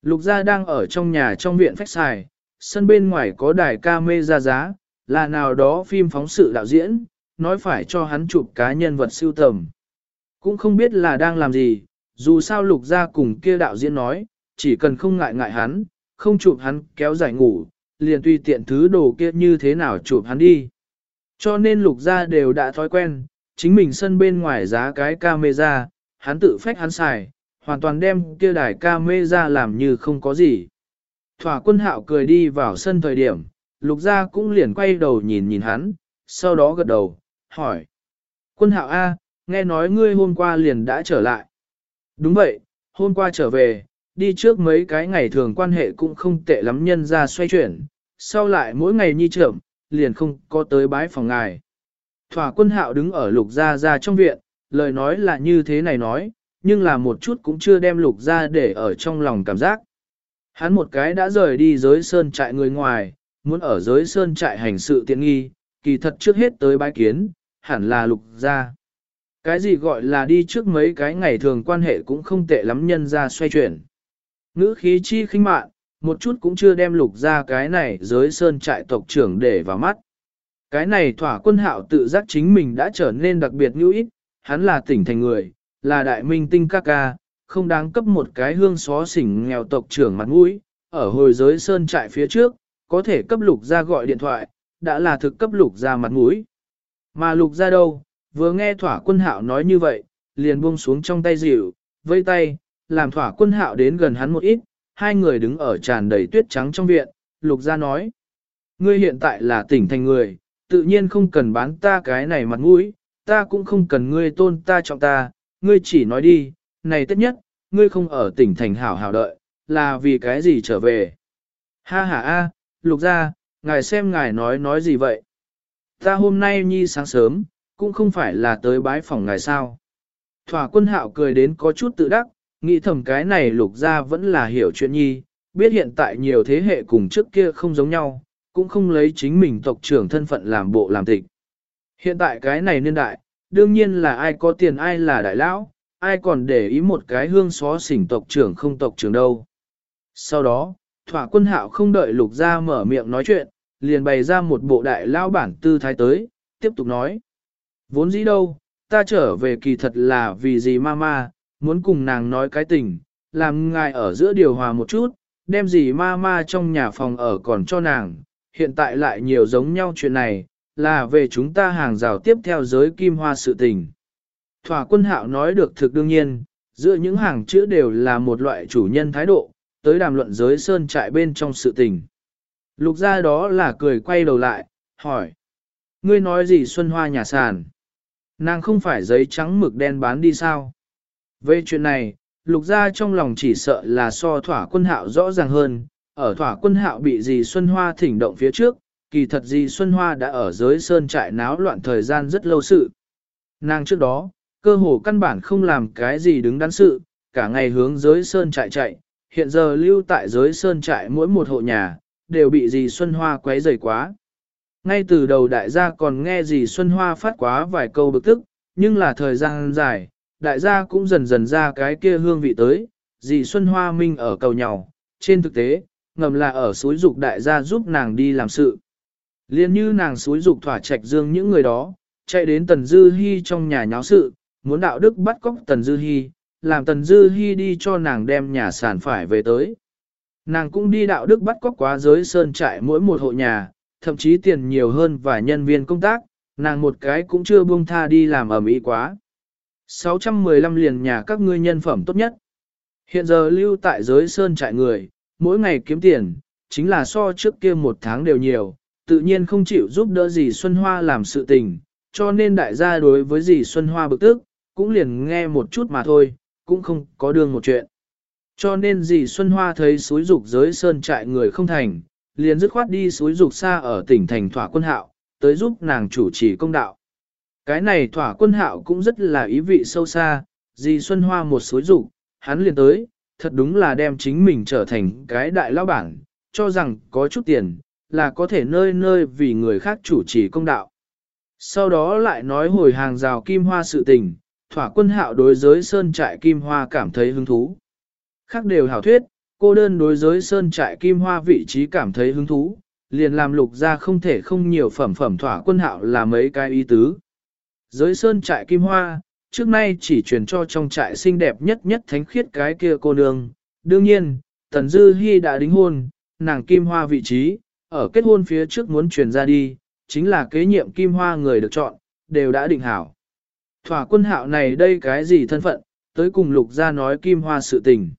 Lục gia đang ở trong nhà trong viện phách xài, sân bên ngoài có đài ca mê ra giá, là nào đó phim phóng sự đạo diễn, nói phải cho hắn chụp cá nhân vật siêu tầm. Cũng không biết là đang làm gì, dù sao lục gia cùng kia đạo diễn nói, chỉ cần không ngại ngại hắn, không chụp hắn kéo dài ngủ, liền tùy tiện thứ đồ kia như thế nào chụp hắn đi. Cho nên lục gia đều đã thói quen, chính mình sân bên ngoài giá cái camera, hắn tự phách hắn xài, hoàn toàn đem kia đài camera làm như không có gì. Thỏa quân hạo cười đi vào sân thời điểm, lục gia cũng liền quay đầu nhìn nhìn hắn, sau đó gật đầu, hỏi. Quân hạo A, nghe nói ngươi hôm qua liền đã trở lại. Đúng vậy, hôm qua trở về, đi trước mấy cái ngày thường quan hệ cũng không tệ lắm nhân ra xoay chuyển, sau lại mỗi ngày nhi trưởng, liền không có tới bái phòng ngài. Thỏa quân hạo đứng ở lục gia ra trong viện, lời nói là như thế này nói, nhưng là một chút cũng chưa đem lục gia để ở trong lòng cảm giác. Hắn một cái đã rời đi giới sơn trại người ngoài, muốn ở giới sơn trại hành sự tiện nghi, kỳ thật trước hết tới bái kiến, hẳn là lục gia. Cái gì gọi là đi trước mấy cái ngày thường quan hệ cũng không tệ lắm nhân ra xoay chuyển. Ngữ khí chi khinh mạn, một chút cũng chưa đem lục ra cái này giới sơn trại tộc trưởng để vào mắt. Cái này thỏa quân hạo tự giác chính mình đã trở nên đặc biệt như ít, hắn là tỉnh thành người, là đại minh tinh ca ca, không đáng cấp một cái hương xó xỉnh nghèo tộc trưởng mặt mũi, ở hồi giới sơn trại phía trước, có thể cấp lục ra gọi điện thoại, đã là thực cấp lục ra mặt mũi. Mà lục ra đâu, vừa nghe thỏa quân hạo nói như vậy, liền buông xuống trong tay dịu, vây tay, làm thỏa quân hạo đến gần hắn một ít, hai người đứng ở tràn đầy tuyết trắng trong viện, lục gia nói. Ngươi hiện tại là tỉnh thành người, tự nhiên không cần bán ta cái này mặt mũi, ta cũng không cần ngươi tôn ta trọng ta, ngươi chỉ nói đi, này tất nhất, ngươi không ở tỉnh thành hảo hảo đợi, là vì cái gì trở về. Ha ha a, lục gia, ngài xem ngài nói nói gì vậy. Ta hôm nay nhi sáng sớm, cũng không phải là tới bái phòng ngài sao. Thỏa quân hạo cười đến có chút tự đắc, nghĩ thầm cái này lục ra vẫn là hiểu chuyện nhi, biết hiện tại nhiều thế hệ cùng trước kia không giống nhau, cũng không lấy chính mình tộc trưởng thân phận làm bộ làm tịch. Hiện tại cái này niên đại, đương nhiên là ai có tiền ai là đại lão, ai còn để ý một cái hương xó xỉnh tộc trưởng không tộc trưởng đâu. Sau đó, thỏa quân hạo không đợi lục ra mở miệng nói chuyện, liền bày ra một bộ đại lão bản tư thái tới, tiếp tục nói. Vốn dĩ đâu, ta trở về kỳ thật là vì gì mama, muốn cùng nàng nói cái tình, làm ngài ở giữa điều hòa một chút, đem gì ma ma trong nhà phòng ở còn cho nàng, hiện tại lại nhiều giống nhau chuyện này, là về chúng ta hàng rào tiếp theo giới kim hoa sự tình. Thỏa quân hạo nói được thực đương nhiên, giữa những hàng chữ đều là một loại chủ nhân thái độ, tới đàm luận giới sơn trại bên trong sự tình. Lục ra đó là cười quay đầu lại, hỏi. Ngươi nói gì Xuân Hoa nhà sàn? Nàng không phải giấy trắng mực đen bán đi sao? Về chuyện này, lục Gia trong lòng chỉ sợ là so thỏa quân hạo rõ ràng hơn, ở thỏa quân hạo bị dì Xuân Hoa thỉnh động phía trước, kỳ thật dì Xuân Hoa đã ở giới sơn trại náo loạn thời gian rất lâu sự. Nàng trước đó, cơ hồ căn bản không làm cái gì đứng đắn sự, cả ngày hướng giới sơn trại chạy, hiện giờ lưu tại giới sơn trại mỗi một hộ nhà, đều bị dì Xuân Hoa quấy rầy quá. Ngay từ đầu đại gia còn nghe dì Xuân Hoa phát quá vài câu bực tức, nhưng là thời gian dài, đại gia cũng dần dần ra cái kia hương vị tới, dì Xuân Hoa minh ở cầu nhau, trên thực tế, ngầm là ở suối dục đại gia giúp nàng đi làm sự. Liên như nàng suối dục thỏa trạch dương những người đó, chạy đến Tần Dư Hi trong nhà nháo sự, muốn đạo đức bắt cóc Tần Dư Hi, làm Tần Dư Hi đi cho nàng đem nhà sản phải về tới. Nàng cũng đi đạo đức bắt cóc quá giới sơn trại mỗi một hộ nhà, thậm chí tiền nhiều hơn và nhân viên công tác, nàng một cái cũng chưa buông tha đi làm ở Mỹ quá. 615 liền nhà các ngươi nhân phẩm tốt nhất. Hiện giờ lưu tại giới sơn trại người, mỗi ngày kiếm tiền, chính là so trước kia một tháng đều nhiều, tự nhiên không chịu giúp đỡ gì Xuân Hoa làm sự tình, cho nên đại gia đối với gì Xuân Hoa bực tức, cũng liền nghe một chút mà thôi, cũng không có đương một chuyện. Cho nên dì Xuân Hoa thấy suối dục giới sơn trại người không thành, liền dứt khoát đi suối dục xa ở tỉnh thành thỏa quân hạo, tới giúp nàng chủ trì công đạo. Cái này thỏa quân hạo cũng rất là ý vị sâu xa, dì Xuân Hoa một suối rủ, hắn liền tới, thật đúng là đem chính mình trở thành cái đại lão bản, cho rằng có chút tiền, là có thể nơi nơi vì người khác chủ trì công đạo. Sau đó lại nói hồi hàng rào kim hoa sự tình, thỏa quân hạo đối giới sơn trại kim hoa cảm thấy hứng thú. Khác đều hảo thuyết, cô đơn đối giới sơn trại kim hoa vị trí cảm thấy hứng thú, liền làm lục ra không thể không nhiều phẩm phẩm thỏa quân hạo là mấy cái ý tứ. Giới sơn trại kim hoa, trước nay chỉ truyền cho trong trại xinh đẹp nhất nhất thánh khiết cái kia cô nương. Đương nhiên, Tần Dư Hi đã đính hôn, nàng kim hoa vị trí, ở kết hôn phía trước muốn truyền ra đi, chính là kế nhiệm kim hoa người được chọn, đều đã định hảo. Thỏa quân hạo này đây cái gì thân phận, tới cùng lục gia nói kim hoa sự tình.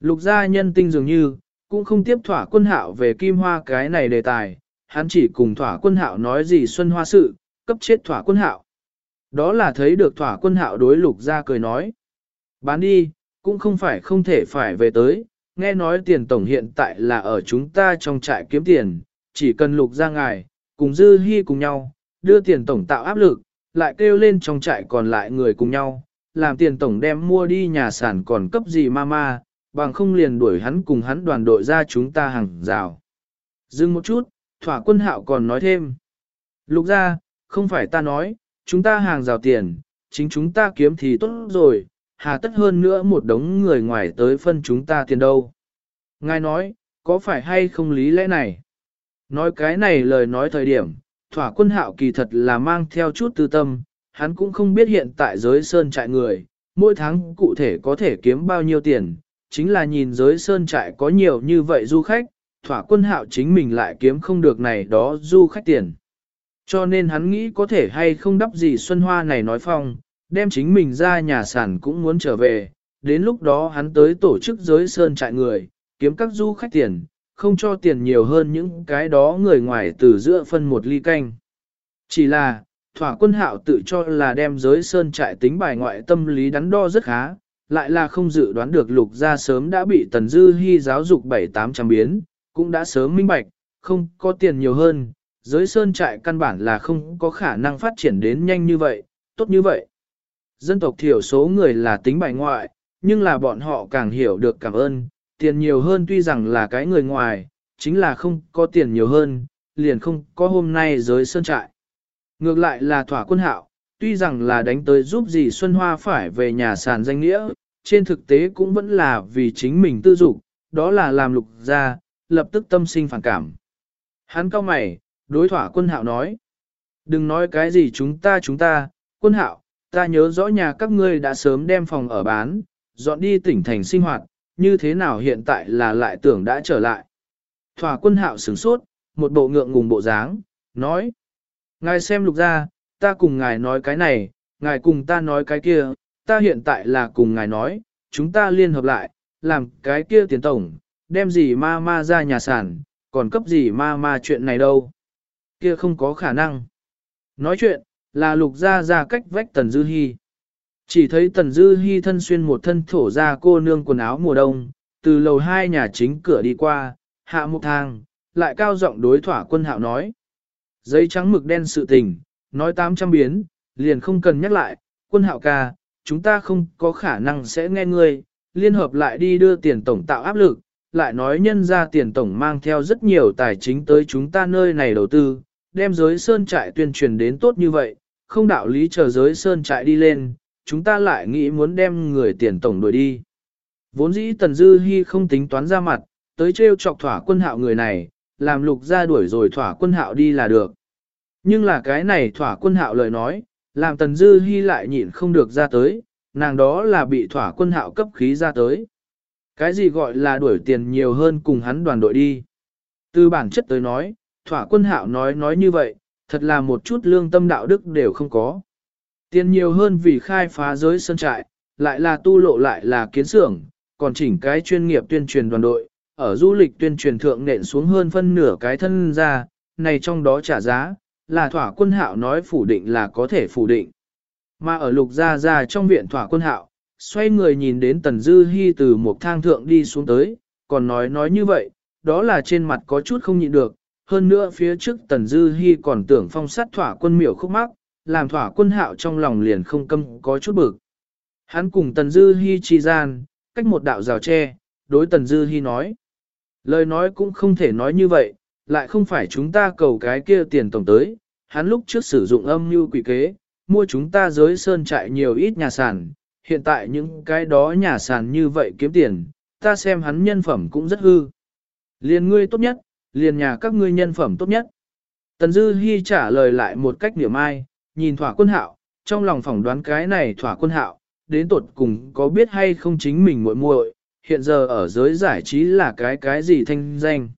Lục gia nhân tinh dường như, cũng không tiếp thỏa quân hạo về kim hoa cái này đề tài, hắn chỉ cùng thỏa quân hạo nói gì xuân hoa sự, cấp chết thỏa quân hạo. Đó là thấy được thỏa quân hạo đối lục gia cười nói. Bán đi, cũng không phải không thể phải về tới, nghe nói tiền tổng hiện tại là ở chúng ta trong trại kiếm tiền, chỉ cần lục gia ngài, cùng dư hy cùng nhau, đưa tiền tổng tạo áp lực, lại kêu lên trong trại còn lại người cùng nhau, làm tiền tổng đem mua đi nhà sản còn cấp gì mama, bằng không liền đuổi hắn cùng hắn đoàn đội ra chúng ta hàng rào. Dừng một chút, thỏa quân hạo còn nói thêm. Lục ra, không phải ta nói, chúng ta hàng rào tiền, chính chúng ta kiếm thì tốt rồi, hà tất hơn nữa một đống người ngoài tới phân chúng ta tiền đâu. Ngài nói, có phải hay không lý lẽ này? Nói cái này lời nói thời điểm, thỏa quân hạo kỳ thật là mang theo chút tư tâm, hắn cũng không biết hiện tại giới sơn trại người, mỗi tháng cụ thể có thể kiếm bao nhiêu tiền, chính là nhìn giới sơn trại có nhiều như vậy du khách, thỏa quân hạo chính mình lại kiếm không được này đó du khách tiền. Cho nên hắn nghĩ có thể hay không đắp gì Xuân Hoa này nói phong, đem chính mình ra nhà sản cũng muốn trở về, đến lúc đó hắn tới tổ chức giới sơn trại người, kiếm các du khách tiền, không cho tiền nhiều hơn những cái đó người ngoài từ giữa phân một ly canh. Chỉ là, thỏa quân hạo tự cho là đem giới sơn trại tính bài ngoại tâm lý đắn đo rất khá, lại là không dự đoán được lục gia sớm đã bị tần dư hy giáo dục bảy tám trăm biến, cũng đã sớm minh bạch, không có tiền nhiều hơn, giới sơn trại căn bản là không có khả năng phát triển đến nhanh như vậy, tốt như vậy. Dân tộc thiểu số người là tính bài ngoại, nhưng là bọn họ càng hiểu được cảm ơn, tiền nhiều hơn tuy rằng là cái người ngoài, chính là không có tiền nhiều hơn, liền không có hôm nay giới sơn trại. Ngược lại là thỏa quân hạo, tuy rằng là đánh tới giúp gì Xuân Hoa phải về nhà sàn danh nghĩa, trên thực tế cũng vẫn là vì chính mình tư dục, đó là làm lục ra, lập tức tâm sinh phản cảm. Hắn cao mày, đối thỏa quân hạo nói. Đừng nói cái gì chúng ta chúng ta, quân hạo, ta nhớ rõ nhà các ngươi đã sớm đem phòng ở bán, dọn đi tỉnh thành sinh hoạt, như thế nào hiện tại là lại tưởng đã trở lại. Thỏa quân hạo sửng sốt, một bộ ngượng ngùng bộ dáng, nói. Ngài xem lục ra, ta cùng ngài nói cái này, ngài cùng ta nói cái kia, ta hiện tại là cùng ngài nói, chúng ta liên hợp lại, làm cái kia tiền tổng, đem gì ma ma ra nhà sản, còn cấp gì ma ma chuyện này đâu. Kia không có khả năng. Nói chuyện, là lục ra ra cách vách Tần Dư Hi. Chỉ thấy Tần Dư Hi thân xuyên một thân thổ ra cô nương quần áo mùa đông, từ lầu hai nhà chính cửa đi qua, hạ một thang, lại cao giọng đối thỏa quân hạo nói. Giấy trắng mực đen sự tình, nói 800 biến, liền không cần nhắc lại, quân hạo ca, chúng ta không có khả năng sẽ nghe ngươi, liên hợp lại đi đưa tiền tổng tạo áp lực, lại nói nhân ra tiền tổng mang theo rất nhiều tài chính tới chúng ta nơi này đầu tư, đem giới sơn trại tuyên truyền đến tốt như vậy, không đạo lý chờ giới sơn trại đi lên, chúng ta lại nghĩ muốn đem người tiền tổng đuổi đi. Vốn dĩ Tần Dư Hi không tính toán ra mặt, tới treo chọc thỏa quân hạo người này, làm lục ra đuổi rồi thỏa quân hạo đi là được. Nhưng là cái này thỏa quân hạo lời nói, làm Tần Dư Hi lại nhịn không được ra tới, nàng đó là bị thỏa quân hạo cấp khí ra tới. Cái gì gọi là đuổi tiền nhiều hơn cùng hắn đoàn đội đi. Từ bản chất tới nói, thỏa quân hạo nói nói như vậy, thật là một chút lương tâm đạo đức đều không có. Tiền nhiều hơn vì khai phá giới sân trại, lại là tu lộ lại là kiến xưởng, còn chỉnh cái chuyên nghiệp tuyên truyền đoàn đội, ở du lịch tuyên truyền thượng nện xuống hơn phân nửa cái thân ra, này trong đó trả giá, là thỏa quân hạo nói phủ định là có thể phủ định. Mà ở lục gia gia trong viện thỏa quân hạo, xoay người nhìn đến tần dư hy từ một thang thượng đi xuống tới, còn nói nói như vậy, đó là trên mặt có chút không nhịn được, hơn nữa phía trước tần dư hy còn tưởng phong sát thỏa quân miểu khúc mắc, làm thỏa quân hạo trong lòng liền không câm có chút bực. Hắn cùng tần dư hy chi gian, cách một đạo rào tre, đối tần dư hy nói. Lời nói cũng không thể nói như vậy, lại không phải chúng ta cầu cái kia tiền tổng tới, hắn lúc trước sử dụng âm mưu quỷ kế, mua chúng ta giới sơn trại nhiều ít nhà sản, hiện tại những cái đó nhà sản như vậy kiếm tiền, ta xem hắn nhân phẩm cũng rất hư. Liền ngươi tốt nhất, liền nhà các ngươi nhân phẩm tốt nhất. Tần Dư Hi trả lời lại một cách niệm ai, nhìn thỏa quân hạo, trong lòng phỏng đoán cái này thỏa quân hạo, đến tột cùng có biết hay không chính mình muội muội, hiện giờ ở giới giải trí là cái cái gì thanh danh.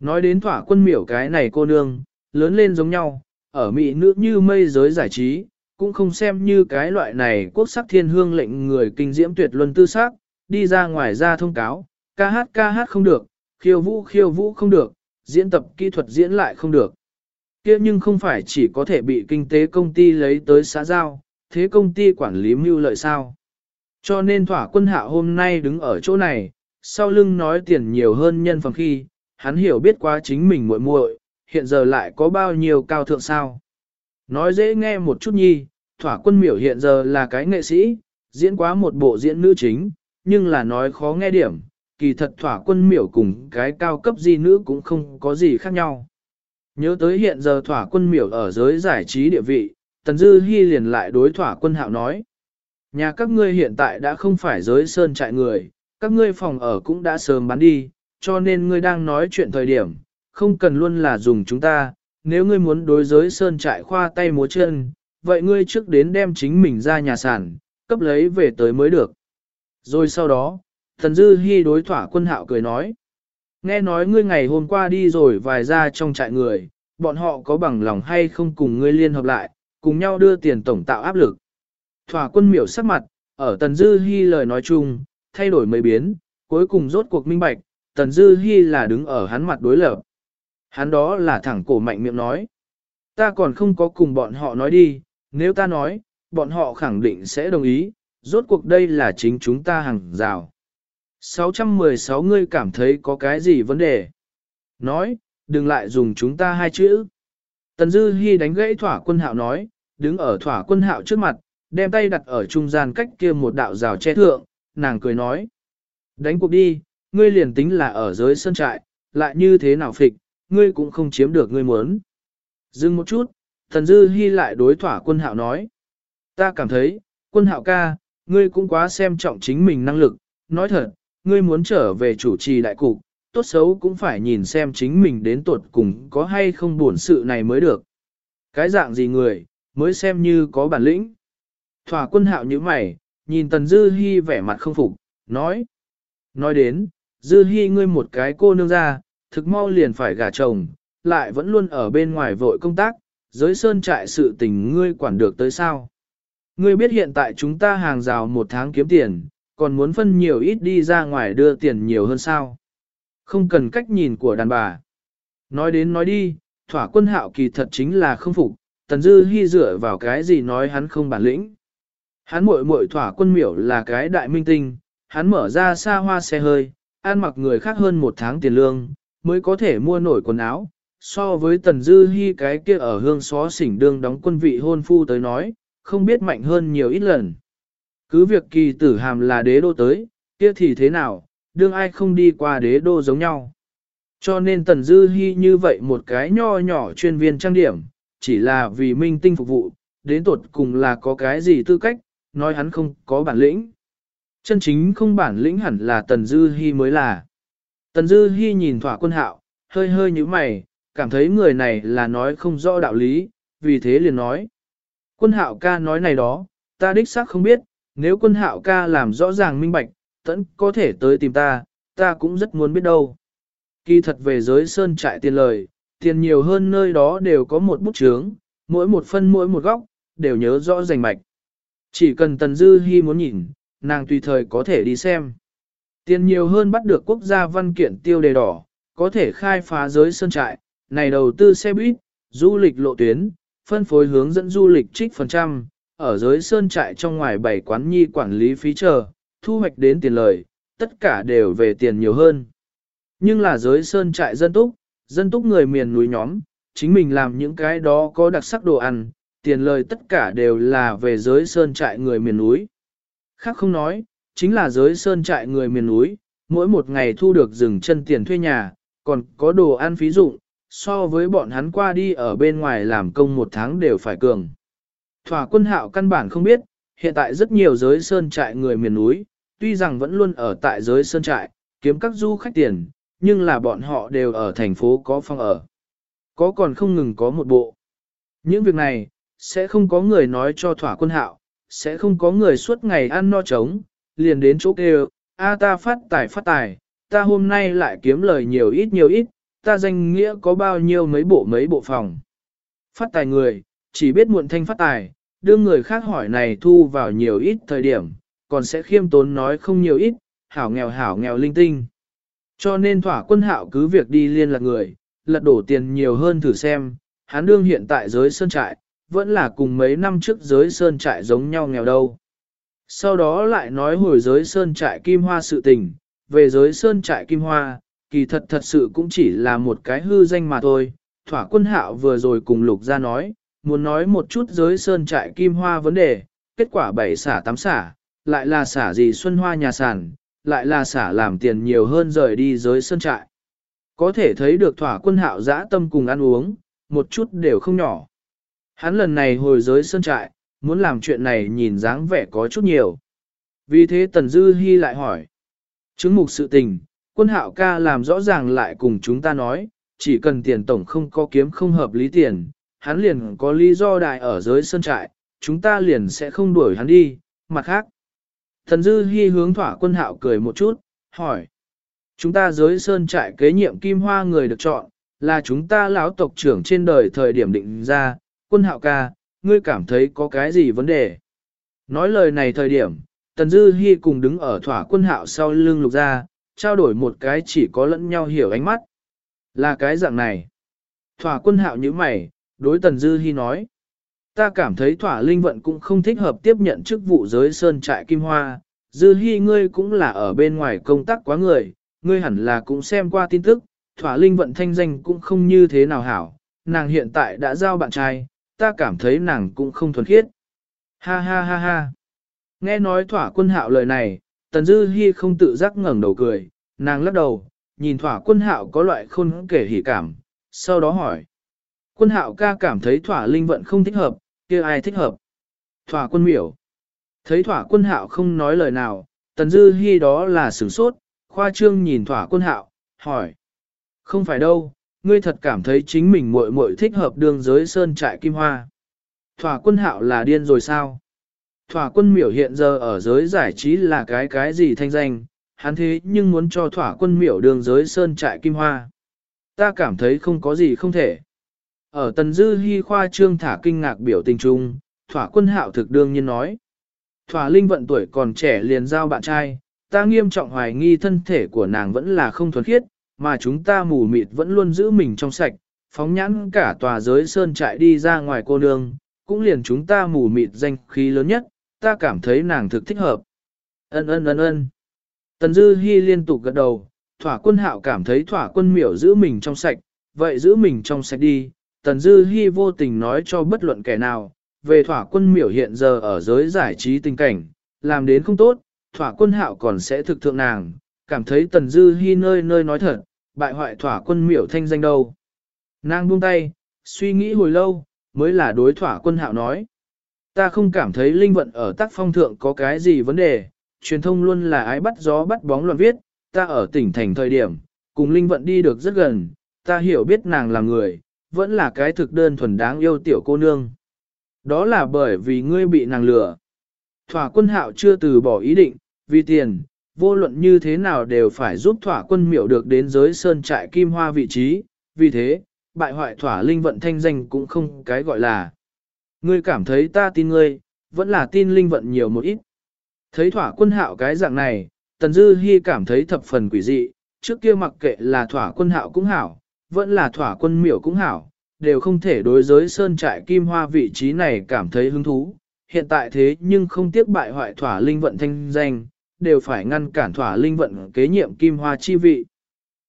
Nói đến thỏa quân miểu cái này cô nương, lớn lên giống nhau, ở mỹ nữ như mây giới giải trí, cũng không xem như cái loại này quốc sắc thiên hương lệnh người kinh diễm tuyệt luân tư sắc, đi ra ngoài ra thông cáo, ca hát ca hát không được, khiêu vũ khiêu vũ không được, diễn tập kỹ thuật diễn lại không được. kia nhưng không phải chỉ có thể bị kinh tế công ty lấy tới xã giao, thế công ty quản lý mưu lợi sao. Cho nên thỏa quân hạ hôm nay đứng ở chỗ này, sau lưng nói tiền nhiều hơn nhân phẩm khi, hắn hiểu biết quá chính mình muội muội, hiện giờ lại có bao nhiêu cao thượng sao. Nói dễ nghe một chút nhi, thỏa quân miểu hiện giờ là cái nghệ sĩ, diễn quá một bộ diễn nữ chính, nhưng là nói khó nghe điểm, kỳ thật thỏa quân miểu cùng cái cao cấp di nữ cũng không có gì khác nhau. Nhớ tới hiện giờ thỏa quân miểu ở giới giải trí địa vị, Tần Dư Hi liền lại đối thỏa quân hạo nói. Nhà các ngươi hiện tại đã không phải giới sơn trại người, các ngươi phòng ở cũng đã sớm bán đi, cho nên ngươi đang nói chuyện thời điểm, không cần luôn là dùng chúng ta, nếu ngươi muốn đối giới sơn trại khoa tay múa chân, vậy ngươi trước đến đem chính mình ra nhà sản, cấp lấy về tới mới được. Rồi sau đó, thần dư Hi đối thỏa quân hạo cười nói, nghe nói ngươi ngày hôm qua đi rồi vài ra trong trại người, bọn họ có bằng lòng hay không cùng ngươi liên hợp lại, cùng nhau đưa tiền tổng tạo áp lực. Thỏa quân miểu sắc mặt, ở tần dư Hi lời nói chung, thay đổi mấy biến, cuối cùng rốt cuộc minh bạch, tần dư Hi là đứng ở hắn mặt đối lập. Hắn đó là thẳng cổ mạnh miệng nói. Ta còn không có cùng bọn họ nói đi, nếu ta nói, bọn họ khẳng định sẽ đồng ý, rốt cuộc đây là chính chúng ta hàng rào. 616 ngươi cảm thấy có cái gì vấn đề? Nói, đừng lại dùng chúng ta hai chữ. Tần Dư Hi đánh gãy thỏa quân hạo nói, đứng ở thỏa quân hạo trước mặt, đem tay đặt ở trung gian cách kia một đạo rào che thượng, nàng cười nói. Đánh cuộc đi, ngươi liền tính là ở dưới sân trại, lại như thế nào phịch, ngươi cũng không chiếm được ngươi muốn. Dừng một chút, Tần Dư Hi lại đối thỏa quân hạo nói. Ta cảm thấy, quân hạo ca, ngươi cũng quá xem trọng chính mình năng lực, nói thật, ngươi muốn trở về chủ trì đại cục, tốt xấu cũng phải nhìn xem chính mình đến tuột cùng có hay không buồn sự này mới được. Cái dạng gì người, mới xem như có bản lĩnh. Thỏa quân hạo như mày, nhìn Tần Dư Hi vẻ mặt không phục, nói. Nói đến, Dư Hi ngươi một cái cô nương ra, thực mau liền phải gả chồng, lại vẫn luôn ở bên ngoài vội công tác, giới sơn trại sự tình ngươi quản được tới sao. Ngươi biết hiện tại chúng ta hàng rào một tháng kiếm tiền, còn muốn phân nhiều ít đi ra ngoài đưa tiền nhiều hơn sao. Không cần cách nhìn của đàn bà. Nói đến nói đi, thỏa quân hạo kỳ thật chính là không phục, tần dư hy dựa vào cái gì nói hắn không bản lĩnh. Hắn muội muội thỏa quân miểu là cái đại minh tinh, hắn mở ra xa hoa xe hơi, ăn mặc người khác hơn một tháng tiền lương, mới có thể mua nổi quần áo. So với tần dư hy cái kia ở hương xó xỉnh đương đóng quân vị hôn phu tới nói, không biết mạnh hơn nhiều ít lần. Cứ việc kỳ tử hàm là đế đô tới, kia thì thế nào, đương ai không đi qua đế đô giống nhau. Cho nên Tần Dư Hi như vậy một cái nho nhỏ chuyên viên trang điểm, chỉ là vì minh tinh phục vụ, đến tột cùng là có cái gì tư cách, nói hắn không có bản lĩnh. Chân chính không bản lĩnh hẳn là Tần Dư Hi mới là. Tần Dư Hi nhìn thỏa quân hạo, hơi hơi như mày, cảm thấy người này là nói không rõ đạo lý, vì thế liền nói. Quân hạo ca nói này đó, ta đích xác không biết, nếu quân hạo ca làm rõ ràng minh bạch, tẫn có thể tới tìm ta, ta cũng rất muốn biết đâu. Kỳ thật về giới sơn trại tiền lời, tiền nhiều hơn nơi đó đều có một bút chướng, mỗi một phân mỗi một góc, đều nhớ rõ rành mạch. Chỉ cần Tần Dư Hi muốn nhìn, nàng tùy thời có thể đi xem. Tiền nhiều hơn bắt được quốc gia văn kiện tiêu đề đỏ, có thể khai phá giới sơn trại, này đầu tư xe buýt, du lịch lộ tuyến, phân phối hướng dẫn du lịch trích phần trăm, ở giới sơn trại trong ngoài bảy quán nhi quản lý phí chờ, thu hoạch đến tiền lời, tất cả đều về tiền nhiều hơn. Nhưng là giới sơn trại dân túc, dân túc người miền núi nhóm, chính mình làm những cái đó có đặc sắc đồ ăn, tiền lời tất cả đều là về giới sơn trại người miền núi. Khác không nói, chính là giới sơn trại người miền núi, mỗi một ngày thu được dừng chân tiền thuê nhà, còn có đồ ăn phí dụng, so với bọn hắn qua đi ở bên ngoài làm công một tháng đều phải cường. Thỏa quân hạo căn bản không biết, hiện tại rất nhiều giới sơn trại người miền núi, tuy rằng vẫn luôn ở tại giới sơn trại, kiếm các du khách tiền, nhưng là bọn họ đều ở thành phố có phòng ở. Có còn không ngừng có một bộ. Những việc này, sẽ không có người nói cho thỏa quân hạo, sẽ không có người suốt ngày ăn no trống, liền đến chỗ kêu, a ta phát tài phát tài, ta hôm nay lại kiếm lời nhiều ít nhiều ít, ta danh nghĩa có bao nhiêu mấy bộ mấy bộ phòng. Phát tài người, chỉ biết muộn thanh phát tài, đưa người khác hỏi này thu vào nhiều ít thời điểm, còn sẽ khiêm tốn nói không nhiều ít, hảo nghèo hảo nghèo linh tinh. Cho nên thỏa quân hạo cứ việc đi liên lạc người, lật đổ tiền nhiều hơn thử xem, hắn đương hiện tại giới sơn trại, vẫn là cùng mấy năm trước giới sơn trại giống nhau nghèo đâu. Sau đó lại nói hồi giới sơn trại kim hoa sự tình, về giới sơn trại kim hoa, kỳ thật thật sự cũng chỉ là một cái hư danh mà thôi. Thỏa quân hạo vừa rồi cùng lục ra nói, muốn nói một chút giới sơn trại kim hoa vấn đề, kết quả bảy xả tám xả, lại là xả gì xuân hoa nhà sản, lại là xả làm tiền nhiều hơn rời đi giới sơn trại. Có thể thấy được thỏa quân hạo dã tâm cùng ăn uống, một chút đều không nhỏ. Hắn lần này hồi giới sơn trại, muốn làm chuyện này nhìn dáng vẻ có chút nhiều. Vì thế Tần Dư Hi lại hỏi. Chứng mục sự tình, quân hạo ca làm rõ ràng lại cùng chúng ta nói, chỉ cần tiền tổng không có kiếm không hợp lý tiền, hắn liền có lý do đại ở giới sơn trại, chúng ta liền sẽ không đuổi hắn đi, mặt khác. Thần Dư Hi hướng thỏa quân hạo cười một chút, hỏi. Chúng ta giới sơn trại kế nhiệm kim hoa người được chọn, là chúng ta lão tộc trưởng trên đời thời điểm định ra, quân hạo ca, ngươi cảm thấy có cái gì vấn đề? Nói lời này thời điểm, Tần Dư Hi cùng đứng ở thỏa quân hạo sau lưng lục ra, trao đổi một cái chỉ có lẫn nhau hiểu ánh mắt. Là cái dạng này. Thỏa quân hạo như mày, đối Tần Dư Hi nói. Ta cảm thấy thỏa linh vận cũng không thích hợp tiếp nhận chức vụ giới sơn trại kim hoa, Dư Hi ngươi cũng là ở bên ngoài công tác quá người, ngươi hẳn là cũng xem qua tin tức, thỏa linh vận thanh danh cũng không như thế nào hảo, nàng hiện tại đã giao bạn trai, ta cảm thấy nàng cũng không thuần khiết. Ha ha ha ha. Nghe nói thỏa quân hạo lời này, Tần Dư Hi không tự giác ngẩng đầu cười, nàng lắc đầu, nhìn thỏa quân hạo có loại khôn kể hỉ cảm, sau đó hỏi. Quân hạo ca cảm thấy thỏa linh vận không thích hợp, kia ai thích hợp? Thỏa quân miểu. Thấy thỏa quân hạo không nói lời nào, Tần Dư hy đó là sửng sốt, khoa trương nhìn thỏa quân hạo, hỏi. Không phải đâu, ngươi thật cảm thấy chính mình muội muội thích hợp đường giới sơn trại kim hoa. Thỏa quân hạo là điên rồi sao? Thỏa quân miểu hiện giờ ở giới giải trí là cái cái gì thanh danh, hắn thế nhưng muốn cho thỏa quân miểu đường giới sơn trại kim hoa. Ta cảm thấy không có gì không thể. Ở tần dư hy khoa trương thả kinh ngạc biểu tình trung, thỏa quân hạo thực đương nhiên nói. Thỏa linh vận tuổi còn trẻ liền giao bạn trai, ta nghiêm trọng hoài nghi thân thể của nàng vẫn là không thuần khiết, mà chúng ta mù mịt vẫn luôn giữ mình trong sạch, phóng nhãn cả tòa giới sơn trại đi ra ngoài cô nương, cũng liền chúng ta mù mịt danh khí lớn nhất, ta cảm thấy nàng thực thích hợp. Ân ân ân ân. Tần Dư Hi liên tục gật đầu, thỏa quân hạo cảm thấy thỏa quân miểu giữ mình trong sạch, vậy giữ mình trong sạch đi. Tần Dư Hi vô tình nói cho bất luận kẻ nào, về thỏa quân miểu hiện giờ ở giới giải trí tình cảnh, làm đến không tốt, thỏa quân hạo còn sẽ thực thượng nàng, cảm thấy Tần Dư Hi nơi nơi nói thật, bại hoại thỏa quân miểu thanh danh đâu. Nàng buông tay, suy nghĩ hồi lâu, mới là đối thỏa quân hạo nói. Ta không cảm thấy linh vận ở tác phong thượng có cái gì vấn đề, truyền thông luôn là ái bắt gió bắt bóng loạn viết, ta ở tỉnh thành thời điểm, cùng linh vận đi được rất gần, ta hiểu biết nàng là người, vẫn là cái thực đơn thuần đáng yêu tiểu cô nương. Đó là bởi vì ngươi bị nàng lừa. Thỏa quân hạo chưa từ bỏ ý định, vì tiền, vô luận như thế nào đều phải giúp thỏa quân miểu được đến giới sơn trại kim hoa vị trí, vì thế, bại hoại thỏa linh vận thanh danh cũng không cái gọi là. Ngươi cảm thấy ta tin ngươi, vẫn là tin linh vận nhiều một ít. Thấy thỏa quân hạo cái dạng này, Tần Dư Hi cảm thấy thập phần quỷ dị, trước kia mặc kệ là thỏa quân hạo cũng hảo, vẫn là thỏa quân miểu cũng hảo, đều không thể đối giới sơn trại kim hoa vị trí này cảm thấy hứng thú. Hiện tại thế nhưng không tiếc bại hoại thỏa linh vận thanh danh, đều phải ngăn cản thỏa linh vận kế nhiệm kim hoa chi vị.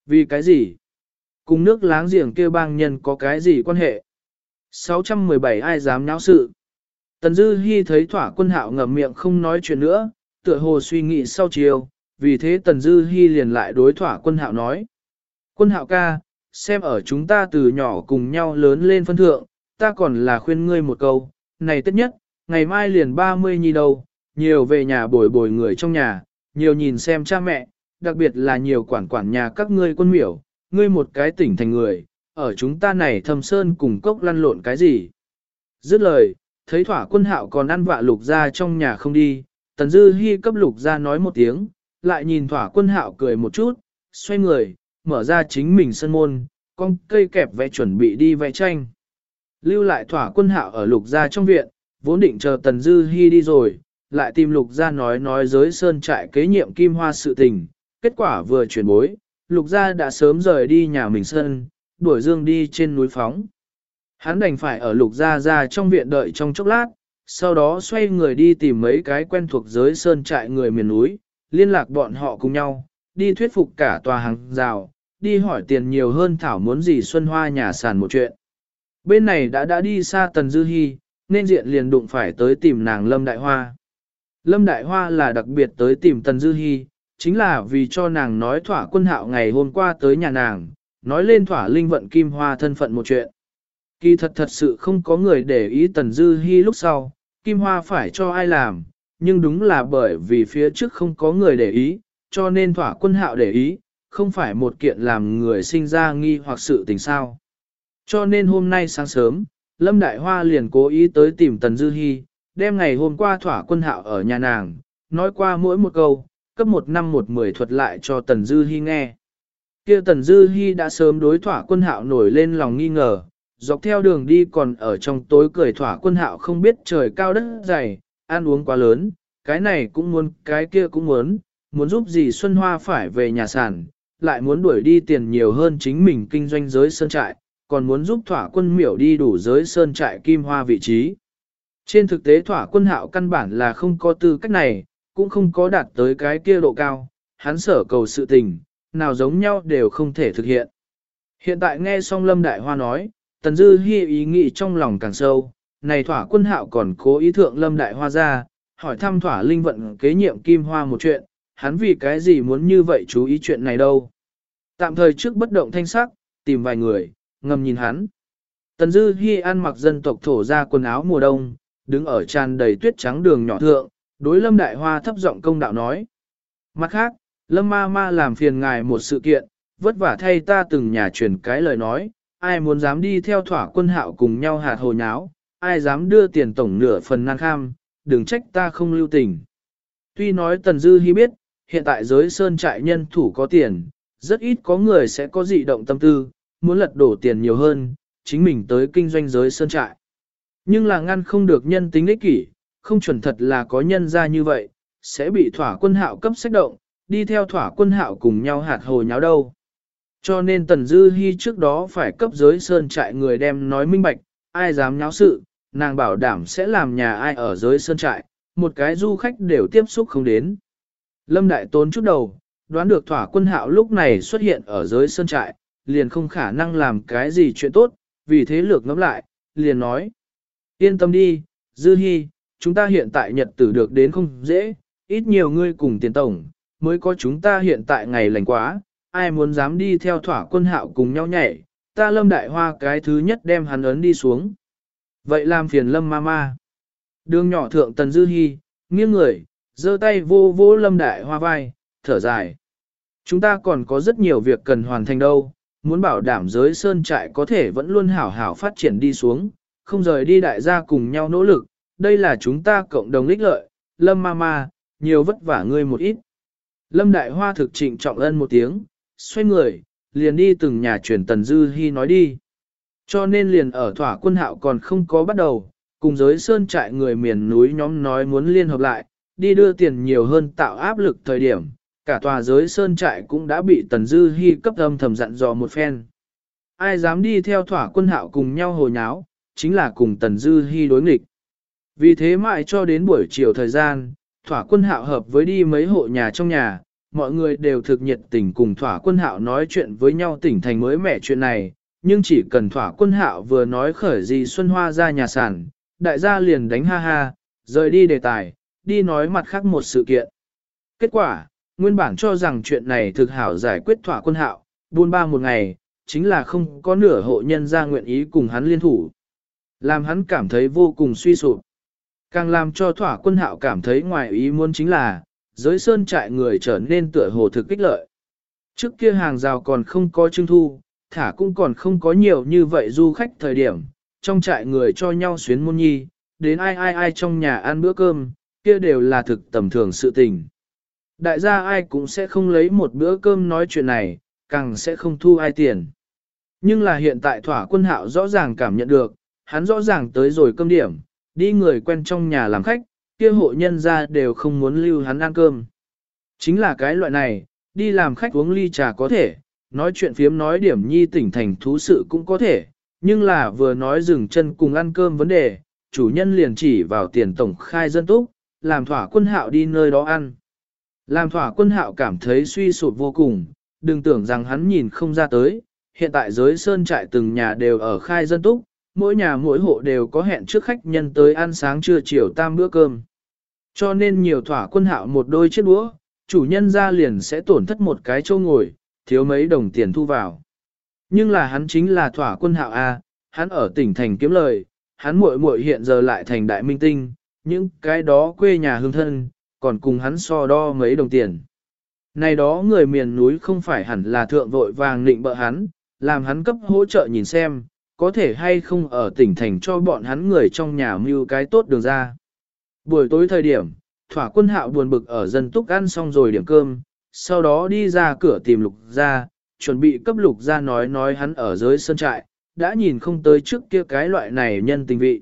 Vì cái gì? Cùng nước láng giềng kia bang nhân có cái gì quan hệ? 617 ai dám nháo sự? Tần Dư Hi thấy thỏa quân hạo ngậm miệng không nói chuyện nữa, tựa hồ suy nghĩ sau chiều, vì thế Tần Dư Hi liền lại đối thỏa quân hạo nói. Quân hạo ca, xem ở chúng ta từ nhỏ cùng nhau lớn lên phân thượng, ta còn là khuyên ngươi một câu, này tất nhất, ngày mai liền 30 nhi đâu, nhiều về nhà bồi bồi người trong nhà, nhiều nhìn xem cha mẹ, đặc biệt là nhiều quản quản nhà các ngươi quân miểu, ngươi một cái tỉnh thành người, ở chúng ta này thâm sơn cùng cốc lăn lộn cái gì. Dứt lời, thấy thỏa quân hạo còn ăn vạ lục ra trong nhà không đi, tần dư hy cấp lục ra nói một tiếng, lại nhìn thỏa quân hạo cười một chút, xoay người, mở ra chính mình sân môn, con cây kẹp vẽ chuẩn bị đi vẽ tranh. Lưu lại thỏa quân hạo ở lục gia trong viện, vốn định chờ tần dư hy đi rồi, lại tìm lục gia nói nói giới sơn trại kế nhiệm kim hoa sự tình, kết quả vừa chuyển bối, lục gia đã sớm rời đi nhà mình sân, đuổi dương đi trên núi phóng. Hắn đành phải ở lục gia ra trong viện đợi trong chốc lát, sau đó xoay người đi tìm mấy cái quen thuộc giới sơn trại người miền núi, liên lạc bọn họ cùng nhau, đi thuyết phục cả tòa hàng rào, đi hỏi tiền nhiều hơn thảo muốn gì Xuân Hoa nhà sàn một chuyện. Bên này đã đã đi xa Tần Dư Hi, nên diện liền đụng phải tới tìm nàng Lâm Đại Hoa. Lâm Đại Hoa là đặc biệt tới tìm Tần Dư Hi, chính là vì cho nàng nói thỏa quân hạo ngày hôm qua tới nhà nàng, nói lên thỏa linh vận kim hoa thân phận một chuyện. Kỳ thật thật sự không có người để ý Tần Dư Hi lúc sau, kim hoa phải cho ai làm, nhưng đúng là bởi vì phía trước không có người để ý, cho nên thỏa quân hạo để ý, không phải một kiện làm người sinh ra nghi hoặc sự tình sao. Cho nên hôm nay sáng sớm, Lâm Đại Hoa liền cố ý tới tìm Tần Dư Hi, đem ngày hôm qua thỏa quân hạo ở nhà nàng, nói qua mỗi một câu, cấp một năm một mười thuật lại cho Tần Dư Hi nghe. Kia Tần Dư Hi đã sớm đối thỏa quân hạo nổi lên lòng nghi ngờ, dọc theo đường đi còn ở trong tối cười thỏa quân hạo không biết trời cao đất dày, ăn uống quá lớn, cái này cũng muốn, cái kia cũng muốn, muốn giúp gì Xuân Hoa phải về nhà sản, lại muốn đuổi đi tiền nhiều hơn chính mình kinh doanh giới sơn trại, còn muốn giúp thỏa quân miểu đi đủ giới sơn trại kim hoa vị trí. Trên thực tế thỏa quân hạo căn bản là không có tư cách này, cũng không có đạt tới cái kia độ cao, hắn sở cầu sự tình, nào giống nhau đều không thể thực hiện. Hiện tại nghe xong Lâm Đại Hoa nói, Tần Dư Hi ý nghĩ trong lòng càng sâu, này thỏa quân hạo còn cố ý thượng Lâm Đại Hoa ra, hỏi thăm thỏa linh vận kế nhiệm Kim Hoa một chuyện, hắn vì cái gì muốn như vậy chú ý chuyện này đâu. Tạm thời trước bất động thanh sắc, tìm vài người, ngầm nhìn hắn. Tần Dư Hi ăn mặc dân tộc thổ ra quần áo mùa đông, đứng ở tràn đầy tuyết trắng đường nhỏ thượng, đối Lâm Đại Hoa thấp giọng công đạo nói. Mặt khác, Lâm Ma Ma làm phiền ngài một sự kiện, vất vả thay ta từng nhà truyền cái lời nói, ai muốn dám đi theo thỏa quân hạo cùng nhau hạt hồ nháo, ai dám đưa tiền tổng nửa phần năng kham, đừng trách ta không lưu tình. Tuy nói Tần Dư Hi biết, hiện tại giới sơn trại nhân thủ có tiền, rất ít có người sẽ có dị động tâm tư, muốn lật đổ tiền nhiều hơn, chính mình tới kinh doanh giới sơn trại. Nhưng là ngăn không được nhân tính ích kỷ, không chuẩn thật là có nhân ra như vậy, sẽ bị thỏa quân hạo cấp sách động, đi theo thỏa quân hạo cùng nhau hạt hồ nháo đâu. Cho nên Tần Dư Hi trước đó phải cấp giới sơn trại người đem nói minh bạch, ai dám nháo sự, nàng bảo đảm sẽ làm nhà ai ở giới sơn trại, một cái du khách đều tiếp xúc không đến. Lâm Đại Tốn chút đầu, đoán được thỏa quân hạo lúc này xuất hiện ở giới sơn trại, liền không khả năng làm cái gì chuyện tốt, vì thế lược ngắm lại, liền nói. Yên tâm đi, Dư Hi, chúng ta hiện tại nhật tử được đến không dễ, ít nhiều ngươi cùng tiền tổng, mới có chúng ta hiện tại ngày lành quá, ai muốn dám đi theo thỏa quân hạo cùng nhau nhảy, ta lâm đại hoa cái thứ nhất đem hắn ấn đi xuống. Vậy làm phiền lâm ma ma. Đường nhỏ thượng tần dư Hi, nghiêng người, giơ tay vô vô lâm đại hoa vai, thở dài. Chúng ta còn có rất nhiều việc cần hoàn thành đâu, muốn bảo đảm giới sơn trại có thể vẫn luôn hảo hảo phát triển đi xuống, không rời đi đại gia cùng nhau nỗ lực, đây là chúng ta cộng đồng ích lợi, lâm ma ma, nhiều vất vả ngươi một ít. Lâm đại hoa thực trịnh trọng ân một tiếng, xoay người, liền đi từng nhà truyền Tần Dư hy nói đi. Cho nên liền ở thỏa quân hạo còn không có bắt đầu, cùng giới sơn trại người miền núi nhóm nói muốn liên hợp lại, đi đưa tiền nhiều hơn tạo áp lực thời điểm, cả tòa giới sơn trại cũng đã bị Tần Dư Hi cấp âm thầm dặn dò một phen. Ai dám đi theo thỏa quân hạo cùng nhau hồ nháo, chính là cùng Tần Dư Hi đối nghịch. Vì thế mãi cho đến buổi chiều thời gian, thỏa quân hạo hợp với đi mấy hộ nhà trong nhà, mọi người đều thực nhiệt tình cùng thỏa quân hạo nói chuyện với nhau tỉnh thành mới mẻ chuyện này, nhưng chỉ cần thỏa quân hạo vừa nói khởi gì Xuân Hoa ra nhà sản, đại gia liền đánh ha ha, rời đi đề tài, đi nói mặt khác một sự kiện. Kết quả, nguyên bản cho rằng chuyện này thực hảo giải quyết thỏa quân hạo, buôn ba một ngày, chính là không có nửa hộ nhân ra nguyện ý cùng hắn liên thủ. Làm hắn cảm thấy vô cùng suy sụp. Càng làm cho thỏa quân hạo cảm thấy ngoài ý muốn chính là, giới sơn trại người trở nên tựa hồ thực kích lợi. Trước kia hàng rào còn không có trưng thu, thả cũng còn không có nhiều như vậy du khách thời điểm, trong trại người cho nhau xuyến môn nhi, đến ai ai ai trong nhà ăn bữa cơm, kia đều là thực tầm thường sự tình. Đại gia ai cũng sẽ không lấy một bữa cơm nói chuyện này, càng sẽ không thu ai tiền. Nhưng là hiện tại thỏa quân hạo rõ ràng cảm nhận được, hắn rõ ràng tới rồi cơm điểm, đi người quen trong nhà làm khách, kia hộ nhân ra đều không muốn lưu hắn ăn cơm. Chính là cái loại này, đi làm khách uống ly trà có thể, nói chuyện phiếm nói điểm nhi tỉnh thành thú sự cũng có thể, nhưng là vừa nói dừng chân cùng ăn cơm vấn đề, chủ nhân liền chỉ vào tiền tổng khai dân túc, làm thỏa quân hạo đi nơi đó ăn. Làm thỏa quân hạo cảm thấy suy sụp vô cùng, đừng tưởng rằng hắn nhìn không ra tới, hiện tại giới sơn trại từng nhà đều ở khai dân túc, mỗi nhà mỗi hộ đều có hẹn trước khách nhân tới ăn sáng trưa chiều tam bữa cơm. Cho nên nhiều thỏa quân hạo một đôi chiếc đũa, chủ nhân ra liền sẽ tổn thất một cái châu ngồi, thiếu mấy đồng tiền thu vào. Nhưng là hắn chính là thỏa quân hạo A, hắn ở tỉnh thành kiếm lời, hắn muội muội hiện giờ lại thành đại minh tinh, những cái đó quê nhà hương thân, còn cùng hắn so đo mấy đồng tiền. Này đó người miền núi không phải hẳn là thượng vội vàng định bợ hắn, làm hắn cấp hỗ trợ nhìn xem, có thể hay không ở tỉnh thành cho bọn hắn người trong nhà mưu cái tốt đường ra. Buổi tối thời điểm, thỏa quân hạo buồn bực ở dân túc ăn xong rồi điểm cơm, sau đó đi ra cửa tìm lục ra, chuẩn bị cấp lục ra nói nói hắn ở dưới sân trại, đã nhìn không tới trước kia cái loại này nhân tình vị.